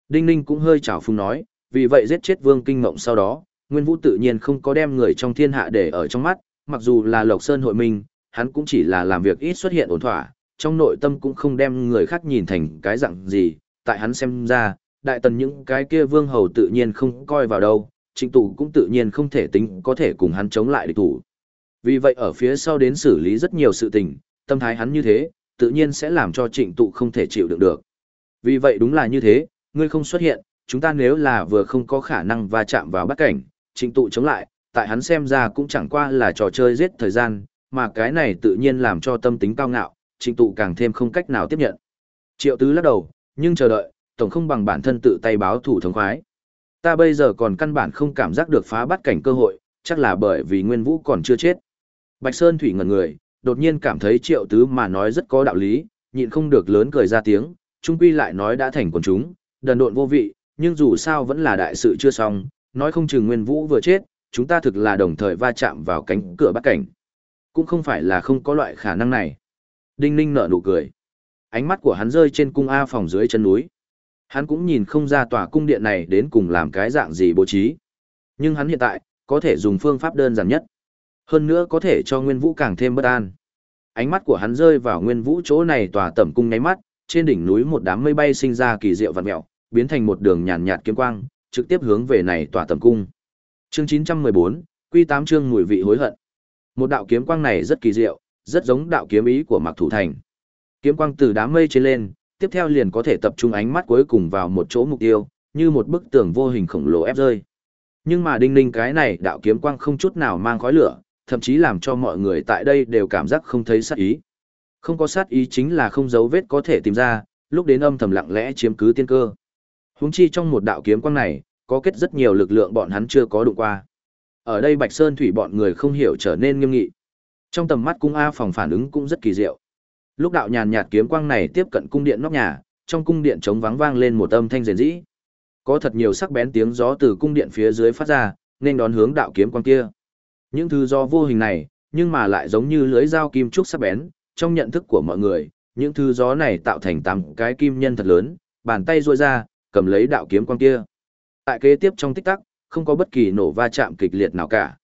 Đinh Ninh cũng hơi chảo phung nói, vì vậy giết chết Vương Kinh Mộng sau đó, Nguyên Vũ tự nhiên không có đem người trong thiên hạ để ở trong mắt, mặc dù là Lộc Sơn hội minh, hắn cũng chỉ là làm việc ít xuất hiện ổn thỏa, trong nội tâm cũng không đem người khác nhìn thành cái dạng gì, tại hắn xem ra, đại tần những cái kia vương hầu tự nhiên không coi vào đâu, trịnh tụ cũng tự nhiên không thể tính có thể cùng hắn chống lại địch thủ. Vì vậy ở phía sau đến xử lý rất nhiều sự tình, tâm thái hắn như thế, tự nhiên sẽ làm cho trịnh tụ không thể chịu đựng được. Vì vậy đúng là như thế, ngươi không xuất hiện, chúng ta nếu là vừa không có khả năng va chạm vào bắt cảnh, trịnh tụ chống lại, tại hắn xem ra cũng chẳng qua là trò chơi giết thời gian, mà cái này tự nhiên làm cho tâm tính cao ngạo, trịnh tụ càng thêm không cách nào tiếp nhận. Triệu tứ lắc đầu, nhưng chờ đợi, tổng không bằng bản thân tự tay báo thủ thống khoái. Ta bây giờ còn căn bản không cảm giác được phá bắt cảnh cơ hội, chắc là bởi vì Nguyên Vũ còn chưa chết. Bạch Sơn Thủy ngẩn người, đột nhiên cảm thấy triệu tứ mà nói rất có đạo lý, nhịn không được lớn cười ra tiếng, trung quy lại nói đã thành quần chúng, đần độn vô vị, nhưng dù sao vẫn là đại sự chưa xong, nói không chừng Nguyên Vũ vừa chết, chúng ta thực là đồng thời va chạm vào cánh cửa bắt cảnh. Cũng không phải là không có loại khả năng này. Đinh Ninh nở nụ cười. Ánh mắt của hắn rơi trên cung A phòng dưới chân núi. Hắn cũng nhìn không ra tòa cung điện này đến cùng làm cái dạng gì bố trí. Nhưng hắn hiện tại, có thể dùng phương pháp đơn giản nhất. Hơn nữa có thể cho Nguyên Vũ càng thêm bất an. Ánh mắt của hắn rơi vào Nguyên Vũ chỗ này tòa tẩm cung nháy mắt, trên đỉnh núi một đám mây bay sinh ra kỳ diệu vật mèo, biến thành một đường nhàn nhạt kiếm quang, trực tiếp hướng về này tòa tẩm cung. Chương 914, Quy 8 chương mùi vị hối hận. Một đạo kiếm quang này rất kỳ diệu, rất giống đạo kiếm ý của Mạc Thủ Thành. Kiếm quang từ đám mây trên lên, tiếp theo liền có thể tập trung ánh mắt cuối cùng vào một chỗ mục tiêu, như một bức tường vô hình khổng lồ ép rơi. Nhưng mà đinh ninh cái này đạo kiếm quang không chút nào mang khói lửa, thậm chí làm cho mọi người tại đây đều cảm giác không thấy sát ý. Không có sát ý chính là không dấu vết có thể tìm ra, lúc đến âm thầm lặng lẽ chiếm cứ tiên cơ. Huống chi trong một đạo kiếm quang này, có kết rất nhiều lực lượng bọn hắn chưa có đụng qua. Ở đây Bạch Sơn Thủy bọn người không hiểu trở nên nghiêm nghị. Trong tầm mắt cung A phòng phản ứng cũng rất kỳ diệu. Lúc đạo nhàn nhạt kiếm quang này tiếp cận cung điện nóc nhà, trong cung điện trống vắng vang lên một âm thanh rền rĩ. Có thật nhiều sắc bén tiếng gió từ cung điện phía dưới phát ra, nên đón hướng đạo kiếm quang kia. Những thứ do vô hình này, nhưng mà lại giống như lưới dao kim trúc sắc bén, trong nhận thức của mọi người, những thứ gió này tạo thành tám cái kim nhân thật lớn, bàn tay duỗi ra, cầm lấy đạo kiếm quang kia. Tại kế tiếp trong tích tắc, không có bất kỳ nổ va chạm kịch liệt nào cả.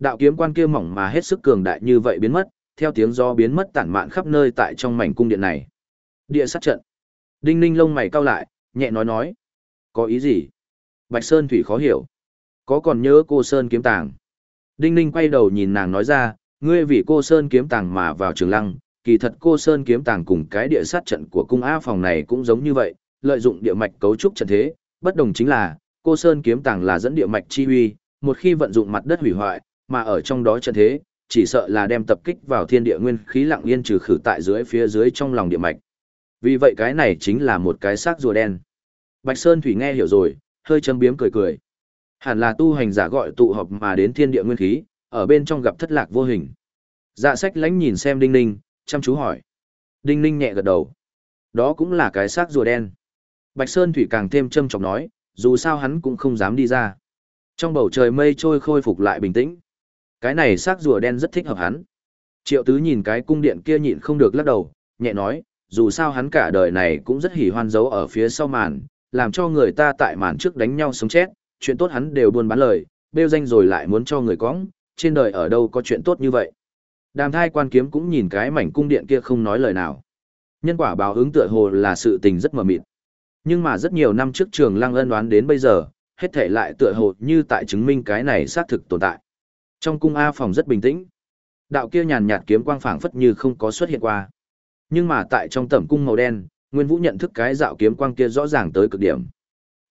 Đạo kiếm quan kia mỏng mà hết sức cường đại như vậy biến mất, theo tiếng gió biến mất tản mạn khắp nơi tại trong mảnh cung điện này. Địa sát trận. Đinh Ninh lông mày cau lại, nhẹ nói nói. Có ý gì? Bạch Sơn Thủy khó hiểu. Có còn nhớ cô Sơn kiếm tàng. Đinh Ninh quay đầu nhìn nàng nói ra, ngươi vì cô Sơn kiếm tàng mà vào trường lăng, kỳ thật cô Sơn kiếm tàng cùng cái địa sát trận của cung A phòng này cũng giống như vậy, lợi dụng địa mạch cấu trúc trận thế, bất đồng chính là, cô Sơn kiếm tàng là dẫn địa mạch chi huy, một khi vận dụng mặt đất hủy hoại, mà ở trong đó trận thế, chỉ sợ là đem tập kích vào thiên địa nguyên khí lặng yên trừ khử tại dưới phía dưới trong lòng địa mạch. Vì vậy cái này chính là một cái xác rùa đen. Bạch Sơn Thủy nghe hiểu rồi, hơi châm biếm cười cười. Hẳn là tu hành giả gọi tụ họp mà đến thiên địa nguyên khí, ở bên trong gặp thất lạc vô hình. Dạ sách lánh nhìn xem Đinh Ninh, chăm chú hỏi. Đinh Ninh nhẹ gật đầu. Đó cũng là cái xác rùa đen. Bạch Sơn Thủy càng thêm châm trọng nói, dù sao hắn cũng không dám đi ra. Trong bầu trời mây trôi khôi phục lại bình tĩnh. Cái này xác rùa đen rất thích hợp hắn. Triệu tứ nhìn cái cung điện kia nhịn không được lắc đầu, nhẹ nói, dù sao hắn cả đời này cũng rất hỉ hoan giấu ở phía sau màn, làm cho người ta tại màn trước đánh nhau sống chết, chuyện tốt hắn đều buôn bán lời, bêu danh rồi lại muốn cho người cóng, trên đời ở đâu có chuyện tốt như vậy. Đàm thai quan kiếm cũng nhìn cái mảnh cung điện kia không nói lời nào. Nhân quả báo ứng tựa hồ là sự tình rất mờ mịt. Nhưng mà rất nhiều năm trước trường lăng ân đoán đến bây giờ, hết thể lại tựa hồ như tại chứng minh cái này xác thực tồn tại. Trong cung A phòng rất bình tĩnh. Đạo kia nhàn nhạt kiếm quang phảng phất như không có xuất hiện qua. Nhưng mà tại trong tẩm cung màu đen, Nguyên Vũ nhận thức cái dạo kiếm quang kia rõ ràng tới cực điểm.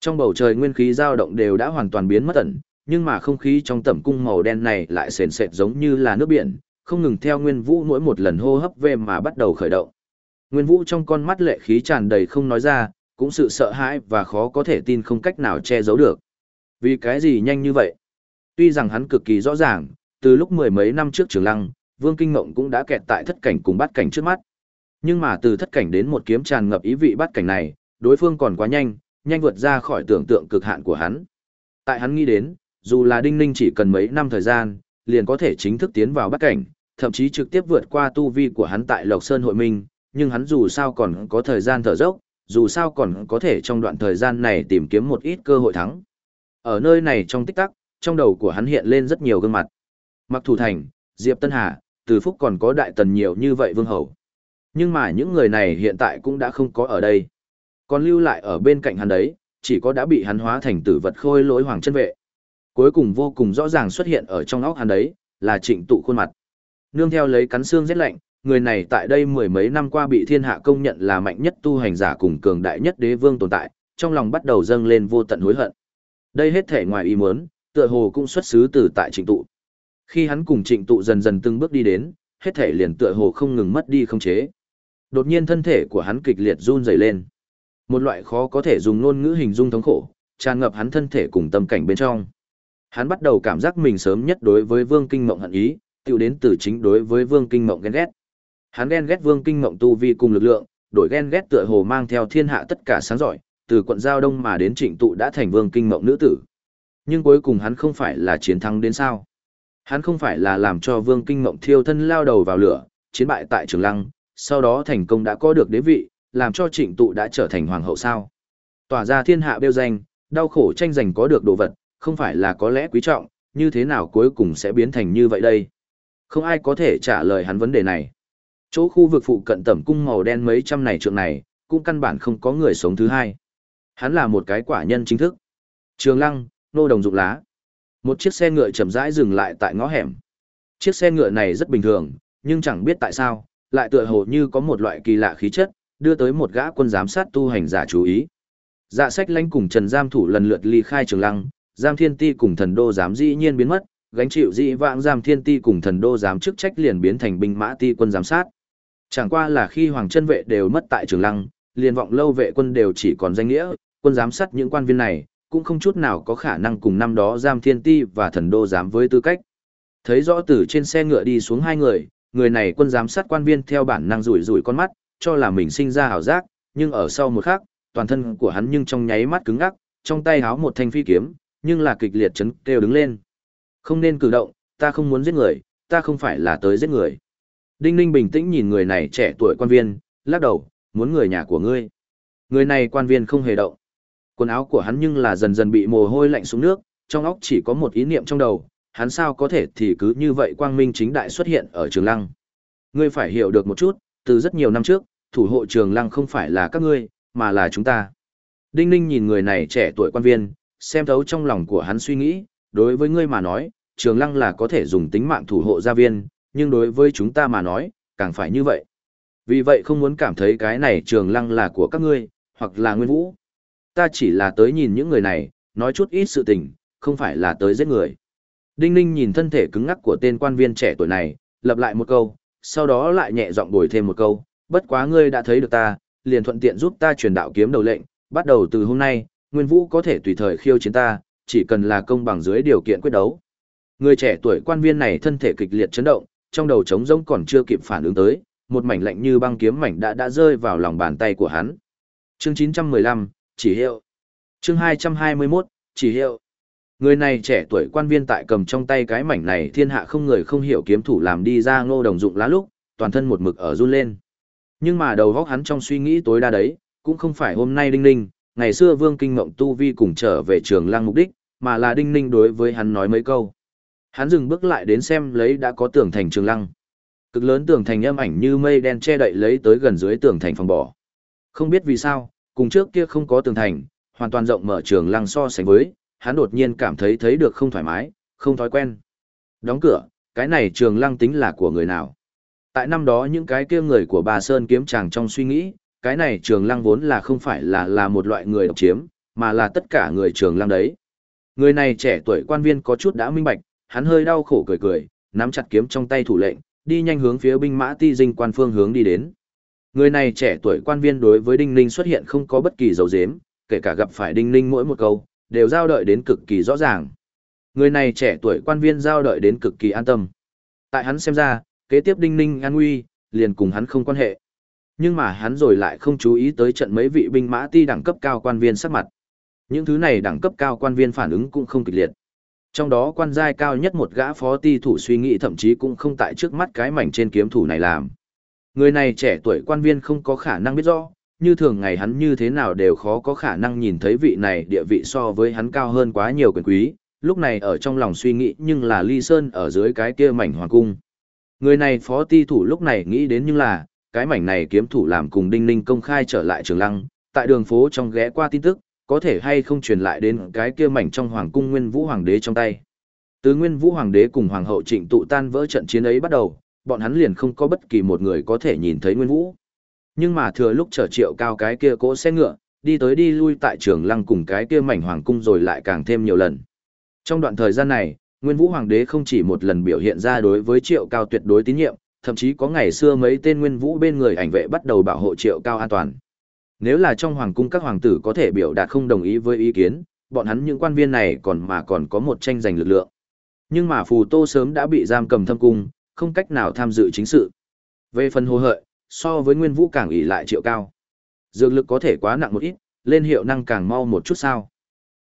Trong bầu trời nguyên khí dao động đều đã hoàn toàn biến mất ẩn, nhưng mà không khí trong tẩm cung màu đen này lại sền sệt giống như là nước biển, không ngừng theo Nguyên Vũ mỗi một lần hô hấp về mà bắt đầu khởi động. Nguyên Vũ trong con mắt lệ khí tràn đầy không nói ra, cũng sự sợ hãi và khó có thể tin không cách nào che giấu được. Vì cái gì nhanh như vậy? Tuy rằng hắn cực kỳ rõ ràng, từ lúc mười mấy năm trước Trường Lăng, Vương Kinh Ngộng cũng đã kẹt tại thất cảnh cùng bát cảnh trước mắt. Nhưng mà từ thất cảnh đến một kiếm tràn ngập ý vị bát cảnh này, đối phương còn quá nhanh, nhanh vượt ra khỏi tưởng tượng cực hạn của hắn. Tại hắn nghĩ đến, dù là Đinh Ninh chỉ cần mấy năm thời gian, liền có thể chính thức tiến vào bát cảnh, thậm chí trực tiếp vượt qua tu vi của hắn tại Lộc Sơn hội minh, nhưng hắn dù sao còn có thời gian thở dốc, dù sao còn có thể trong đoạn thời gian này tìm kiếm một ít cơ hội thắng. Ở nơi này trong tích tắc, trong đầu của hắn hiện lên rất nhiều gương mặt. Mặc Thủ Thành, Diệp Tân Hà, Từ Phúc còn có đại tần nhiều như vậy vương hầu. Nhưng mà những người này hiện tại cũng đã không có ở đây. Còn lưu lại ở bên cạnh hắn đấy, chỉ có đã bị hắn hóa thành tử vật khôi lỗi hoàng chân vệ. Cuối cùng vô cùng rõ ràng xuất hiện ở trong óc hắn đấy, là trịnh tụ khuôn mặt. Nương theo lấy cắn xương rét lạnh, người này tại đây mười mấy năm qua bị thiên hạ công nhận là mạnh nhất tu hành giả cùng cường đại nhất đế vương tồn tại, trong lòng bắt đầu dâng lên vô tận hối hận. Đây hết thể ngoài ý muốn, tựa hồ cũng xuất xứ từ tại trịnh tụ. Khi hắn cùng trịnh tụ dần dần từng bước đi đến, hết thể liền tựa hồ không ngừng mất đi không chế. Đột nhiên thân thể của hắn kịch liệt run rẩy lên. Một loại khó có thể dùng ngôn ngữ hình dung thống khổ, tràn ngập hắn thân thể cùng tâm cảnh bên trong. Hắn bắt đầu cảm giác mình sớm nhất đối với Vương Kinh Mộng hận ý, tiêu đến từ chính đối với Vương Kinh Mộng ghen ghét. Hắn ghen ghét Vương Kinh Mộng tu vi cùng lực lượng, đổi ghen ghét tựa hồ mang theo thiên hạ tất cả sáng giỏi, từ quận giao đông mà đến Trịnh tụ đã thành Vương Kinh Mộng nữ tử. Nhưng cuối cùng hắn không phải là chiến thắng đến sao? Hắn không phải là làm cho Vương Kinh Mộng thiêu thân lao đầu vào lửa, chiến bại tại Trường Lăng, sau đó thành công đã có được đế vị, làm cho trịnh tụ đã trở thành hoàng hậu sao. Tỏa ra thiên hạ bêu danh, đau khổ tranh giành có được đồ vật, không phải là có lẽ quý trọng, như thế nào cuối cùng sẽ biến thành như vậy đây? Không ai có thể trả lời hắn vấn đề này. Chỗ khu vực phụ cận tẩm cung màu đen mấy trăm này trượng này, cũng căn bản không có người sống thứ hai. Hắn là một cái quả nhân chính thức. Trường lăng, nô đồng dụng lá. Một chiếc xe ngựa chậm rãi dừng lại tại ngõ hẻm. Chiếc xe ngựa này rất bình thường, nhưng chẳng biết tại sao, lại tựa hồ như có một loại kỳ lạ khí chất, đưa tới một gã quân giám sát tu hành giả chú ý. Dạ sách lãnh cùng Trần Giam thủ lần lượt ly khai trường lăng, Giam Thiên Ti cùng thần đô giám dĩ nhiên biến mất, gánh chịu dĩ vãng Giam Thiên Ti cùng thần đô giám chức trách liền biến thành binh mã ti quân giám sát. Chẳng qua là khi hoàng chân vệ đều mất tại trường lăng, liền vọng lâu vệ quân đều chỉ còn danh nghĩa, quân giám sát những quan viên này, cũng không chút nào có khả năng cùng năm đó Giam Thiên Ti và thần đô giám với tư cách. Thấy rõ từ trên xe ngựa đi xuống hai người, người này quân giám sát quan viên theo bản năng rủi rủi con mắt, cho là mình sinh ra hảo giác, nhưng ở sau một khắc, toàn thân của hắn nhưng trong nháy mắt cứng ngắc, trong tay háo một thanh phi kiếm, nhưng là kịch liệt chấn kêu đứng lên. Không nên cử động, ta không muốn giết người, ta không phải là tới giết người. Đinh Ninh bình tĩnh nhìn người này trẻ tuổi quan viên, lắc đầu, muốn người nhà của ngươi. Người này quan viên không hề động. Quần áo của hắn nhưng là dần dần bị mồ hôi lạnh xuống nước, trong óc chỉ có một ý niệm trong đầu, hắn sao có thể thì cứ như vậy quang minh chính đại xuất hiện ở trường lăng. Ngươi phải hiểu được một chút, từ rất nhiều năm trước, thủ hộ trường lăng không phải là các ngươi, mà là chúng ta. Đinh Ninh nhìn người này trẻ tuổi quan viên, xem thấu trong lòng của hắn suy nghĩ, đối với ngươi mà nói, trường lăng là có thể dùng tính mạng thủ hộ gia viên, nhưng đối với chúng ta mà nói, càng phải như vậy. Vì vậy không muốn cảm thấy cái này trường lăng là của các ngươi, hoặc là nguyên vũ. Ta chỉ là tới nhìn những người này, nói chút ít sự tình, không phải là tới giết người. Đinh Ninh nhìn thân thể cứng ngắc của tên quan viên trẻ tuổi này, lặp lại một câu, sau đó lại nhẹ giọng bồi thêm một câu, bất quá ngươi đã thấy được ta, liền thuận tiện giúp ta truyền đạo kiếm đầu lệnh, bắt đầu từ hôm nay, Nguyên Vũ có thể tùy thời khiêu chiến ta, chỉ cần là công bằng dưới điều kiện quyết đấu. Người trẻ tuổi quan viên này thân thể kịch liệt chấn động, trong đầu trống rỗng còn chưa kịp phản ứng tới, một mảnh lạnh như băng kiếm mảnh đã đã rơi vào lòng bàn tay của hắn. Chương 915, chỉ hiệu. Chương 221, chỉ hiệu. Người này trẻ tuổi quan viên tại cầm trong tay cái mảnh này thiên hạ không người không hiểu kiếm thủ làm đi ra ngô đồng dụng lá lúc, toàn thân một mực ở run lên. Nhưng mà đầu góc hắn trong suy nghĩ tối đa đấy, cũng không phải hôm nay đinh ninh, ngày xưa vương kinh mộng tu vi cùng trở về trường lăng mục đích, mà là đinh ninh đối với hắn nói mấy câu. Hắn dừng bước lại đến xem lấy đã có tường thành trường lăng. Cực lớn tường thành âm ảnh như mây đen che đậy lấy tới gần dưới tường thành phòng bỏ. Không biết vì sao, cùng trước kia không có tường thành, hoàn toàn rộng mở trường lăng so sánh với, hắn đột nhiên cảm thấy thấy được không thoải mái, không thói quen. Đóng cửa, cái này trường lăng tính là của người nào? Tại năm đó những cái kia người của bà Sơn kiếm chàng trong suy nghĩ, cái này trường lăng vốn là không phải là là một loại người độc chiếm, mà là tất cả người trường lăng đấy. Người này trẻ tuổi quan viên có chút đã minh bạch, hắn hơi đau khổ cười cười, nắm chặt kiếm trong tay thủ lệnh, đi nhanh hướng phía binh mã ti dinh quan phương hướng đi đến. Người này trẻ tuổi quan viên đối với Đinh Ninh xuất hiện không có bất kỳ dấu dếm, kể cả gặp phải Đinh Ninh mỗi một câu, đều giao đợi đến cực kỳ rõ ràng. Người này trẻ tuổi quan viên giao đợi đến cực kỳ an tâm. Tại hắn xem ra, kế tiếp Đinh Ninh an nguy, liền cùng hắn không quan hệ. Nhưng mà hắn rồi lại không chú ý tới trận mấy vị binh mã ti đẳng cấp cao quan viên sắc mặt. Những thứ này đẳng cấp cao quan viên phản ứng cũng không kịch liệt. Trong đó quan giai cao nhất một gã phó ti thủ suy nghĩ thậm chí cũng không tại trước mắt cái mảnh trên kiếm thủ này làm. Người này trẻ tuổi quan viên không có khả năng biết rõ, như thường ngày hắn như thế nào đều khó có khả năng nhìn thấy vị này địa vị so với hắn cao hơn quá nhiều quyền quý, lúc này ở trong lòng suy nghĩ nhưng là ly sơn ở dưới cái kia mảnh hoàng cung. Người này phó ti thủ lúc này nghĩ đến nhưng là, cái mảnh này kiếm thủ làm cùng đinh ninh công khai trở lại trường lăng, tại đường phố trong ghé qua tin tức, có thể hay không truyền lại đến cái kia mảnh trong hoàng cung nguyên vũ hoàng đế trong tay. Từ nguyên vũ hoàng đế cùng hoàng hậu trịnh tụ tan vỡ trận chiến ấy bắt đầu, bọn hắn liền không có bất kỳ một người có thể nhìn thấy nguyên vũ. Nhưng mà thừa lúc chở triệu cao cái kia cỗ xe ngựa, đi tới đi lui tại trường lăng cùng cái kia mảnh hoàng cung rồi lại càng thêm nhiều lần. Trong đoạn thời gian này, Nguyên Vũ Hoàng đế không chỉ một lần biểu hiện ra đối với triệu cao tuyệt đối tín nhiệm, thậm chí có ngày xưa mấy tên Nguyên Vũ bên người ảnh vệ bắt đầu bảo hộ triệu cao an toàn. Nếu là trong hoàng cung các hoàng tử có thể biểu đạt không đồng ý với ý kiến, bọn hắn những quan viên này còn mà còn có một tranh giành lực lượng. Nhưng mà Phù Tô sớm đã bị giam cầm thâm cung, không cách nào tham dự chính sự. Về phần hồ hợi, so với Nguyên Vũ càng ỷ lại triệu cao. Dược lực có thể quá nặng một ít, lên hiệu năng càng mau một chút sao.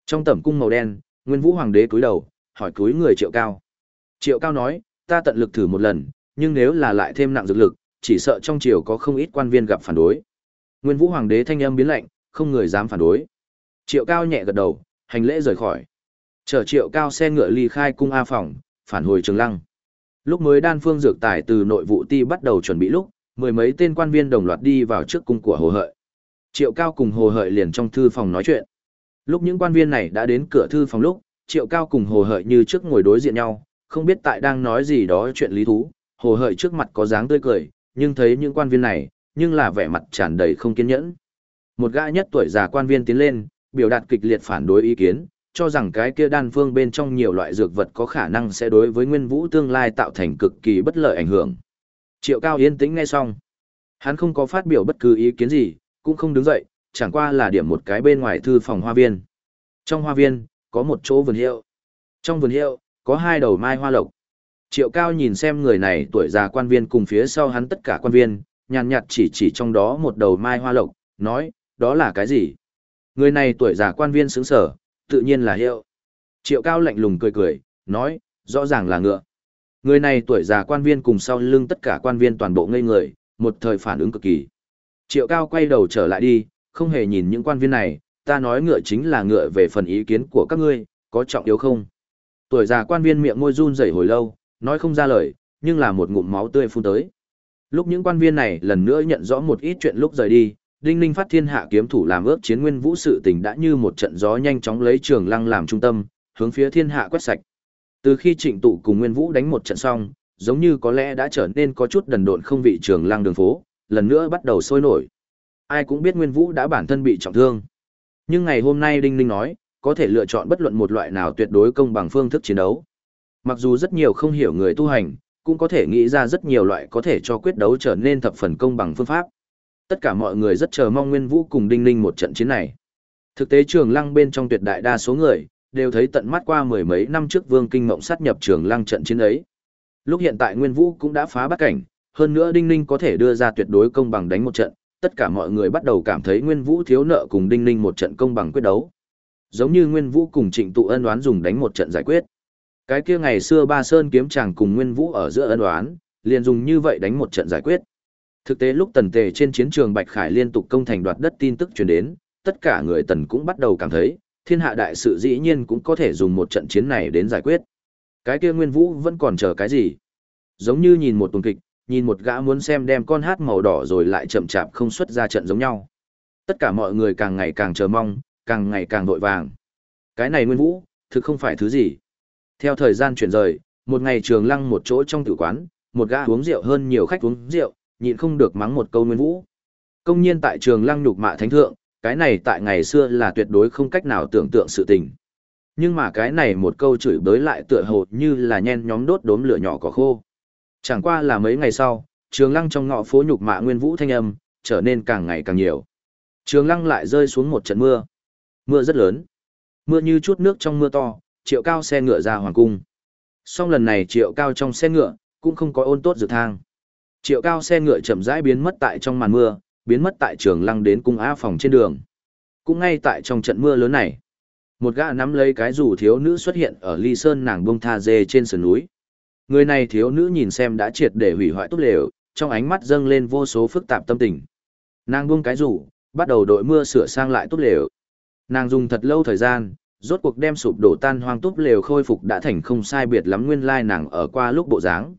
Trong tẩm cung màu đen, Nguyên Vũ Hoàng đế cúi đầu, hỏi cúi người triệu cao. Triệu cao nói, ta tận lực thử một lần, nhưng nếu là lại thêm nặng dược lực, chỉ sợ trong triều có không ít quan viên gặp phản đối. Nguyên Vũ Hoàng đế thanh âm biến lạnh, không người dám phản đối. Triệu cao nhẹ gật đầu, hành lễ rời khỏi. Chở triệu cao xe ngựa ly khai cung A phòng, phản hồi trường lăng. Lúc mới đan phương dược tài từ nội vụ ti bắt đầu chuẩn bị lúc, mười mấy tên quan viên đồng loạt đi vào trước cung của Hồ Hợi. Triệu Cao cùng Hồ Hợi liền trong thư phòng nói chuyện. Lúc những quan viên này đã đến cửa thư phòng lúc, Triệu Cao cùng Hồ Hợi như trước ngồi đối diện nhau, không biết tại đang nói gì đó chuyện lý thú. Hồ Hợi trước mặt có dáng tươi cười, nhưng thấy những quan viên này, nhưng là vẻ mặt tràn đầy không kiên nhẫn. Một gã nhất tuổi già quan viên tiến lên, biểu đạt kịch liệt phản đối ý kiến, cho rằng cái kia đan phương bên trong nhiều loại dược vật có khả năng sẽ đối với nguyên vũ tương lai tạo thành cực kỳ bất lợi ảnh hưởng. Triệu Cao yên tĩnh nghe xong. Hắn không có phát biểu bất cứ ý kiến gì, cũng không đứng dậy, chẳng qua là điểm một cái bên ngoài thư phòng hoa viên. Trong hoa viên, có một chỗ vườn hiệu. Trong vườn hiệu, có hai đầu mai hoa lộc. Triệu Cao nhìn xem người này tuổi già quan viên cùng phía sau hắn tất cả quan viên, nhàn nhạt chỉ chỉ trong đó một đầu mai hoa lộc, nói, đó là cái gì? Người này tuổi già quan viên sướng sở, tự nhiên là hiệu. Triệu Cao lạnh lùng cười cười, nói, rõ ràng là ngựa. Người này tuổi già quan viên cùng sau lưng tất cả quan viên toàn bộ ngây người, một thời phản ứng cực kỳ. Triệu Cao quay đầu trở lại đi, không hề nhìn những quan viên này, ta nói ngựa chính là ngựa về phần ý kiến của các ngươi, có trọng yếu không? Tuổi già quan viên miệng môi run rẩy hồi lâu, nói không ra lời, nhưng là một ngụm máu tươi phun tới. Lúc những quan viên này lần nữa nhận rõ một ít chuyện lúc rời đi, Đinh Ninh phát thiên hạ kiếm thủ làm ước chiến nguyên vũ sự tình đã như một trận gió nhanh chóng lấy trường lăng làm trung tâm, hướng phía thiên hạ quét sạch. Từ khi trịnh tụ cùng Nguyên Vũ đánh một trận xong, giống như có lẽ đã trở nên có chút đần độn không vị trường lang đường phố, lần nữa bắt đầu sôi nổi. Ai cũng biết Nguyên Vũ đã bản thân bị trọng thương. Nhưng ngày hôm nay Đinh Ninh nói, có thể lựa chọn bất luận một loại nào tuyệt đối công bằng phương thức chiến đấu. Mặc dù rất nhiều không hiểu người tu hành, cũng có thể nghĩ ra rất nhiều loại có thể cho quyết đấu trở nên thập phần công bằng phương pháp. Tất cả mọi người rất chờ mong Nguyên Vũ cùng Đinh Ninh một trận chiến này. Thực tế trường lăng bên trong tuyệt đại đa số người, đều thấy tận mắt qua mười mấy năm trước Vương Kinh Ngộng sát nhập trường lăng trận chiến ấy. Lúc hiện tại Nguyên Vũ cũng đã phá bắt cảnh, hơn nữa Đinh Ninh có thể đưa ra tuyệt đối công bằng đánh một trận, tất cả mọi người bắt đầu cảm thấy Nguyên Vũ thiếu nợ cùng Đinh Ninh một trận công bằng quyết đấu. Giống như Nguyên Vũ cùng Trịnh Tụ ân đoán dùng đánh một trận giải quyết. Cái kia ngày xưa Ba Sơn kiếm chàng cùng Nguyên Vũ ở giữa ân đoán, liền dùng như vậy đánh một trận giải quyết. Thực tế lúc Tần Tề trên chiến trường Bạch Khải liên tục công thành đoạt đất tin tức truyền đến, tất cả người Tần cũng bắt đầu cảm thấy, thiên hạ đại sự dĩ nhiên cũng có thể dùng một trận chiến này đến giải quyết. Cái kia Nguyên Vũ vẫn còn chờ cái gì? Giống như nhìn một tuần kịch, nhìn một gã muốn xem đem con hát màu đỏ rồi lại chậm chạp không xuất ra trận giống nhau. Tất cả mọi người càng ngày càng chờ mong, càng ngày càng vội vàng. Cái này Nguyên Vũ, thực không phải thứ gì. Theo thời gian chuyển rời, một ngày trường lăng một chỗ trong tử quán, một gã uống rượu hơn nhiều khách uống rượu, nhịn không được mắng một câu Nguyên Vũ. Công nhiên tại trường lăng nhục mạ thánh thượng, cái này tại ngày xưa là tuyệt đối không cách nào tưởng tượng sự tình. Nhưng mà cái này một câu chửi bới lại tựa hồ như là nhen nhóm đốt đốm lửa nhỏ cỏ khô. Chẳng qua là mấy ngày sau, trường lăng trong ngõ phố nhục mạ nguyên vũ thanh âm, trở nên càng ngày càng nhiều. Trường lăng lại rơi xuống một trận mưa. Mưa rất lớn. Mưa như chút nước trong mưa to, triệu cao xe ngựa ra hoàng cung. Song lần này triệu cao trong xe ngựa, cũng không có ôn tốt dự thang. Triệu cao xe ngựa chậm rãi biến mất tại trong màn mưa, biến mất tại trường lăng đến cung A phòng trên đường. Cũng ngay tại trong trận mưa lớn này, một gã nắm lấy cái rủ thiếu nữ xuất hiện ở ly sơn nàng bông tha dê trên sườn núi. Người này thiếu nữ nhìn xem đã triệt để hủy hoại tốt lều, trong ánh mắt dâng lên vô số phức tạp tâm tình. Nàng buông cái rủ, bắt đầu đội mưa sửa sang lại tốt lều. Nàng dùng thật lâu thời gian, rốt cuộc đem sụp đổ tan hoang túp lều khôi phục đã thành không sai biệt lắm nguyên lai nàng ở qua lúc bộ dáng.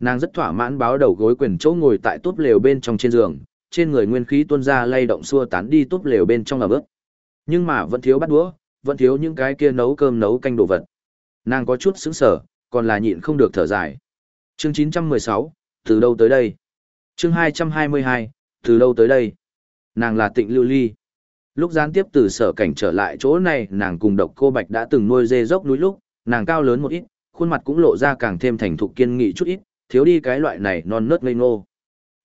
Nàng rất thỏa mãn báo đầu gối quyền chỗ ngồi tại túp lều bên trong trên giường, trên người nguyên khí tuôn ra lay động xua tán đi túp lều bên trong là bước. Nhưng mà vẫn thiếu bắt đũa, vẫn thiếu những cái kia nấu cơm nấu canh đồ vật. Nàng có chút sững sờ, còn là nhịn không được thở dài. Chương 916, từ đâu tới đây? Chương 222, từ đâu tới đây? Nàng là Tịnh Lưu Ly. Lúc gián tiếp từ sở cảnh trở lại chỗ này, nàng cùng độc cô Bạch đã từng nuôi dê dốc núi lúc, nàng cao lớn một ít, khuôn mặt cũng lộ ra càng thêm thành thục kiên nghị chút ít, thiếu đi cái loại này non nớt ngây ngô.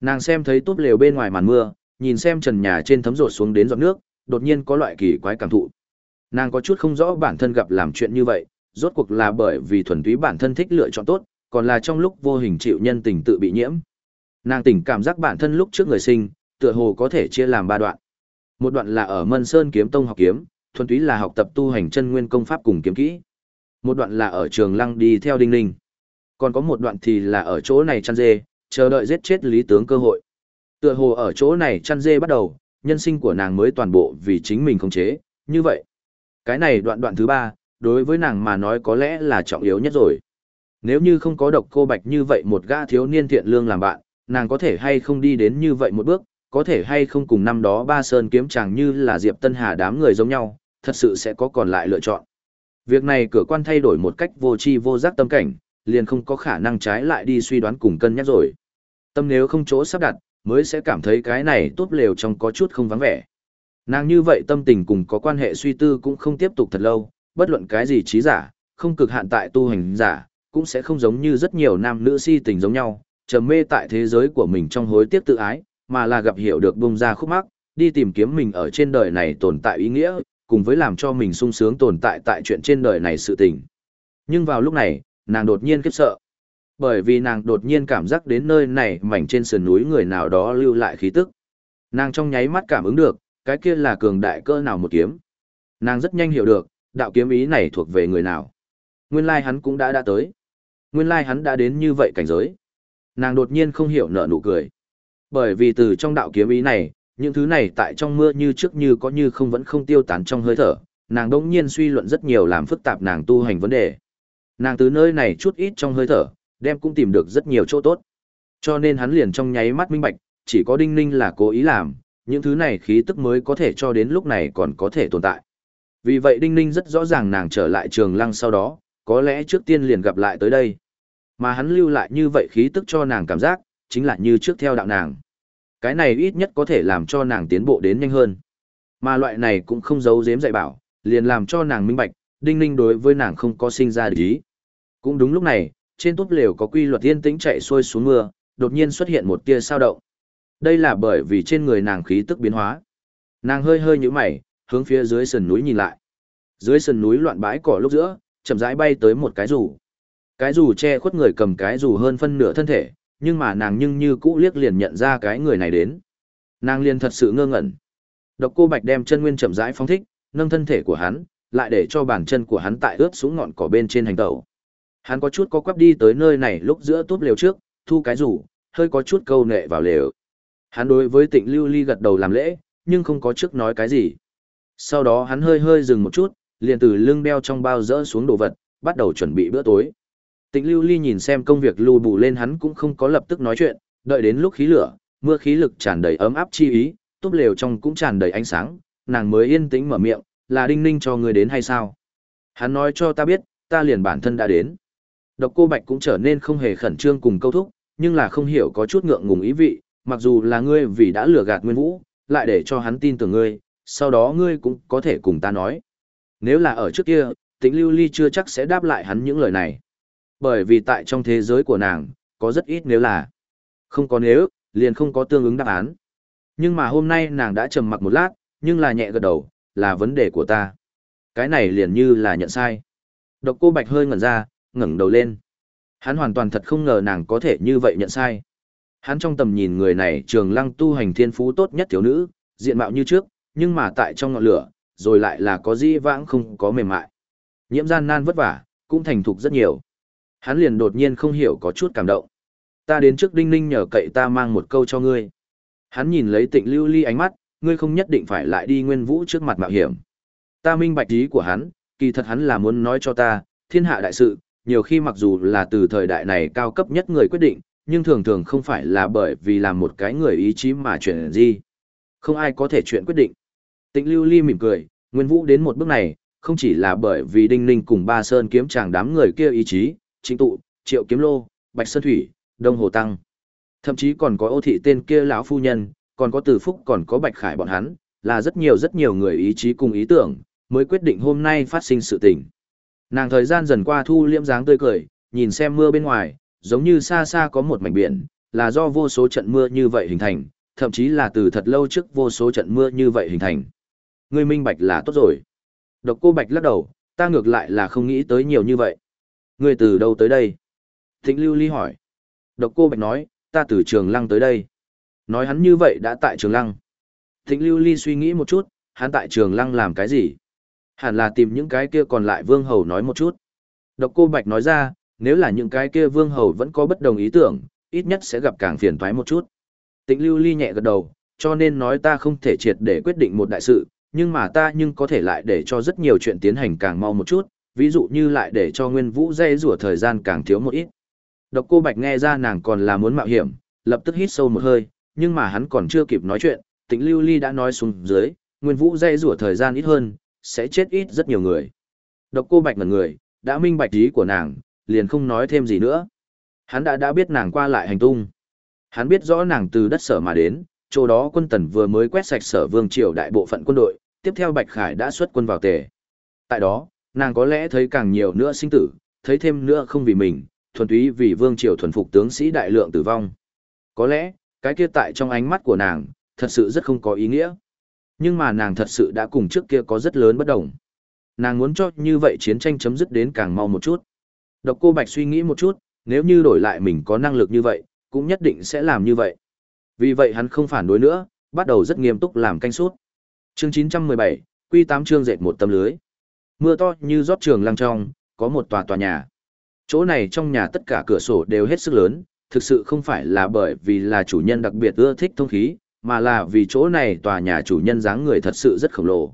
Nàng xem thấy tốt lều bên ngoài màn mưa, nhìn xem trần nhà trên thấm rột xuống đến giọt nước, đột nhiên có loại kỳ quái cảm thụ. Nàng có chút không rõ bản thân gặp làm chuyện như vậy, rốt cuộc là bởi vì thuần túy bản thân thích lựa chọn tốt, còn là trong lúc vô hình chịu nhân tình tự bị nhiễm. Nàng tỉnh cảm giác bản thân lúc trước người sinh, tựa hồ có thể chia làm ba đoạn. Một đoạn là ở Mân Sơn kiếm tông học kiếm, thuần túy là học tập tu hành chân nguyên công pháp cùng kiếm kỹ. Một đoạn là ở trường lăng đi theo đinh ninh. Còn có một đoạn thì là ở chỗ này chăn dê, chờ đợi giết chết lý tướng cơ hội. Tựa hồ ở chỗ này chăn dê bắt đầu, nhân sinh của nàng mới toàn bộ vì chính mình khống chế, như vậy. Cái này đoạn đoạn thứ ba, đối với nàng mà nói có lẽ là trọng yếu nhất rồi. Nếu như không có độc cô bạch như vậy một gã thiếu niên thiện lương làm bạn, nàng có thể hay không đi đến như vậy một bước, có thể hay không cùng năm đó ba sơn kiếm chàng như là Diệp Tân Hà đám người giống nhau, thật sự sẽ có còn lại lựa chọn. Việc này cửa quan thay đổi một cách vô tri vô giác tâm cảnh, liền không có khả năng trái lại đi suy đoán cùng cân nhắc rồi. Tâm nếu không chỗ sắp đặt, mới sẽ cảm thấy cái này tốt lều trong có chút không vắng vẻ. Nàng như vậy tâm tình cùng có quan hệ suy tư cũng không tiếp tục thật lâu, bất luận cái gì trí giả, không cực hạn tại tu hành giả, cũng sẽ không giống như rất nhiều nam nữ si tình giống nhau, trầm mê tại thế giới của mình trong hối tiếc tự ái, mà là gặp hiểu được bông ra khúc mắc, đi tìm kiếm mình ở trên đời này tồn tại ý nghĩa, cùng với làm cho mình sung sướng tồn tại tại chuyện trên đời này sự tình. Nhưng vào lúc này, nàng đột nhiên khiếp sợ. Bởi vì nàng đột nhiên cảm giác đến nơi này mảnh trên sườn núi người nào đó lưu lại khí tức. Nàng trong nháy mắt cảm ứng được, cái kia là cường đại cơ nào một kiếm. Nàng rất nhanh hiểu được, đạo kiếm ý này thuộc về người nào. Nguyên lai hắn cũng đã đã tới. Nguyên lai hắn đã đến như vậy cảnh giới. Nàng đột nhiên không hiểu nở nụ cười. Bởi vì từ trong đạo kiếm ý này, những thứ này tại trong mưa như trước như có như không vẫn không tiêu tán trong hơi thở, nàng đỗng nhiên suy luận rất nhiều làm phức tạp nàng tu hành vấn đề. Nàng từ nơi này chút ít trong hơi thở, đem cũng tìm được rất nhiều chỗ tốt. Cho nên hắn liền trong nháy mắt minh bạch, chỉ có đinh ninh là cố ý làm, những thứ này khí tức mới có thể cho đến lúc này còn có thể tồn tại. Vì vậy đinh ninh rất rõ ràng nàng trở lại trường lăng sau đó, có lẽ trước tiên liền gặp lại tới đây. Mà hắn lưu lại như vậy khí tức cho nàng cảm giác, chính là như trước theo đạo nàng. Cái này ít nhất có thể làm cho nàng tiến bộ đến nhanh hơn. Mà loại này cũng không giấu giếm dạy bảo, liền làm cho nàng minh bạch, đinh ninh đối với nàng không có sinh ra ý. Cũng đúng lúc này, trên túp lều có quy luật yên tĩnh chạy xuôi xuống mưa, đột nhiên xuất hiện một tia sao động. Đây là bởi vì trên người nàng khí tức biến hóa. Nàng hơi hơi nhíu mày, hướng phía dưới sườn núi nhìn lại. Dưới sườn núi loạn bãi cỏ lúc giữa, chậm rãi bay tới một cái rủ. Cái rủ che khuất người cầm cái rủ hơn phân nửa thân thể, nhưng mà nàng nhưng như cũ liếc liền nhận ra cái người này đến. Nàng liền thật sự ngơ ngẩn. Độc cô Bạch đem chân nguyên chậm rãi phóng thích, nâng thân thể của hắn, lại để cho bàn chân của hắn tại ướt xuống ngọn cỏ bên trên hành tẩu. Hắn có chút có quắp đi tới nơi này lúc giữa túp lều trước, thu cái rủ, hơi có chút câu nệ vào lều. Hắn đối với tịnh lưu ly gật đầu làm lễ, nhưng không có trước nói cái gì. Sau đó hắn hơi hơi dừng một chút, liền từ lưng đeo trong bao rỡ xuống đồ vật, bắt đầu chuẩn bị bữa tối. Tịnh lưu ly nhìn xem công việc lùi bù lên hắn cũng không có lập tức nói chuyện, đợi đến lúc khí lửa, mưa khí lực tràn đầy ấm áp chi ý, túp lều trong cũng tràn đầy ánh sáng, nàng mới yên tĩnh mở miệng, là đinh ninh cho người đến hay sao? Hắn nói cho ta biết, ta liền bản thân đã đến. Độc cô Bạch cũng trở nên không hề khẩn trương cùng câu thúc, nhưng là không hiểu có chút ngượng ngùng ý vị, mặc dù là ngươi vì đã lừa gạt Nguyên Vũ, lại để cho hắn tin tưởng ngươi, sau đó ngươi cũng có thể cùng ta nói. Nếu là ở trước kia, tĩnh lưu ly chưa chắc sẽ đáp lại hắn những lời này. Bởi vì tại trong thế giới của nàng, có rất ít nếu là. Không có nếu, liền không có tương ứng đáp án. Nhưng mà hôm nay nàng đã trầm mặc một lát, nhưng là nhẹ gật đầu, là vấn đề của ta. Cái này liền như là nhận sai. Độc cô Bạch hơi ngẩn ra, ngẩng đầu lên. Hắn hoàn toàn thật không ngờ nàng có thể như vậy nhận sai. Hắn trong tầm nhìn người này trường lăng tu hành thiên phú tốt nhất thiếu nữ, diện mạo như trước, nhưng mà tại trong ngọn lửa, rồi lại là có di vãng không có mềm mại. Nhiễm gian nan vất vả, cũng thành thục rất nhiều. Hắn liền đột nhiên không hiểu có chút cảm động. Ta đến trước đinh ninh nhờ cậy ta mang một câu cho ngươi. Hắn nhìn lấy tịnh lưu ly ánh mắt, ngươi không nhất định phải lại đi nguyên vũ trước mặt mạo hiểm. Ta minh bạch ý của hắn, kỳ thật hắn là muốn nói cho ta, thiên hạ đại sự, nhiều khi mặc dù là từ thời đại này cao cấp nhất người quyết định, nhưng thường thường không phải là bởi vì làm một cái người ý chí mà chuyện gì. Không ai có thể chuyện quyết định. Tịnh lưu ly mỉm cười, Nguyên Vũ đến một bước này, không chỉ là bởi vì Đinh Ninh cùng Ba Sơn kiếm chàng đám người kia ý chí, chính tụ, Triệu Kiếm Lô, Bạch Sơn Thủy, Đông Hồ Tăng. Thậm chí còn có ô thị tên kia lão phu nhân, còn có Từ Phúc còn có Bạch Khải bọn hắn, là rất nhiều rất nhiều người ý chí cùng ý tưởng, mới quyết định hôm nay phát sinh sự tình. Nàng thời gian dần qua thu liễm dáng tươi cười, nhìn xem mưa bên ngoài, giống như xa xa có một mảnh biển, là do vô số trận mưa như vậy hình thành, thậm chí là từ thật lâu trước vô số trận mưa như vậy hình thành. Ngươi minh bạch là tốt rồi. Độc cô bạch lắc đầu, ta ngược lại là không nghĩ tới nhiều như vậy. Ngươi từ đâu tới đây? Thịnh lưu ly hỏi. Độc cô bạch nói, ta từ trường lăng tới đây. Nói hắn như vậy đã tại trường lăng. Thịnh lưu ly suy nghĩ một chút, hắn tại trường lăng làm cái gì? Hẳn là tìm những cái kia còn lại vương hầu nói một chút. Độc cô bạch nói ra, nếu là những cái kia vương hầu vẫn có bất đồng ý tưởng, ít nhất sẽ gặp càng phiền toái một chút. Tịnh lưu ly nhẹ gật đầu, cho nên nói ta không thể triệt để quyết định một đại sự, nhưng mà ta nhưng có thể lại để cho rất nhiều chuyện tiến hành càng mau một chút, ví dụ như lại để cho nguyên vũ dây rủa thời gian càng thiếu một ít. Độc cô Bạch nghe ra nàng còn là muốn mạo hiểm, lập tức hít sâu một hơi, nhưng mà hắn còn chưa kịp nói chuyện, tịnh lưu ly đã nói xuống dưới, nguyên vũ dây rủa thời gian ít hơn, sẽ chết ít rất nhiều người. Độc cô Bạch ngần người, đã minh bạch ý của nàng, liền không nói thêm gì nữa. Hắn đã đã biết nàng qua lại hành tung. Hắn biết rõ nàng từ đất sở mà đến, chỗ đó quân tần vừa mới quét sạch sở vương triều đại bộ phận quân đội, tiếp theo Bạch Khải đã xuất quân vào tề. Tại đó, nàng có lẽ thấy càng nhiều nữa sinh tử, thấy thêm nữa không vì mình, thuần túy vì vương triều thuần phục tướng sĩ đại lượng tử vong. Có lẽ, cái kia tại trong ánh mắt của nàng, thật sự rất không có ý nghĩa. Nhưng mà nàng thật sự đã cùng trước kia có rất lớn bất đồng. Nàng muốn cho như vậy chiến tranh chấm dứt đến càng mau một chút. Độc cô Bạch suy nghĩ một chút, nếu như đổi lại mình có năng lực như vậy, cũng nhất định sẽ làm như vậy. Vì vậy hắn không phản đối nữa, bắt đầu rất nghiêm túc làm canh suốt. Chương 917, Quy 8 chương dệt một tấm lưới. Mưa to như rót trường lăng trong, có một tòa tòa nhà. Chỗ này trong nhà tất cả cửa sổ đều hết sức lớn, thực sự không phải là bởi vì là chủ nhân đặc biệt ưa thích thông khí, mà là vì chỗ này tòa nhà chủ nhân dáng người thật sự rất khổng lồ.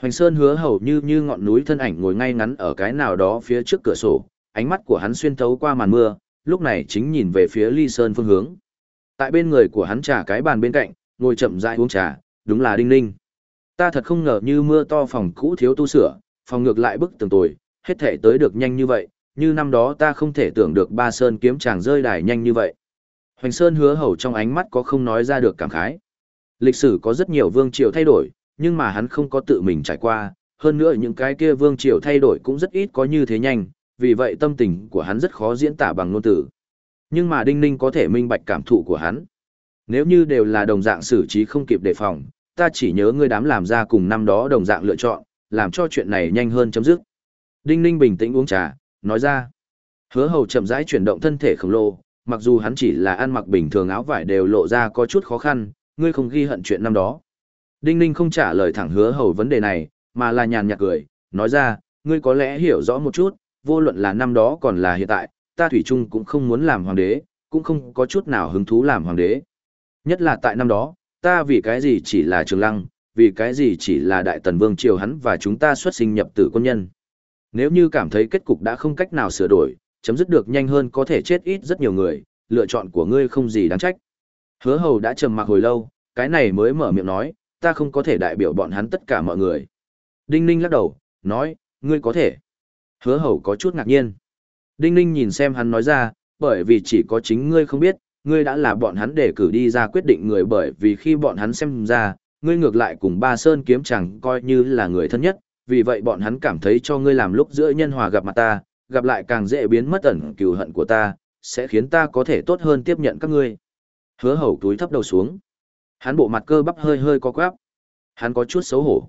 Hoành Sơn hứa hầu như như ngọn núi thân ảnh ngồi ngay ngắn ở cái nào đó phía trước cửa sổ, ánh mắt của hắn xuyên thấu qua màn mưa, lúc này chính nhìn về phía Ly Sơn phương hướng. Tại bên người của hắn trà cái bàn bên cạnh, ngồi chậm rãi uống trà, đúng là Đinh Ninh. Ta thật không ngờ như mưa to phòng cũ thiếu tu sửa, phòng ngược lại bức tường tồi, hết thể tới được nhanh như vậy, như năm đó ta không thể tưởng được ba sơn kiếm chàng rơi đài nhanh như vậy. Hoành Sơn hứa hầu trong ánh mắt có không nói ra được cảm khái. Lịch sử có rất nhiều vương triều thay đổi, nhưng mà hắn không có tự mình trải qua, hơn nữa những cái kia vương triều thay đổi cũng rất ít có như thế nhanh, vì vậy tâm tình của hắn rất khó diễn tả bằng ngôn từ. Nhưng mà Đinh Ninh có thể minh bạch cảm thụ của hắn. Nếu như đều là đồng dạng xử trí không kịp đề phòng, ta chỉ nhớ ngươi đám làm ra cùng năm đó đồng dạng lựa chọn, làm cho chuyện này nhanh hơn chấm dứt. Đinh Ninh bình tĩnh uống trà, nói ra. Hứa hầu chậm rãi chuyển động thân thể khổng lồ, mặc dù hắn chỉ là ăn mặc bình thường áo vải đều lộ ra có chút khó khăn, ngươi không ghi hận chuyện năm đó. Đinh Ninh không trả lời thẳng hứa hầu vấn đề này, mà là nhàn nhạt cười, nói ra, ngươi có lẽ hiểu rõ một chút, vô luận là năm đó còn là hiện tại, ta Thủy Trung cũng không muốn làm hoàng đế, cũng không có chút nào hứng thú làm hoàng đế. Nhất là tại năm đó, ta vì cái gì chỉ là trường lăng, vì cái gì chỉ là đại tần vương triều hắn và chúng ta xuất sinh nhập tử quân nhân. Nếu như cảm thấy kết cục đã không cách nào sửa đổi, chấm dứt được nhanh hơn có thể chết ít rất nhiều người, lựa chọn của ngươi không gì đáng trách. Hứa hầu đã trầm mặc hồi lâu, cái này mới mở miệng nói, ta không có thể đại biểu bọn hắn tất cả mọi người. Đinh Ninh lắc đầu, nói, ngươi có thể. Hứa hầu có chút ngạc nhiên. Đinh Ninh nhìn xem hắn nói ra, bởi vì chỉ có chính ngươi không biết, ngươi đã là bọn hắn để cử đi ra quyết định người bởi vì khi bọn hắn xem ra, ngươi ngược lại cùng ba sơn kiếm chẳng coi như là người thân nhất, vì vậy bọn hắn cảm thấy cho ngươi làm lúc giữa nhân hòa gặp mặt ta, gặp lại càng dễ biến mất ẩn cừu hận của ta, sẽ khiến ta có thể tốt hơn tiếp nhận các ngươi. Hứa hầu túi thấp đầu xuống. Hắn bộ mặt cơ bắp hơi hơi co quắp. Hắn có chút xấu hổ.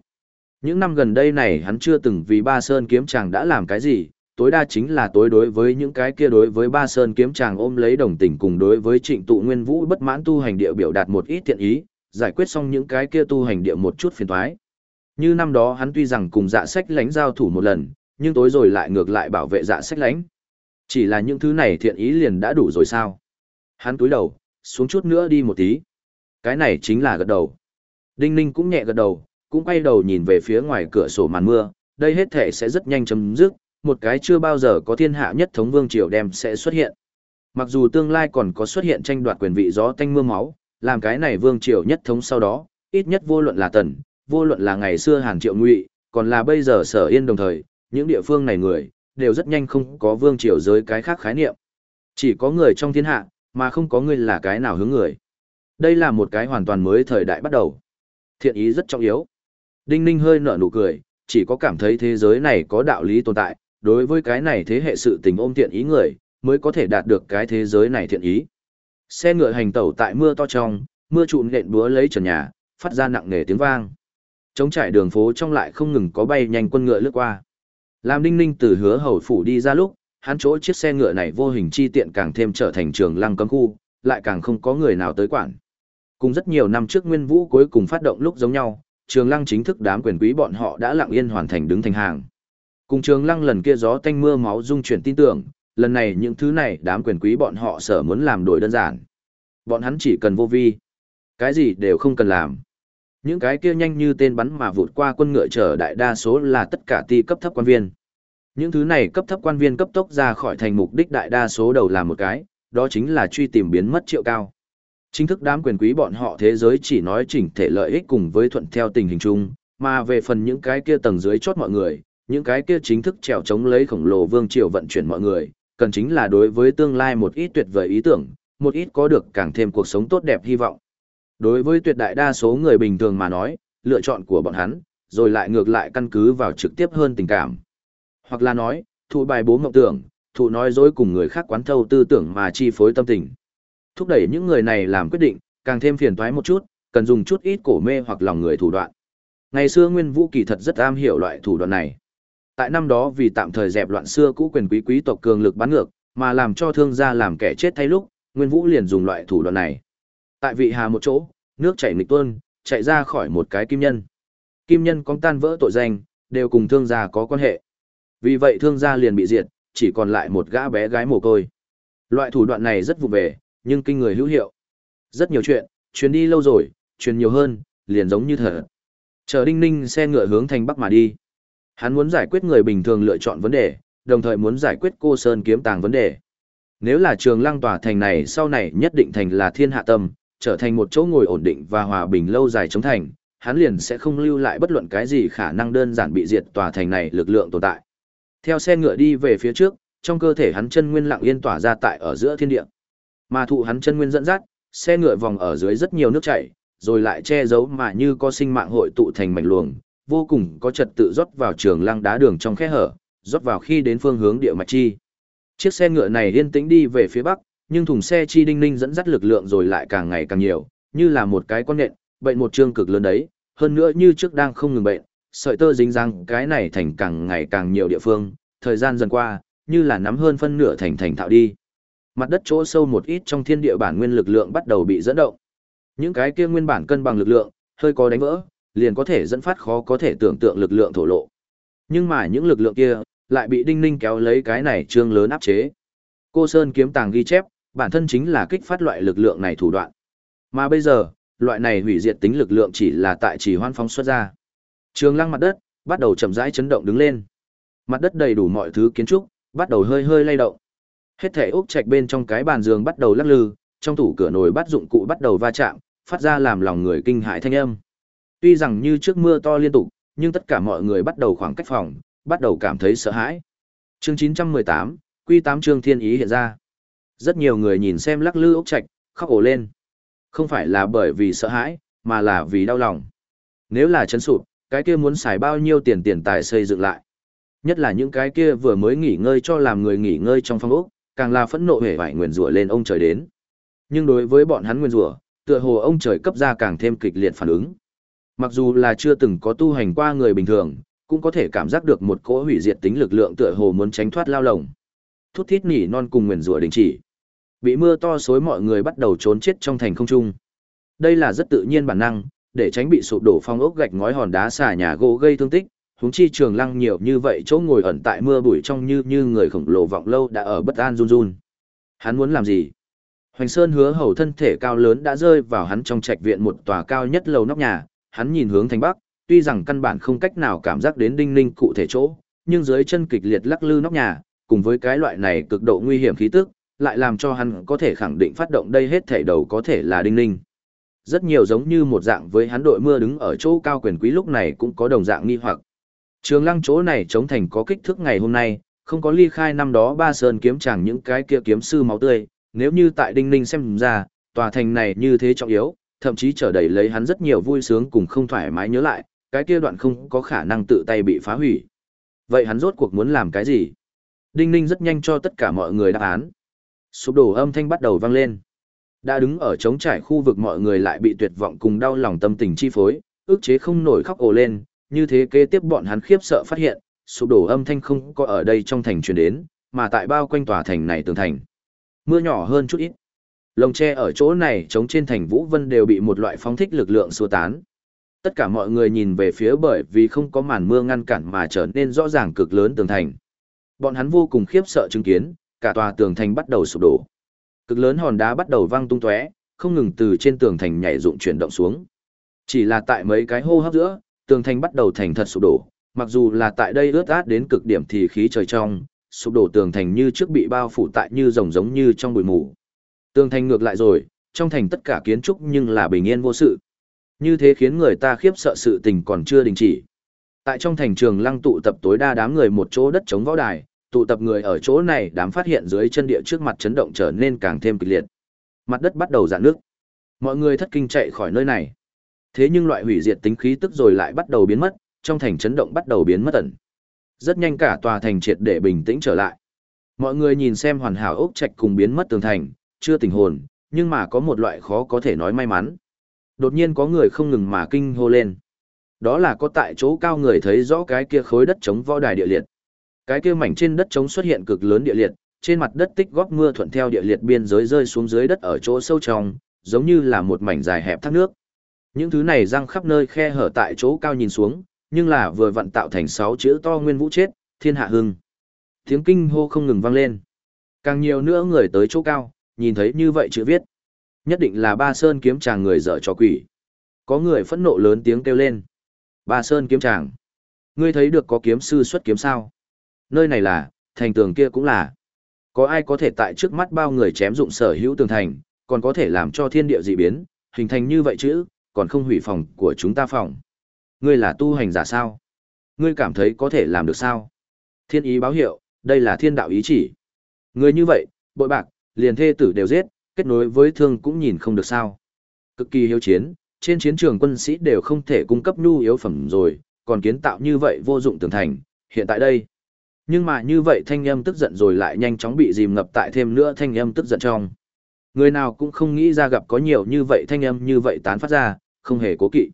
Những năm gần đây này hắn chưa từng vì ba sơn kiếm chàng đã làm cái gì, tối đa chính là tối đối với những cái kia đối với ba sơn kiếm chàng ôm lấy đồng tình cùng đối với trịnh tụ nguyên vũ bất mãn tu hành địa biểu đạt một ít thiện ý, giải quyết xong những cái kia tu hành địa một chút phiền toái. Như năm đó hắn tuy rằng cùng dạ sách lãnh giao thủ một lần, nhưng tối rồi lại ngược lại bảo vệ dạ sách lánh. Chỉ là những thứ này thiện ý liền đã đủ rồi sao? Hắn túi đầu, xuống chút nữa đi một tí. Cái này chính là gật đầu. Đinh Ninh cũng nhẹ gật đầu, cũng quay đầu nhìn về phía ngoài cửa sổ màn mưa, đây hết thể sẽ rất nhanh chấm dứt, một cái chưa bao giờ có thiên hạ nhất thống vương triều đem sẽ xuất hiện. Mặc dù tương lai còn có xuất hiện tranh đoạt quyền vị gió tanh mưa máu, làm cái này vương triều nhất thống sau đó, ít nhất vô luận là tần, vô luận là ngày xưa Hàn Triệu Ngụy, còn là bây giờ Sở Yên đồng thời, những địa phương này người đều rất nhanh không có vương triều giới cái khác khái niệm. Chỉ có người trong thiên hạ, mà không có người là cái nào hướng người. Đây là một cái hoàn toàn mới thời đại bắt đầu. Thiện ý rất trọng yếu. Đinh Ninh hơi nở nụ cười, chỉ có cảm thấy thế giới này có đạo lý tồn tại, đối với cái này thế hệ sự tình ôm thiện ý người, mới có thể đạt được cái thế giới này thiện ý. Xe ngựa hành tẩu tại mưa to trong, mưa trụn nện búa lấy trần nhà, phát ra nặng nề tiếng vang. Trống trải đường phố trong lại không ngừng có bay nhanh quân ngựa lướt qua. Làm Đinh Ninh từ hứa hầu phủ đi ra lúc, hắn chỗ chiếc xe ngựa này vô hình chi tiện càng thêm trở thành trường lăng cấm khu, lại càng không có người nào tới quản. Cùng rất nhiều năm trước Nguyên Vũ cuối cùng phát động lúc giống nhau, trường lăng chính thức đám quyền quý bọn họ đã lặng yên hoàn thành đứng thành hàng. Cùng trường lăng lần kia gió tanh mưa máu dung chuyển tin tưởng, lần này những thứ này đám quyền quý bọn họ sở muốn làm đổi đơn giản. Bọn hắn chỉ cần vô vi. Cái gì đều không cần làm. Những cái kia nhanh như tên bắn mà vụt qua quân ngựa chở đại đa số là tất cả ti cấp thấp quan viên. Những thứ này cấp thấp quan viên cấp tốc ra khỏi thành mục đích đại đa số đầu là một cái, đó chính là truy tìm biến mất triệu cao. Chính thức đám quyền quý bọn họ thế giới chỉ nói chỉnh thể lợi ích cùng với thuận theo tình hình chung, mà về phần những cái kia tầng dưới chót mọi người, những cái kia chính thức trèo chống lấy khổng lồ vương triều vận chuyển mọi người, cần chính là đối với tương lai một ít tuyệt vời ý tưởng, một ít có được càng thêm cuộc sống tốt đẹp hy vọng. Đối với tuyệt đại đa số người bình thường mà nói, lựa chọn của bọn hắn, rồi lại ngược lại căn cứ vào trực tiếp hơn tình cảm. Hoặc là nói, thụ bài bố mộng tưởng, thụ nói dối cùng người khác quán thâu tư tưởng mà chi phối tâm tình. Thúc đẩy những người này làm quyết định, càng thêm phiền toái một chút, cần dùng chút ít cổ mê hoặc lòng người thủ đoạn. Ngày xưa Nguyên Vũ kỳ thật rất am hiểu loại thủ đoạn này. Tại năm đó vì tạm thời dẹp loạn xưa cũ quyền quý quý tộc cường lực bắn ngược, mà làm cho thương gia làm kẻ chết thay lúc, Nguyên Vũ liền dùng loại thủ đoạn này. Tại vị hà một chỗ, nước chảy nghịch tuôn, chạy ra khỏi một cái kim nhân. Kim nhân có tan vỡ tội danh, đều cùng thương gia có quan hệ. Vì vậy thương gia liền bị diệt, chỉ còn lại một gã bé gái mồ côi. Loại thủ đoạn này rất vụ về, nhưng kinh người hữu hiệu. Rất nhiều chuyện, chuyến đi lâu rồi, chuyến nhiều hơn, liền giống như thở. Chờ đinh ninh xe ngựa hướng thành bắc mà đi. Hắn muốn giải quyết người bình thường lựa chọn vấn đề, đồng thời muốn giải quyết cô Sơn kiếm tàng vấn đề. Nếu là trường lăng tòa thành này sau này nhất định thành là thiên hạ tâm, trở thành một chỗ ngồi ổn định và hòa bình lâu dài chống thành, hắn liền sẽ không lưu lại bất luận cái gì khả năng đơn giản bị diệt tòa thành này lực lượng tồn tại. Theo xe ngựa đi về phía trước, trong cơ thể hắn chân nguyên lặng yên tỏa ra tại ở giữa thiên địa. Mà thụ hắn chân nguyên dẫn dắt, xe ngựa vòng ở dưới rất nhiều nước chảy, rồi lại che giấu mà như có sinh mạng hội tụ thành mảnh luồng, vô cùng có trật tự rót vào trường lăng đá đường trong khe hở, rót vào khi đến phương hướng địa mạch chi. Chiếc xe ngựa này yên tĩnh đi về phía bắc, nhưng thùng xe chi đinh ninh dẫn dắt lực lượng rồi lại càng ngày càng nhiều, như là một cái con nện, bệnh một chương cực lớn đấy, hơn nữa như trước đang không ngừng bệnh, sợi tơ dính răng cái này thành càng ngày càng nhiều địa phương, thời gian dần qua, như là nắm hơn phân nửa thành thành thạo đi. Mặt đất chỗ sâu một ít trong thiên địa bản nguyên lực lượng bắt đầu bị dẫn động. Những cái kia nguyên bản cân bằng lực lượng, hơi có đánh vỡ, liền có thể dẫn phát khó có thể tưởng tượng lực lượng thổ lộ. Nhưng mà những lực lượng kia, lại bị Đinh Ninh kéo lấy cái này trương lớn áp chế. Cô Sơn kiếm tàng ghi chép, bản thân chính là kích phát loại lực lượng này thủ đoạn. Mà bây giờ, loại này hủy diệt tính lực lượng chỉ là tại chỉ hoan phóng xuất ra. Trường lăng mặt đất, bắt đầu chậm rãi chấn động đứng lên. Mặt đất đầy đủ mọi thứ kiến trúc, bắt đầu hơi hơi lay động. Hết thể ốc trạch bên trong cái bàn giường bắt đầu lắc lư, trong tủ cửa nồi bắt dụng cụ bắt đầu va chạm, phát ra làm lòng người kinh hãi thanh âm. Tuy rằng như trước mưa to liên tục, nhưng tất cả mọi người bắt đầu khoảng cách phòng, bắt đầu cảm thấy sợ hãi. Chương 918, Quy 8 chương thiên ý hiện ra. Rất nhiều người nhìn xem lắc lư ốc trạch, khóc ổ lên. Không phải là bởi vì sợ hãi, mà là vì đau lòng. Nếu là chấn sụp, cái kia muốn xài bao nhiêu tiền tiền tài xây dựng lại. Nhất là những cái kia vừa mới nghỉ ngơi cho làm người nghỉ ngơi trong phòng ốc, càng là phẫn nộ hề vải nguyền rủa lên ông trời đến. Nhưng đối với bọn hắn nguyền rủa, tựa hồ ông trời cấp ra càng thêm kịch liệt phản ứng. Mặc dù là chưa từng có tu hành qua người bình thường, cũng có thể cảm giác được một cỗ hủy diệt tính lực lượng tựa hồ muốn tránh thoát lao lồng. Thút thít nỉ non cùng nguyền rủa đình chỉ. Bị mưa to xối mọi người bắt đầu trốn chết trong thành không trung. Đây là rất tự nhiên bản năng, để tránh bị sụp đổ phong ốc gạch ngói hòn đá xà nhà gỗ gây thương tích. Huống chi trường lăng nhiều như vậy chỗ ngồi ẩn tại mưa bụi trong như như người khổng lồ vọng lâu đã ở bất an run run. Hắn muốn làm gì? Hoành Sơn hứa hầu thân thể cao lớn đã rơi vào hắn trong trạch viện một tòa cao nhất lầu nóc nhà, hắn nhìn hướng thành bắc, tuy rằng căn bản không cách nào cảm giác đến đinh ninh cụ thể chỗ, nhưng dưới chân kịch liệt lắc lư nóc nhà, cùng với cái loại này cực độ nguy hiểm khí tức, lại làm cho hắn có thể khẳng định phát động đây hết thể đầu có thể là đinh ninh. Rất nhiều giống như một dạng với hắn đội mưa đứng ở chỗ cao quyền quý lúc này cũng có đồng dạng nghi hoặc. Trường lăng chỗ này chống thành có kích thước ngày hôm nay, không có ly khai năm đó ba sơn kiếm chẳng những cái kia kiếm sư máu tươi, nếu như tại đinh ninh xem ra, tòa thành này như thế trọng yếu, thậm chí trở đầy lấy hắn rất nhiều vui sướng cùng không thoải mái nhớ lại, cái kia đoạn không có khả năng tự tay bị phá hủy. Vậy hắn rốt cuộc muốn làm cái gì? Đinh ninh rất nhanh cho tất cả mọi người đáp án. Sụp đổ âm thanh bắt đầu vang lên. Đã đứng ở trống trải khu vực mọi người lại bị tuyệt vọng cùng đau lòng tâm tình chi phối, ức chế không nổi khóc ồ lên, như thế kế tiếp bọn hắn khiếp sợ phát hiện, sụp đổ âm thanh không có ở đây trong thành truyền đến, mà tại bao quanh tòa thành này tường thành. Mưa nhỏ hơn chút ít. Lồng tre ở chỗ này chống trên thành Vũ Vân đều bị một loại phóng thích lực lượng xua tán. Tất cả mọi người nhìn về phía bởi vì không có màn mưa ngăn cản mà trở nên rõ ràng cực lớn tường thành. Bọn hắn vô cùng khiếp sợ chứng kiến, cả tòa tường thành bắt đầu sụp đổ. Cực lớn hòn đá bắt đầu văng tung tóe, không ngừng từ trên tường thành nhảy dụng chuyển động xuống. Chỉ là tại mấy cái hô hấp giữa, tường thành bắt đầu thành thật sụp đổ, mặc dù là tại đây ướt át đến cực điểm thì khí trời trong, sụp đổ tường thành như trước bị bao phủ tại như rồng giống như trong bụi mù. Tường thành ngược lại rồi, trong thành tất cả kiến trúc nhưng là bình yên vô sự. Như thế khiến người ta khiếp sợ sự tình còn chưa đình chỉ. Tại trong thành trường lăng tụ tập tối đa đám người một chỗ đất chống võ đài, tụ tập người ở chỗ này đám phát hiện dưới chân địa trước mặt chấn động trở nên càng thêm kịch liệt. Mặt đất bắt đầu rạn nước. Mọi người thất kinh chạy khỏi nơi này. Thế nhưng loại hủy diệt tính khí tức rồi lại bắt đầu biến mất, trong thành chấn động bắt đầu biến mất ẩn. Rất nhanh cả tòa thành triệt để bình tĩnh trở lại. Mọi người nhìn xem hoàn hảo ốc trạch cùng biến mất tường thành, chưa tỉnh hồn, nhưng mà có một loại khó có thể nói may mắn. Đột nhiên có người không ngừng mà kinh hô lên. Đó là có tại chỗ cao người thấy rõ cái kia khối đất chống võ đài địa liệt. Cái kia mảnh trên đất trống xuất hiện cực lớn địa liệt, trên mặt đất tích góp mưa thuận theo địa liệt biên giới rơi xuống dưới đất ở chỗ sâu trong, giống như là một mảnh dài hẹp thác nước. Những thứ này răng khắp nơi khe hở tại chỗ cao nhìn xuống, nhưng là vừa vặn tạo thành sáu chữ to nguyên vũ chết, thiên hạ hưng. Tiếng kinh hô không ngừng vang lên. Càng nhiều nữa người tới chỗ cao, nhìn thấy như vậy chữ viết. Nhất định là ba sơn kiếm chàng người dở trò quỷ. Có người phẫn nộ lớn tiếng kêu lên. Ba sơn kiếm chàng. Ngươi thấy được có kiếm sư xuất kiếm sao? Nơi này là, thành tường kia cũng là. Có ai có thể tại trước mắt bao người chém dụng sở hữu tường thành, còn có thể làm cho thiên địa dị biến, hình thành như vậy chứ, còn không hủy phòng của chúng ta phòng. Ngươi là tu hành giả sao? Ngươi cảm thấy có thể làm được sao? Thiên ý báo hiệu, đây là thiên đạo ý chỉ. Ngươi như vậy, bội bạc, liền thê tử đều giết, kết nối với thương cũng nhìn không được sao. Cực kỳ hiếu chiến, trên chiến trường quân sĩ đều không thể cung cấp nhu yếu phẩm rồi, còn kiến tạo như vậy vô dụng tường thành, hiện tại đây. Nhưng mà như vậy thanh âm tức giận rồi lại nhanh chóng bị dìm ngập tại thêm nữa thanh âm tức giận trong. Người nào cũng không nghĩ ra gặp có nhiều như vậy thanh âm như vậy tán phát ra, không hề cố kỵ.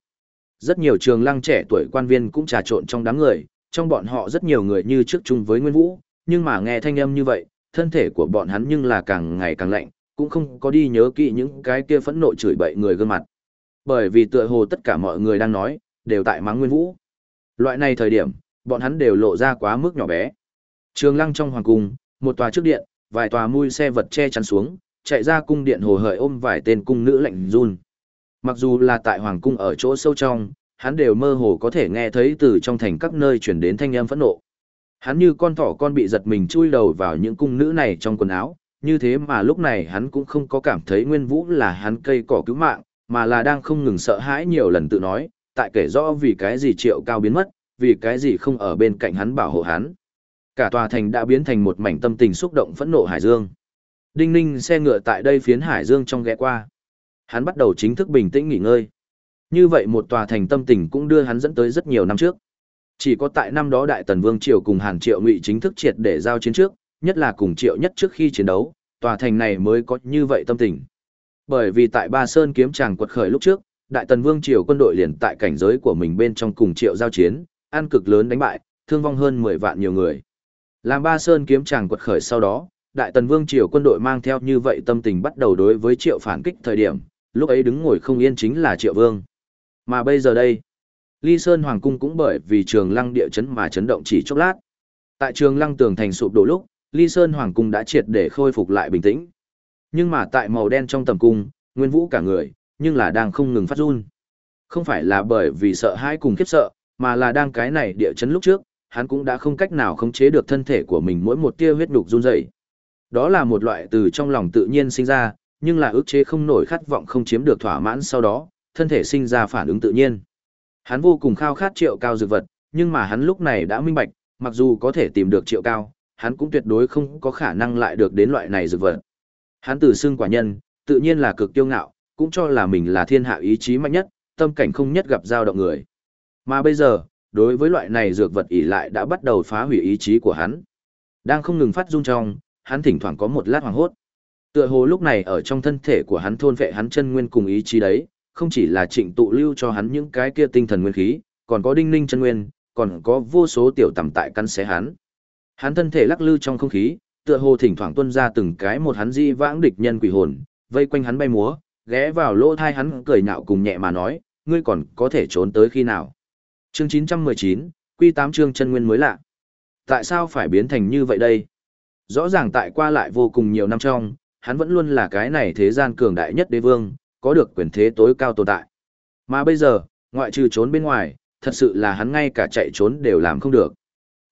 Rất nhiều trường lăng trẻ tuổi quan viên cũng trà trộn trong đám người, trong bọn họ rất nhiều người như trước chung với Nguyên Vũ, nhưng mà nghe thanh âm như vậy, thân thể của bọn hắn nhưng là càng ngày càng lạnh, cũng không có đi nhớ kỹ những cái kia phẫn nộ chửi bậy người gương mặt. Bởi vì tựa hồ tất cả mọi người đang nói, đều tại mắng Nguyên Vũ. Loại này thời điểm, bọn hắn đều lộ ra quá mức nhỏ bé. Trường lăng trong hoàng cung, một tòa trước điện, vài tòa mui xe vật che chắn xuống, chạy ra cung điện hồ hởi ôm vài tên cung nữ lạnh run. Mặc dù là tại hoàng cung ở chỗ sâu trong, hắn đều mơ hồ có thể nghe thấy từ trong thành các nơi chuyển đến thanh âm phẫn nộ. Hắn như con thỏ con bị giật mình chui đầu vào những cung nữ này trong quần áo, như thế mà lúc này hắn cũng không có cảm thấy Nguyên Vũ là hắn cây cỏ cứu mạng, mà là đang không ngừng sợ hãi nhiều lần tự nói, tại kể rõ vì cái gì triệu cao biến mất, vì cái gì không ở bên cạnh hắn bảo hộ hắn. Cả tòa thành đã biến thành một mảnh tâm tình xúc động phẫn nộ hải dương. Đinh ninh xe ngựa tại đây phiến hải dương trong ghé qua. Hắn bắt đầu chính thức bình tĩnh nghỉ ngơi. Như vậy một tòa thành tâm tình cũng đưa hắn dẫn tới rất nhiều năm trước. Chỉ có tại năm đó Đại Tần Vương Triều cùng Hàn Triệu Ngụy chính thức triệt để giao chiến trước, nhất là cùng Triệu nhất trước khi chiến đấu, tòa thành này mới có như vậy tâm tình. Bởi vì tại Ba Sơn kiếm tràng quật khởi lúc trước, Đại Tần Vương Triều quân đội liền tại cảnh giới của mình bên trong cùng Triệu giao chiến, an cực lớn đánh bại, thương vong hơn 10 vạn nhiều người. Làm Ba Sơn kiếm chàng quật khởi sau đó, Đại Tần Vương Triều quân đội mang theo như vậy tâm tình bắt đầu đối với Triệu phản kích thời điểm, lúc ấy đứng ngồi không yên chính là Triệu Vương. Mà bây giờ đây, Ly Sơn Hoàng Cung cũng bởi vì trường lăng địa chấn mà chấn động chỉ chốc lát. Tại trường lăng tường thành sụp đổ lúc, Ly Sơn Hoàng Cung đã triệt để khôi phục lại bình tĩnh. Nhưng mà tại màu đen trong tầm cung, Nguyên Vũ cả người, nhưng là đang không ngừng phát run. Không phải là bởi vì sợ hãi cùng khiếp sợ, mà là đang cái này địa chấn lúc trước, hắn cũng đã không cách nào khống chế được thân thể của mình mỗi một tia huyết đục run rẩy. Đó là một loại từ trong lòng tự nhiên sinh ra, nhưng là ức chế không nổi khát vọng không chiếm được thỏa mãn sau đó, thân thể sinh ra phản ứng tự nhiên. Hắn vô cùng khao khát triệu cao dược vật, nhưng mà hắn lúc này đã minh bạch, mặc dù có thể tìm được triệu cao, hắn cũng tuyệt đối không có khả năng lại được đến loại này dược vật. Hắn từ xương quả nhân, tự nhiên là cực kiêu ngạo, cũng cho là mình là thiên hạ ý chí mạnh nhất, tâm cảnh không nhất gặp giao động người. Mà bây giờ, đối với loại này dược vật ỉ lại đã bắt đầu phá hủy ý chí của hắn. Đang không ngừng phát run trong, hắn thỉnh thoảng có một lát hoảng hốt. Tựa hồ lúc này ở trong thân thể của hắn thôn vệ hắn chân nguyên cùng ý chí đấy, không chỉ là trịnh tụ lưu cho hắn những cái kia tinh thần nguyên khí, còn có đinh ninh chân nguyên, còn có vô số tiểu tầm tại căn xé hắn. Hắn thân thể lắc lư trong không khí, tựa hồ thỉnh thoảng tuôn ra từng cái một hắn di vãng địch nhân quỷ hồn, vây quanh hắn bay múa, ghé vào lỗ thai hắn cười nhạo cùng nhẹ mà nói, ngươi còn có thể trốn tới khi nào. Chương 919, Quy 8 chương chân nguyên mới lạ. Tại sao phải biến thành như vậy đây? Rõ ràng tại qua lại vô cùng nhiều năm trong, hắn vẫn luôn là cái này thế gian cường đại nhất đế vương, có được quyền thế tối cao tồn tại. Mà bây giờ, ngoại trừ trốn bên ngoài, thật sự là hắn ngay cả chạy trốn đều làm không được.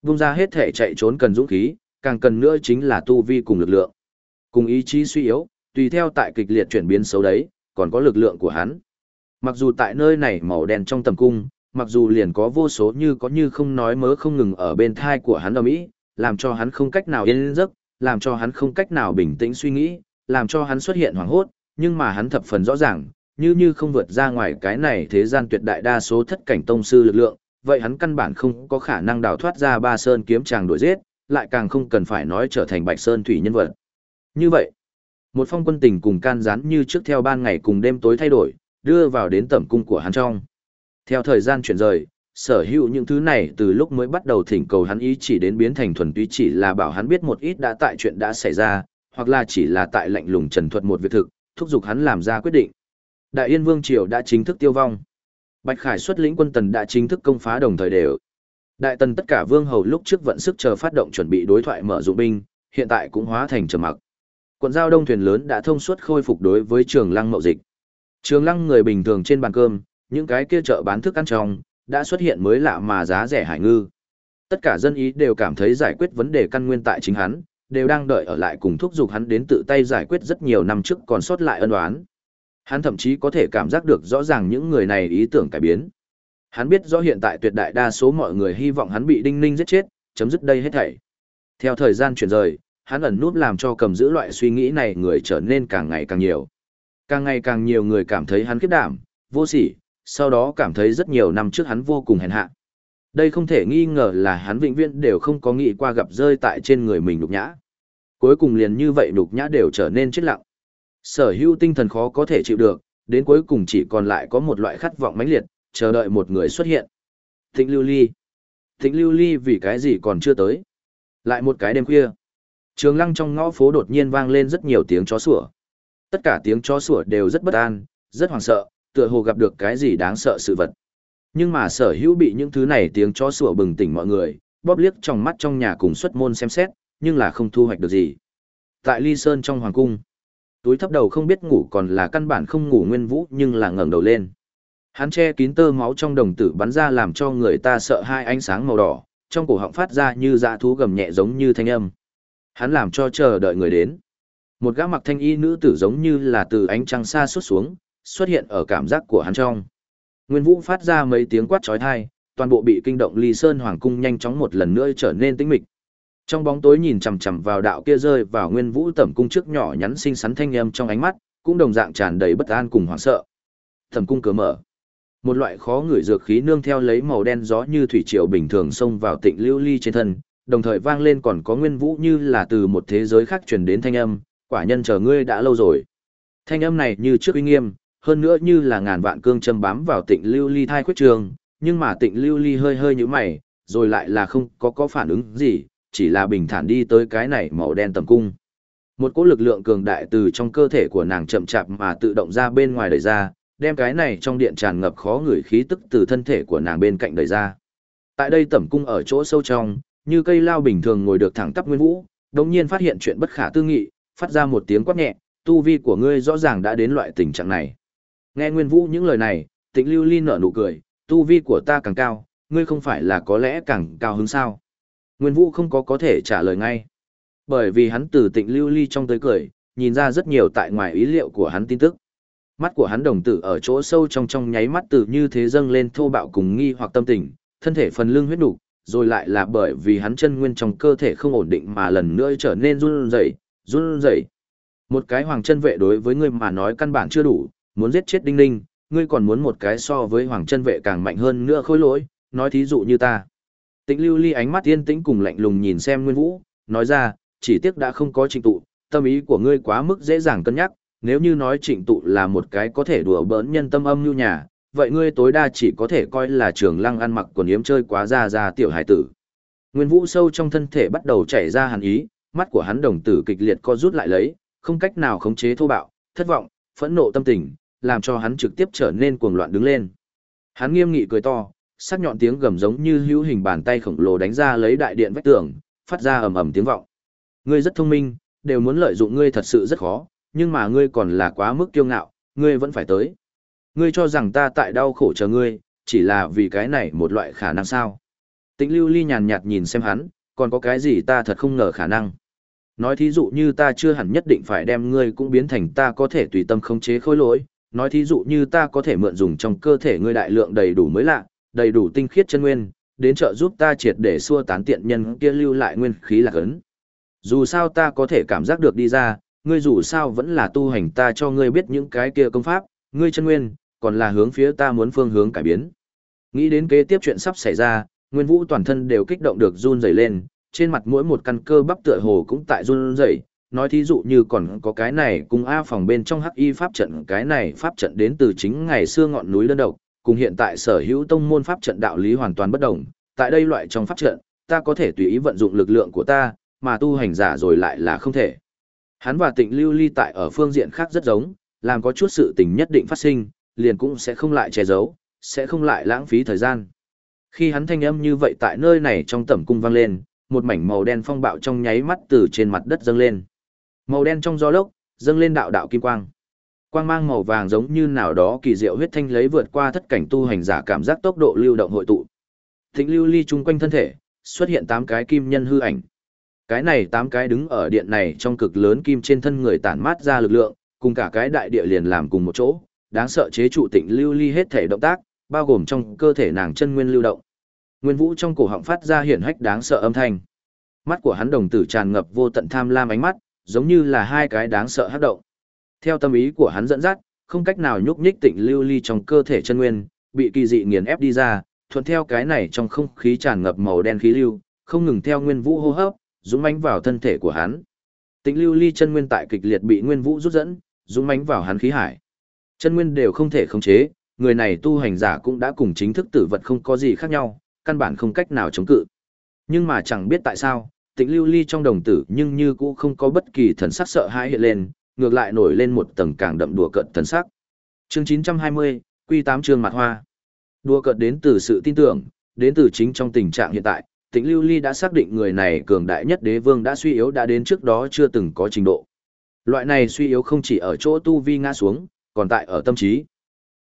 Vung ra hết thể chạy trốn cần dũng khí, càng cần nữa chính là tu vi cùng lực lượng. Cùng ý chí suy yếu, tùy theo tại kịch liệt chuyển biến xấu đấy, còn có lực lượng của hắn. Mặc dù tại nơi này màu đen trong tầm cung, mặc dù liền có vô số như có như không nói mớ không ngừng ở bên thai của hắn ở Mỹ, làm cho hắn không cách nào yên giấc, làm cho hắn không cách nào bình tĩnh suy nghĩ, làm cho hắn xuất hiện hoảng hốt, nhưng mà hắn thập phần rõ ràng, như như không vượt ra ngoài cái này thế gian tuyệt đại đa số thất cảnh tông sư lực lượng, vậy hắn căn bản không có khả năng đào thoát ra ba sơn kiếm chàng đuổi giết, lại càng không cần phải nói trở thành bạch sơn thủy nhân vật. Như vậy, một phong quân tình cùng can gián như trước theo ban ngày cùng đêm tối thay đổi, đưa vào đến tẩm cung của hắn trong. Theo thời gian chuyển rời, sở hữu những thứ này từ lúc mới bắt đầu thỉnh cầu hắn ý chỉ đến biến thành thuần túy chỉ là bảo hắn biết một ít đã tại chuyện đã xảy ra, hoặc là chỉ là tại lạnh lùng trần thuật một việc thực, thúc giục hắn làm ra quyết định. Đại Yên Vương Triều đã chính thức tiêu vong. Bạch Khải xuất lĩnh quân tần đã chính thức công phá đồng thời đều. Đại tần tất cả vương hầu lúc trước vận sức chờ phát động chuẩn bị đối thoại mở dụng binh, hiện tại cũng hóa thành trầm mặc. Quận giao đông thuyền lớn đã thông suốt khôi phục đối với trường lăng mậu dịch. Trường lăng người bình thường trên bàn cơm, những cái kia chợ bán thức ăn trong, đã xuất hiện mới lạ mà giá rẻ hải ngư. Tất cả dân ý đều cảm thấy giải quyết vấn đề căn nguyên tại chính hắn, đều đang đợi ở lại cùng thúc giục hắn đến tự tay giải quyết rất nhiều năm trước còn sót lại ân oán. Hắn thậm chí có thể cảm giác được rõ ràng những người này ý tưởng cải biến. Hắn biết rõ hiện tại tuyệt đại đa số mọi người hy vọng hắn bị đinh ninh giết chết, chấm dứt đây hết thảy. Theo thời gian chuyển rời, hắn ẩn nút làm cho cầm giữ loại suy nghĩ này người trở nên càng ngày càng nhiều. Càng ngày càng nhiều người cảm thấy hắn kiếp đảm, vô sỉ, sau đó cảm thấy rất nhiều năm trước hắn vô cùng hèn hạ. Đây không thể nghi ngờ là hắn vĩnh viễn đều không có nghĩ qua gặp rơi tại trên người mình nhục nhã. Cuối cùng liền như vậy nhục nhã đều trở nên chết lặng. Sở hữu tinh thần khó có thể chịu được, đến cuối cùng chỉ còn lại có một loại khát vọng mãnh liệt, chờ đợi một người xuất hiện. Thịnh Lưu Ly. Thịnh Lưu Ly vì cái gì còn chưa tới? Lại một cái đêm khuya. Trường lăng trong ngõ phố đột nhiên vang lên rất nhiều tiếng chó sủa. Tất cả tiếng chó sủa đều rất bất an, rất hoảng sợ, tựa hồ gặp được cái gì đáng sợ sự vật. Nhưng mà sở hữu bị những thứ này tiếng chó sủa bừng tỉnh mọi người, bóp liếc trong mắt trong nhà cùng xuất môn xem xét, nhưng là không thu hoạch được gì. Tại Ly Sơn trong hoàng cung, túi thấp đầu không biết ngủ còn là căn bản không ngủ nguyên vũ nhưng là ngẩng đầu lên. Hắn che kín tơ máu trong đồng tử bắn ra làm cho người ta sợ hai ánh sáng màu đỏ, trong cổ họng phát ra như dã thú gầm nhẹ giống như thanh âm. Hắn làm cho chờ đợi người đến. Một gã mặc thanh y nữ tử giống như là từ ánh trăng xa xuất xuống, xuất hiện ở cảm giác của hắn trong. Nguyên Vũ phát ra mấy tiếng quát chói tai, toàn bộ bị kinh động Ly Sơn Hoàng cung nhanh chóng một lần nữa trở nên tĩnh mịch. Trong bóng tối nhìn chằm chằm vào đạo kia rơi vào Nguyên Vũ tẩm cung trước nhỏ nhắn xinh xắn thanh âm trong ánh mắt, cũng đồng dạng tràn đầy bất an cùng hoảng sợ. Tẩm cung cửa mở. Một loại khó ngửi dược khí nương theo lấy màu đen gió như thủy triều bình thường xông vào Tịnh Lưu Ly trên thân, đồng thời vang lên còn có Nguyên Vũ như là từ một thế giới khác truyền đến thanh âm, quả nhân chờ ngươi đã lâu rồi. Thanh âm này như trước uy nghiêm, hơn nữa như là ngàn vạn cương châm bám vào tịnh lưu ly thai khuyết trường, nhưng mà tịnh lưu ly hơi hơi như mày, rồi lại là không có có phản ứng gì, chỉ là bình thản đi tới cái này màu đen tầm cung. Một cỗ lực lượng cường đại từ trong cơ thể của nàng chậm chạp mà tự động ra bên ngoài đẩy ra, đem cái này trong điện tràn ngập khó ngửi khí tức từ thân thể của nàng bên cạnh đẩy ra. Tại đây tẩm cung ở chỗ sâu trong, như cây lao bình thường ngồi được thẳng tắp nguyên vũ, đồng nhiên phát hiện chuyện bất khả tư nghị, phát ra một tiếng quát nhẹ, tu vi của ngươi rõ ràng đã đến loại tình trạng này. Nghe Nguyên Vũ những lời này, tịnh lưu ly nở nụ cười, tu vi của ta càng cao, ngươi không phải là có lẽ càng cao hứng sao. Nguyên Vũ không có có thể trả lời ngay. Bởi vì hắn từ tịnh lưu ly trong tới cười, nhìn ra rất nhiều tại ngoài ý liệu của hắn tin tức. Mắt của hắn đồng tử ở chỗ sâu trong trong nháy mắt từ như thế dâng lên thô bạo cùng nghi hoặc tâm tình, thân thể phần lưng huyết đủ, rồi lại là bởi vì hắn chân nguyên trong cơ thể không ổn định mà lần nữa trở nên run rẩy, run rẩy. Một cái hoàng chân vệ đối với ngươi mà nói căn bản chưa đủ, muốn giết chết đinh ninh, ngươi còn muốn một cái so với hoàng chân vệ càng mạnh hơn nữa khối lỗi, nói thí dụ như ta. Tĩnh lưu ly ánh mắt yên tĩnh cùng lạnh lùng nhìn xem Nguyên Vũ, nói ra, chỉ tiếc đã không có trịnh tụ, tâm ý của ngươi quá mức dễ dàng cân nhắc, nếu như nói trịnh tụ là một cái có thể đùa bỡn nhân tâm âm nhu nhà, vậy ngươi tối đa chỉ có thể coi là trường lăng ăn mặc quần yếm chơi quá ra ra tiểu hải tử. Nguyên Vũ sâu trong thân thể bắt đầu chảy ra hàn ý, mắt của hắn đồng tử kịch liệt co rút lại lấy, không cách nào khống chế thô bạo, thất vọng, phẫn nộ tâm tình, làm cho hắn trực tiếp trở nên cuồng loạn đứng lên. Hắn nghiêm nghị cười to, sắc nhọn tiếng gầm giống như hữu hình bàn tay khổng lồ đánh ra lấy đại điện vách tường, phát ra ầm ầm tiếng vọng. Ngươi rất thông minh, đều muốn lợi dụng ngươi thật sự rất khó, nhưng mà ngươi còn là quá mức kiêu ngạo, ngươi vẫn phải tới. Ngươi cho rằng ta tại đau khổ chờ ngươi, chỉ là vì cái này một loại khả năng sao? Tĩnh Lưu Ly nhàn nhạt nhìn xem hắn, còn có cái gì ta thật không ngờ khả năng. Nói thí dụ như ta chưa hẳn nhất định phải đem ngươi cũng biến thành ta có thể tùy tâm khống chế khối lỗi, nói thí dụ như ta có thể mượn dùng trong cơ thể ngươi đại lượng đầy đủ mới lạ, đầy đủ tinh khiết chân nguyên, đến trợ giúp ta triệt để xua tán tiện nhân kia lưu lại nguyên khí lạc ấn. Dù sao ta có thể cảm giác được đi ra, ngươi dù sao vẫn là tu hành ta cho ngươi biết những cái kia công pháp, ngươi chân nguyên, còn là hướng phía ta muốn phương hướng cải biến. Nghĩ đến kế tiếp chuyện sắp xảy ra, Nguyên Vũ toàn thân đều kích động được run rẩy lên, trên mặt mỗi một căn cơ bắp tựa hồ cũng tại run rẩy, nói thí dụ như còn có cái này cùng A phòng bên trong hắc y pháp trận cái này pháp trận đến từ chính ngày xưa ngọn núi đơn độc, cùng hiện tại sở hữu tông môn pháp trận đạo lý hoàn toàn bất đồng, tại đây loại trong pháp trận, ta có thể tùy ý vận dụng lực lượng của ta, mà tu hành giả rồi lại là không thể. Hắn và tịnh lưu ly tại ở phương diện khác rất giống, làm có chút sự tình nhất định phát sinh, liền cũng sẽ không lại che giấu, sẽ không lại lãng phí thời gian. Khi hắn thanh âm như vậy tại nơi này trong tẩm cung vang lên, một mảnh màu đen phong bạo trong nháy mắt từ trên mặt đất dâng lên. Màu đen trong gió lốc, dâng lên đạo đạo kim quang. Quang mang màu vàng giống như nào đó kỳ diệu huyết thanh lấy vượt qua thất cảnh tu hành giả cảm giác tốc độ lưu động hội tụ. Thịnh lưu ly chung quanh thân thể, xuất hiện tám cái kim nhân hư ảnh. Cái này tám cái đứng ở điện này trong cực lớn kim trên thân người tản mát ra lực lượng, cùng cả cái đại địa liền làm cùng một chỗ, đáng sợ chế trụ tịnh lưu ly hết thể động tác, bao gồm trong cơ thể nàng chân nguyên lưu động. Nguyên vũ trong cổ họng phát ra hiển hách đáng sợ âm thanh. Mắt của hắn đồng tử tràn ngập vô tận tham lam ánh mắt, giống như là hai cái đáng sợ hát động. Theo tâm ý của hắn dẫn dắt, không cách nào nhúc nhích tịnh lưu ly trong cơ thể chân nguyên, bị kỳ dị nghiền ép đi ra, thuận theo cái này trong không khí tràn ngập màu đen khí lưu, không ngừng theo nguyên vũ hô hấp, dũng mãnh vào thân thể của hắn. Tịnh lưu ly chân nguyên tại kịch liệt bị nguyên vũ rút dẫn, dũng mãnh vào hắn khí hải. Chân nguyên đều không thể khống chế, người này tu hành giả cũng đã cùng chính thức tử vật không có gì khác nhau, căn bản không cách nào chống cự. Nhưng mà chẳng biết tại sao, tịnh lưu ly trong đồng tử nhưng như cũng không có bất kỳ thần sắc sợ hãi hiện lên, ngược lại nổi lên một tầng càng đậm đùa cận thần sắc. Chương 920, Quy 8 chương mặt hoa. Đùa cợt đến từ sự tin tưởng, đến từ chính trong tình trạng hiện tại, Tịnh Lưu Ly đã xác định người này cường đại nhất đế vương đã suy yếu đã đến trước đó chưa từng có trình độ. Loại này suy yếu không chỉ ở chỗ tu vi ngã xuống, còn tại ở tâm trí.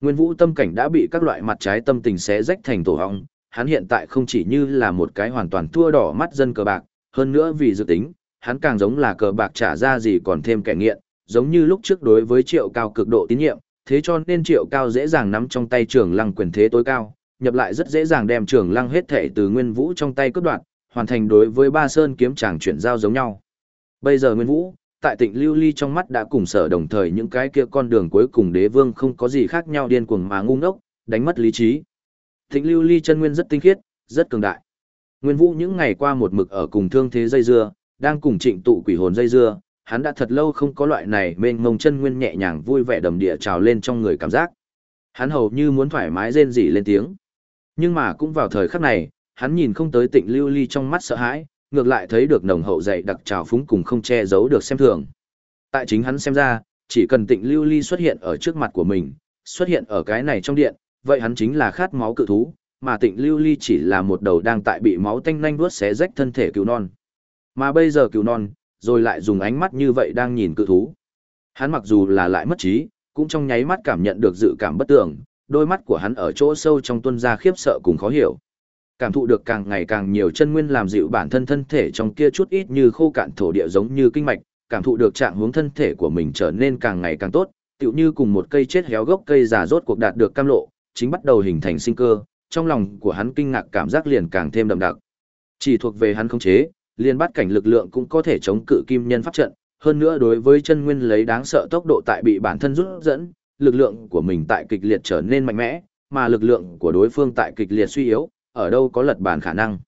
Nguyên Vũ tâm cảnh đã bị các loại mặt trái tâm tình xé rách thành tổ hong, hắn hiện tại không chỉ như là một cái hoàn toàn thua đỏ mắt dân cờ bạc, hơn nữa vì dự tính, hắn càng giống là cờ bạc trả ra gì còn thêm kẻ nghiện, giống như lúc trước đối với triệu cao cực độ tín nhiệm, thế cho nên triệu cao dễ dàng nắm trong tay trường lăng quyền thế tối cao, nhập lại rất dễ dàng đem trường lăng hết thể từ nguyên vũ trong tay cướp đoạt, hoàn thành đối với ba sơn kiếm chàng chuyển giao giống nhau. Bây giờ nguyên vũ, tại tịnh lưu ly trong mắt đã cùng sở đồng thời những cái kia con đường cuối cùng đế vương không có gì khác nhau điên cuồng mà ngu ngốc, đánh mất lý trí. Tịnh lưu ly chân nguyên rất tinh khiết, rất cường đại. Nguyên vũ những ngày qua một mực ở cùng thương thế dây dưa, đang cùng trịnh tụ quỷ hồn dây dưa, hắn đã thật lâu không có loại này mênh mông chân nguyên nhẹ nhàng vui vẻ đầm địa trào lên trong người cảm giác. Hắn hầu như muốn thoải mái rên rỉ lên tiếng. Nhưng mà cũng vào thời khắc này, hắn nhìn không tới tịnh lưu ly trong mắt sợ hãi, ngược lại thấy được nồng hậu dày đặc trào phúng cùng không che giấu được xem thường. Tại chính hắn xem ra, chỉ cần tịnh lưu ly xuất hiện ở trước mặt của mình, xuất hiện ở cái này trong điện, vậy hắn chính là khát máu cự thú, mà tịnh lưu ly chỉ là một đầu đang tại bị máu tanh nanh vuốt xé rách thân thể cứu non. Mà bây giờ cứu non, rồi lại dùng ánh mắt như vậy đang nhìn cự thú. Hắn mặc dù là lại mất trí, cũng trong nháy mắt cảm nhận được dự cảm bất tường, đôi mắt của hắn ở chỗ sâu trong tuân ra khiếp sợ cùng khó hiểu. Cảm thụ được càng ngày càng nhiều chân nguyên làm dịu bản thân thân thể trong kia chút ít như khô cạn thổ địa giống như kinh mạch, cảm thụ được trạng hướng thân thể của mình trở nên càng ngày càng tốt, tựu như cùng một cây chết héo gốc cây già rốt cuộc đạt được cam lộ, chính bắt đầu hình thành sinh cơ, trong lòng của hắn kinh ngạc cảm giác liền càng thêm đậm đặc. Chỉ thuộc về hắn không chế, liền bắt cảnh lực lượng cũng có thể chống cự kim nhân pháp trận, hơn nữa đối với chân nguyên lấy đáng sợ tốc độ tại bị bản thân rút dẫn, lực lượng của mình tại kịch liệt trở nên mạnh mẽ, mà lực lượng của đối phương tại kịch liệt suy yếu, ở đâu có lật bàn khả năng.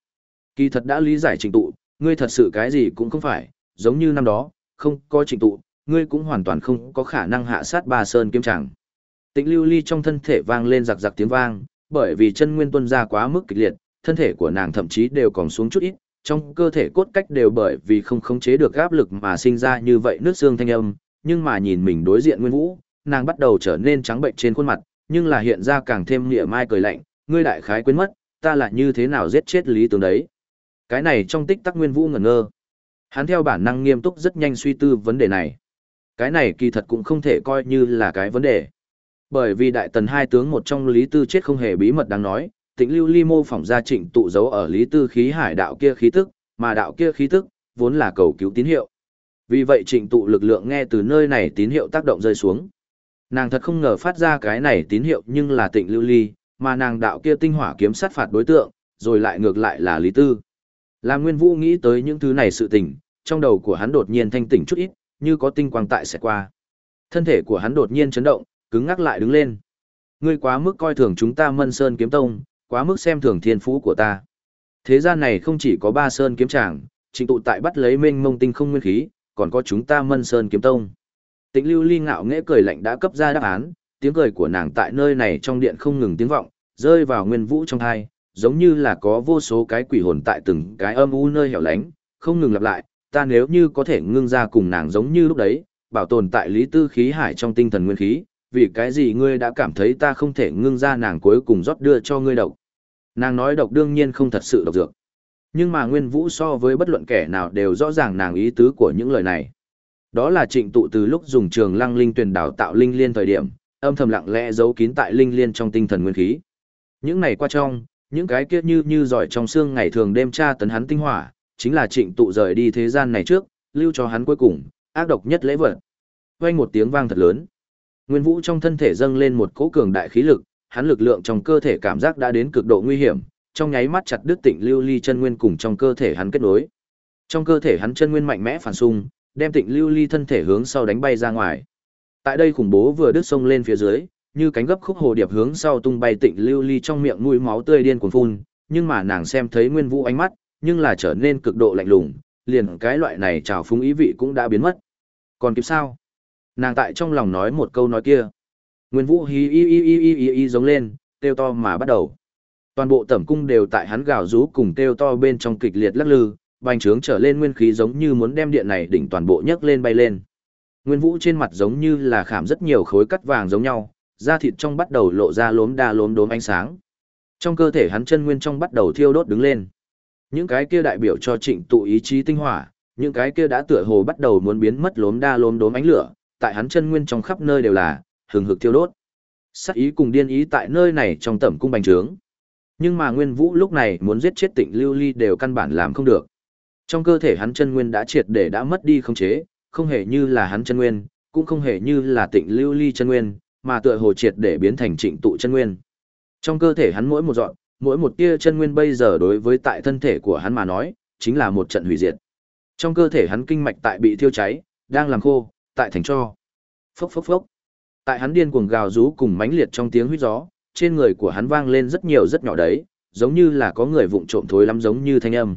Kỳ thật đã lý giải trình tụ, ngươi thật sự cái gì cũng không phải, giống như năm đó, không có trình tụ, ngươi cũng hoàn toàn không có khả năng hạ sát ba sơn kiếm chẳng. Tĩnh lưu ly trong thân thể vang lên giặc giặc tiếng vang, bởi vì chân nguyên tuân ra quá mức kịch liệt, thân thể của nàng thậm chí đều còn xuống chút ít, trong cơ thể cốt cách đều bởi vì không khống chế được áp lực mà sinh ra như vậy nước xương thanh âm, nhưng mà nhìn mình đối diện Nguyên Vũ, nàng bắt đầu trở nên trắng bệnh trên khuôn mặt, nhưng là hiện ra càng thêm nghĩa mai cười lạnh, ngươi đại khái quên mất, ta là như thế nào giết chết lý tướng đấy. Cái này trong tích tắc Nguyên Vũ ngẩn ngơ. Hắn theo bản năng nghiêm túc rất nhanh suy tư vấn đề này. Cái này kỳ thật cũng không thể coi như là cái vấn đề. Bởi vì đại tần hai tướng một trong lý tư chết không hề bí mật đáng nói, tĩnh lưu ly mô phỏng ra trịnh tụ dấu ở lý tư khí hải đạo kia khí tức, mà đạo kia khí tức, vốn là cầu cứu tín hiệu. Vì vậy trịnh tụ lực lượng nghe từ nơi này tín hiệu tác động rơi xuống. Nàng thật không ngờ phát ra cái này tín hiệu nhưng là tịnh lưu ly, mà nàng đạo kia tinh hỏa kiếm sát phạt đối tượng, rồi lại ngược lại là lý tư. lam nguyên vũ nghĩ tới những thứ này sự tình, trong đầu của hắn đột nhiên thanh tỉnh chút ít, như có tinh quang tại sẽ qua. Thân thể của hắn đột nhiên chấn động, cứng ngắc lại đứng lên. Ngươi quá mức coi thường chúng ta Mân Sơn Kiếm Tông, quá mức xem thường thiên phú của ta. Thế gian này không chỉ có ba sơn kiếm tràng, trình tụ tại bắt lấy mênh mông tinh không nguyên khí, còn có chúng ta mân sơn kiếm tông. Tịnh lưu ly ngạo nghễ cười lạnh đã cấp ra đáp án, tiếng cười của nàng tại nơi này trong điện không ngừng tiếng vọng, rơi vào nguyên vũ trong hai, giống như là có vô số cái quỷ hồn tại từng cái âm u nơi hẻo lánh, không ngừng lặp lại, ta nếu như có thể ngưng ra cùng nàng giống như lúc đấy, bảo tồn tại lý tư khí hải trong tinh thần nguyên khí, vì cái gì ngươi đã cảm thấy ta không thể ngưng ra nàng cuối cùng rót đưa cho ngươi độc. Nàng nói độc đương nhiên không thật sự độc dược. Nhưng mà Nguyên Vũ so với bất luận kẻ nào đều rõ ràng nàng ý tứ của những lời này. Đó là trịnh tụ từ lúc dùng trường lăng linh tuyển đào tạo linh liên thời điểm, âm thầm lặng lẽ giấu kín tại linh liên trong tinh thần nguyên khí. Những này qua trong, những cái kiết như như giỏi trong xương ngày thường đêm tra tấn hắn tinh hỏa, chính là trịnh tụ rời đi thế gian này trước, lưu cho hắn cuối cùng, ác độc nhất lễ vật. Quanh một tiếng vang thật lớn. Nguyên Vũ trong thân thể dâng lên một cỗ cường đại khí lực, hắn lực lượng trong cơ thể cảm giác đã đến cực độ nguy hiểm, trong nháy mắt chặt đứt tịnh lưu ly chân nguyên cùng trong cơ thể hắn kết nối. Trong cơ thể hắn chân nguyên mạnh mẽ phản xung, đem tịnh lưu ly thân thể hướng sau đánh bay ra ngoài. Tại đây khủng bố vừa đứt sông lên phía dưới, như cánh gấp khúc hồ điệp hướng sau tung bay tịnh lưu ly trong miệng mũi máu tươi điên cuồng phun, nhưng mà nàng xem thấy Nguyên Vũ ánh mắt, nhưng là trở nên cực độ lạnh lùng, liền cái loại này trào phúng ý vị cũng đã biến mất. Còn kịp sao? Nàng tại trong lòng nói một câu nói kia. Nguyên Vũ hí y y y y y y giống lên, kêu to mà bắt đầu. Toàn bộ tẩm cung đều tại hắn gào rú cùng kêu to bên trong kịch liệt lắc lư, bành trướng trở lên nguyên khí giống như muốn đem điện này đỉnh toàn bộ nhấc lên bay lên. Nguyên Vũ trên mặt giống như là khảm rất nhiều khối cắt vàng giống nhau, da thịt trong bắt đầu lộ ra lốm đa lốm đốm ánh sáng. Trong cơ thể hắn chân nguyên trong bắt đầu thiêu đốt đứng lên. Những cái kia đại biểu cho trịnh tụ ý chí tinh hỏa, những cái kia đã tựa hồ bắt đầu muốn biến mất lốm đa lốm đốm ánh lửa, tại hắn chân nguyên trong khắp nơi đều là hừng hực thiêu đốt. sắc ý cùng điên ý tại nơi này trong tẩm cung bành trướng. Nhưng mà Nguyên Vũ lúc này muốn giết chết Tịnh Lưu Ly đều căn bản làm không được. Trong cơ thể hắn chân nguyên đã triệt để đã mất đi không chế, không hề như là hắn chân nguyên, cũng không hề như là Tịnh Lưu Ly chân nguyên, mà tựa hồ triệt để biến thành Trịnh tụ chân nguyên. Trong cơ thể hắn mỗi một dọn, mỗi một tia chân nguyên bây giờ đối với tại thân thể của hắn mà nói, chính là một trận hủy diệt. Trong cơ thể hắn kinh mạch tại bị thiêu cháy, đang làm khô, tại thành cho. Phốc phốc phốc. Tại hắn điên cuồng gào rú cùng mãnh liệt trong tiếng huýt gió, trên người của hắn vang lên rất nhiều rất nhỏ đấy, giống như là có người vụng trộm thối lắm giống như thanh âm.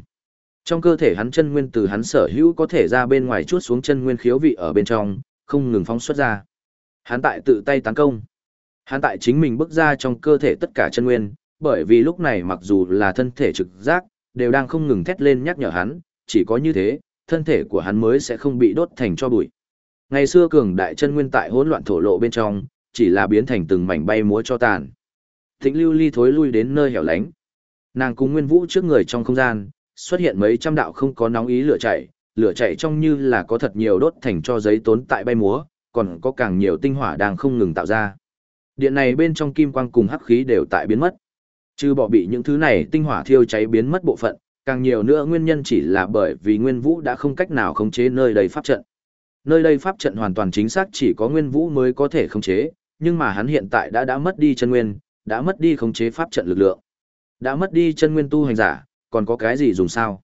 Trong cơ thể hắn chân nguyên từ hắn sở hữu có thể ra bên ngoài chuốt xuống chân nguyên khiếu vị ở bên trong, không ngừng phóng xuất ra. Hắn tại tự tay tấn công. Hắn tại chính mình bước ra trong cơ thể tất cả chân nguyên, bởi vì lúc này mặc dù là thân thể trực giác, đều đang không ngừng thét lên nhắc nhở hắn, chỉ có như thế, thân thể của hắn mới sẽ không bị đốt thành cho bụi. Ngày xưa cường đại chân nguyên tại hỗn loạn thổ lộ bên trong, chỉ là biến thành từng mảnh bay múa cho tàn. Thịnh lưu ly thối lui đến nơi hẻo lánh. Nàng cùng nguyên vũ trước người trong không gian, xuất hiện mấy trăm đạo không có nóng ý lửa chạy, lửa chạy trong như là có thật nhiều đốt thành cho giấy tốn tại bay múa, còn có càng nhiều tinh hỏa đang không ngừng tạo ra. Điện này bên trong kim quang cùng hắc khí đều tại biến mất. Trừ bỏ bị những thứ này tinh hỏa thiêu cháy biến mất bộ phận, càng nhiều nữa nguyên nhân chỉ là bởi vì Nguyên Vũ đã không cách nào khống chế nơi đây pháp trận. Nơi đây pháp trận hoàn toàn chính xác chỉ có Nguyên Vũ mới có thể khống chế, nhưng mà hắn hiện tại đã đã mất đi chân nguyên, đã mất đi khống chế pháp trận lực lượng. Đã mất đi chân nguyên tu hành giả, còn có cái gì dùng sao?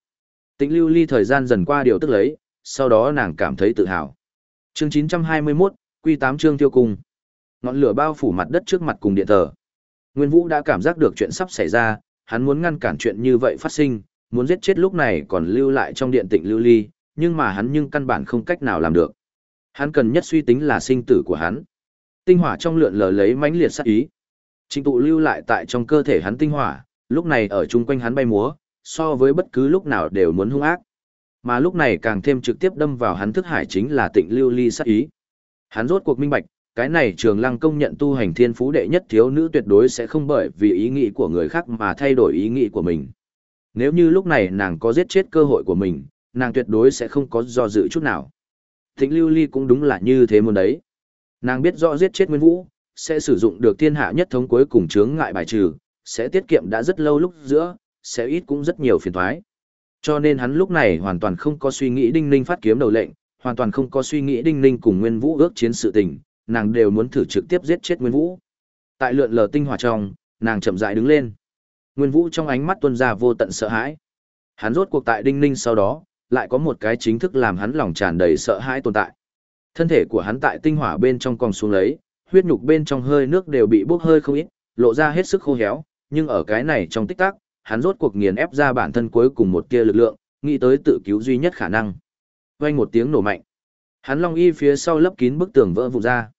Tĩnh Lưu Ly thời gian dần qua điều tức lấy, sau đó nàng cảm thấy tự hào. Chương 921, Quy 8 chương tiêu cung. Ngọn lửa bao phủ mặt đất trước mặt cùng điện thờ. Nguyên Vũ đã cảm giác được chuyện sắp xảy ra, hắn muốn ngăn cản chuyện như vậy phát sinh, muốn giết chết lúc này còn lưu lại trong điện tịnh lưu ly, nhưng mà hắn nhưng căn bản không cách nào làm được. Hắn cần nhất suy tính là sinh tử của hắn. Tinh hỏa trong lượn lờ lấy mãnh liệt sát ý. Trình tụ lưu lại tại trong cơ thể hắn tinh hỏa, lúc này ở chung quanh hắn bay múa, so với bất cứ lúc nào đều muốn hung ác. Mà lúc này càng thêm trực tiếp đâm vào hắn thức hải chính là tịnh lưu ly sát ý. Hắn rốt cuộc minh bạch, cái này trường lăng công nhận tu hành thiên phú đệ nhất thiếu nữ tuyệt đối sẽ không bởi vì ý nghĩ của người khác mà thay đổi ý nghĩ của mình. Nếu như lúc này nàng có giết chết cơ hội của mình, nàng tuyệt đối sẽ không có do dự chút nào. Thịnh lưu ly cũng đúng là như thế muốn đấy. Nàng biết rõ giết chết Nguyên Vũ, sẽ sử dụng được thiên hạ nhất thống cuối cùng chướng ngại bài trừ, sẽ tiết kiệm đã rất lâu lúc giữa, sẽ ít cũng rất nhiều phiền thoái. Cho nên hắn lúc này hoàn toàn không có suy nghĩ đinh ninh phát kiếm đầu lệnh, hoàn toàn không có suy nghĩ đinh ninh cùng Nguyên Vũ ước chiến sự tình, nàng đều muốn thử trực tiếp giết chết Nguyên Vũ. Tại lượn lờ tinh hỏa trong, nàng chậm rãi đứng lên. Nguyên Vũ trong ánh mắt tuôn ra vô tận sợ hãi. Hắn rốt cuộc tại Đinh Ninh sau đó, lại có một cái chính thức làm hắn lòng tràn đầy sợ hãi tồn tại. Thân thể của hắn tại tinh hỏa bên trong còn xuống lấy, huyết nhục bên trong hơi nước đều bị bốc hơi không ít, lộ ra hết sức khô héo, nhưng ở cái này trong tích tắc, hắn rốt cuộc nghiền ép ra bản thân cuối cùng một kia lực lượng, nghĩ tới tự cứu duy nhất khả năng. Vang một tiếng nổ mạnh. Hắn long y phía sau lấp kín bức tường vỡ vụn ra.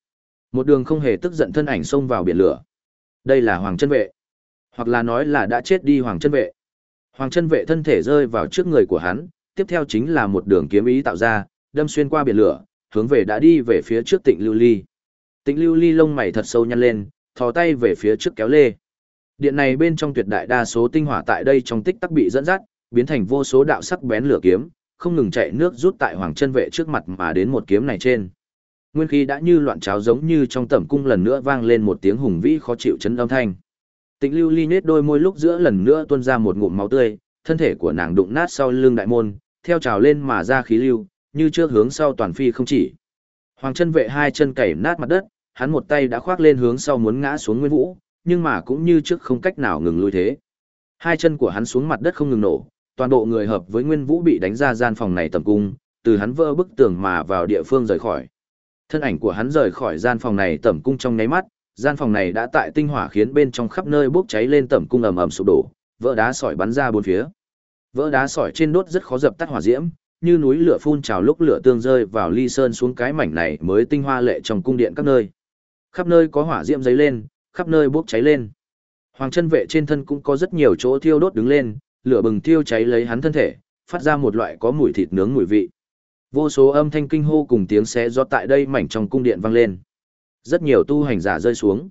Một đường không hề tức giận thân ảnh xông vào biển lửa. Đây là Hoàng Chân Vệ, hoặc là nói là đã chết đi Hoàng Chân Vệ. Hoàng Chân Vệ thân thể rơi vào trước người của hắn, tiếp theo chính là một đường kiếm ý tạo ra, đâm xuyên qua biển lửa, hướng về đã đi về phía trước Tịnh Lưu Ly. Tịnh Lưu Ly lông mày thật sâu nhăn lên, thò tay về phía trước kéo lê. Điện này bên trong tuyệt đại đa số tinh hỏa tại đây trong tích tắc bị dẫn dắt, biến thành vô số đạo sắc bén lửa kiếm, không ngừng chạy nước rút tại Hoàng Chân Vệ trước mặt mà đến một kiếm này trên. Nguyên khí đã như loạn cháo giống như trong tẩm cung lần nữa vang lên một tiếng hùng vĩ khó chịu chấn âm thanh. Tịnh Lưu Ly nết đôi môi lúc giữa lần nữa tuôn ra một ngụm máu tươi, thân thể của nàng đụng nát sau lưng đại môn, theo trào lên mà ra khí lưu, như trước hướng sau toàn phi không chỉ. Hoàng chân vệ hai chân cày nát mặt đất, hắn một tay đã khoác lên hướng sau muốn ngã xuống Nguyên Vũ, nhưng mà cũng như trước không cách nào ngừng lui thế. Hai chân của hắn xuống mặt đất không ngừng nổ, toàn bộ người hợp với Nguyên Vũ bị đánh ra gian phòng này tầm cung, từ hắn vỡ bức tường mà vào địa phương rời khỏi. Thân ảnh của hắn rời khỏi gian phòng này tẩm cung trong nháy mắt, gian phòng này đã tại tinh hỏa khiến bên trong khắp nơi bốc cháy lên tẩm cung ầm ầm sụp đổ, vỡ đá sỏi bắn ra bốn phía. Vỡ đá sỏi trên đốt rất khó dập tắt hỏa diễm, như núi lửa phun trào lúc lửa tương rơi vào ly sơn xuống cái mảnh này mới tinh hoa lệ trong cung điện các nơi. Khắp nơi có hỏa diễm giấy lên, khắp nơi bốc cháy lên. Hoàng chân vệ trên thân cũng có rất nhiều chỗ thiêu đốt đứng lên, lửa bừng thiêu cháy lấy hắn thân thể, phát ra một loại có mùi thịt nướng mùi vị. Vô số âm thanh kinh hô cùng tiếng xé gió tại đây mảnh trong cung điện vang lên. Rất nhiều tu hành giả rơi xuống.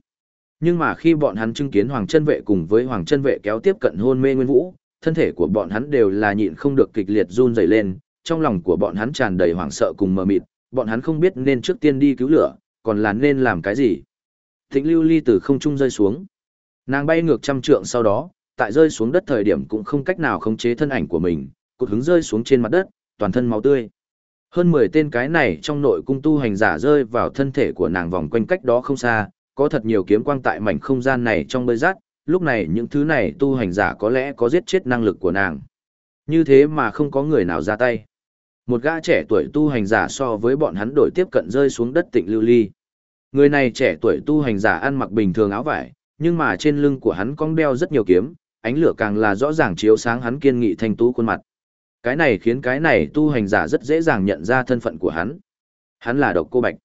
Nhưng mà khi bọn hắn chứng kiến Hoàng chân vệ cùng với Hoàng chân vệ kéo tiếp cận hôn mê Nguyên Vũ, thân thể của bọn hắn đều là nhịn không được kịch liệt run rẩy lên, trong lòng của bọn hắn tràn đầy hoảng sợ cùng mờ mịt, bọn hắn không biết nên trước tiên đi cứu lửa, còn là nên làm cái gì. Thịnh lưu ly từ không trung rơi xuống. Nàng bay ngược trăm trượng sau đó, tại rơi xuống đất thời điểm cũng không cách nào khống chế thân ảnh của mình, cột hứng rơi xuống trên mặt đất, toàn thân máu tươi. Hơn 10 tên cái này trong nội cung tu hành giả rơi vào thân thể của nàng vòng quanh cách đó không xa, có thật nhiều kiếm quang tại mảnh không gian này trong bơi rát, lúc này những thứ này tu hành giả có lẽ có giết chết năng lực của nàng. Như thế mà không có người nào ra tay. Một gã trẻ tuổi tu hành giả so với bọn hắn đổi tiếp cận rơi xuống đất tịnh lưu ly. Người này trẻ tuổi tu hành giả ăn mặc bình thường áo vải, nhưng mà trên lưng của hắn cong đeo rất nhiều kiếm, ánh lửa càng là rõ ràng chiếu sáng hắn kiên nghị thanh tú khuôn mặt. Cái này khiến cái này tu hành giả rất dễ dàng nhận ra thân phận của hắn. Hắn là độc cô bạch.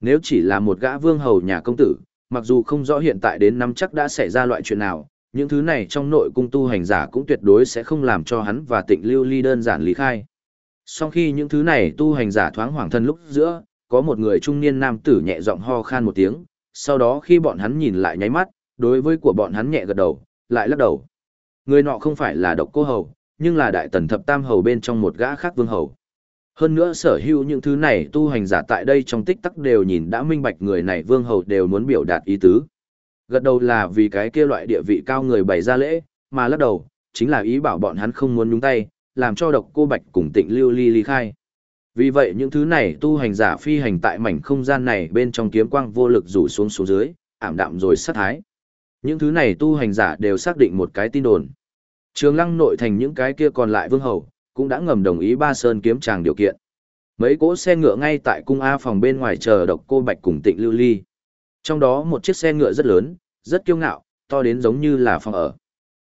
Nếu chỉ là một gã vương hầu nhà công tử, mặc dù không rõ hiện tại đến năm chắc đã xảy ra loại chuyện nào, những thứ này trong nội cung tu hành giả cũng tuyệt đối sẽ không làm cho hắn và tịnh lưu ly đơn giản lý khai. Sau khi những thứ này tu hành giả thoáng hoàng thân lúc giữa, có một người trung niên nam tử nhẹ giọng ho khan một tiếng, sau đó khi bọn hắn nhìn lại nháy mắt, đối với của bọn hắn nhẹ gật đầu, lại lắc đầu. Người nọ không phải là độc cô hầu, nhưng là đại tần thập tam hầu bên trong một gã khác vương hầu. Hơn nữa sở hữu những thứ này tu hành giả tại đây trong tích tắc đều nhìn đã minh bạch người này vương hầu đều muốn biểu đạt ý tứ. Gật đầu là vì cái kia loại địa vị cao người bày ra lễ, mà lắc đầu, chính là ý bảo bọn hắn không muốn nhúng tay, làm cho độc cô bạch cùng tịnh lưu ly ly khai. Vì vậy những thứ này tu hành giả phi hành tại mảnh không gian này bên trong kiếm quang vô lực rủ xuống xuống dưới, ảm đạm rồi sát thái. Những thứ này tu hành giả đều xác định một cái tin đồn. Trường lăng nội thành những cái kia còn lại vương hầu, cũng đã ngầm đồng ý ba sơn kiếm chàng điều kiện. Mấy cỗ xe ngựa ngay tại cung A phòng bên ngoài chờ độc cô bạch cùng tịnh lưu ly. Trong đó một chiếc xe ngựa rất lớn, rất kiêu ngạo, to đến giống như là phòng ở.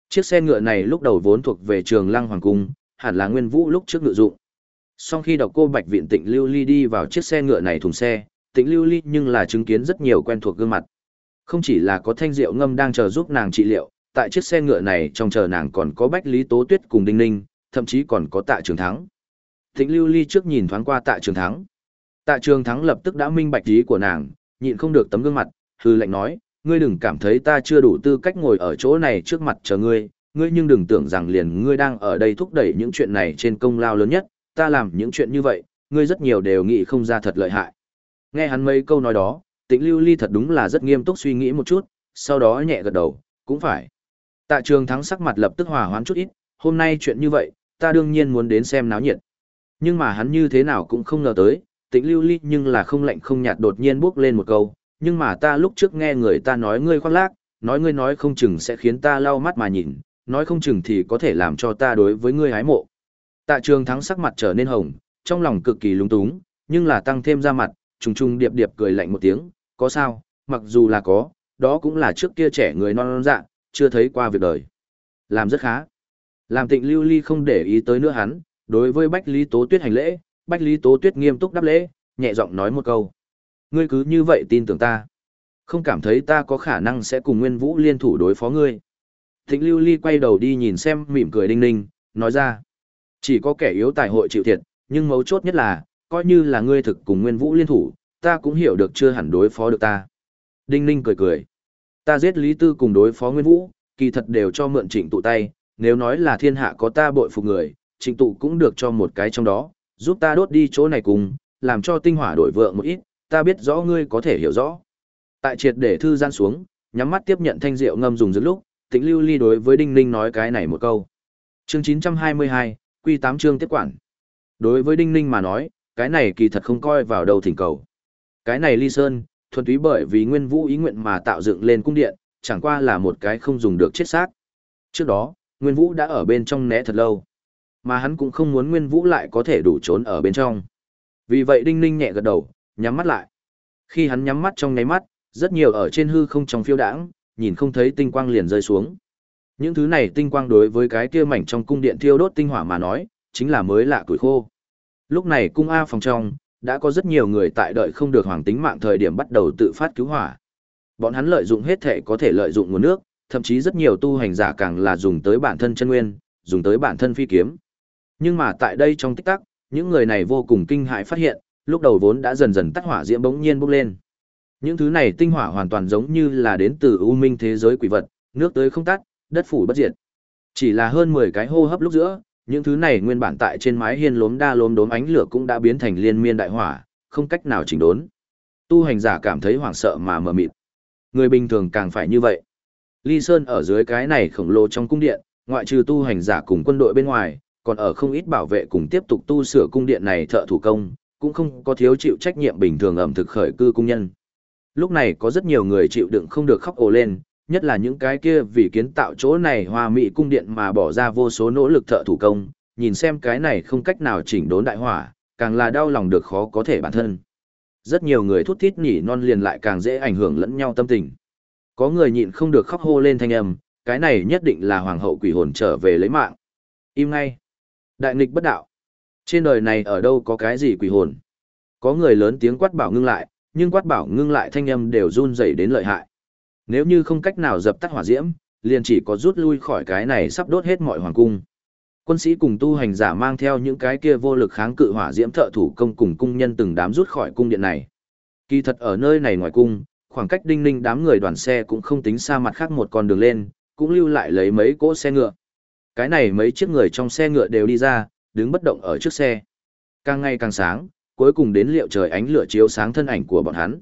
Chiếc xe ngựa này lúc đầu vốn thuộc về trường lăng hoàng cung, hẳn là nguyên vũ lúc trước ngựa dụng. Sau khi độc cô bạch viện tịnh lưu ly đi vào chiếc xe ngựa này thùng xe, tịnh lưu ly nhưng là chứng kiến rất nhiều quen thuộc gương mặt. Không chỉ là có thanh diệu ngâm đang chờ giúp nàng trị liệu, tại chiếc xe ngựa này trong chờ nàng còn có bách lý tố tuyết cùng đinh ninh, thậm chí còn có tạ trường thắng. Thịnh lưu ly trước nhìn thoáng qua tạ trường thắng. Tạ trường thắng lập tức đã minh bạch ý của nàng, nhịn không được tấm gương mặt, hư lệnh nói, ngươi đừng cảm thấy ta chưa đủ tư cách ngồi ở chỗ này trước mặt chờ ngươi, ngươi nhưng đừng tưởng rằng liền ngươi đang ở đây thúc đẩy những chuyện này trên công lao lớn nhất, ta làm những chuyện như vậy, ngươi rất nhiều đều nghĩ không ra thật lợi hại. Nghe hắn mấy câu nói đó, tĩnh lưu ly thật đúng là rất nghiêm túc suy nghĩ một chút, sau đó nhẹ gật đầu, cũng phải. Tạ trường thắng sắc mặt lập tức hòa hoãn chút ít, hôm nay chuyện như vậy, ta đương nhiên muốn đến xem náo nhiệt. Nhưng mà hắn như thế nào cũng không ngờ tới, tĩnh lưu ly nhưng là không lạnh không nhạt đột nhiên bước lên một câu, nhưng mà ta lúc trước nghe người ta nói ngươi khoác lác, nói ngươi nói không chừng sẽ khiến ta lau mắt mà nhìn, nói không chừng thì có thể làm cho ta đối với ngươi hái mộ. Tạ trường thắng sắc mặt trở nên hồng, trong lòng cực kỳ lung túng, nhưng là tăng thêm ra mặt, trùng trùng điệp điệp cười lạnh một tiếng, có sao, mặc dù là có, đó cũng là trước kia trẻ người non non dạ, chưa thấy qua việc đời. Làm rất khá. Làm tịnh lưu ly không để ý tới nữa hắn, đối với Bách Lý Tố Tuyết hành lễ, Bách Lý Tố Tuyết nghiêm túc đáp lễ, nhẹ giọng nói một câu. Ngươi cứ như vậy tin tưởng ta. Không cảm thấy ta có khả năng sẽ cùng Nguyên Vũ liên thủ đối phó ngươi. Tịnh lưu ly quay đầu đi nhìn xem mỉm cười đinh ninh, nói ra. Chỉ có kẻ yếu tài hội chịu thiệt, nhưng mấu chốt nhất là, coi như là ngươi thực cùng Nguyên Vũ liên thủ, ta cũng hiểu được chưa hẳn đối phó được ta. Đinh ninh cười cười. Ta giết Lý Tư cùng đối phó Nguyên Vũ, kỳ thật đều cho mượn trịnh tụ tay, nếu nói là thiên hạ có ta bội phục người, trịnh tụ cũng được cho một cái trong đó, giúp ta đốt đi chỗ này cùng, làm cho tinh hỏa đổi vượng một ít, ta biết rõ ngươi có thể hiểu rõ. Tại triệt để thư gian xuống, nhắm mắt tiếp nhận thanh rượu ngâm dùng giữa lúc, tĩnh lưu ly đối với Đinh Ninh nói cái này một câu. Chương 922, quy 8 chương tiếp quản. Đối với Đinh Ninh mà nói, cái này kỳ thật không coi vào đầu thỉnh cầu. Cái này ly sơn, thuần túy bởi vì nguyên vũ ý nguyện mà tạo dựng lên cung điện, chẳng qua là một cái không dùng được chết xác. Trước đó, Nguyên Vũ đã ở bên trong né thật lâu, mà hắn cũng không muốn Nguyên Vũ lại có thể đủ trốn ở bên trong. Vì vậy Đinh Ninh nhẹ gật đầu, nhắm mắt lại. Khi hắn nhắm mắt trong nháy mắt, rất nhiều ở trên hư không trong phiêu đãng, nhìn không thấy tinh quang liền rơi xuống. Những thứ này tinh quang đối với cái kia mảnh trong cung điện thiêu đốt tinh hỏa mà nói, chính là mới lạ tuổi khô. Lúc này cung A phòng trong, đã có rất nhiều người tại đợi không được hoàng tính mạng thời điểm bắt đầu tự phát cứu hỏa. Bọn hắn lợi dụng hết thể có thể lợi dụng nguồn nước, thậm chí rất nhiều tu hành giả càng là dùng tới bản thân chân nguyên, dùng tới bản thân phi kiếm. Nhưng mà tại đây trong tích tắc, những người này vô cùng kinh hãi phát hiện, lúc đầu vốn đã dần dần tắt hỏa diễm bỗng nhiên bốc lên. Những thứ này tinh hỏa hoàn toàn giống như là đến từ u minh thế giới quỷ vật, nước tới không tắt, đất phủ bất diệt. Chỉ là hơn 10 cái hô hấp lúc giữa, những thứ này nguyên bản tại trên mái hiên lốm đa lốm đốm ánh lửa cũng đã biến thành liên miên đại hỏa, không cách nào chỉnh đốn. Tu hành giả cảm thấy hoảng sợ mà mờ mịt. Người bình thường càng phải như vậy. Ly Sơn ở dưới cái này khổng lồ trong cung điện, ngoại trừ tu hành giả cùng quân đội bên ngoài, còn ở không ít bảo vệ cùng tiếp tục tu sửa cung điện này thợ thủ công, cũng không có thiếu chịu trách nhiệm bình thường ẩm thực khởi cư cung nhân. Lúc này có rất nhiều người chịu đựng không được khóc ồ lên, nhất là những cái kia vì kiến tạo chỗ này hoa mỹ cung điện mà bỏ ra vô số nỗ lực thợ thủ công, nhìn xem cái này không cách nào chỉnh đốn đại hỏa, càng là đau lòng được khó có thể bản thân. Rất nhiều người thút thít nhỉ non liền lại càng dễ ảnh hưởng lẫn nhau tâm tình. Có người nhịn không được khóc hô lên thanh âm, cái này nhất định là hoàng hậu quỷ hồn trở về lấy mạng. Im ngay. Đại nghịch bất đạo. Trên đời này ở đâu có cái gì quỷ hồn? Có người lớn tiếng quát bảo ngưng lại, nhưng quát bảo ngưng lại thanh âm đều run rẩy đến lợi hại. Nếu như không cách nào dập tắt hỏa diễm, liền chỉ có rút lui khỏi cái này sắp đốt hết mọi hoàng cung. Quân sĩ cùng tu hành giả mang theo những cái kia vô lực kháng cự hỏa diễm thợ thủ công cùng cung nhân từng đám rút khỏi cung điện này. Kỳ thật ở nơi này ngoài cung, khoảng cách đinh ninh đám người đoàn xe cũng không tính xa mặt khác một con đường lên, cũng lưu lại lấy mấy cỗ xe ngựa. Cái này mấy chiếc người trong xe ngựa đều đi ra, đứng bất động ở trước xe. Càng ngày càng sáng, cuối cùng đến liệu trời ánh lửa chiếu sáng thân ảnh của bọn hắn.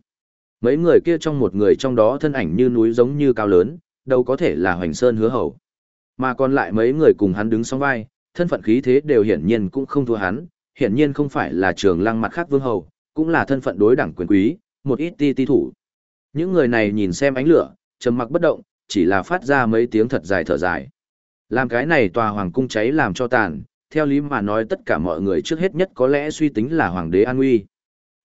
Mấy người kia trong một người trong đó thân ảnh như núi giống như cao lớn, đâu có thể là Hoành Sơn hứa hầu. Mà còn lại mấy người cùng hắn đứng song vai, thân phận khí thế đều hiển nhiên cũng không thua hắn, hiển nhiên không phải là trường lăng mặt khác vương hầu, cũng là thân phận đối đẳng quyền quý, một ít ti ti thủ. Những người này nhìn xem ánh lửa, trầm mặc bất động, chỉ là phát ra mấy tiếng thật dài thở dài. Làm cái này tòa hoàng cung cháy làm cho tàn, theo lý mà nói tất cả mọi người trước hết nhất có lẽ suy tính là hoàng đế an nguy.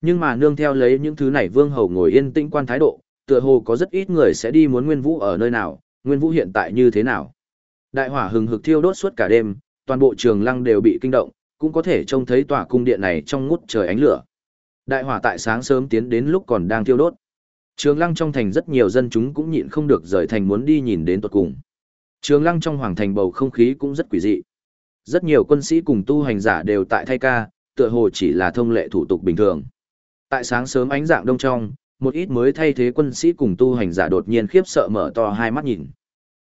Nhưng mà nương theo lấy những thứ này vương hầu ngồi yên tĩnh quan thái độ, tựa hồ có rất ít người sẽ đi muốn Nguyên Vũ ở nơi nào, Nguyên Vũ hiện tại như thế nào. Đại hỏa hừng hực thiêu đốt suốt cả đêm, toàn bộ trường lăng đều bị kinh động, cũng có thể trông thấy tòa cung điện này trong ngút trời ánh lửa. Đại hỏa tại sáng sớm tiến đến lúc còn đang thiêu đốt. Trường lăng trong thành rất nhiều dân chúng cũng nhịn không được rời thành muốn đi nhìn đến tuật cùng. Trường lăng trong hoàng thành bầu không khí cũng rất quỷ dị. Rất nhiều quân sĩ cùng tu hành giả đều tại thay ca, tựa hồ chỉ là thông lệ thủ tục bình thường. Tại sáng sớm ánh dạng đông trong, một ít mới thay thế quân sĩ cùng tu hành giả đột nhiên khiếp sợ mở to hai mắt nhìn.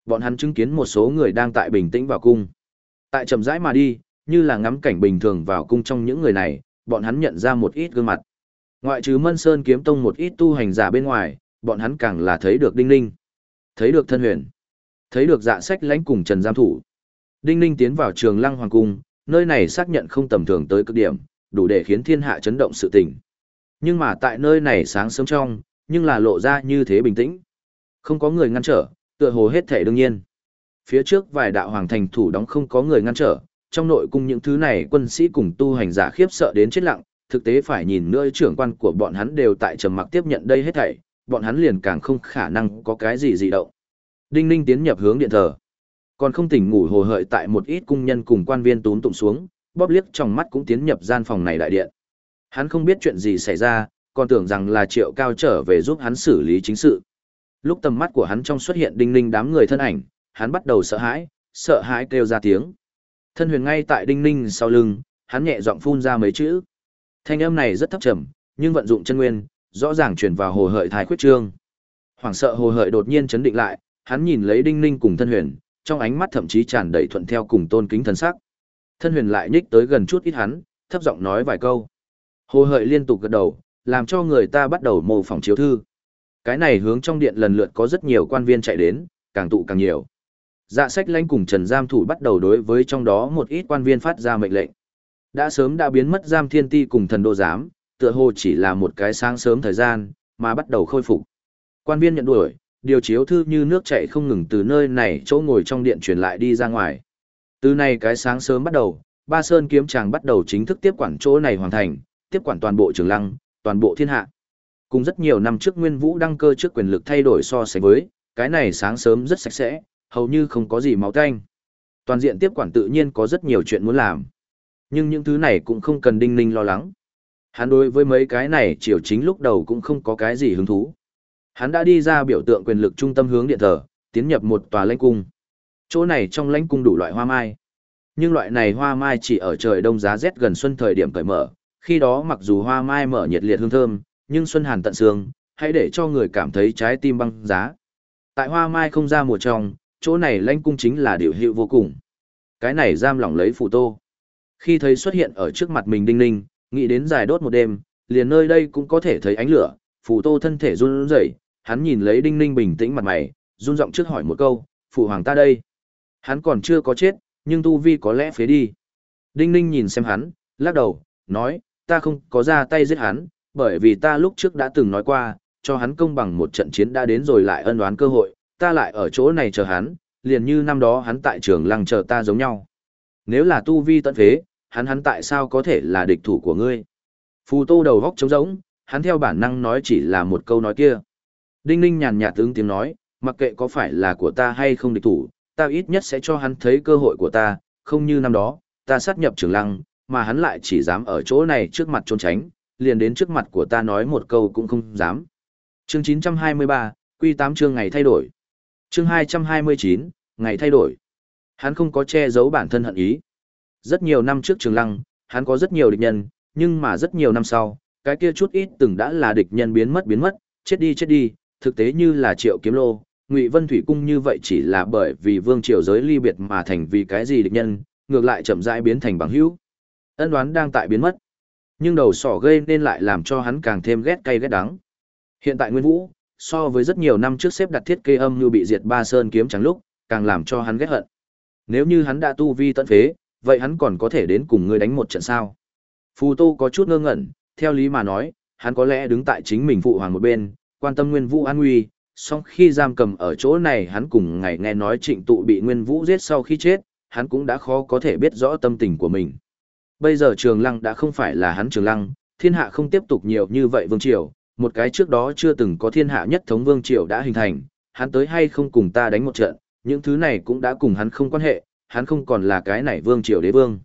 Bọn hắn chứng kiến một số người đang tại bình tĩnh vào cung. Tại chậm rãi mà đi, như là ngắm cảnh bình thường vào cung trong những người này, bọn hắn nhận ra một ít gương mặt. Ngoại trừ Mân Sơn kiếm tông một ít tu hành giả bên ngoài, bọn hắn càng là thấy được Đinh Ninh, thấy được Thân Huyền, thấy được Dạ Sách Lãnh cùng Trần Giám thủ. Đinh Ninh tiến vào Trường Lăng Hoàng cung, nơi này xác nhận không tầm thường tới cực điểm, đủ để khiến thiên hạ chấn động sự tình. Nhưng mà tại nơi này sáng sớm trong, nhưng là lộ ra như thế bình tĩnh. Không có người ngăn trở, tựa hồ hết thể đương nhiên. Phía trước vài đạo hoàng thành thủ đóng không có người ngăn trở, trong nội cung những thứ này quân sĩ cùng tu hành giả khiếp sợ đến chết lặng, thực tế phải nhìn nữa trưởng quan của bọn hắn đều tại trầm mặc tiếp nhận đây hết thảy, bọn hắn liền càng không khả năng có cái gì dị động. Đinh Ninh tiến nhập hướng điện thờ. Còn không tỉnh ngủ hồ hợi tại một ít cung nhân cùng quan viên tún tụng xuống, bóp liếc trong mắt cũng tiến nhập gian phòng này đại điện. Hắn không biết chuyện gì xảy ra, còn tưởng rằng là triệu cao trở về giúp hắn xử lý chính sự. Lúc tầm mắt của hắn trong xuất hiện đinh ninh đám người thân ảnh, hắn bắt đầu sợ hãi, sợ hãi kêu ra tiếng. Thân huyền ngay tại đinh ninh sau lưng, hắn nhẹ giọng phun ra mấy chữ. Thanh âm này rất thấp trầm, nhưng vận dụng chân nguyên, rõ ràng truyền vào hồ hợi thái khuyết trương. Hoảng sợ hồ hợi đột nhiên chấn định lại, hắn nhìn lấy đinh ninh cùng thân huyền, trong ánh mắt thậm chí tràn đầy thuận theo cùng tôn kính thần sắc. Thân huyền lại nhích tới gần chút ít hắn, thấp giọng nói vài câu. Hồ hợi liên tục gật đầu, làm cho người ta bắt đầu mô phỏng chiếu thư. Cái này hướng trong điện lần lượt có rất nhiều quan viên chạy đến, càng tụ càng nhiều. Dạ sách lãnh cùng Trần Giam Thủ bắt đầu đối với trong đó một ít quan viên phát ra mệnh lệnh. Đã sớm đã biến mất Giam Thiên Ti cùng thần đô giám, tựa hồ chỉ là một cái sáng sớm thời gian, mà bắt đầu khôi phục. Quan viên nhận đuổi, điều chiếu thư như nước chảy không ngừng từ nơi này chỗ ngồi trong điện truyền lại đi ra ngoài. Từ này cái sáng sớm bắt đầu, Ba Sơn kiếm chàng bắt đầu chính thức tiếp quản chỗ này hoàn thành, tiếp quản toàn bộ trường lăng, toàn bộ thiên hạ. Cùng rất nhiều năm trước Nguyên Vũ đăng cơ trước quyền lực thay đổi so sánh với, cái này sáng sớm rất sạch sẽ, hầu như không có gì máu tanh. Toàn diện tiếp quản tự nhiên có rất nhiều chuyện muốn làm. Nhưng những thứ này cũng không cần đinh ninh lo lắng. Hắn đối với mấy cái này chiều chính lúc đầu cũng không có cái gì hứng thú. Hắn đã đi ra biểu tượng quyền lực trung tâm hướng điện thờ, tiến nhập một tòa lãnh cung. Chỗ này trong lãnh cung đủ loại hoa mai. Nhưng loại này hoa mai chỉ ở trời đông giá rét gần xuân thời điểm cởi mở, khi đó mặc dù hoa mai mở nhiệt liệt hương thơm, nhưng xuân hàn tận xương, hãy để cho người cảm thấy trái tim băng giá. Tại hoa mai không ra mùa trong, chỗ này lãnh cung chính là điều hiệu vô cùng. Cái này giam lỏng lấy phù tô. Khi thấy xuất hiện ở trước mặt mình đinh ninh, nghĩ đến dài đốt một đêm, liền nơi đây cũng có thể thấy ánh lửa, phù tô thân thể run rẩy, hắn nhìn lấy đinh ninh bình tĩnh mặt mày, run giọng trước hỏi một câu, phụ hoàng ta đây. Hắn còn chưa có chết, nhưng tu vi có lẽ phế đi. Đinh ninh nhìn xem hắn, lắc đầu, nói, ta không có ra tay giết hắn, bởi vì ta lúc trước đã từng nói qua, cho hắn công bằng một trận chiến đã đến rồi lại ân oán cơ hội, ta lại ở chỗ này chờ hắn, liền như năm đó hắn tại trường lăng chờ ta giống nhau. Nếu là tu vi tận phế, hắn hắn tại sao có thể là địch thủ của ngươi? Phù tô đầu góc trống rỗng, hắn theo bản năng nói chỉ là một câu nói kia. Đinh ninh nhàn nhạt ứng tiếng nói, mặc kệ có phải là của ta hay không địch thủ, ta ít nhất sẽ cho hắn thấy cơ hội của ta, không như năm đó, ta sát nhập trường lăng, mà hắn lại chỉ dám ở chỗ này trước mặt trốn tránh, liền đến trước mặt của ta nói một câu cũng không dám. Chương 923, Quy 8 chương ngày thay đổi. Chương 229, ngày thay đổi. Hắn không có che giấu bản thân hận ý. Rất nhiều năm trước Trường Lăng, hắn có rất nhiều địch nhân, nhưng mà rất nhiều năm sau, cái kia chút ít từng đã là địch nhân biến mất biến mất, chết đi chết đi, thực tế như là Triệu Kiếm Lô, Ngụy Vân Thủy cung như vậy chỉ là bởi vì vương triều giới ly biệt mà thành vì cái gì địch nhân, ngược lại chậm rãi biến thành bằng hữu. Ân đoán đang tại biến mất. Nhưng đầu sỏ gây nên lại làm cho hắn càng thêm ghét cay ghét đắng. Hiện tại Nguyên Vũ, so với rất nhiều năm trước xếp đặt thiết kế âm như bị diệt ba sơn kiếm trắng lúc, càng làm cho hắn ghét hận. Nếu như hắn đã tu vi tận phế, vậy hắn còn có thể đến cùng ngươi đánh một trận sao? Phù Tô có chút ngơ ngẩn, theo lý mà nói, hắn có lẽ đứng tại chính mình phụ hoàng một bên, quan tâm Nguyên Vũ an nguy, song khi giam cầm ở chỗ này hắn cùng ngày nghe nói trịnh tụ bị Nguyên Vũ giết sau khi chết, hắn cũng đã khó có thể biết rõ tâm tình của mình. Bây giờ Trường Lăng đã không phải là hắn Trường Lăng, thiên hạ không tiếp tục nhiều như vậy vương triều, một cái trước đó chưa từng có thiên hạ nhất thống vương triều đã hình thành, hắn tới hay không cùng ta đánh một trận, những thứ này cũng đã cùng hắn không quan hệ, hắn không còn là cái này vương triều đế vương.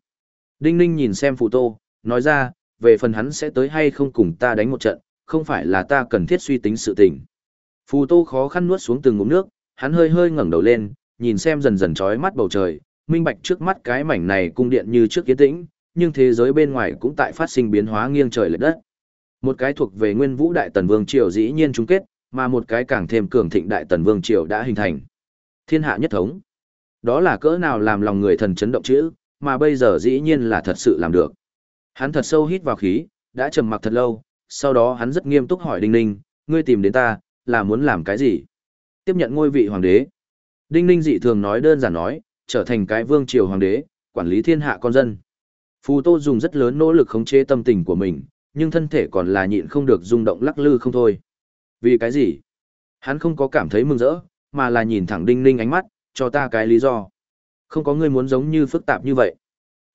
Đinh Ninh nhìn xem Phù Tô, nói ra, về phần hắn sẽ tới hay không cùng ta đánh một trận, không phải là ta cần thiết suy tính sự tình. Phù Tô khó khăn nuốt xuống từng ngụm nước, hắn hơi hơi ngẩng đầu lên, nhìn xem dần dần chói mắt bầu trời, minh bạch trước mắt cái mảnh này cung điện như trước kiến tĩnh, nhưng thế giới bên ngoài cũng tại phát sinh biến hóa nghiêng trời lệch đất. Một cái thuộc về Nguyên Vũ Đại Tần Vương triều dĩ nhiên chung kết, mà một cái càng thêm cường thịnh Đại Tần Vương triều đã hình thành. Thiên hạ nhất thống. Đó là cỡ nào làm lòng người thần chấn động chữ, mà bây giờ dĩ nhiên là thật sự làm được. Hắn thật sâu hít vào khí, đã trầm mặc thật lâu, sau đó hắn rất nghiêm túc hỏi Đinh Ninh, ngươi tìm đến ta, là muốn làm cái gì? Tiếp nhận ngôi vị hoàng đế. Đinh Ninh dị thường nói đơn giản nói, trở thành cái vương triều hoàng đế, quản lý thiên hạ con dân. Phù Tô dùng rất lớn nỗ lực khống chế tâm tình của mình, nhưng thân thể còn là nhịn không được rung động lắc lư không thôi. Vì cái gì? Hắn không có cảm thấy mừng rỡ, mà là nhìn thẳng Đinh Ninh ánh mắt, cho ta cái lý do. Không có ngươi muốn giống như phức tạp như vậy.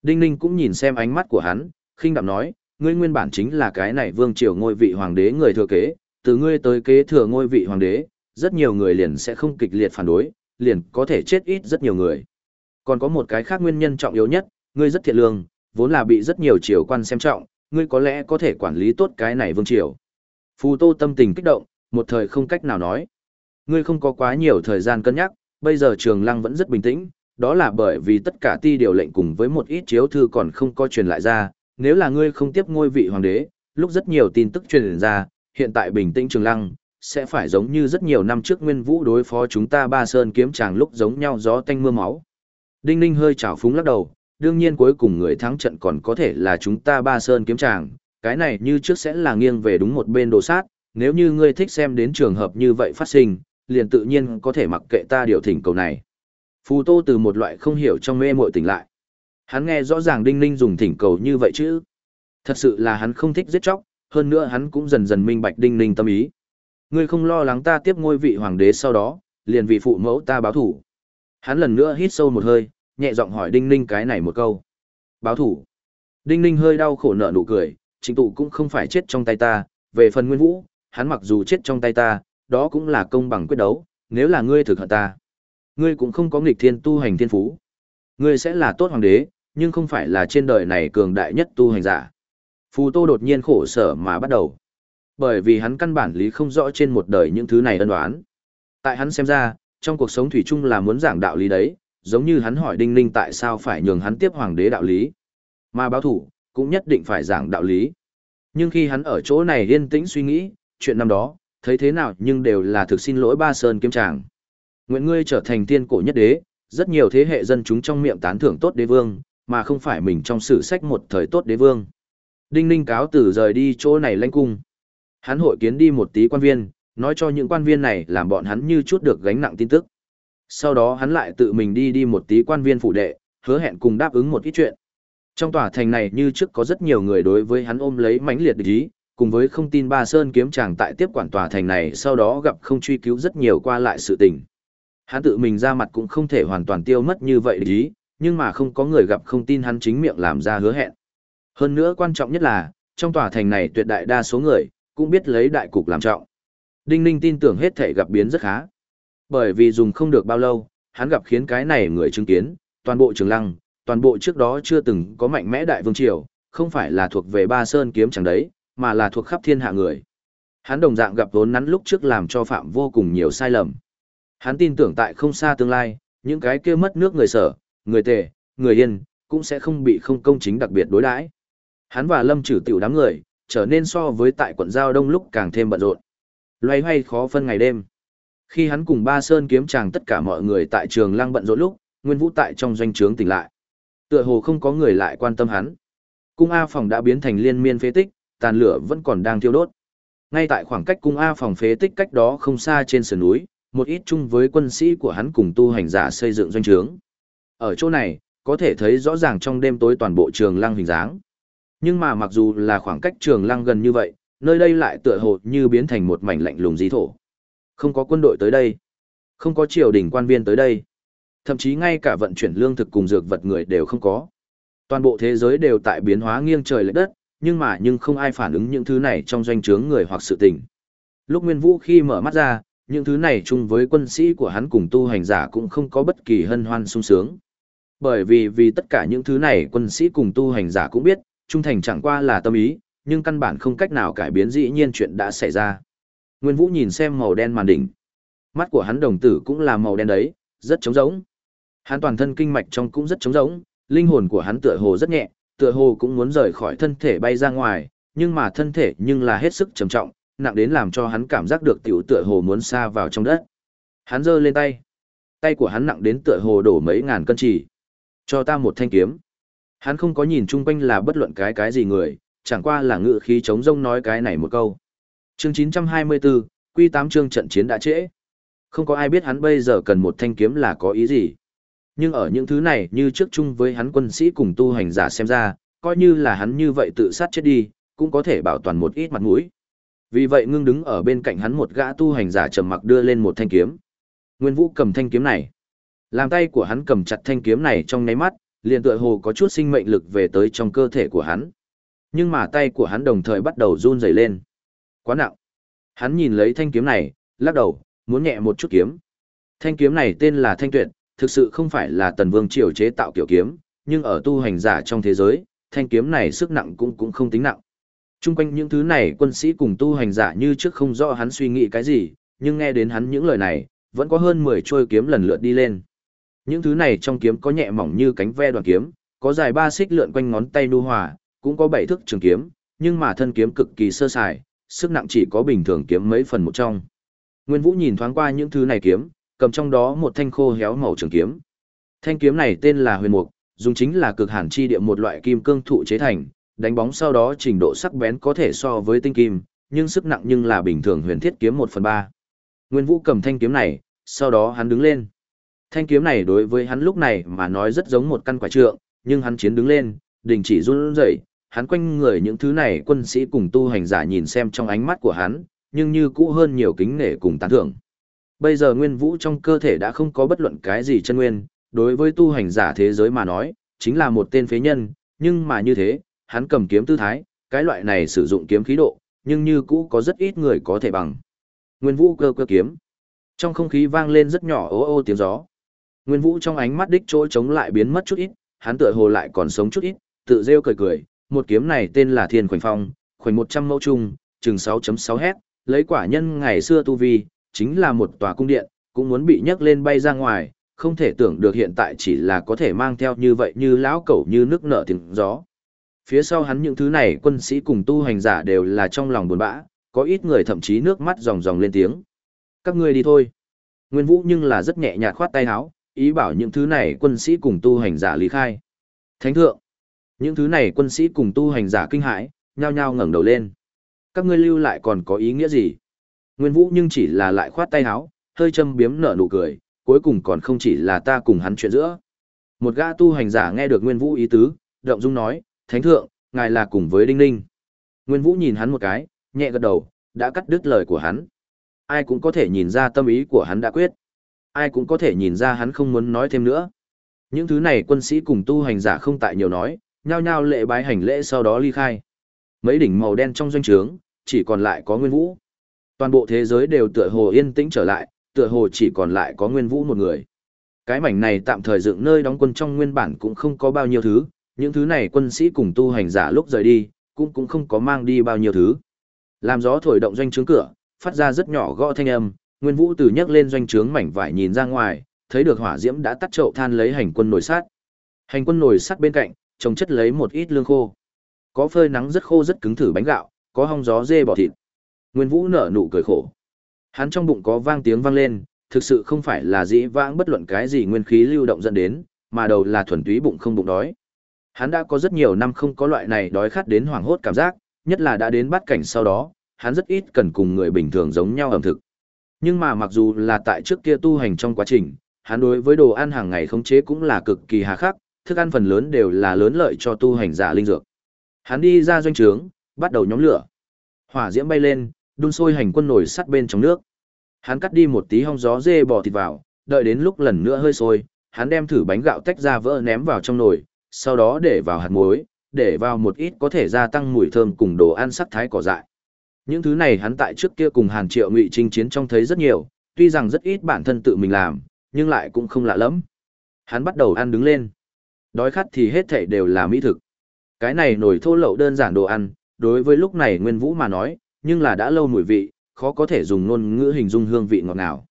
Đinh Ninh cũng nhìn xem ánh mắt của hắn, khinh đạm nói, ngươi nguyên bản chính là cái này vương triều ngôi vị hoàng đế người thừa kế, từ ngươi tới kế thừa ngôi vị hoàng đế, rất nhiều người liền sẽ không kịch liệt phản đối, liền có thể chết ít rất nhiều người. Còn có một cái khác nguyên nhân trọng yếu nhất, ngươi rất thiện lương, vốn là bị rất nhiều triều quan xem trọng, ngươi có lẽ có thể quản lý tốt cái này vương triều. Phù Tô tâm tình kích động, một thời không cách nào nói. Ngươi không có quá nhiều thời gian cân nhắc, bây giờ Trường Lăng vẫn rất bình tĩnh, đó là bởi vì tất cả ti điều lệnh cùng với một ít chiếu thư còn không có truyền lại ra, nếu là ngươi không tiếp ngôi vị hoàng đế, lúc rất nhiều tin tức truyền ra, hiện tại bình tĩnh Trường Lăng sẽ phải giống như rất nhiều năm trước Nguyên Vũ đối phó chúng ta Ba Sơn kiếm chàng lúc giống nhau gió tanh mưa máu. Đinh Ninh hơi trào phúng lắc đầu, đương nhiên cuối cùng người thắng trận còn có thể là chúng ta ba sơn kiếm tràng, cái này như trước sẽ là nghiêng về đúng một bên đồ sát, nếu như ngươi thích xem đến trường hợp như vậy phát sinh, liền tự nhiên có thể mặc kệ ta điều thỉnh cầu này. Phù Tô từ một loại không hiểu trong mê muội tỉnh lại. Hắn nghe rõ ràng Đinh Ninh dùng thỉnh cầu như vậy chứ. Thật sự là hắn không thích giết chóc, hơn nữa hắn cũng dần dần minh bạch Đinh Ninh tâm ý. Ngươi không lo lắng ta tiếp ngôi vị hoàng đế sau đó, liền vì phụ mẫu ta báo thủ. Hắn lần nữa hít sâu một hơi, nhẹ giọng hỏi Đinh Ninh cái này một câu. Báo thủ. Đinh Ninh hơi đau khổ nở nụ cười, Trình tụ cũng không phải chết trong tay ta, về phần nguyên vũ, hắn mặc dù chết trong tay ta, đó cũng là công bằng quyết đấu, nếu là ngươi thực hận ta. Ngươi cũng không có nghịch thiên tu hành thiên phú. Ngươi sẽ là tốt hoàng đế, nhưng không phải là trên đời này cường đại nhất tu hành giả. Phù Tô đột nhiên khổ sở mà bắt đầu. Bởi vì hắn căn bản lý không rõ trên một đời những thứ này ân đoán. Tại hắn xem ra, trong cuộc sống thủy chung là muốn giảng đạo lý đấy, giống như hắn hỏi Đinh Ninh tại sao phải nhường hắn tiếp hoàng đế đạo lý. Mà báo thủ, cũng nhất định phải giảng đạo lý. Nhưng khi hắn ở chỗ này yên tĩnh suy nghĩ, chuyện năm đó, thấy thế nào nhưng đều là thực xin lỗi ba sơn kiếm tràng. Nguyện ngươi trở thành tiên cổ nhất đế, rất nhiều thế hệ dân chúng trong miệng tán thưởng tốt đế vương, mà không phải mình trong sử sách một thời tốt đế vương. Đinh Ninh cáo tử rời đi chỗ này lãnh cung. Hắn hội kiến đi một tí quan viên, nói cho những quan viên này làm bọn hắn như chút được gánh nặng tin tức. Sau đó hắn lại tự mình đi đi một tí quan viên phụ đệ, hứa hẹn cùng đáp ứng một ít chuyện. Trong tòa thành này như trước có rất nhiều người đối với hắn ôm lấy mãnh liệt địch ý, cùng với không tin Ba Sơn kiếm chàng tại tiếp quản tòa thành này sau đó gặp không truy cứu rất nhiều qua lại sự tình. Hắn tự mình ra mặt cũng không thể hoàn toàn tiêu mất như vậy ý, nhưng mà không có người gặp không tin hắn chính miệng làm ra hứa hẹn. Hơn nữa quan trọng nhất là, trong tòa thành này tuyệt đại đa số người, cũng biết lấy đại cục làm trọng. Đinh Ninh tin tưởng hết thể gặp biến rất khá. Bởi vì dùng không được bao lâu, hắn gặp khiến cái này người chứng kiến, toàn bộ trường lăng, toàn bộ trước đó chưa từng có mạnh mẽ đại vương triều, không phải là thuộc về ba sơn kiếm chẳng đấy, mà là thuộc khắp thiên hạ người. Hắn đồng dạng gặp vốn nắn lúc trước làm cho phạm vô cùng nhiều sai lầm. Hắn tin tưởng tại không xa tương lai, những cái kia mất nước người sở, người tề, người yên, cũng sẽ không bị không công chính đặc biệt đối đãi. Hắn và Lâm Trử tiểu đám người, trở nên so với tại quận Giao Đông lúc càng thêm bận rộn. Loay hoay khó phân ngày đêm. Khi hắn cùng Ba Sơn kiếm chàng tất cả mọi người tại trường lăng bận rộn lúc, Nguyên Vũ tại trong doanh trướng tỉnh lại. Tựa hồ không có người lại quan tâm hắn. Cung A phòng đã biến thành liên miên phế tích, tàn lửa vẫn còn đang thiêu đốt. Ngay tại khoảng cách cung A phòng phế tích cách đó không xa trên sườn núi, một ít chung với quân sĩ của hắn cùng tu hành giả xây dựng doanh trướng. Ở chỗ này, có thể thấy rõ ràng trong đêm tối toàn bộ trường lăng hình dáng. Nhưng mà mặc dù là khoảng cách trường lăng gần như vậy, nơi đây lại tựa hồ như biến thành một mảnh lạnh lùng dí thổ. Không có quân đội tới đây, không có triều đình quan viên tới đây, thậm chí ngay cả vận chuyển lương thực cùng dược vật người đều không có. Toàn bộ thế giới đều tại biến hóa nghiêng trời lệch đất, nhưng mà nhưng không ai phản ứng những thứ này trong doanh trướng người hoặc sự tình. Lúc Nguyên Vũ khi mở mắt ra, những thứ này chung với quân sĩ của hắn cùng tu hành giả cũng không có bất kỳ hân hoan sung sướng. Bởi vì vì tất cả những thứ này quân sĩ cùng tu hành giả cũng biết, trung thành chẳng qua là tâm ý, nhưng căn bản không cách nào cải biến dĩ nhiên chuyện đã xảy ra. Nguyên Vũ nhìn xem màu đen màn đỉnh. Mắt của hắn đồng tử cũng là màu đen đấy, rất trống rỗng. Hắn toàn thân kinh mạch trong cũng rất trống rỗng, linh hồn của hắn tựa hồ rất nhẹ, tựa hồ cũng muốn rời khỏi thân thể bay ra ngoài, nhưng mà thân thể nhưng là hết sức trầm trọng, nặng đến làm cho hắn cảm giác được tiểu tựa hồ muốn xa vào trong đất. Hắn giơ lên tay. Tay của hắn nặng đến tựa hồ đổ mấy ngàn cân chỉ. Cho ta một thanh kiếm. Hắn không có nhìn chung quanh là bất luận cái cái gì người, chẳng qua là ngự khí chống rông nói cái này một câu. Chương 924, Quy 8 chương trận chiến đã trễ. Không có ai biết hắn bây giờ cần một thanh kiếm là có ý gì. Nhưng ở những thứ này như trước chung với hắn quân sĩ cùng tu hành giả xem ra, coi như là hắn như vậy tự sát chết đi, cũng có thể bảo toàn một ít mặt mũi. Vì vậy ngưng đứng ở bên cạnh hắn một gã tu hành giả trầm mặc đưa lên một thanh kiếm. Nguyên Vũ cầm thanh kiếm này. Làm tay của hắn cầm chặt thanh kiếm này trong nháy mắt, liền tựa hồ có chút sinh mệnh lực về tới trong cơ thể của hắn. Nhưng mà tay của hắn đồng thời bắt đầu run rẩy lên. Quá nặng. Hắn nhìn lấy thanh kiếm này, lắc đầu, muốn nhẹ một chút kiếm. Thanh kiếm này tên là Thanh Tuyệt, thực sự không phải là Tần Vương triều chế tạo kiểu kiếm, nhưng ở tu hành giả trong thế giới, thanh kiếm này sức nặng cũng cũng không tính nặng. Trung quanh những thứ này quân sĩ cùng tu hành giả như trước không rõ hắn suy nghĩ cái gì, nhưng nghe đến hắn những lời này, vẫn có hơn 10 trôi kiếm lần lượt đi lên. Những thứ này trong kiếm có nhẹ mỏng như cánh ve đoàn kiếm, có dài ba xích lượn quanh ngón tay nu hòa, cũng có bảy thước trường kiếm, nhưng mà thân kiếm cực kỳ sơ sài, sức nặng chỉ có bình thường kiếm mấy phần một trong. Nguyên Vũ nhìn thoáng qua những thứ này kiếm, cầm trong đó một thanh khô héo màu trường kiếm. Thanh kiếm này tên là Huyền Mục, dùng chính là cực hàn chi địa một loại kim cương thụ chế thành, đánh bóng sau đó trình độ sắc bén có thể so với tinh kim, nhưng sức nặng nhưng là bình thường huyền thiết kiếm 1 phần 3. Nguyên Vũ cầm thanh kiếm này, sau đó hắn đứng lên. Thanh kiếm này đối với hắn lúc này mà nói rất giống một căn quả trượng, nhưng hắn chiến đứng lên, đình chỉ run rẩy, hắn quanh người những thứ này quân sĩ cùng tu hành giả nhìn xem trong ánh mắt của hắn, nhưng như cũ hơn nhiều kính nể cùng tán thưởng. Bây giờ nguyên vũ trong cơ thể đã không có bất luận cái gì chân nguyên, đối với tu hành giả thế giới mà nói, chính là một tên phế nhân, nhưng mà như thế, hắn cầm kiếm tư thái, cái loại này sử dụng kiếm khí độ, nhưng như cũ có rất ít người có thể bằng. Nguyên vũ cơ cơ kiếm. Trong không khí vang lên rất nhỏ ô ô tiếng gió. Nguyên vũ trong ánh mắt đích chỗ chống lại biến mất chút ít, hắn tựa hồ lại còn sống chút ít, tự rêu cười cười, một kiếm này tên là Thiên Khoảnh Phong, khoảnh 100 mẫu trung, chừng 6.6 hét, lấy quả nhân ngày xưa tu vi, chính là một tòa cung điện, cũng muốn bị nhấc lên bay ra ngoài, không thể tưởng được hiện tại chỉ là có thể mang theo như vậy như lão cẩu như nước nở tiếng gió. Phía sau hắn những thứ này quân sĩ cùng tu hành giả đều là trong lòng buồn bã, có ít người thậm chí nước mắt ròng ròng lên tiếng. Các ngươi đi thôi. Nguyên Vũ nhưng là rất nhẹ nhàng khoát tay áo, ý bảo những thứ này quân sĩ cùng tu hành giả lý khai. Thánh thượng. Những thứ này quân sĩ cùng tu hành giả kinh hãi, nhao nhao ngẩng đầu lên. Các ngươi lưu lại còn có ý nghĩa gì? Nguyên Vũ nhưng chỉ là lại khoát tay áo, hơi châm biếm nở nụ cười, cuối cùng còn không chỉ là ta cùng hắn chuyện giữa. Một gã tu hành giả nghe được Nguyên Vũ ý tứ, động dung nói, Thánh thượng, ngài là cùng với Đinh Ninh. Nguyên Vũ nhìn hắn một cái, nhẹ gật đầu, đã cắt đứt lời của hắn. Ai cũng có thể nhìn ra tâm ý của hắn đã quyết. Ai cũng có thể nhìn ra hắn không muốn nói thêm nữa. Những thứ này quân sĩ cùng tu hành giả không tại nhiều nói, nhao nhao lệ bái hành lễ sau đó ly khai. Mấy đỉnh màu đen trong doanh trướng, chỉ còn lại có Nguyên Vũ. Toàn bộ thế giới đều tựa hồ yên tĩnh trở lại, tựa hồ chỉ còn lại có Nguyên Vũ một người. Cái mảnh này tạm thời dựng nơi đóng quân trong nguyên bản cũng không có bao nhiêu thứ, những thứ này quân sĩ cùng tu hành giả lúc rời đi, cũng cũng không có mang đi bao nhiêu thứ. Làm gió thổi động doanh trướng cửa, phát ra rất nhỏ gõ thanh âm, Nguyên Vũ từ nhấc lên doanh trướng mảnh vải nhìn ra ngoài, thấy được hỏa diễm đã tắt chậu than lấy hành quân nổi sắt. Hành quân nổi sắt bên cạnh, trồng chất lấy một ít lương khô. Có phơi nắng rất khô rất cứng thử bánh gạo, có hong gió dê bò thịt. Nguyên Vũ nở nụ cười khổ. Hắn trong bụng có vang tiếng vang lên, thực sự không phải là dĩ vãng bất luận cái gì nguyên khí lưu động dẫn đến, mà đầu là thuần túy bụng không bụng đói. Hắn đã có rất nhiều năm không có loại này đói khát đến hoảng hốt cảm giác, nhất là đã đến bắt cảnh sau đó, hắn rất ít cần cùng người bình thường giống nhau ẩm thực. Nhưng mà mặc dù là tại trước kia tu hành trong quá trình, hắn đối với đồ ăn hàng ngày khống chế cũng là cực kỳ hà khắc, thức ăn phần lớn đều là lớn lợi cho tu hành giả linh dược. Hắn đi ra doanh trướng, bắt đầu nhóm lửa. Hỏa diễm bay lên, đun sôi hành quân nổi sắt bên trong nước. Hắn cắt đi một tí hong gió dê bò thịt vào, đợi đến lúc lần nữa hơi sôi, hắn đem thử bánh gạo tách ra vỡ ném vào trong nồi, sau đó để vào hạt muối, để vào một ít có thể gia tăng mùi thơm cùng đồ ăn sắc thái cỏ dại. Những thứ này hắn tại trước kia cùng Hàn Triệu Ngụy chinh chiến trong thấy rất nhiều, tuy rằng rất ít bản thân tự mình làm, nhưng lại cũng không lạ lắm. Hắn bắt đầu ăn đứng lên. Đói khát thì hết thảy đều là mỹ thực. Cái này nổi thô lậu đơn giản đồ ăn, đối với lúc này Nguyên Vũ mà nói, nhưng là đã lâu mùi vị, khó có thể dùng ngôn ngữ hình dung hương vị ngọt ngào.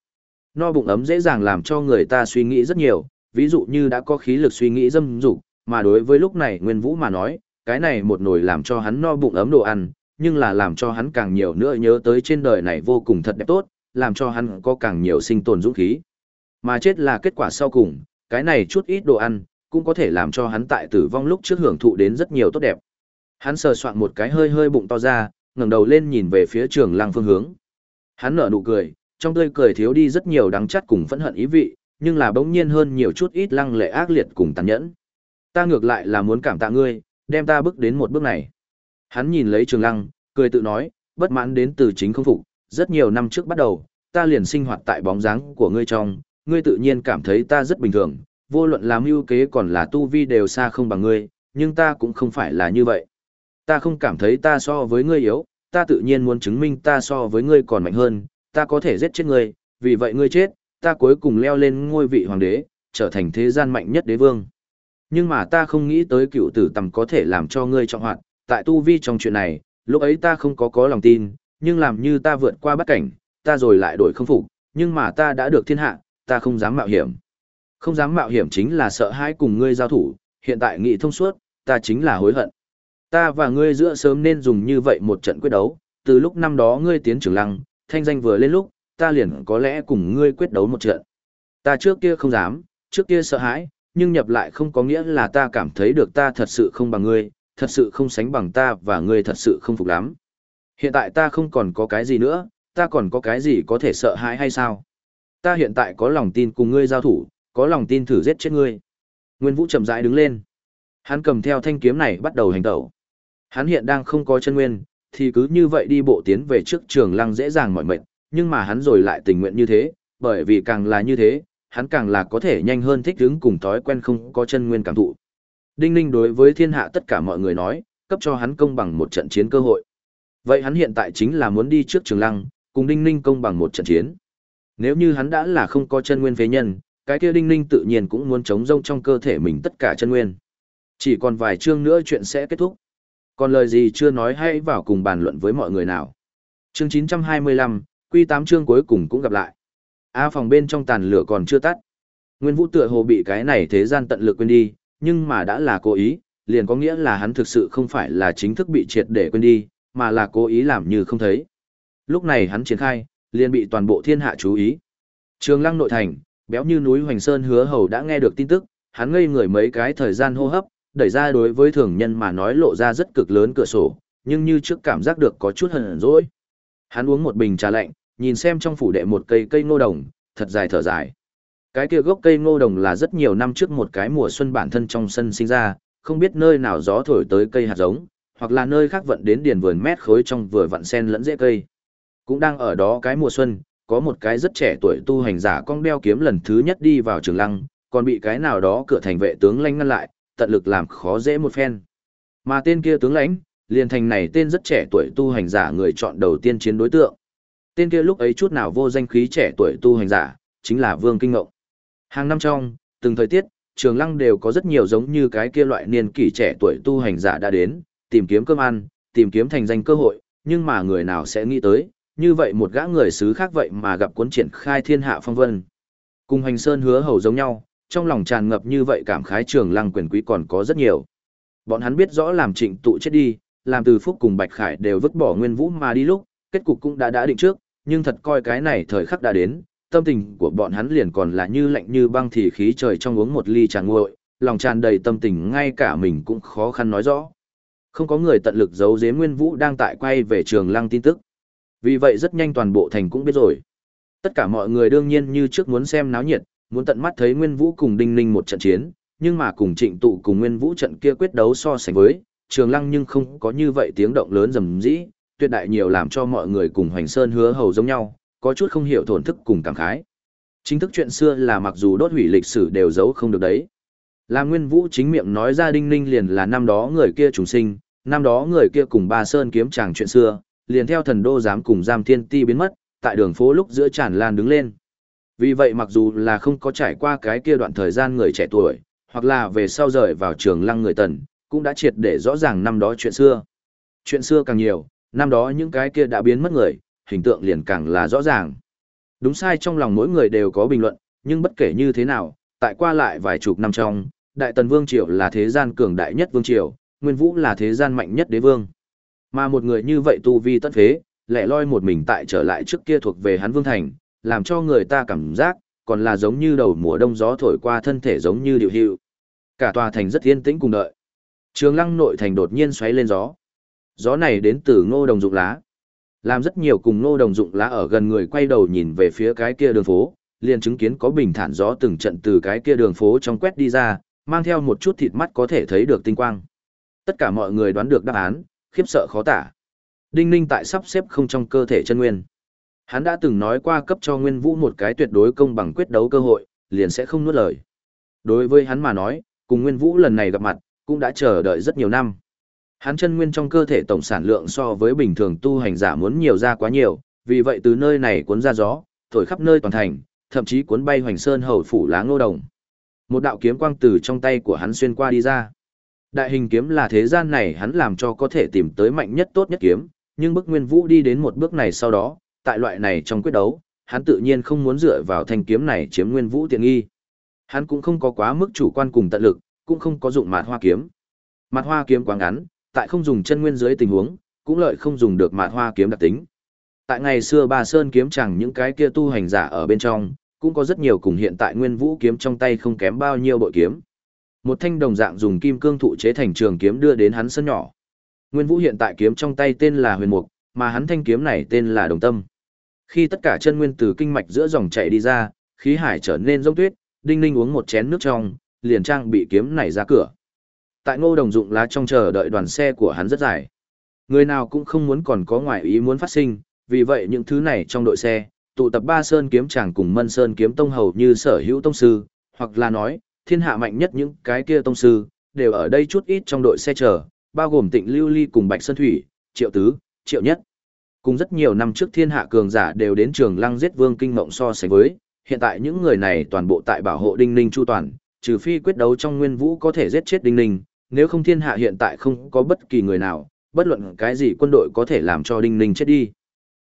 No bụng ấm dễ dàng làm cho người ta suy nghĩ rất nhiều, ví dụ như đã có khí lực suy nghĩ dâm dục, mà đối với lúc này Nguyên Vũ mà nói, cái này một nồi làm cho hắn no bụng ấm đồ ăn, nhưng là làm cho hắn càng nhiều nữa nhớ tới trên đời này vô cùng thật đẹp tốt, làm cho hắn có càng nhiều sinh tồn dũng khí. Mà chết là kết quả sau cùng, cái này chút ít đồ ăn, cũng có thể làm cho hắn tại tử vong lúc trước hưởng thụ đến rất nhiều tốt đẹp. Hắn sờ soạn một cái hơi hơi bụng to ra, ngẩng đầu lên nhìn về phía trường lăng phương hướng. Hắn nở nụ cười, trong tươi cười thiếu đi rất nhiều đắng chát cùng phẫn hận ý vị, nhưng là bỗng nhiên hơn nhiều chút ít lăng lệ ác liệt cùng tàn nhẫn. Ta ngược lại là muốn cảm tạ ngươi, đem ta bước đến một bước này. Hắn nhìn lấy trường lăng, cười tự nói, bất mãn đến từ chính không phục, rất nhiều năm trước bắt đầu, ta liền sinh hoạt tại bóng dáng của ngươi trong, ngươi tự nhiên cảm thấy ta rất bình thường, vô luận làm ưu kế còn là tu vi đều xa không bằng ngươi, nhưng ta cũng không phải là như vậy. Ta không cảm thấy ta so với ngươi yếu, ta tự nhiên muốn chứng minh ta so với ngươi còn mạnh hơn, ta có thể giết chết ngươi, vì vậy ngươi chết, ta cuối cùng leo lên ngôi vị hoàng đế, trở thành thế gian mạnh nhất đế vương. Nhưng mà ta không nghĩ tới cựu tử tầm có thể làm cho ngươi trọng hoạn, tại tu vi trong chuyện này, lúc ấy ta không có có lòng tin, nhưng làm như ta vượt qua bất cảnh, ta rồi lại đổi không phục, nhưng mà ta đã được thiên hạ, ta không dám mạo hiểm. Không dám mạo hiểm chính là sợ hãi cùng ngươi giao thủ, hiện tại nghị thông suốt, ta chính là hối hận. Ta và ngươi giữa sớm nên dùng như vậy một trận quyết đấu, từ lúc năm đó ngươi tiến trưởng lăng, thanh danh vừa lên lúc, ta liền có lẽ cùng ngươi quyết đấu một trận. Ta trước kia không dám, trước kia sợ hãi, nhưng nhập lại không có nghĩa là ta cảm thấy được ta thật sự không bằng ngươi, thật sự không sánh bằng ta và ngươi thật sự không phục lắm. Hiện tại ta không còn có cái gì nữa, ta còn có cái gì có thể sợ hãi hay sao? Ta hiện tại có lòng tin cùng ngươi giao thủ, có lòng tin thử giết chết ngươi. Nguyên Vũ chậm rãi đứng lên. Hắn cầm theo thanh kiếm này bắt đầu hành động. Hắn hiện đang không có chân nguyên, thì cứ như vậy đi bộ tiến về trước trường lăng dễ dàng mỏi mệt, nhưng mà hắn rồi lại tình nguyện như thế, bởi vì càng là như thế, hắn càng là có thể nhanh hơn thích ứng cùng thói quen không có chân nguyên cảm thụ. Đinh Ninh đối với thiên hạ tất cả mọi người nói, cấp cho hắn công bằng một trận chiến cơ hội. Vậy hắn hiện tại chính là muốn đi trước trường lăng, cùng Đinh Ninh công bằng một trận chiến. Nếu như hắn đã là không có chân nguyên phế nhân, cái kia Đinh Ninh tự nhiên cũng muốn chống rông trong cơ thể mình tất cả chân nguyên. Chỉ còn vài chương nữa chuyện sẽ kết thúc. Còn lời gì chưa nói hãy vào cùng bàn luận với mọi người nào. Chương 925, quy 8 chương cuối cùng cũng gặp lại. A phòng bên trong tàn lửa còn chưa tắt. Nguyên Vũ tựa hồ bị cái này thế gian tận lực quên đi, nhưng mà đã là cố ý, liền có nghĩa là hắn thực sự không phải là chính thức bị triệt để quên đi, mà là cố ý làm như không thấy. Lúc này hắn triển khai, liền bị toàn bộ thiên hạ chú ý. Trường Lăng nội thành, béo như núi Hoành Sơn hứa hầu đã nghe được tin tức, hắn ngây người mấy cái thời gian hô hấp, đẩy ra đối với thường nhân mà nói lộ ra rất cực lớn cửa sổ, nhưng như trước cảm giác được có chút hờn dỗi. Hắn uống một bình trà lạnh, nhìn xem trong phủ đệ một cây cây ngô đồng, thật dài thở dài. Cái kia gốc cây ngô đồng là rất nhiều năm trước một cái mùa xuân bản thân trong sân sinh ra, không biết nơi nào gió thổi tới cây hạt giống, hoặc là nơi khác vận đến điền vườn mét khối trong vừa vặn sen lẫn rễ cây. Cũng đang ở đó cái mùa xuân, có một cái rất trẻ tuổi tu hành giả cong đeo kiếm lần thứ nhất đi vào trường lăng, còn bị cái nào đó cửa thành vệ tướng lanh ngăn lại, tận lực làm khó dễ một phen. Mà tên kia tướng lãnh, liền thành này tên rất trẻ tuổi tu hành giả người chọn đầu tiên chiến đối tượng. Tên kia lúc ấy chút nào vô danh khí trẻ tuổi tu hành giả, chính là Vương Kinh Ngộng. Hàng năm trong, từng thời tiết, trường lăng đều có rất nhiều giống như cái kia loại niên kỷ trẻ tuổi tu hành giả đã đến, tìm kiếm cơm ăn, tìm kiếm thành danh cơ hội, nhưng mà người nào sẽ nghĩ tới, như vậy một gã người xứ khác vậy mà gặp cuốn triển khai thiên hạ phong vân. Cùng hành sơn hứa hầu giống nhau, trong lòng tràn ngập như vậy cảm khái trường lăng quyền quý còn có rất nhiều. Bọn hắn biết rõ làm trịnh tụ chết đi, làm từ phúc cùng Bạch Khải đều vứt bỏ nguyên vũ mà đi lúc, kết cục cũng đã đã định trước, nhưng thật coi cái này thời khắc đã đến, tâm tình của bọn hắn liền còn là như lạnh như băng thì khí trời trong uống một ly trà nguội, lòng tràn đầy tâm tình ngay cả mình cũng khó khăn nói rõ. Không có người tận lực giấu giếm Nguyên Vũ đang tại quay về trường lăng tin tức. Vì vậy rất nhanh toàn bộ thành cũng biết rồi. Tất cả mọi người đương nhiên như trước muốn xem náo nhiệt, muốn tận mắt thấy Nguyên Vũ cùng Đinh Ninh một trận chiến, nhưng mà cùng trịnh tụ cùng Nguyên Vũ trận kia quyết đấu so sánh với, trường lăng nhưng không có như vậy tiếng động lớn rầm rĩ, tuyệt đại nhiều làm cho mọi người cùng Hoành Sơn hứa hầu giống nhau, có chút không hiểu thổn thức cùng cảm khái. Chính thức chuyện xưa là mặc dù đốt hủy lịch sử đều giấu không được đấy. Là Nguyên Vũ chính miệng nói ra Đinh Ninh liền là năm đó người kia trùng sinh, năm đó người kia cùng Ba Sơn kiếm chàng chuyện xưa, liền theo thần đô giám cùng giam thiên ti biến mất, tại đường phố lúc giữa tràn lan đứng lên. Vì vậy mặc dù là không có trải qua cái kia đoạn thời gian người trẻ tuổi, hoặc là về sau rời vào trường lăng người tần, cũng đã triệt để rõ ràng năm đó chuyện xưa. Chuyện xưa càng nhiều, năm đó những cái kia đã biến mất người, hình tượng liền càng là rõ ràng. Đúng sai trong lòng mỗi người đều có bình luận, nhưng bất kể như thế nào, tại qua lại vài chục năm trong, Đại Tần Vương Triều là thế gian cường đại nhất Vương Triều, Nguyên Vũ là thế gian mạnh nhất đế vương. Mà một người như vậy tu vi tất phế, lẻ loi một mình tại trở lại trước kia thuộc về hắn Vương Thành, làm cho người ta cảm giác, còn là giống như đầu mùa đông gió thổi qua thân thể giống như điệu hiệu. Cả tòa thành rất yên tĩnh cùng đợi. Trường lăng nội thành đột nhiên xoáy lên gió. Gió này đến từ ngô đồng dụng lá. Làm rất nhiều cùng ngô đồng dụng lá ở gần người quay đầu nhìn về phía cái kia đường phố, liền chứng kiến có bình thản gió từng trận từ cái kia đường phố trong quét đi ra, mang theo một chút thịt mắt có thể thấy được tinh quang. Tất cả mọi người đoán được đáp án, khiếp sợ khó tả. Đinh Ninh tại sắp xếp không trong cơ thể chân nguyên. Hắn đã từng nói qua cấp cho Nguyên Vũ một cái tuyệt đối công bằng quyết đấu cơ hội, liền sẽ không nuốt lời. Đối với hắn mà nói, cùng Nguyên Vũ lần này gặp mặt, cũng đã chờ đợi rất nhiều năm. Hắn chân nguyên trong cơ thể tổng sản lượng so với bình thường tu hành giả muốn nhiều ra quá nhiều, vì vậy từ nơi này cuốn ra gió, thổi khắp nơi toàn thành, thậm chí cuốn bay hoành sơn hầu phủ lá ngô đồng. Một đạo kiếm quang từ trong tay của hắn xuyên qua đi ra. Đại hình kiếm là thế gian này hắn làm cho có thể tìm tới mạnh nhất tốt nhất kiếm, nhưng bức nguyên vũ đi đến một bước này sau đó, tại loại này trong quyết đấu, hắn tự nhiên không muốn dựa vào thanh kiếm này chiếm nguyên vũ tiện nghi. Hắn cũng không có quá mức chủ quan cùng tận lực, cũng không có dụng mạt hoa kiếm. Mạt hoa kiếm quá ngắn, tại không dùng chân nguyên dưới tình huống, cũng lợi không dùng được mạt hoa kiếm đặc tính. Tại ngày xưa Ba Sơn kiếm chẳng những cái kia tu hành giả ở bên trong, cũng có rất nhiều cùng hiện tại Nguyên Vũ kiếm trong tay không kém bao nhiêu bội kiếm. Một thanh đồng dạng dùng kim cương thụ chế thành trường kiếm đưa đến hắn sân nhỏ. Nguyên Vũ hiện tại kiếm trong tay tên là Huyền Mục, mà hắn thanh kiếm này tên là Đồng Tâm. Khi tất cả chân nguyên từ kinh mạch giữa dòng chảy đi ra, khí hải trở nên giống tuyết, Đinh Ninh uống một chén nước trong, liền trang bị kiếm này ra cửa. Tại Ngô Đồng dụng lá trong chờ đợi đoàn xe của hắn rất dài. Người nào cũng không muốn còn có ngoại ý muốn phát sinh, vì vậy những thứ này trong đội xe, tụ tập Ba Sơn kiếm chàng cùng Mân Sơn kiếm tông hầu như sở hữu tông sư, hoặc là nói, thiên hạ mạnh nhất những cái kia tông sư, đều ở đây chút ít trong đội xe chờ, bao gồm Tịnh Lưu Ly cùng Bạch Sơn Thủy, Triệu Tứ, Triệu Nhất. Cùng rất nhiều năm trước thiên hạ cường giả đều đến trường lăng giết vương kinh mộng so sánh với, hiện tại những người này toàn bộ tại bảo hộ Đinh Ninh Chu Toàn, trừ phi quyết đấu trong nguyên vũ có thể giết chết Đinh Ninh, nếu không thiên hạ hiện tại không có bất kỳ người nào, bất luận cái gì quân đội có thể làm cho Đinh Ninh chết đi.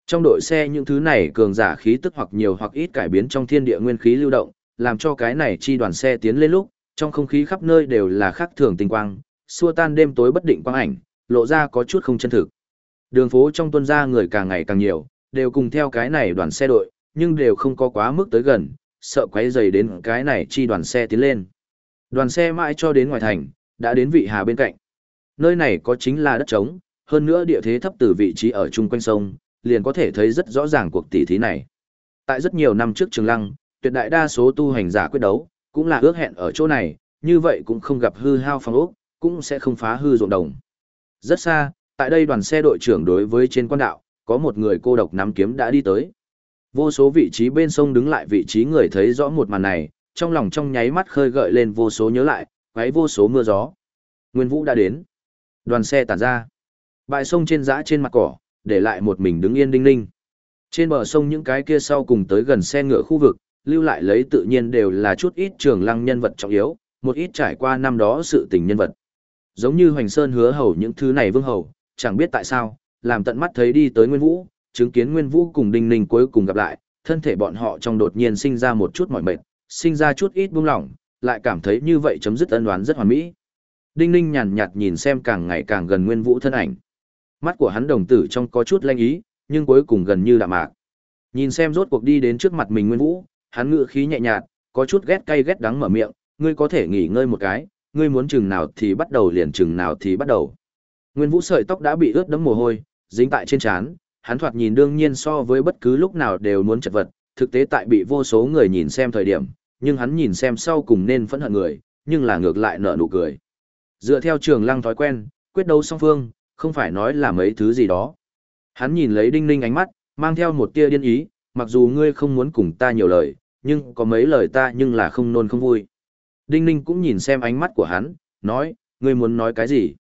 Trong đội xe những thứ này cường giả khí tức hoặc nhiều hoặc ít cải biến trong thiên địa nguyên khí lưu động, làm cho cái này chi đoàn xe tiến lên lúc, trong không khí khắp nơi đều là khác thường tinh quang, xua tan đêm tối bất định quang ảnh, lộ ra có chút không chân thực. Đường phố trong tuân gia người càng ngày càng nhiều, đều cùng theo cái này đoàn xe đội, nhưng đều không có quá mức tới gần, sợ quấy rầy đến cái này chi đoàn xe tiến lên. Đoàn xe mãi cho đến ngoài thành, đã đến vị hà bên cạnh. Nơi này có chính là đất trống, hơn nữa địa thế thấp từ vị trí ở chung quanh sông, liền có thể thấy rất rõ ràng cuộc tỷ thí này. Tại rất nhiều năm trước Trường Lăng, tuyệt đại đa số tu hành giả quyết đấu, cũng là ước hẹn ở chỗ này, như vậy cũng không gặp hư hao phòng ốc, cũng sẽ không phá hư ruộng đồng. Rất xa, tại đây đoàn xe đội trưởng đối với trên quan đạo, có một người cô độc nắm kiếm đã đi tới. Vô số vị trí bên sông đứng lại vị trí người thấy rõ một màn này, trong lòng trong nháy mắt khơi gợi lên vô số nhớ lại, quấy vô số mưa gió. Nguyên Vũ đã đến. Đoàn xe tản ra. Bãi sông trên dã trên mặt cỏ, để lại một mình đứng yên đinh ninh. Trên bờ sông những cái kia sau cùng tới gần xe ngựa khu vực, lưu lại lấy tự nhiên đều là chút ít trường lăng nhân vật trọng yếu, một ít trải qua năm đó sự tình nhân vật. Giống như Hoành Sơn hứa hầu những thứ này vương hầu, chẳng biết tại sao, làm tận mắt thấy đi tới Nguyên Vũ, chứng kiến Nguyên Vũ cùng Đinh Ninh cuối cùng gặp lại, thân thể bọn họ trong đột nhiên sinh ra một chút mỏi mệt, sinh ra chút ít buông lỏng, lại cảm thấy như vậy chấm dứt ân đoán rất hoàn mỹ. Đinh Ninh nhàn nhạt nhìn xem càng ngày càng gần Nguyên Vũ thân ảnh. Mắt của hắn đồng tử trong có chút lanh ý, nhưng cuối cùng gần như đạm mạc. Nhìn xem rốt cuộc đi đến trước mặt mình Nguyên Vũ, hắn ngựa khí nhẹ nhạt, có chút ghét cay ghét đắng mở miệng, ngươi có thể nghỉ ngơi một cái, ngươi muốn chừng nào thì bắt đầu liền chừng nào thì bắt đầu. Nguyên Vũ sợi tóc đã bị ướt đẫm mồ hôi, dính tại trên trán, hắn thoạt nhìn đương nhiên so với bất cứ lúc nào đều muốn chật vật, thực tế tại bị vô số người nhìn xem thời điểm, nhưng hắn nhìn xem sau cùng nên phẫn hận người, nhưng là ngược lại nở nụ cười. Dựa theo trường lăng thói quen, quyết đấu song phương, không phải nói là mấy thứ gì đó. Hắn nhìn lấy đinh ninh ánh mắt, mang theo một tia điên ý, mặc dù ngươi không muốn cùng ta nhiều lời, nhưng có mấy lời ta nhưng là không nôn không vui. Đinh ninh cũng nhìn xem ánh mắt của hắn, nói, ngươi muốn nói cái gì?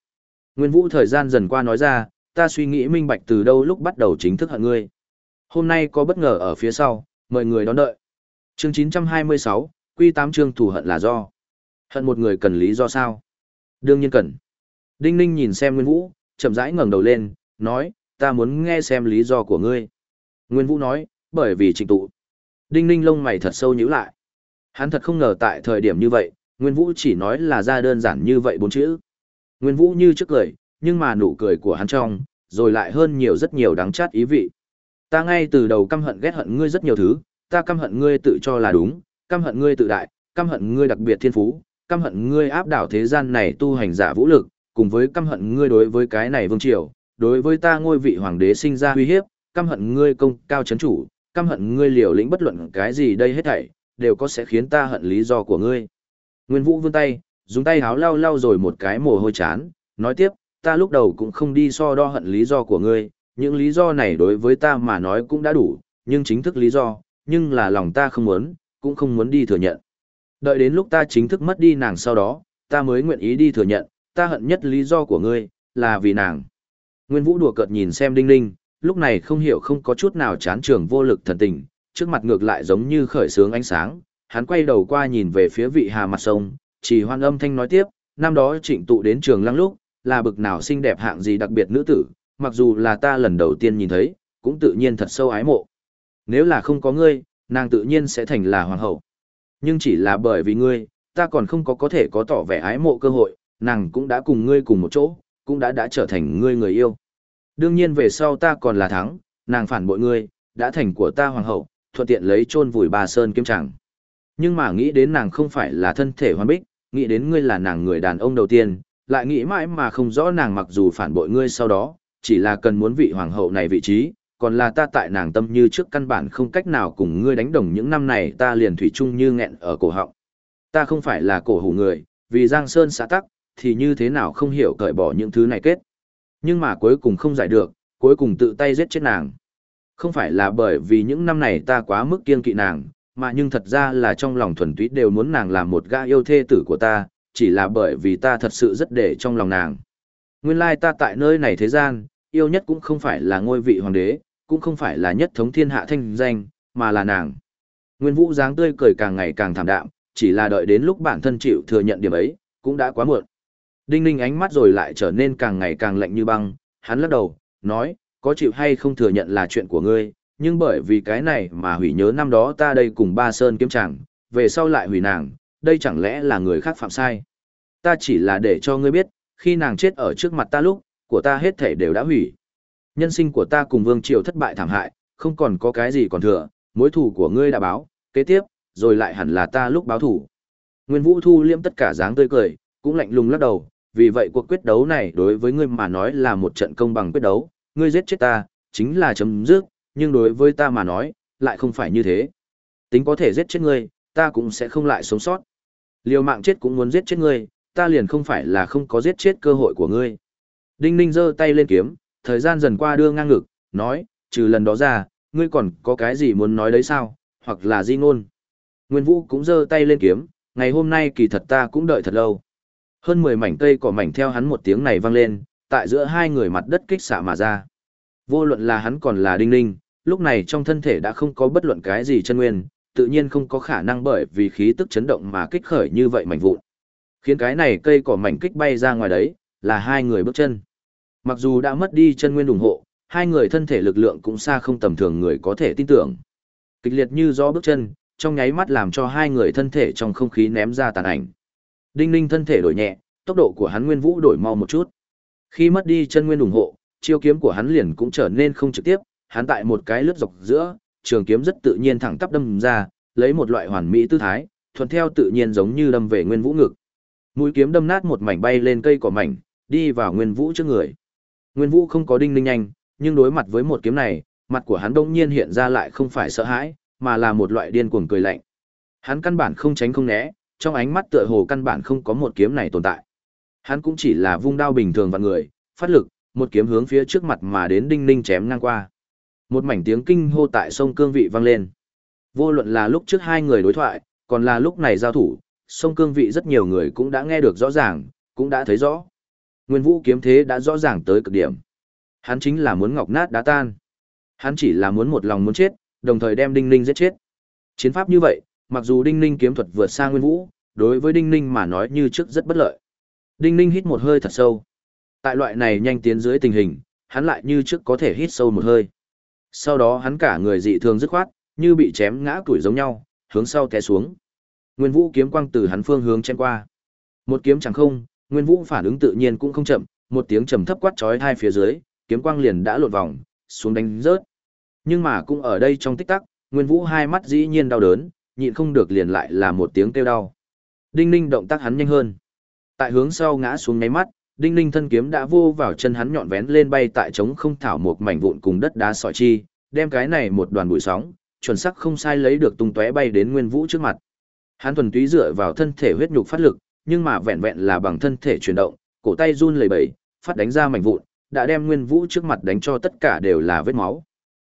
Nguyên vũ thời gian dần qua nói ra, ta suy nghĩ minh bạch từ đâu lúc bắt đầu chính thức hận ngươi. Hôm nay có bất ngờ ở phía sau, mời người đón đợi. Chương 926, Quy 8 chương thủ hận là do. Hận một người cần lý do sao? Đương nhiên cần. Đinh Ninh nhìn xem Nguyên Vũ, chậm rãi ngẩng đầu lên, nói, ta muốn nghe xem lý do của ngươi. Nguyên Vũ nói, bởi vì trình tụ. Đinh Ninh lông mày thật sâu nhíu lại. Hắn thật không ngờ tại thời điểm như vậy, Nguyên Vũ chỉ nói là ra đơn giản như vậy bốn chữ. Nguyên Vũ như trước cười, nhưng mà nụ cười của hắn trong, rồi lại hơn nhiều rất nhiều đáng chát ý vị. Ta ngay từ đầu căm hận ghét hận ngươi rất nhiều thứ, ta căm hận ngươi tự cho là đúng, căm hận ngươi tự đại, căm hận ngươi đặc biệt thiên phú, căm hận ngươi áp đảo thế gian này tu hành giả vũ lực, cùng với căm hận ngươi đối với cái này vương triều, đối với ta ngôi vị hoàng đế sinh ra uy hiếp, căm hận ngươi công cao chấn chủ, căm hận ngươi liều lĩnh bất luận cái gì đây hết thảy, đều có sẽ khiến ta hận lý do của ngươi. Nguyên Vũ vươn tay, dùng tay háo lau lau rồi một cái mồ hôi chán, nói tiếp, ta lúc đầu cũng không đi so đo hận lý do của ngươi, những lý do này đối với ta mà nói cũng đã đủ, nhưng chính thức lý do, nhưng là lòng ta không muốn, cũng không muốn đi thừa nhận. Đợi đến lúc ta chính thức mất đi nàng sau đó, ta mới nguyện ý đi thừa nhận, ta hận nhất lý do của ngươi, là vì nàng. Nguyên Vũ đùa cợt nhìn xem Đinh Ninh, lúc này không hiểu không có chút nào chán trường vô lực thần tình, trước mặt ngược lại giống như khởi sướng ánh sáng, hắn quay đầu qua nhìn về phía vị hà mặt sông, chỉ hoan âm thanh nói tiếp, năm đó trịnh tụ đến trường lăng lúc, là bực nào xinh đẹp hạng gì đặc biệt nữ tử, mặc dù là ta lần đầu tiên nhìn thấy, cũng tự nhiên thật sâu ái mộ. Nếu là không có ngươi, nàng tự nhiên sẽ thành là hoàng hậu. Nhưng chỉ là bởi vì ngươi, ta còn không có có thể có tỏ vẻ ái mộ cơ hội, nàng cũng đã cùng ngươi cùng một chỗ, cũng đã đã trở thành ngươi người yêu. Đương nhiên về sau ta còn là thắng, nàng phản bội ngươi, đã thành của ta hoàng hậu, thuận tiện lấy chôn vùi bà sơn kiếm chẳng. Nhưng mà nghĩ đến nàng không phải là thân thể hoàn bích, nghĩ đến ngươi là nàng người đàn ông đầu tiên, lại nghĩ mãi mà không rõ nàng mặc dù phản bội ngươi sau đó, chỉ là cần muốn vị hoàng hậu này vị trí, còn là ta tại nàng tâm như trước căn bản không cách nào cùng ngươi đánh đồng những năm này ta liền thủy chung như nghẹn ở cổ họng. Ta không phải là cổ hủ người, vì Giang Sơn xã tắc, thì như thế nào không hiểu cởi bỏ những thứ này kết. Nhưng mà cuối cùng không giải được, cuối cùng tự tay giết chết nàng. Không phải là bởi vì những năm này ta quá mức kiên kỵ nàng, mà nhưng thật ra là trong lòng thuần túy đều muốn nàng làm một gã yêu thê tử của ta, chỉ là bởi vì ta thật sự rất để trong lòng nàng. Nguyên lai ta tại nơi này thế gian, yêu nhất cũng không phải là ngôi vị hoàng đế, cũng không phải là nhất thống thiên hạ thanh danh, mà là nàng. Nguyên Vũ dáng tươi cười càng ngày càng thảm đạm, chỉ là đợi đến lúc bản thân chịu thừa nhận điểm ấy, cũng đã quá muộn. Đinh Ninh ánh mắt rồi lại trở nên càng ngày càng lạnh như băng, hắn lắc đầu, nói, có chịu hay không thừa nhận là chuyện của ngươi, nhưng bởi vì cái này mà hủy nhớ năm đó ta đây cùng ba sơn kiếm chàng, về sau lại hủy nàng, đây chẳng lẽ là người khác phạm sai. Ta chỉ là để cho ngươi biết, khi nàng chết ở trước mặt ta lúc, của ta hết thể đều đã hủy. Nhân sinh của ta cùng vương triều thất bại thảm hại, không còn có cái gì còn thừa, mối thù của ngươi đã báo, kế tiếp, rồi lại hẳn là ta lúc báo thù. Nguyên Vũ thu liễm tất cả dáng tươi cười, cũng lạnh lùng lắc đầu, vì vậy cuộc quyết đấu này đối với ngươi mà nói là một trận công bằng quyết đấu, ngươi giết chết ta, chính là chấm dứt, nhưng đối với ta mà nói, lại không phải như thế. Tính có thể giết chết ngươi, ta cũng sẽ không lại sống sót. Liều mạng chết cũng muốn giết chết ngươi, ta liền không phải là không có giết chết cơ hội của ngươi. Đinh Ninh giơ tay lên kiếm, thời gian dần qua đưa ngang ngực, nói, trừ lần đó ra, ngươi còn có cái gì muốn nói đấy sao, hoặc là di ngôn. Nguyên Vũ cũng giơ tay lên kiếm, ngày hôm nay kỳ thật ta cũng đợi thật lâu. Hơn 10 mảnh cây cỏ mảnh theo hắn một tiếng này vang lên, tại giữa hai người mặt đất kích xạ mà ra. Vô luận là hắn còn là Đinh Ninh, lúc này trong thân thể đã không có bất luận cái gì chân nguyên, tự nhiên không có khả năng bởi vì khí tức chấn động mà kích khởi như vậy mảnh vụn. Khiến cái này cây cỏ mảnh kích bay ra ngoài đấy, là hai người bước chân. Mặc dù đã mất đi chân nguyên ủng hộ, hai người thân thể lực lượng cũng xa không tầm thường người có thể tin tưởng. Kịch liệt như gió bước chân, trong nháy mắt làm cho hai người thân thể trong không khí ném ra tàn ảnh. Đinh Ninh thân thể đổi nhẹ, tốc độ của hắn Nguyên Vũ đổi mau một chút. Khi mất đi chân nguyên ủng hộ, chiêu kiếm của hắn liền cũng trở nên không trực tiếp, hắn tại một cái lướt dọc giữa, trường kiếm rất tự nhiên thẳng tắp đâm ra, lấy một loại hoàn mỹ tư thái, thuần theo tự nhiên giống như đâm về Nguyên Vũ ngực. Mũi kiếm đâm nát một mảnh bay lên cây cỏ mảnh, đi vào Nguyên Vũ trước người. Nguyên Vũ không có đinh ninh nhanh, nhưng đối mặt với một kiếm này, mặt của hắn đông nhiên hiện ra lại không phải sợ hãi, mà là một loại điên cuồng cười lạnh. Hắn căn bản không tránh không né, trong ánh mắt tựa hồ căn bản không có một kiếm này tồn tại. Hắn cũng chỉ là vung đao bình thường vạn người, phát lực, một kiếm hướng phía trước mặt mà đến đinh ninh chém ngang qua. Một mảnh tiếng kinh hô tại sông cương vị vang lên. Vô luận là lúc trước hai người đối thoại, còn là lúc này giao thủ, sông cương vị rất nhiều người cũng đã nghe được rõ ràng, cũng đã thấy rõ. Nguyên vũ kiếm thế đã rõ ràng tới cực điểm. Hắn chính là muốn ngọc nát đá tan. Hắn chỉ là muốn một lòng muốn chết, đồng thời đem Đinh Ninh giết chết. Chiến pháp như vậy, mặc dù Đinh Ninh kiếm thuật vượt xa Nguyên Vũ, đối với Đinh Ninh mà nói như trước rất bất lợi. Đinh Ninh hít một hơi thật sâu. Tại loại này nhanh tiến dưới tình hình, hắn lại như trước có thể hít sâu một hơi. Sau đó hắn cả người dị thường dứt khoát, như bị chém ngã tuổi giống nhau, hướng sau té xuống. Nguyên Vũ kiếm quang từ hắn phương hướng chém qua. Một kiếm chẳng không, Nguyên Vũ phản ứng tự nhiên cũng không chậm, một tiếng trầm thấp quát chói hai phía dưới, kiếm quang liền đã lộn vòng, xuống đánh rớt. Nhưng mà cũng ở đây trong tích tắc, Nguyên Vũ hai mắt dĩ nhiên đau đớn, nhịn không được liền lại là một tiếng kêu đau. Đinh Ninh động tác hắn nhanh hơn. Tại hướng sau ngã xuống ngáy mắt, Đinh Ninh thân kiếm đã vô vào chân hắn nhọn vén lên bay tại trống không thảo một mảnh vụn cùng đất đá sỏi chi, đem cái này một đoàn bụi sóng, chuẩn xác không sai lấy được tung tóe bay đến Nguyên Vũ trước mặt. Hắn thuần túy dựa vào thân thể huyết nhục phát lực, nhưng mà vẹn vẹn là bằng thân thể chuyển động, cổ tay run lẩy bẩy, phát đánh ra mảnh vụn, đã đem Nguyên Vũ trước mặt đánh cho tất cả đều là vết máu.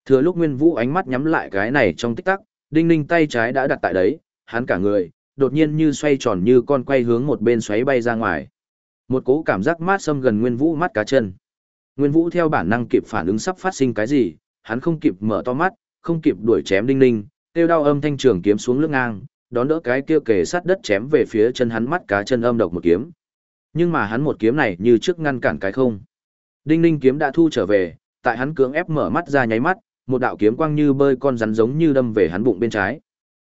Thừa lúc Nguyên Vũ ánh mắt nhắm lại cái này trong tích tắc, Đinh Ninh tay trái đã đặt tại đấy, hắn cả người đột nhiên như xoay tròn như con quay hướng một bên xoáy bay ra ngoài. Một cỗ cảm giác mát xâm gần Nguyên Vũ mắt cá chân. Nguyên Vũ theo bản năng kịp phản ứng sắp phát sinh cái gì, hắn không kịp mở to mắt, không kịp đuổi chém Đinh Ninh, tiêu đau âm thanh trường kiếm xuống lưng ngang, đón đỡ cái kia kề sát đất chém về phía chân hắn mắt cá chân âm độc một kiếm. Nhưng mà hắn một kiếm này như trước ngăn cản cái không. Đinh Ninh kiếm đã thu trở về, tại hắn cưỡng ép mở mắt ra nháy mắt, một đạo kiếm quang như bơi con rắn giống như đâm về hắn bụng bên trái.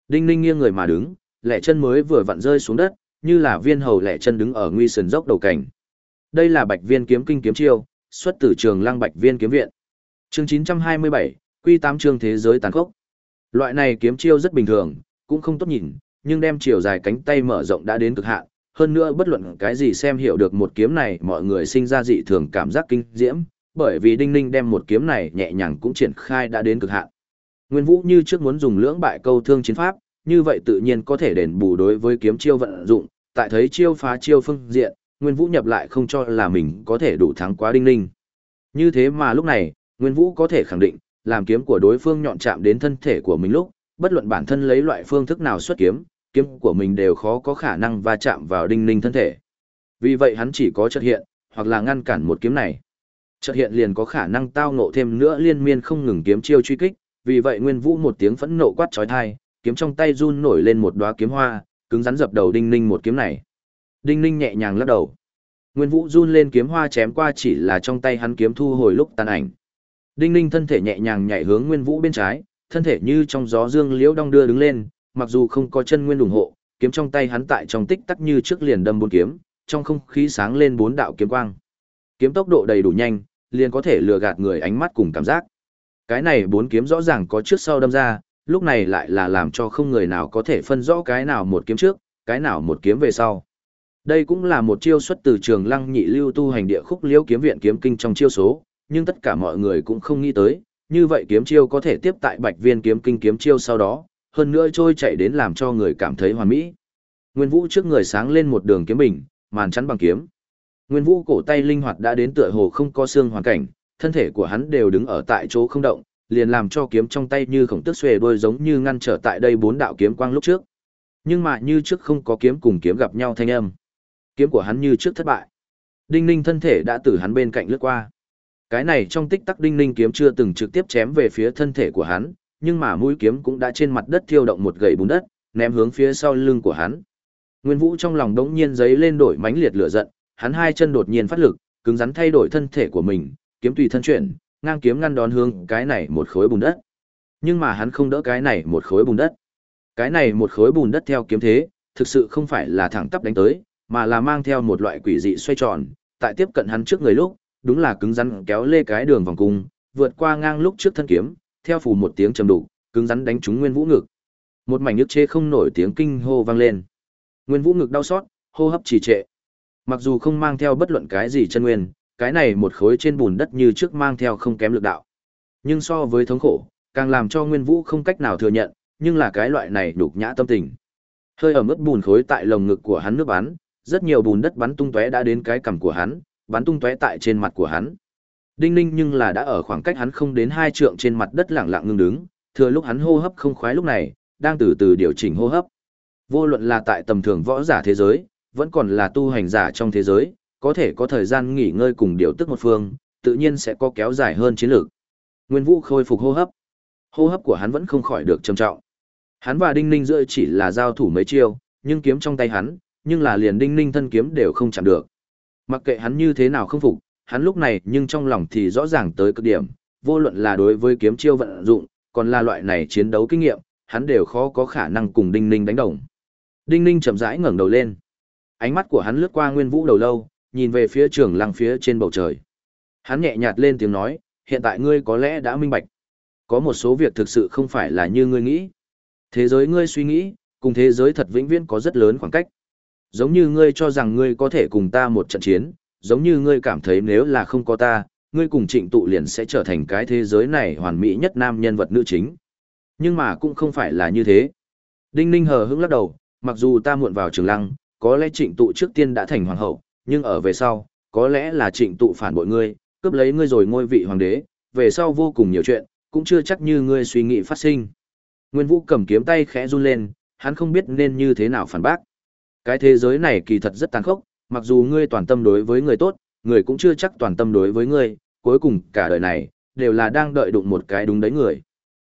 Đinh Ninh nghiêng người mà đứng, lẻ chân mới vừa vặn rơi xuống đất, như là viên hầu lẻ chân đứng ở nguy sườn dốc đầu cảnh. Đây là Bạch Viên kiếm kinh kiếm chiêu, xuất từ trường Lăng Bạch Viên kiếm viện. Chương 927, Quy 8 chương thế giới tàn khốc. Loại này kiếm chiêu rất bình thường, cũng không tốt nhìn, nhưng đem chiều dài cánh tay mở rộng đã đến cực hạn, hơn nữa bất luận cái gì xem hiểu được một kiếm này, mọi người sinh ra dị thường cảm giác kinh diễm, bởi vì Đinh Ninh đem một kiếm này nhẹ nhàng cũng triển khai đã đến cực hạn. Nguyên Vũ như trước muốn dùng lưỡng bại câu thương chiến pháp, như vậy tự nhiên có thể đền bù đối với kiếm chiêu vận dụng, tại thấy chiêu phá chiêu phương diện, Nguyên Vũ nhập lại không cho là mình có thể đủ thắng quá Đinh Ninh. Như thế mà lúc này, Nguyên Vũ có thể khẳng định, làm kiếm của đối phương nhọn chạm đến thân thể của mình lúc, bất luận bản thân lấy loại phương thức nào xuất kiếm, kiếm của mình đều khó có khả năng va chạm vào Đinh Ninh thân thể. Vì vậy hắn chỉ có chợt hiện, hoặc là ngăn cản một kiếm này. Chợt hiện liền có khả năng tao ngộ thêm nữa liên miên không ngừng kiếm chiêu truy kích, vì vậy Nguyên Vũ một tiếng phẫn nộ quát chói tai, kiếm trong tay run nổi lên một đóa kiếm hoa, cứng rắn dập đầu Đinh Ninh một kiếm này. Đinh Ninh nhẹ nhàng lắc đầu. Nguyên Vũ run lên kiếm hoa chém qua chỉ là trong tay hắn kiếm thu hồi lúc tàn ảnh. Đinh Ninh thân thể nhẹ nhàng nhảy hướng Nguyên Vũ bên trái, thân thể như trong gió dương liễu đong đưa đứng lên, mặc dù không có chân nguyên ủng hộ, kiếm trong tay hắn tại trong tích tắc như trước liền đâm bốn kiếm, trong không khí sáng lên bốn đạo kiếm quang. Kiếm tốc độ đầy đủ nhanh, liền có thể lừa gạt người ánh mắt cùng cảm giác. Cái này bốn kiếm rõ ràng có trước sau đâm ra, lúc này lại là làm cho không người nào có thể phân rõ cái nào một kiếm trước, cái nào một kiếm về sau. Đây cũng là một chiêu xuất từ trường lăng nhị lưu tu hành địa khúc liễu kiếm viện kiếm kinh trong chiêu số, nhưng tất cả mọi người cũng không nghĩ tới, như vậy kiếm chiêu có thể tiếp tại bạch viên kiếm kinh kiếm chiêu sau đó, hơn nữa trôi chạy đến làm cho người cảm thấy hoàn mỹ. Nguyên Vũ trước người sáng lên một đường kiếm bình, màn chắn bằng kiếm. Nguyên Vũ cổ tay linh hoạt đã đến tựa hồ không có xương hoàn cảnh, thân thể của hắn đều đứng ở tại chỗ không động, liền làm cho kiếm trong tay như khổng tức xuề đôi giống như ngăn trở tại đây bốn đạo kiếm quang lúc trước. Nhưng mà như trước không có kiếm cùng kiếm gặp nhau thanh âm. Kiếm của hắn như trước thất bại. Đinh Ninh thân thể đã từ hắn bên cạnh lướt qua. Cái này trong tích tắc Đinh Ninh kiếm chưa từng trực tiếp chém về phía thân thể của hắn, nhưng mà mũi kiếm cũng đã trên mặt đất thiêu động một gậy bùn đất, ném hướng phía sau lưng của hắn. Nguyên Vũ trong lòng đống nhiên giấy lên đổi mãnh liệt lửa giận, hắn hai chân đột nhiên phát lực, cứng rắn thay đổi thân thể của mình, kiếm tùy thân chuyển, ngang kiếm ngăn đón hướng cái này một khối bùn đất. Nhưng mà hắn không đỡ cái này một khối bùn đất. Cái này một khối bùn đất theo kiếm thế, thực sự không phải là thẳng tắp đánh tới, mà là mang theo một loại quỷ dị xoay tròn, tại tiếp cận hắn trước người lúc, đúng là cứng rắn kéo lê cái đường vòng cung, vượt qua ngang lúc trước thân kiếm, theo phù một tiếng trầm đủ, cứng rắn đánh trúng Nguyên Vũ ngực. Một mảnh nhức chế không nổi tiếng kinh hô vang lên. Nguyên Vũ ngực đau xót, hô hấp trì trệ. Mặc dù không mang theo bất luận cái gì chân nguyên, cái này một khối trên bùn đất như trước mang theo không kém lực đạo. Nhưng so với thống khổ, càng làm cho Nguyên Vũ không cách nào thừa nhận, nhưng là cái loại này đục nhã tâm tình. Hơi ở mức bùn khối tại lồng ngực của hắn nước bắn, rất nhiều bùn đất bắn tung tóe đã đến cái cằm của hắn, bắn tung tóe tại trên mặt của hắn. Đinh Ninh nhưng là đã ở khoảng cách hắn không đến hai trượng trên mặt đất lặng lặng ngưng đứng, thừa lúc hắn hô hấp không khoái lúc này, đang từ từ điều chỉnh hô hấp. Vô luận là tại tầm thường võ giả thế giới, vẫn còn là tu hành giả trong thế giới, có thể có thời gian nghỉ ngơi cùng điều tức một phương, tự nhiên sẽ có kéo dài hơn chiến lược. Nguyên Vũ khôi phục hô hấp. Hô hấp của hắn vẫn không khỏi được trầm trọng. Hắn và Đinh Ninh giữa chỉ là giao thủ mấy chiêu, nhưng kiếm trong tay hắn, nhưng là liền Đinh Ninh thân kiếm đều không chạm được. Mặc kệ hắn như thế nào không phục, hắn lúc này nhưng trong lòng thì rõ ràng tới cực điểm, vô luận là đối với kiếm chiêu vận dụng, còn là loại này chiến đấu kinh nghiệm, hắn đều khó có khả năng cùng Đinh Ninh đánh đồng. Đinh Ninh chậm rãi ngẩng đầu lên. Ánh mắt của hắn lướt qua Nguyên Vũ đầu lâu, nhìn về phía trường lăng phía trên bầu trời. Hắn nhẹ nhạt lên tiếng nói, hiện tại ngươi có lẽ đã minh bạch. Có một số việc thực sự không phải là như ngươi nghĩ. Thế giới ngươi suy nghĩ, cùng thế giới thật vĩnh viễn có rất lớn khoảng cách. Giống như ngươi cho rằng ngươi có thể cùng ta một trận chiến, giống như ngươi cảm thấy nếu là không có ta, ngươi cùng trịnh tụ liền sẽ trở thành cái thế giới này hoàn mỹ nhất nam nhân vật nữ chính. Nhưng mà cũng không phải là như thế. Đinh Ninh hờ hững lắc đầu, mặc dù ta muộn vào trường lăng, có lẽ trịnh tụ trước tiên đã thành hoàng hậu, nhưng ở về sau, có lẽ là trịnh tụ phản bội ngươi, cướp lấy ngươi rồi ngôi vị hoàng đế, về sau vô cùng nhiều chuyện, cũng chưa chắc như ngươi suy nghĩ phát sinh. Nguyên Vũ cầm kiếm tay khẽ run lên, hắn không biết nên như thế nào phản bác. Cái thế giới này kỳ thật rất tàn khốc, mặc dù ngươi toàn tâm đối với người tốt, người cũng chưa chắc toàn tâm đối với ngươi, cuối cùng cả đời này, đều là đang đợi đụng một cái đúng đấy người.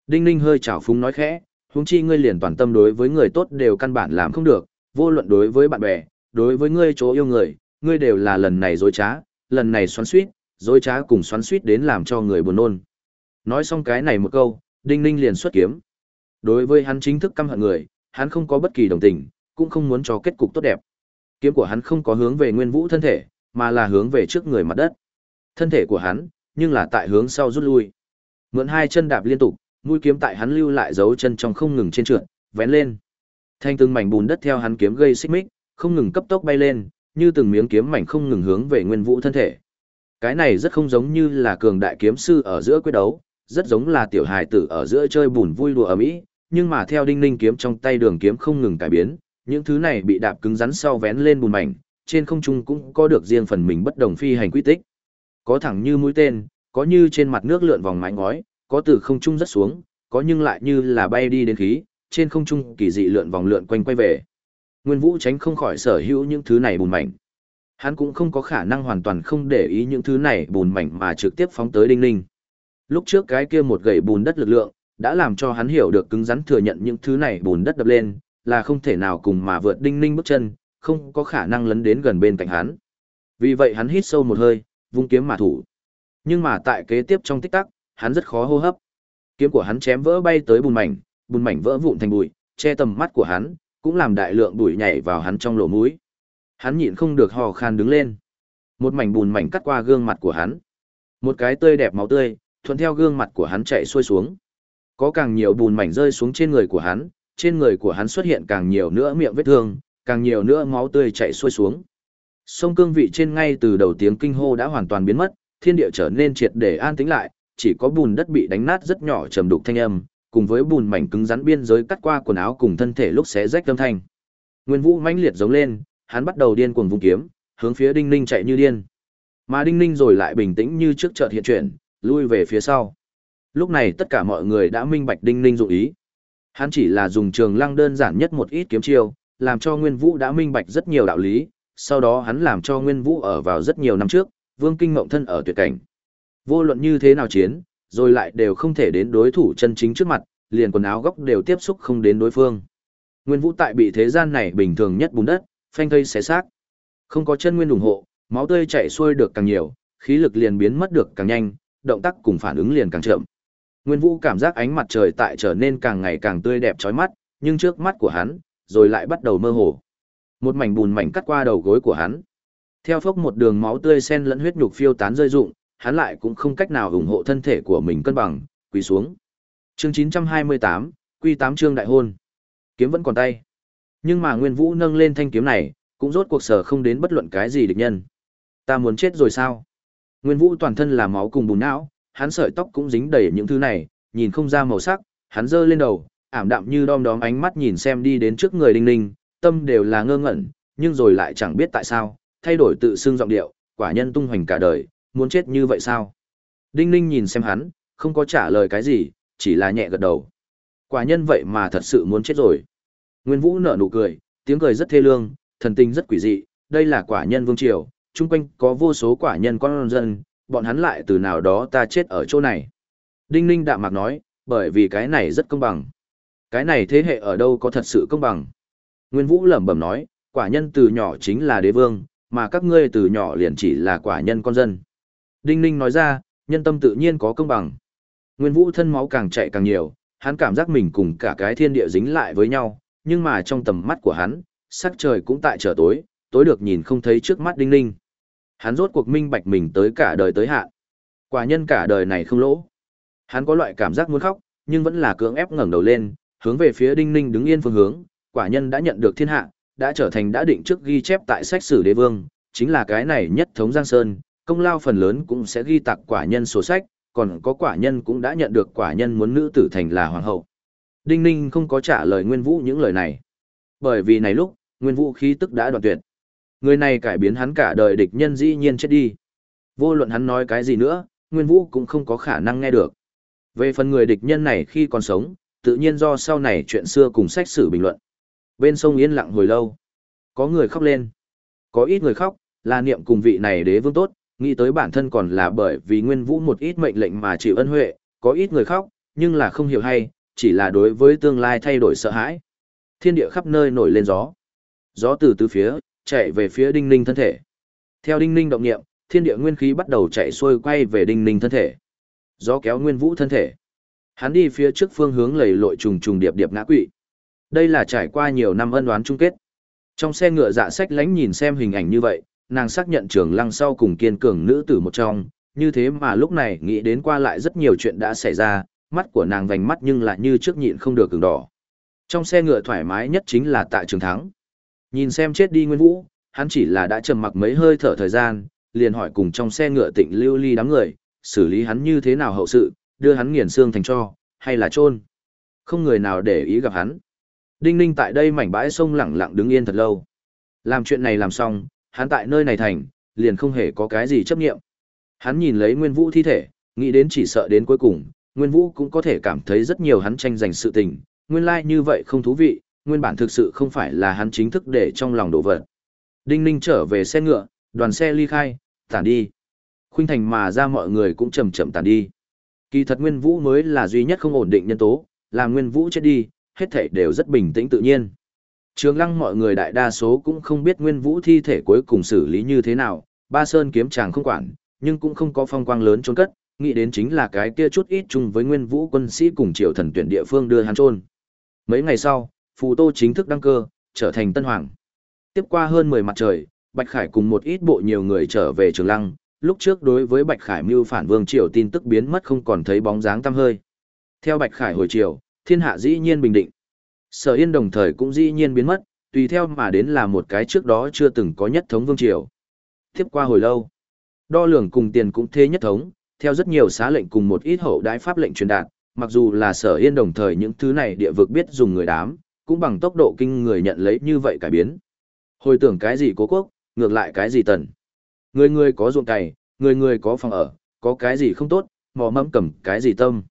Đinh Ninh hơi chảo phúng nói khẽ, huống chi ngươi liền toàn tâm đối với người tốt đều căn bản làm không được, vô luận đối với bạn bè, đối với ngươi chỗ yêu người, ngươi đều là lần này dối trá, lần này xoắn suýt, dối trá cùng xoắn suýt đến làm cho người buồn nôn. Nói xong cái này một câu, Đinh Ninh liền xuất kiếm. Đối với hắn chính thức căm hận người, hắn không có bất kỳ đồng tình, cũng không muốn cho kết cục tốt đẹp. Kiếm của hắn không có hướng về Nguyên Vũ thân thể, mà là hướng về trước người mặt đất. Thân thể của hắn, nhưng là tại hướng sau rút lui. Mượn hai chân đạp liên tục, mũi kiếm tại hắn lưu lại dấu chân trong không ngừng trên trượt, vén lên. Thanh từng mảnh bùn đất theo hắn kiếm gây xích mích, không ngừng cấp tốc bay lên, như từng miếng kiếm mảnh không ngừng hướng về Nguyên Vũ thân thể. Cái này rất không giống như là cường đại kiếm sư ở giữa quyết đấu, rất giống là tiểu hài tử ở giữa chơi bùn vui đùa ở mỹ. nhưng mà theo đinh ninh kiếm trong tay đường kiếm không ngừng cải biến, những thứ này bị đạp cứng rắn sau vén lên bùn mảnh, trên không trung cũng có được riêng phần mình bất đồng phi hành quy tích. Có thẳng như mũi tên, có như trên mặt nước lượn vòng mái ngói, có từ không trung rất xuống, có nhưng lại như là bay đi đến khí, trên không trung kỳ dị lượn vòng lượn quanh quay về. Nguyên Vũ tránh không khỏi sở hữu những thứ này bùn mảnh. Hắn cũng không có khả năng hoàn toàn không để ý những thứ này bùn mảnh mà trực tiếp phóng tới Đinh Ninh. Lúc trước cái kia một gậy bùn đất lực lượng, đã làm cho hắn hiểu được cứng rắn thừa nhận những thứ này bùn đất đập lên, là không thể nào cùng mà vượt Đinh Ninh bước chân, không có khả năng lấn đến gần bên cạnh hắn. Vì vậy hắn hít sâu một hơi, vung kiếm mà thủ. Nhưng mà tại kế tiếp trong tích tắc, hắn rất khó hô hấp. Kiếm của hắn chém vỡ bay tới bùn mảnh, bùn mảnh vỡ vụn thành bụi, che tầm mắt của hắn, cũng làm đại lượng bụi nhảy vào hắn trong lỗ mũi. Hắn nhịn không được hò khan đứng lên. Một mảnh bùn mảnh cắt qua gương mặt của hắn. Một cái tươi đẹp máu tươi, thuận theo gương mặt của hắn chạy xuôi xuống. Có càng nhiều bùn mảnh rơi xuống trên người của hắn, trên người của hắn xuất hiện càng nhiều nữa miệng vết thương, càng nhiều nữa máu tươi chạy xuôi xuống. Sông cương vị trên ngay từ đầu tiếng kinh hô đã hoàn toàn biến mất, thiên địa trở nên triệt để an tĩnh lại, chỉ có bùn đất bị đánh nát rất nhỏ trầm đục thanh âm, cùng với bùn mảnh cứng rắn biên giới cắt qua quần áo cùng thân thể lúc xé rách âm thanh. Nguyên Vũ mãnh liệt giống lên, hắn bắt đầu điên cuồng vung kiếm, hướng phía Đinh Ninh chạy như điên. Mà Đinh Ninh rồi lại bình tĩnh như trước chợt hiện chuyển, lui về phía sau. Lúc này tất cả mọi người đã minh bạch Đinh Ninh dụng ý. Hắn chỉ là dùng trường lăng đơn giản nhất một ít kiếm chiêu, làm cho Nguyên Vũ đã minh bạch rất nhiều đạo lý, sau đó hắn làm cho Nguyên Vũ ở vào rất nhiều năm trước, Vương Kinh Ngộng thân ở tuyệt cảnh. Vô luận như thế nào chiến, rồi lại đều không thể đến đối thủ chân chính trước mặt, liền quần áo góc đều tiếp xúc không đến đối phương. Nguyên Vũ tại bị thế gian này bình thường nhất bùn đất, phanh thây xé xác. Không có chân nguyên ủng hộ, máu tươi chảy xuôi được càng nhiều, khí lực liền biến mất được càng nhanh, động tác cùng phản ứng liền càng chậm. Nguyên Vũ cảm giác ánh mặt trời tại trở nên càng ngày càng tươi đẹp chói mắt, nhưng trước mắt của hắn, rồi lại bắt đầu mơ hồ. Một mảnh bùn mảnh cắt qua đầu gối của hắn. Theo phốc một đường máu tươi xen lẫn huyết nhục phiêu tán rơi rụng, hắn lại cũng không cách nào ủng hộ thân thể của mình cân bằng, quỳ xuống. Chương 928, Quy 8 chương đại hôn. Kiếm vẫn còn tay. Nhưng mà Nguyên Vũ nâng lên thanh kiếm này, cũng rốt cuộc sở không đến bất luận cái gì địch nhân. Ta muốn chết rồi sao? Nguyên Vũ toàn thân là máu cùng bùn não, hắn sợi tóc cũng dính đầy những thứ này, nhìn không ra màu sắc, hắn giơ lên đầu, ảm đạm như đom đóm ánh mắt nhìn xem đi đến trước người Đinh Ninh, tâm đều là ngơ ngẩn, nhưng rồi lại chẳng biết tại sao, thay đổi tự xưng giọng điệu, quả nhân tung hoành cả đời, muốn chết như vậy sao? Đinh Ninh nhìn xem hắn, không có trả lời cái gì, chỉ là nhẹ gật đầu. Quả nhân vậy mà thật sự muốn chết rồi. Nguyên Vũ nở nụ cười, tiếng cười rất thê lương, thần tình rất quỷ dị, đây là quả nhân vương triều, chung quanh có vô số quả nhân con dân, bọn hắn lại từ nào đó ta chết ở chỗ này. Đinh Ninh đạm mạc nói, bởi vì cái này rất công bằng. Cái này thế hệ ở đâu có thật sự công bằng. Nguyên Vũ lẩm bẩm nói, quả nhân từ nhỏ chính là đế vương, mà các ngươi từ nhỏ liền chỉ là quả nhân con dân. Đinh Ninh nói ra, nhân tâm tự nhiên có công bằng. Nguyên Vũ thân máu càng chạy càng nhiều, hắn cảm giác mình cùng cả cái thiên địa dính lại với nhau, nhưng mà trong tầm mắt của hắn, sắc trời cũng tại trở tối, tối được nhìn không thấy trước mắt Đinh Ninh. Hắn rốt cuộc minh bạch mình tới cả đời tới hạn. Quả nhân cả đời này không lỗ. Hắn có loại cảm giác muốn khóc, nhưng vẫn là cưỡng ép ngẩng đầu lên, hướng về phía Đinh Ninh đứng yên phương hướng, quả nhân đã nhận được thiên hạ, đã trở thành đã định trước ghi chép tại sách sử đế vương, chính là cái này nhất thống Giang Sơn, công lao phần lớn cũng sẽ ghi tặng quả nhân sổ sách, còn có quả nhân cũng đã nhận được quả nhân muốn nữ tử thành là hoàng hậu. Đinh Ninh không có trả lời Nguyên Vũ những lời này. Bởi vì này lúc, Nguyên Vũ khí tức đã đoạn tuyệt. Người này cải biến hắn cả đời địch nhân dĩ nhiên chết đi. Vô luận hắn nói cái gì nữa, Nguyên Vũ cũng không có khả năng nghe được. Về phần người địch nhân này khi còn sống, tự nhiên do sau này chuyện xưa cùng sách sử bình luận. Bên sông yên lặng hồi lâu. Có người khóc lên. Có ít người khóc, là niệm cùng vị này đế vương tốt, nghĩ tới bản thân còn là bởi vì nguyên vũ một ít mệnh lệnh mà chịu ân huệ, có ít người khóc, nhưng là không hiểu hay, chỉ là đối với tương lai thay đổi sợ hãi. Thiên địa khắp nơi nổi lên gió. Gió từ tứ phía, chạy về phía đinh ninh thân thể. Theo đinh ninh động niệm, thiên địa nguyên khí bắt đầu chạy xuôi quay về đinh ninh thân thể. Gió kéo nguyên vũ thân thể. Hắn đi phía trước phương hướng lầy lội trùng trùng điệp điệp ngã quỵ. Đây là trải qua nhiều năm ân đoán chung kết. Trong xe ngựa dạ sách lánh nhìn xem hình ảnh như vậy, nàng xác nhận trường lăng sau cùng kiên cường nữ tử một trong, như thế mà lúc này nghĩ đến qua lại rất nhiều chuyện đã xảy ra, mắt của nàng vành mắt nhưng lại như trước nhịn không được cứng đỏ. Trong xe ngựa thoải mái nhất chính là tại trường thắng. Nhìn xem chết đi Nguyên Vũ, hắn chỉ là đã trầm mặc mấy hơi thở thời gian, liền hỏi cùng trong xe ngựa tịnh lưu ly đám người, xử lý hắn như thế nào hậu sự, đưa hắn nghiền xương thành cho, hay là chôn Không người nào để ý gặp hắn. Đinh ninh tại đây mảnh bãi sông lặng lặng đứng yên thật lâu. Làm chuyện này làm xong, hắn tại nơi này thành, liền không hề có cái gì chấp nghiệm. Hắn nhìn lấy Nguyên Vũ thi thể, nghĩ đến chỉ sợ đến cuối cùng, Nguyên Vũ cũng có thể cảm thấy rất nhiều hắn tranh giành sự tình, nguyên lai like như vậy không thú vị, nguyên bản thực sự không phải là hắn chính thức để trong lòng đổ vật. Đinh Ninh trở về xe ngựa, đoàn xe ly khai, tản đi. Khuynh thành mà ra mọi người cũng chậm chậm tản đi. Kỳ thật Nguyên Vũ mới là duy nhất không ổn định nhân tố, làm Nguyên Vũ chết đi, hết thảy đều rất bình tĩnh tự nhiên. Trường lăng mọi người đại đa số cũng không biết nguyên vũ thi thể cuối cùng xử lý như thế nào, ba sơn kiếm chàng không quản, nhưng cũng không có phong quang lớn trốn cất, nghĩ đến chính là cái kia chút ít chung với nguyên vũ quân sĩ cùng triều thần tuyển địa phương đưa hắn trôn. Mấy ngày sau, Phù Tô chính thức đăng cơ, trở thành Tân Hoàng. Tiếp qua hơn 10 mặt trời, Bạch Khải cùng một ít bộ nhiều người trở về Trường Lăng, lúc trước đối với Bạch Khải mưu phản vương triều tin tức biến mất không còn thấy bóng dáng tăm hơi. Theo Bạch Khải hồi triều, thiên hạ dĩ nhiên bình định. Sở Yên đồng thời cũng dĩ nhiên biến mất, tùy theo mà đến là một cái trước đó chưa từng có nhất thống vương triều. Tiếp qua hồi lâu, đo lường cùng tiền cũng thế nhất thống, theo rất nhiều xá lệnh cùng một ít hậu đái pháp lệnh truyền đạt, mặc dù là Sở Yên đồng thời những thứ này địa vực biết dùng người đám, cũng bằng tốc độ kinh người nhận lấy như vậy cải biến. Hồi tưởng cái gì cố quốc, ngược lại cái gì tần. Người người có ruộng cày, người người có phòng ở, có cái gì không tốt, mò mẫm cầm cái gì tâm.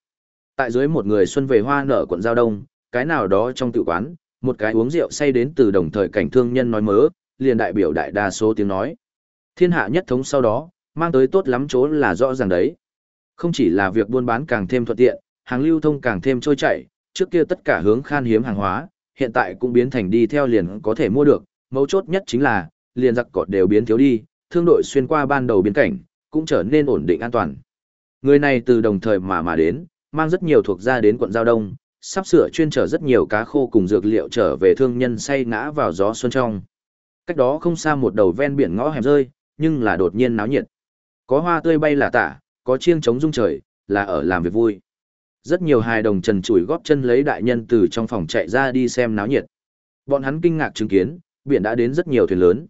Tại dưới một người xuân về hoa nở quận Giao Đông, cái nào đó trong tự quán, một cái uống rượu say đến từ đồng thời cảnh thương nhân nói mớ, liền đại biểu đại đa số tiếng nói. Thiên hạ nhất thống sau đó, mang tới tốt lắm chỗ là rõ ràng đấy. Không chỉ là việc buôn bán càng thêm thuận tiện, hàng lưu thông càng thêm trôi chảy, trước kia tất cả hướng khan hiếm hàng hóa, hiện tại cũng biến thành đi theo liền có thể mua được, mấu chốt nhất chính là, liền giặc cọt đều biến thiếu đi, thương đội xuyên qua ban đầu biến cảnh, cũng trở nên ổn định an toàn. Người này từ đồng thời mà mà đến, mang rất nhiều thuộc gia đến quận Giao Đông, sắp sửa chuyên trở rất nhiều cá khô cùng dược liệu trở về thương nhân say ngã vào gió xuân trong. Cách đó không xa một đầu ven biển ngõ hẻm rơi, nhưng là đột nhiên náo nhiệt. Có hoa tươi bay là tả, có chiêng trống rung trời, là ở làm việc vui. Rất nhiều hài đồng trần chủi góp chân lấy đại nhân từ trong phòng chạy ra đi xem náo nhiệt. Bọn hắn kinh ngạc chứng kiến, biển đã đến rất nhiều thuyền lớn.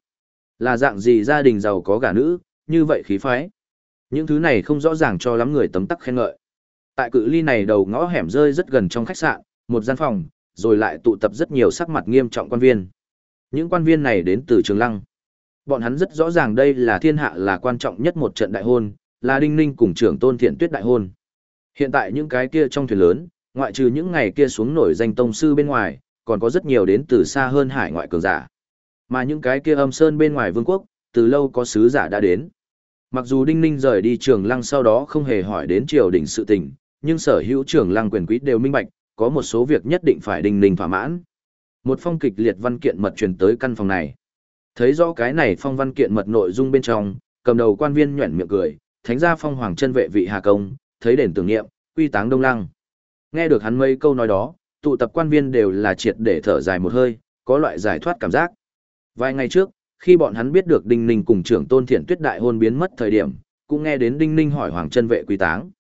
Là dạng gì gia đình giàu có gả nữ, như vậy khí phái. Những thứ này không rõ ràng cho lắm người tấm tắc khen ngợi. Tại cự ly này đầu ngõ hẻm rơi rất gần trong khách sạn, một gian phòng, rồi lại tụ tập rất nhiều sắc mặt nghiêm trọng quan viên. Những quan viên này đến từ Trường Lăng. Bọn hắn rất rõ ràng đây là thiên hạ là quan trọng nhất một trận đại hôn, là Đinh Ninh cùng trưởng tôn thiện tuyết đại hôn. Hiện tại những cái kia trong thuyền lớn, ngoại trừ những ngày kia xuống nổi danh tông sư bên ngoài, còn có rất nhiều đến từ xa hơn hải ngoại cường giả. Mà những cái kia âm sơn bên ngoài vương quốc, từ lâu có sứ giả đã đến. Mặc dù Đinh Ninh rời đi trường lăng sau đó không hề hỏi đến triều đình sự tình, nhưng sở hữu trưởng lăng quyền quý đều minh bạch, có một số việc nhất định phải đình Ninh thỏa mãn. Một phong kịch liệt văn kiện mật truyền tới căn phòng này. Thấy rõ cái này phong văn kiện mật nội dung bên trong, cầm đầu quan viên nhuyễn miệng cười, thánh gia phong hoàng chân vệ vị Hà Công, thấy đền tưởng niệm, quy táng đông lăng. Nghe được hắn mấy câu nói đó, tụ tập quan viên đều là triệt để thở dài một hơi, có loại giải thoát cảm giác. Vài ngày trước, khi bọn hắn biết được Đinh Ninh cùng trưởng tôn thiện tuyết đại hôn biến mất thời điểm, cũng nghe đến Đinh Ninh hỏi Hoàng chân vệ quy táng.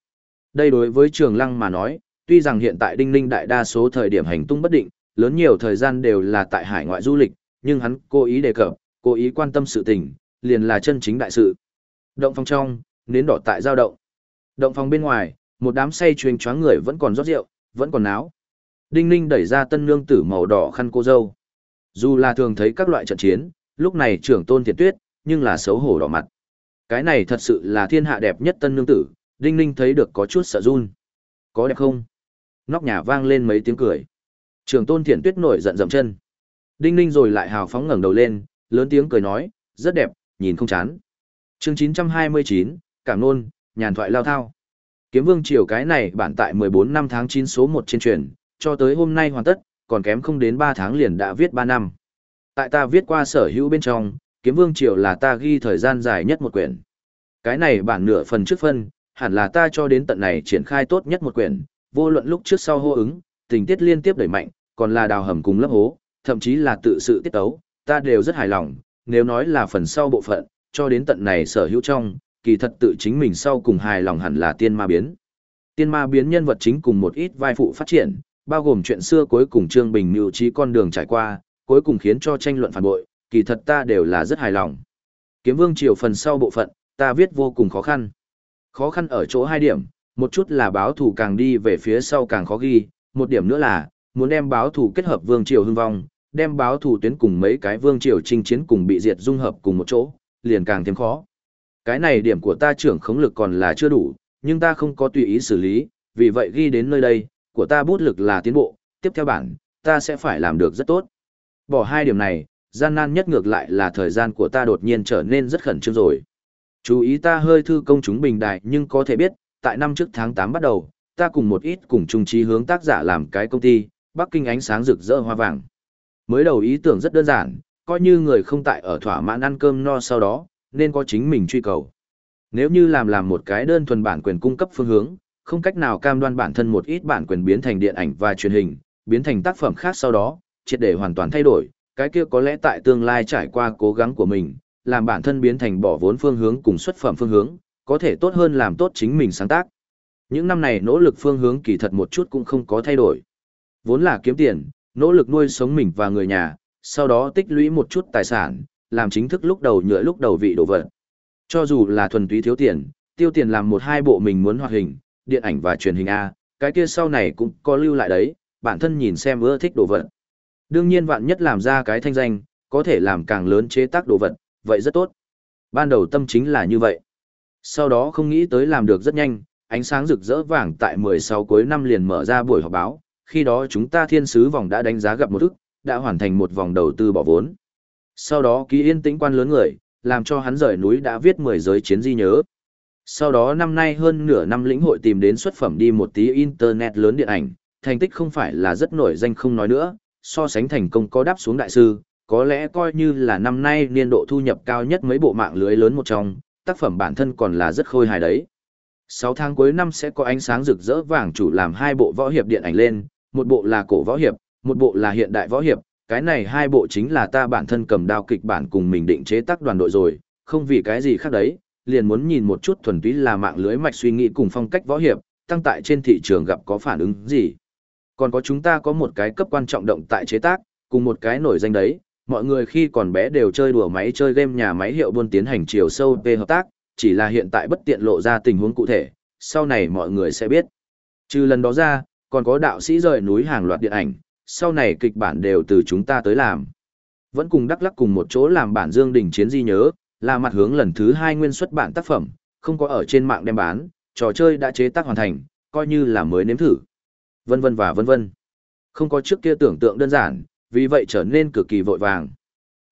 Đây đối với trường lăng mà nói, tuy rằng hiện tại Đinh Ninh đại đa số thời điểm hành tung bất định, lớn nhiều thời gian đều là tại hải ngoại du lịch, nhưng hắn cố ý đề cập, cố ý quan tâm sự tình, liền là chân chính đại sự. Động phòng trong, nến đỏ tại giao động. Động phòng bên ngoài, một đám say truyền choáng người vẫn còn rót rượu, vẫn còn náo. Đinh Ninh đẩy ra tân nương tử màu đỏ khăn cô dâu. Dù là thường thấy các loại trận chiến, lúc này trưởng tôn thiệt tuyết, nhưng là xấu hổ đỏ mặt. Cái này thật sự là thiên hạ đẹp nhất tân nương tử, Đinh Ninh thấy được có chút sợ run. Có đẹp không? Nóc nhà vang lên mấy tiếng cười. Trường tôn thiện tuyết nổi giận dậm chân. Đinh Ninh rồi lại hào phóng ngẩng đầu lên, lớn tiếng cười nói, rất đẹp, nhìn không chán. chương 929, Cảm Nôn, nhàn thoại lao thao. Kiếm vương triều cái này bản tại 14 năm tháng 9 số 1 trên truyền, cho tới hôm nay hoàn tất, còn kém không đến 3 tháng liền đã viết 3 năm. Tại ta viết qua sở hữu bên trong, kiếm vương triều là ta ghi thời gian dài nhất một quyển. Cái này bản nửa phần trước phân, hẳn là ta cho đến tận này triển khai tốt nhất một quyển, vô luận lúc trước sau hô ứng, tình tiết liên tiếp đẩy mạnh, còn là đào hầm cùng lớp hố, thậm chí là tự sự tiết tấu, ta đều rất hài lòng, nếu nói là phần sau bộ phận, cho đến tận này sở hữu trong, kỳ thật tự chính mình sau cùng hài lòng hẳn là tiên ma biến. Tiên ma biến nhân vật chính cùng một ít vai phụ phát triển, bao gồm chuyện xưa cuối cùng Trương Bình mưu trí con đường trải qua, cuối cùng khiến cho tranh luận phản bội, kỳ thật ta đều là rất hài lòng. Kiếm Vương Triều phần sau bộ phận, ta viết vô cùng khó khăn. Khó khăn ở chỗ hai điểm, một chút là báo thủ càng đi về phía sau càng khó ghi, một điểm nữa là, muốn đem báo thủ kết hợp Vương Triều hưng vong, đem báo thủ tuyến cùng mấy cái Vương Triều chinh chiến cùng bị diệt dung hợp cùng một chỗ, liền càng thêm khó. Cái này điểm của ta trưởng khống lực còn là chưa đủ, nhưng ta không có tùy ý xử lý, vì vậy ghi đến nơi đây, của ta bút lực là tiến bộ, tiếp theo bản, ta sẽ phải làm được rất tốt. Bỏ hai điểm này, gian nan nhất ngược lại là thời gian của ta đột nhiên trở nên rất khẩn trương rồi. Chú ý ta hơi thư công chúng bình đại nhưng có thể biết, tại năm trước tháng 8 bắt đầu, ta cùng một ít cùng chung trí hướng tác giả làm cái công ty, Bắc Kinh ánh sáng rực rỡ hoa vàng. Mới đầu ý tưởng rất đơn giản, coi như người không tại ở thỏa mãn ăn cơm no sau đó, nên có chính mình truy cầu. Nếu như làm làm một cái đơn thuần bản quyền cung cấp phương hướng, không cách nào cam đoan bản thân một ít bản quyền biến thành điện ảnh và truyền hình, biến thành tác phẩm khác sau đó, triệt để hoàn toàn thay đổi, cái kia có lẽ tại tương lai trải qua cố gắng của mình, làm bản thân biến thành bỏ vốn phương hướng cùng xuất phẩm phương hướng, có thể tốt hơn làm tốt chính mình sáng tác. Những năm này nỗ lực phương hướng kỳ thật một chút cũng không có thay đổi. Vốn là kiếm tiền, nỗ lực nuôi sống mình và người nhà, sau đó tích lũy một chút tài sản, làm chính thức lúc đầu nhựa lúc đầu vị đồ vật. Cho dù là thuần túy thiếu tiền, tiêu tiền làm một hai bộ mình muốn hoạt hình, điện ảnh và truyền hình A, cái kia sau này cũng có lưu lại đấy, bản thân nhìn xem ưa thích đồ vật. Đương nhiên vạn nhất làm ra cái thanh danh, có thể làm càng lớn chế tác đồ vật, vậy rất tốt. Ban đầu tâm chính là như vậy. Sau đó không nghĩ tới làm được rất nhanh, ánh sáng rực rỡ vàng tại 16 cuối năm liền mở ra buổi họp báo, khi đó chúng ta thiên sứ vòng đã đánh giá gặp một ức, đã hoàn thành một vòng đầu tư bỏ vốn. Sau đó ký yên tĩnh quan lớn người, làm cho hắn rời núi đã viết 10 giới chiến di nhớ. Sau đó năm nay hơn nửa năm lĩnh hội tìm đến xuất phẩm đi một tí internet lớn điện ảnh, thành tích không phải là rất nổi danh không nói nữa, so sánh thành công có đáp xuống đại sư, có lẽ coi như là năm nay niên độ thu nhập cao nhất mấy bộ mạng lưới lớn một trong, tác phẩm bản thân còn là rất khôi hài đấy. 6 tháng cuối năm sẽ có ánh sáng rực rỡ vàng chủ làm hai bộ võ hiệp điện ảnh lên, một bộ là cổ võ hiệp, một bộ là hiện đại võ hiệp, cái này hai bộ chính là ta bản thân cầm đao kịch bản cùng mình định chế tác đoàn đội rồi, không vì cái gì khác đấy, liền muốn nhìn một chút thuần túy là mạng lưới mạch suy nghĩ cùng phong cách võ hiệp, tăng tại trên thị trường gặp có phản ứng gì. Còn có chúng ta có một cái cấp quan trọng động tại chế tác, cùng một cái nổi danh đấy, mọi người khi còn bé đều chơi đùa máy chơi game nhà máy hiệu buôn tiến hành chiều sâu về hợp tác, chỉ là hiện tại bất tiện lộ ra tình huống cụ thể, sau này mọi người sẽ biết. Trừ lần đó ra, còn có đạo sĩ rời núi hàng loạt điện ảnh, sau này kịch bản đều từ chúng ta tới làm. Vẫn cùng Đắc Lắc cùng một chỗ làm bản Dương Đình Chiến Di nhớ, là mặt hướng lần thứ hai nguyên xuất bản tác phẩm, không có ở trên mạng đem bán, trò chơi đã chế tác hoàn thành, coi như là mới nếm thử. Vân vân và vân vân. Không có trước kia tưởng tượng đơn giản, vì vậy trở nên cực kỳ vội vàng.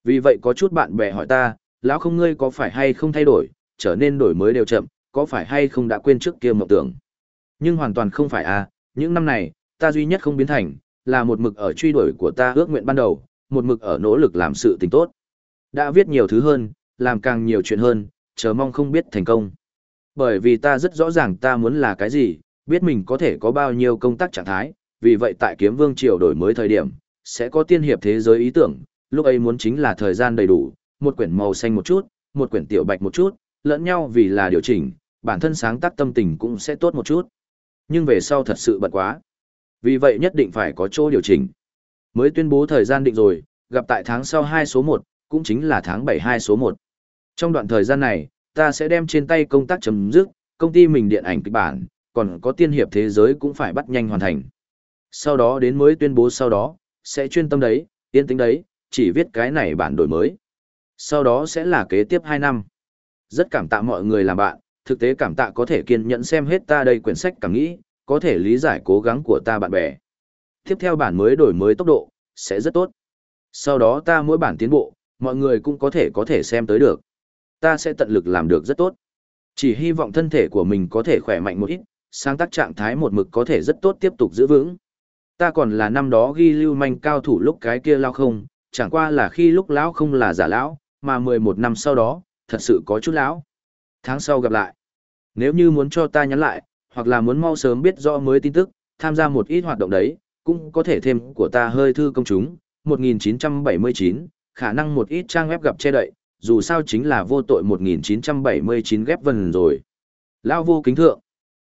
Vì vậy có chút bạn bè hỏi ta, lão không ngươi có phải hay không thay đổi, trở nên đổi mới đều chậm, có phải hay không đã quên trước kia mộng tưởng. Nhưng hoàn toàn không phải à, những năm này, ta duy nhất không biến thành, là một mực ở truy đuổi của ta ước nguyện ban đầu, một mực ở nỗ lực làm sự tình tốt. Đã viết nhiều thứ hơn, làm càng nhiều chuyện hơn, chờ mong không biết thành công. Bởi vì ta rất rõ ràng ta muốn là cái gì, biết mình có thể có bao nhiêu công tác trạng thái, vì vậy tại kiếm vương triều đổi mới thời điểm, sẽ có tiên hiệp thế giới ý tưởng, lúc ấy muốn chính là thời gian đầy đủ, một quyển màu xanh một chút, một quyển tiểu bạch một chút, lẫn nhau vì là điều chỉnh, bản thân sáng tác tâm tình cũng sẽ tốt một chút. Nhưng về sau thật sự bận quá. Vì vậy nhất định phải có chỗ điều chỉnh. Mới tuyên bố thời gian định rồi, gặp tại tháng sau 2 số 1, cũng chính là tháng 7 2 số 1. Trong đoạn thời gian này, ta sẽ đem trên tay công tác chấm dứt, công ty mình điện ảnh kịch bản, còn có tiên hiệp thế giới cũng phải bắt nhanh hoàn thành. Sau đó đến mới tuyên bố sau đó, sẽ chuyên tâm đấy, yên tĩnh đấy, chỉ viết cái này bản đổi mới. Sau đó sẽ là kế tiếp 2 năm. Rất cảm tạ mọi người làm bạn, thực tế cảm tạ có thể kiên nhẫn xem hết ta đây quyển sách cảm nghĩ, có thể lý giải cố gắng của ta bạn bè. Tiếp theo bản mới đổi mới tốc độ, sẽ rất tốt. Sau đó ta mỗi bản tiến bộ, mọi người cũng có thể có thể xem tới được. Ta sẽ tận lực làm được rất tốt. Chỉ hy vọng thân thể của mình có thể khỏe mạnh một ít, sáng tác trạng thái một mực có thể rất tốt tiếp tục giữ vững. Ta còn là năm đó ghi lưu manh cao thủ lúc cái kia lao không, chẳng qua là khi lúc lão không là giả lão, mà 11 năm sau đó, thật sự có chút lão. Tháng sau gặp lại. Nếu như muốn cho ta nhắn lại, hoặc là muốn mau sớm biết rõ mới tin tức, tham gia một ít hoạt động đấy, cũng có thể thêm của ta hơi thư công chúng, 1979, khả năng một ít trang web gặp che đậy, dù sao chính là vô tội 1979 ghép vần rồi. Lao vô kính thượng.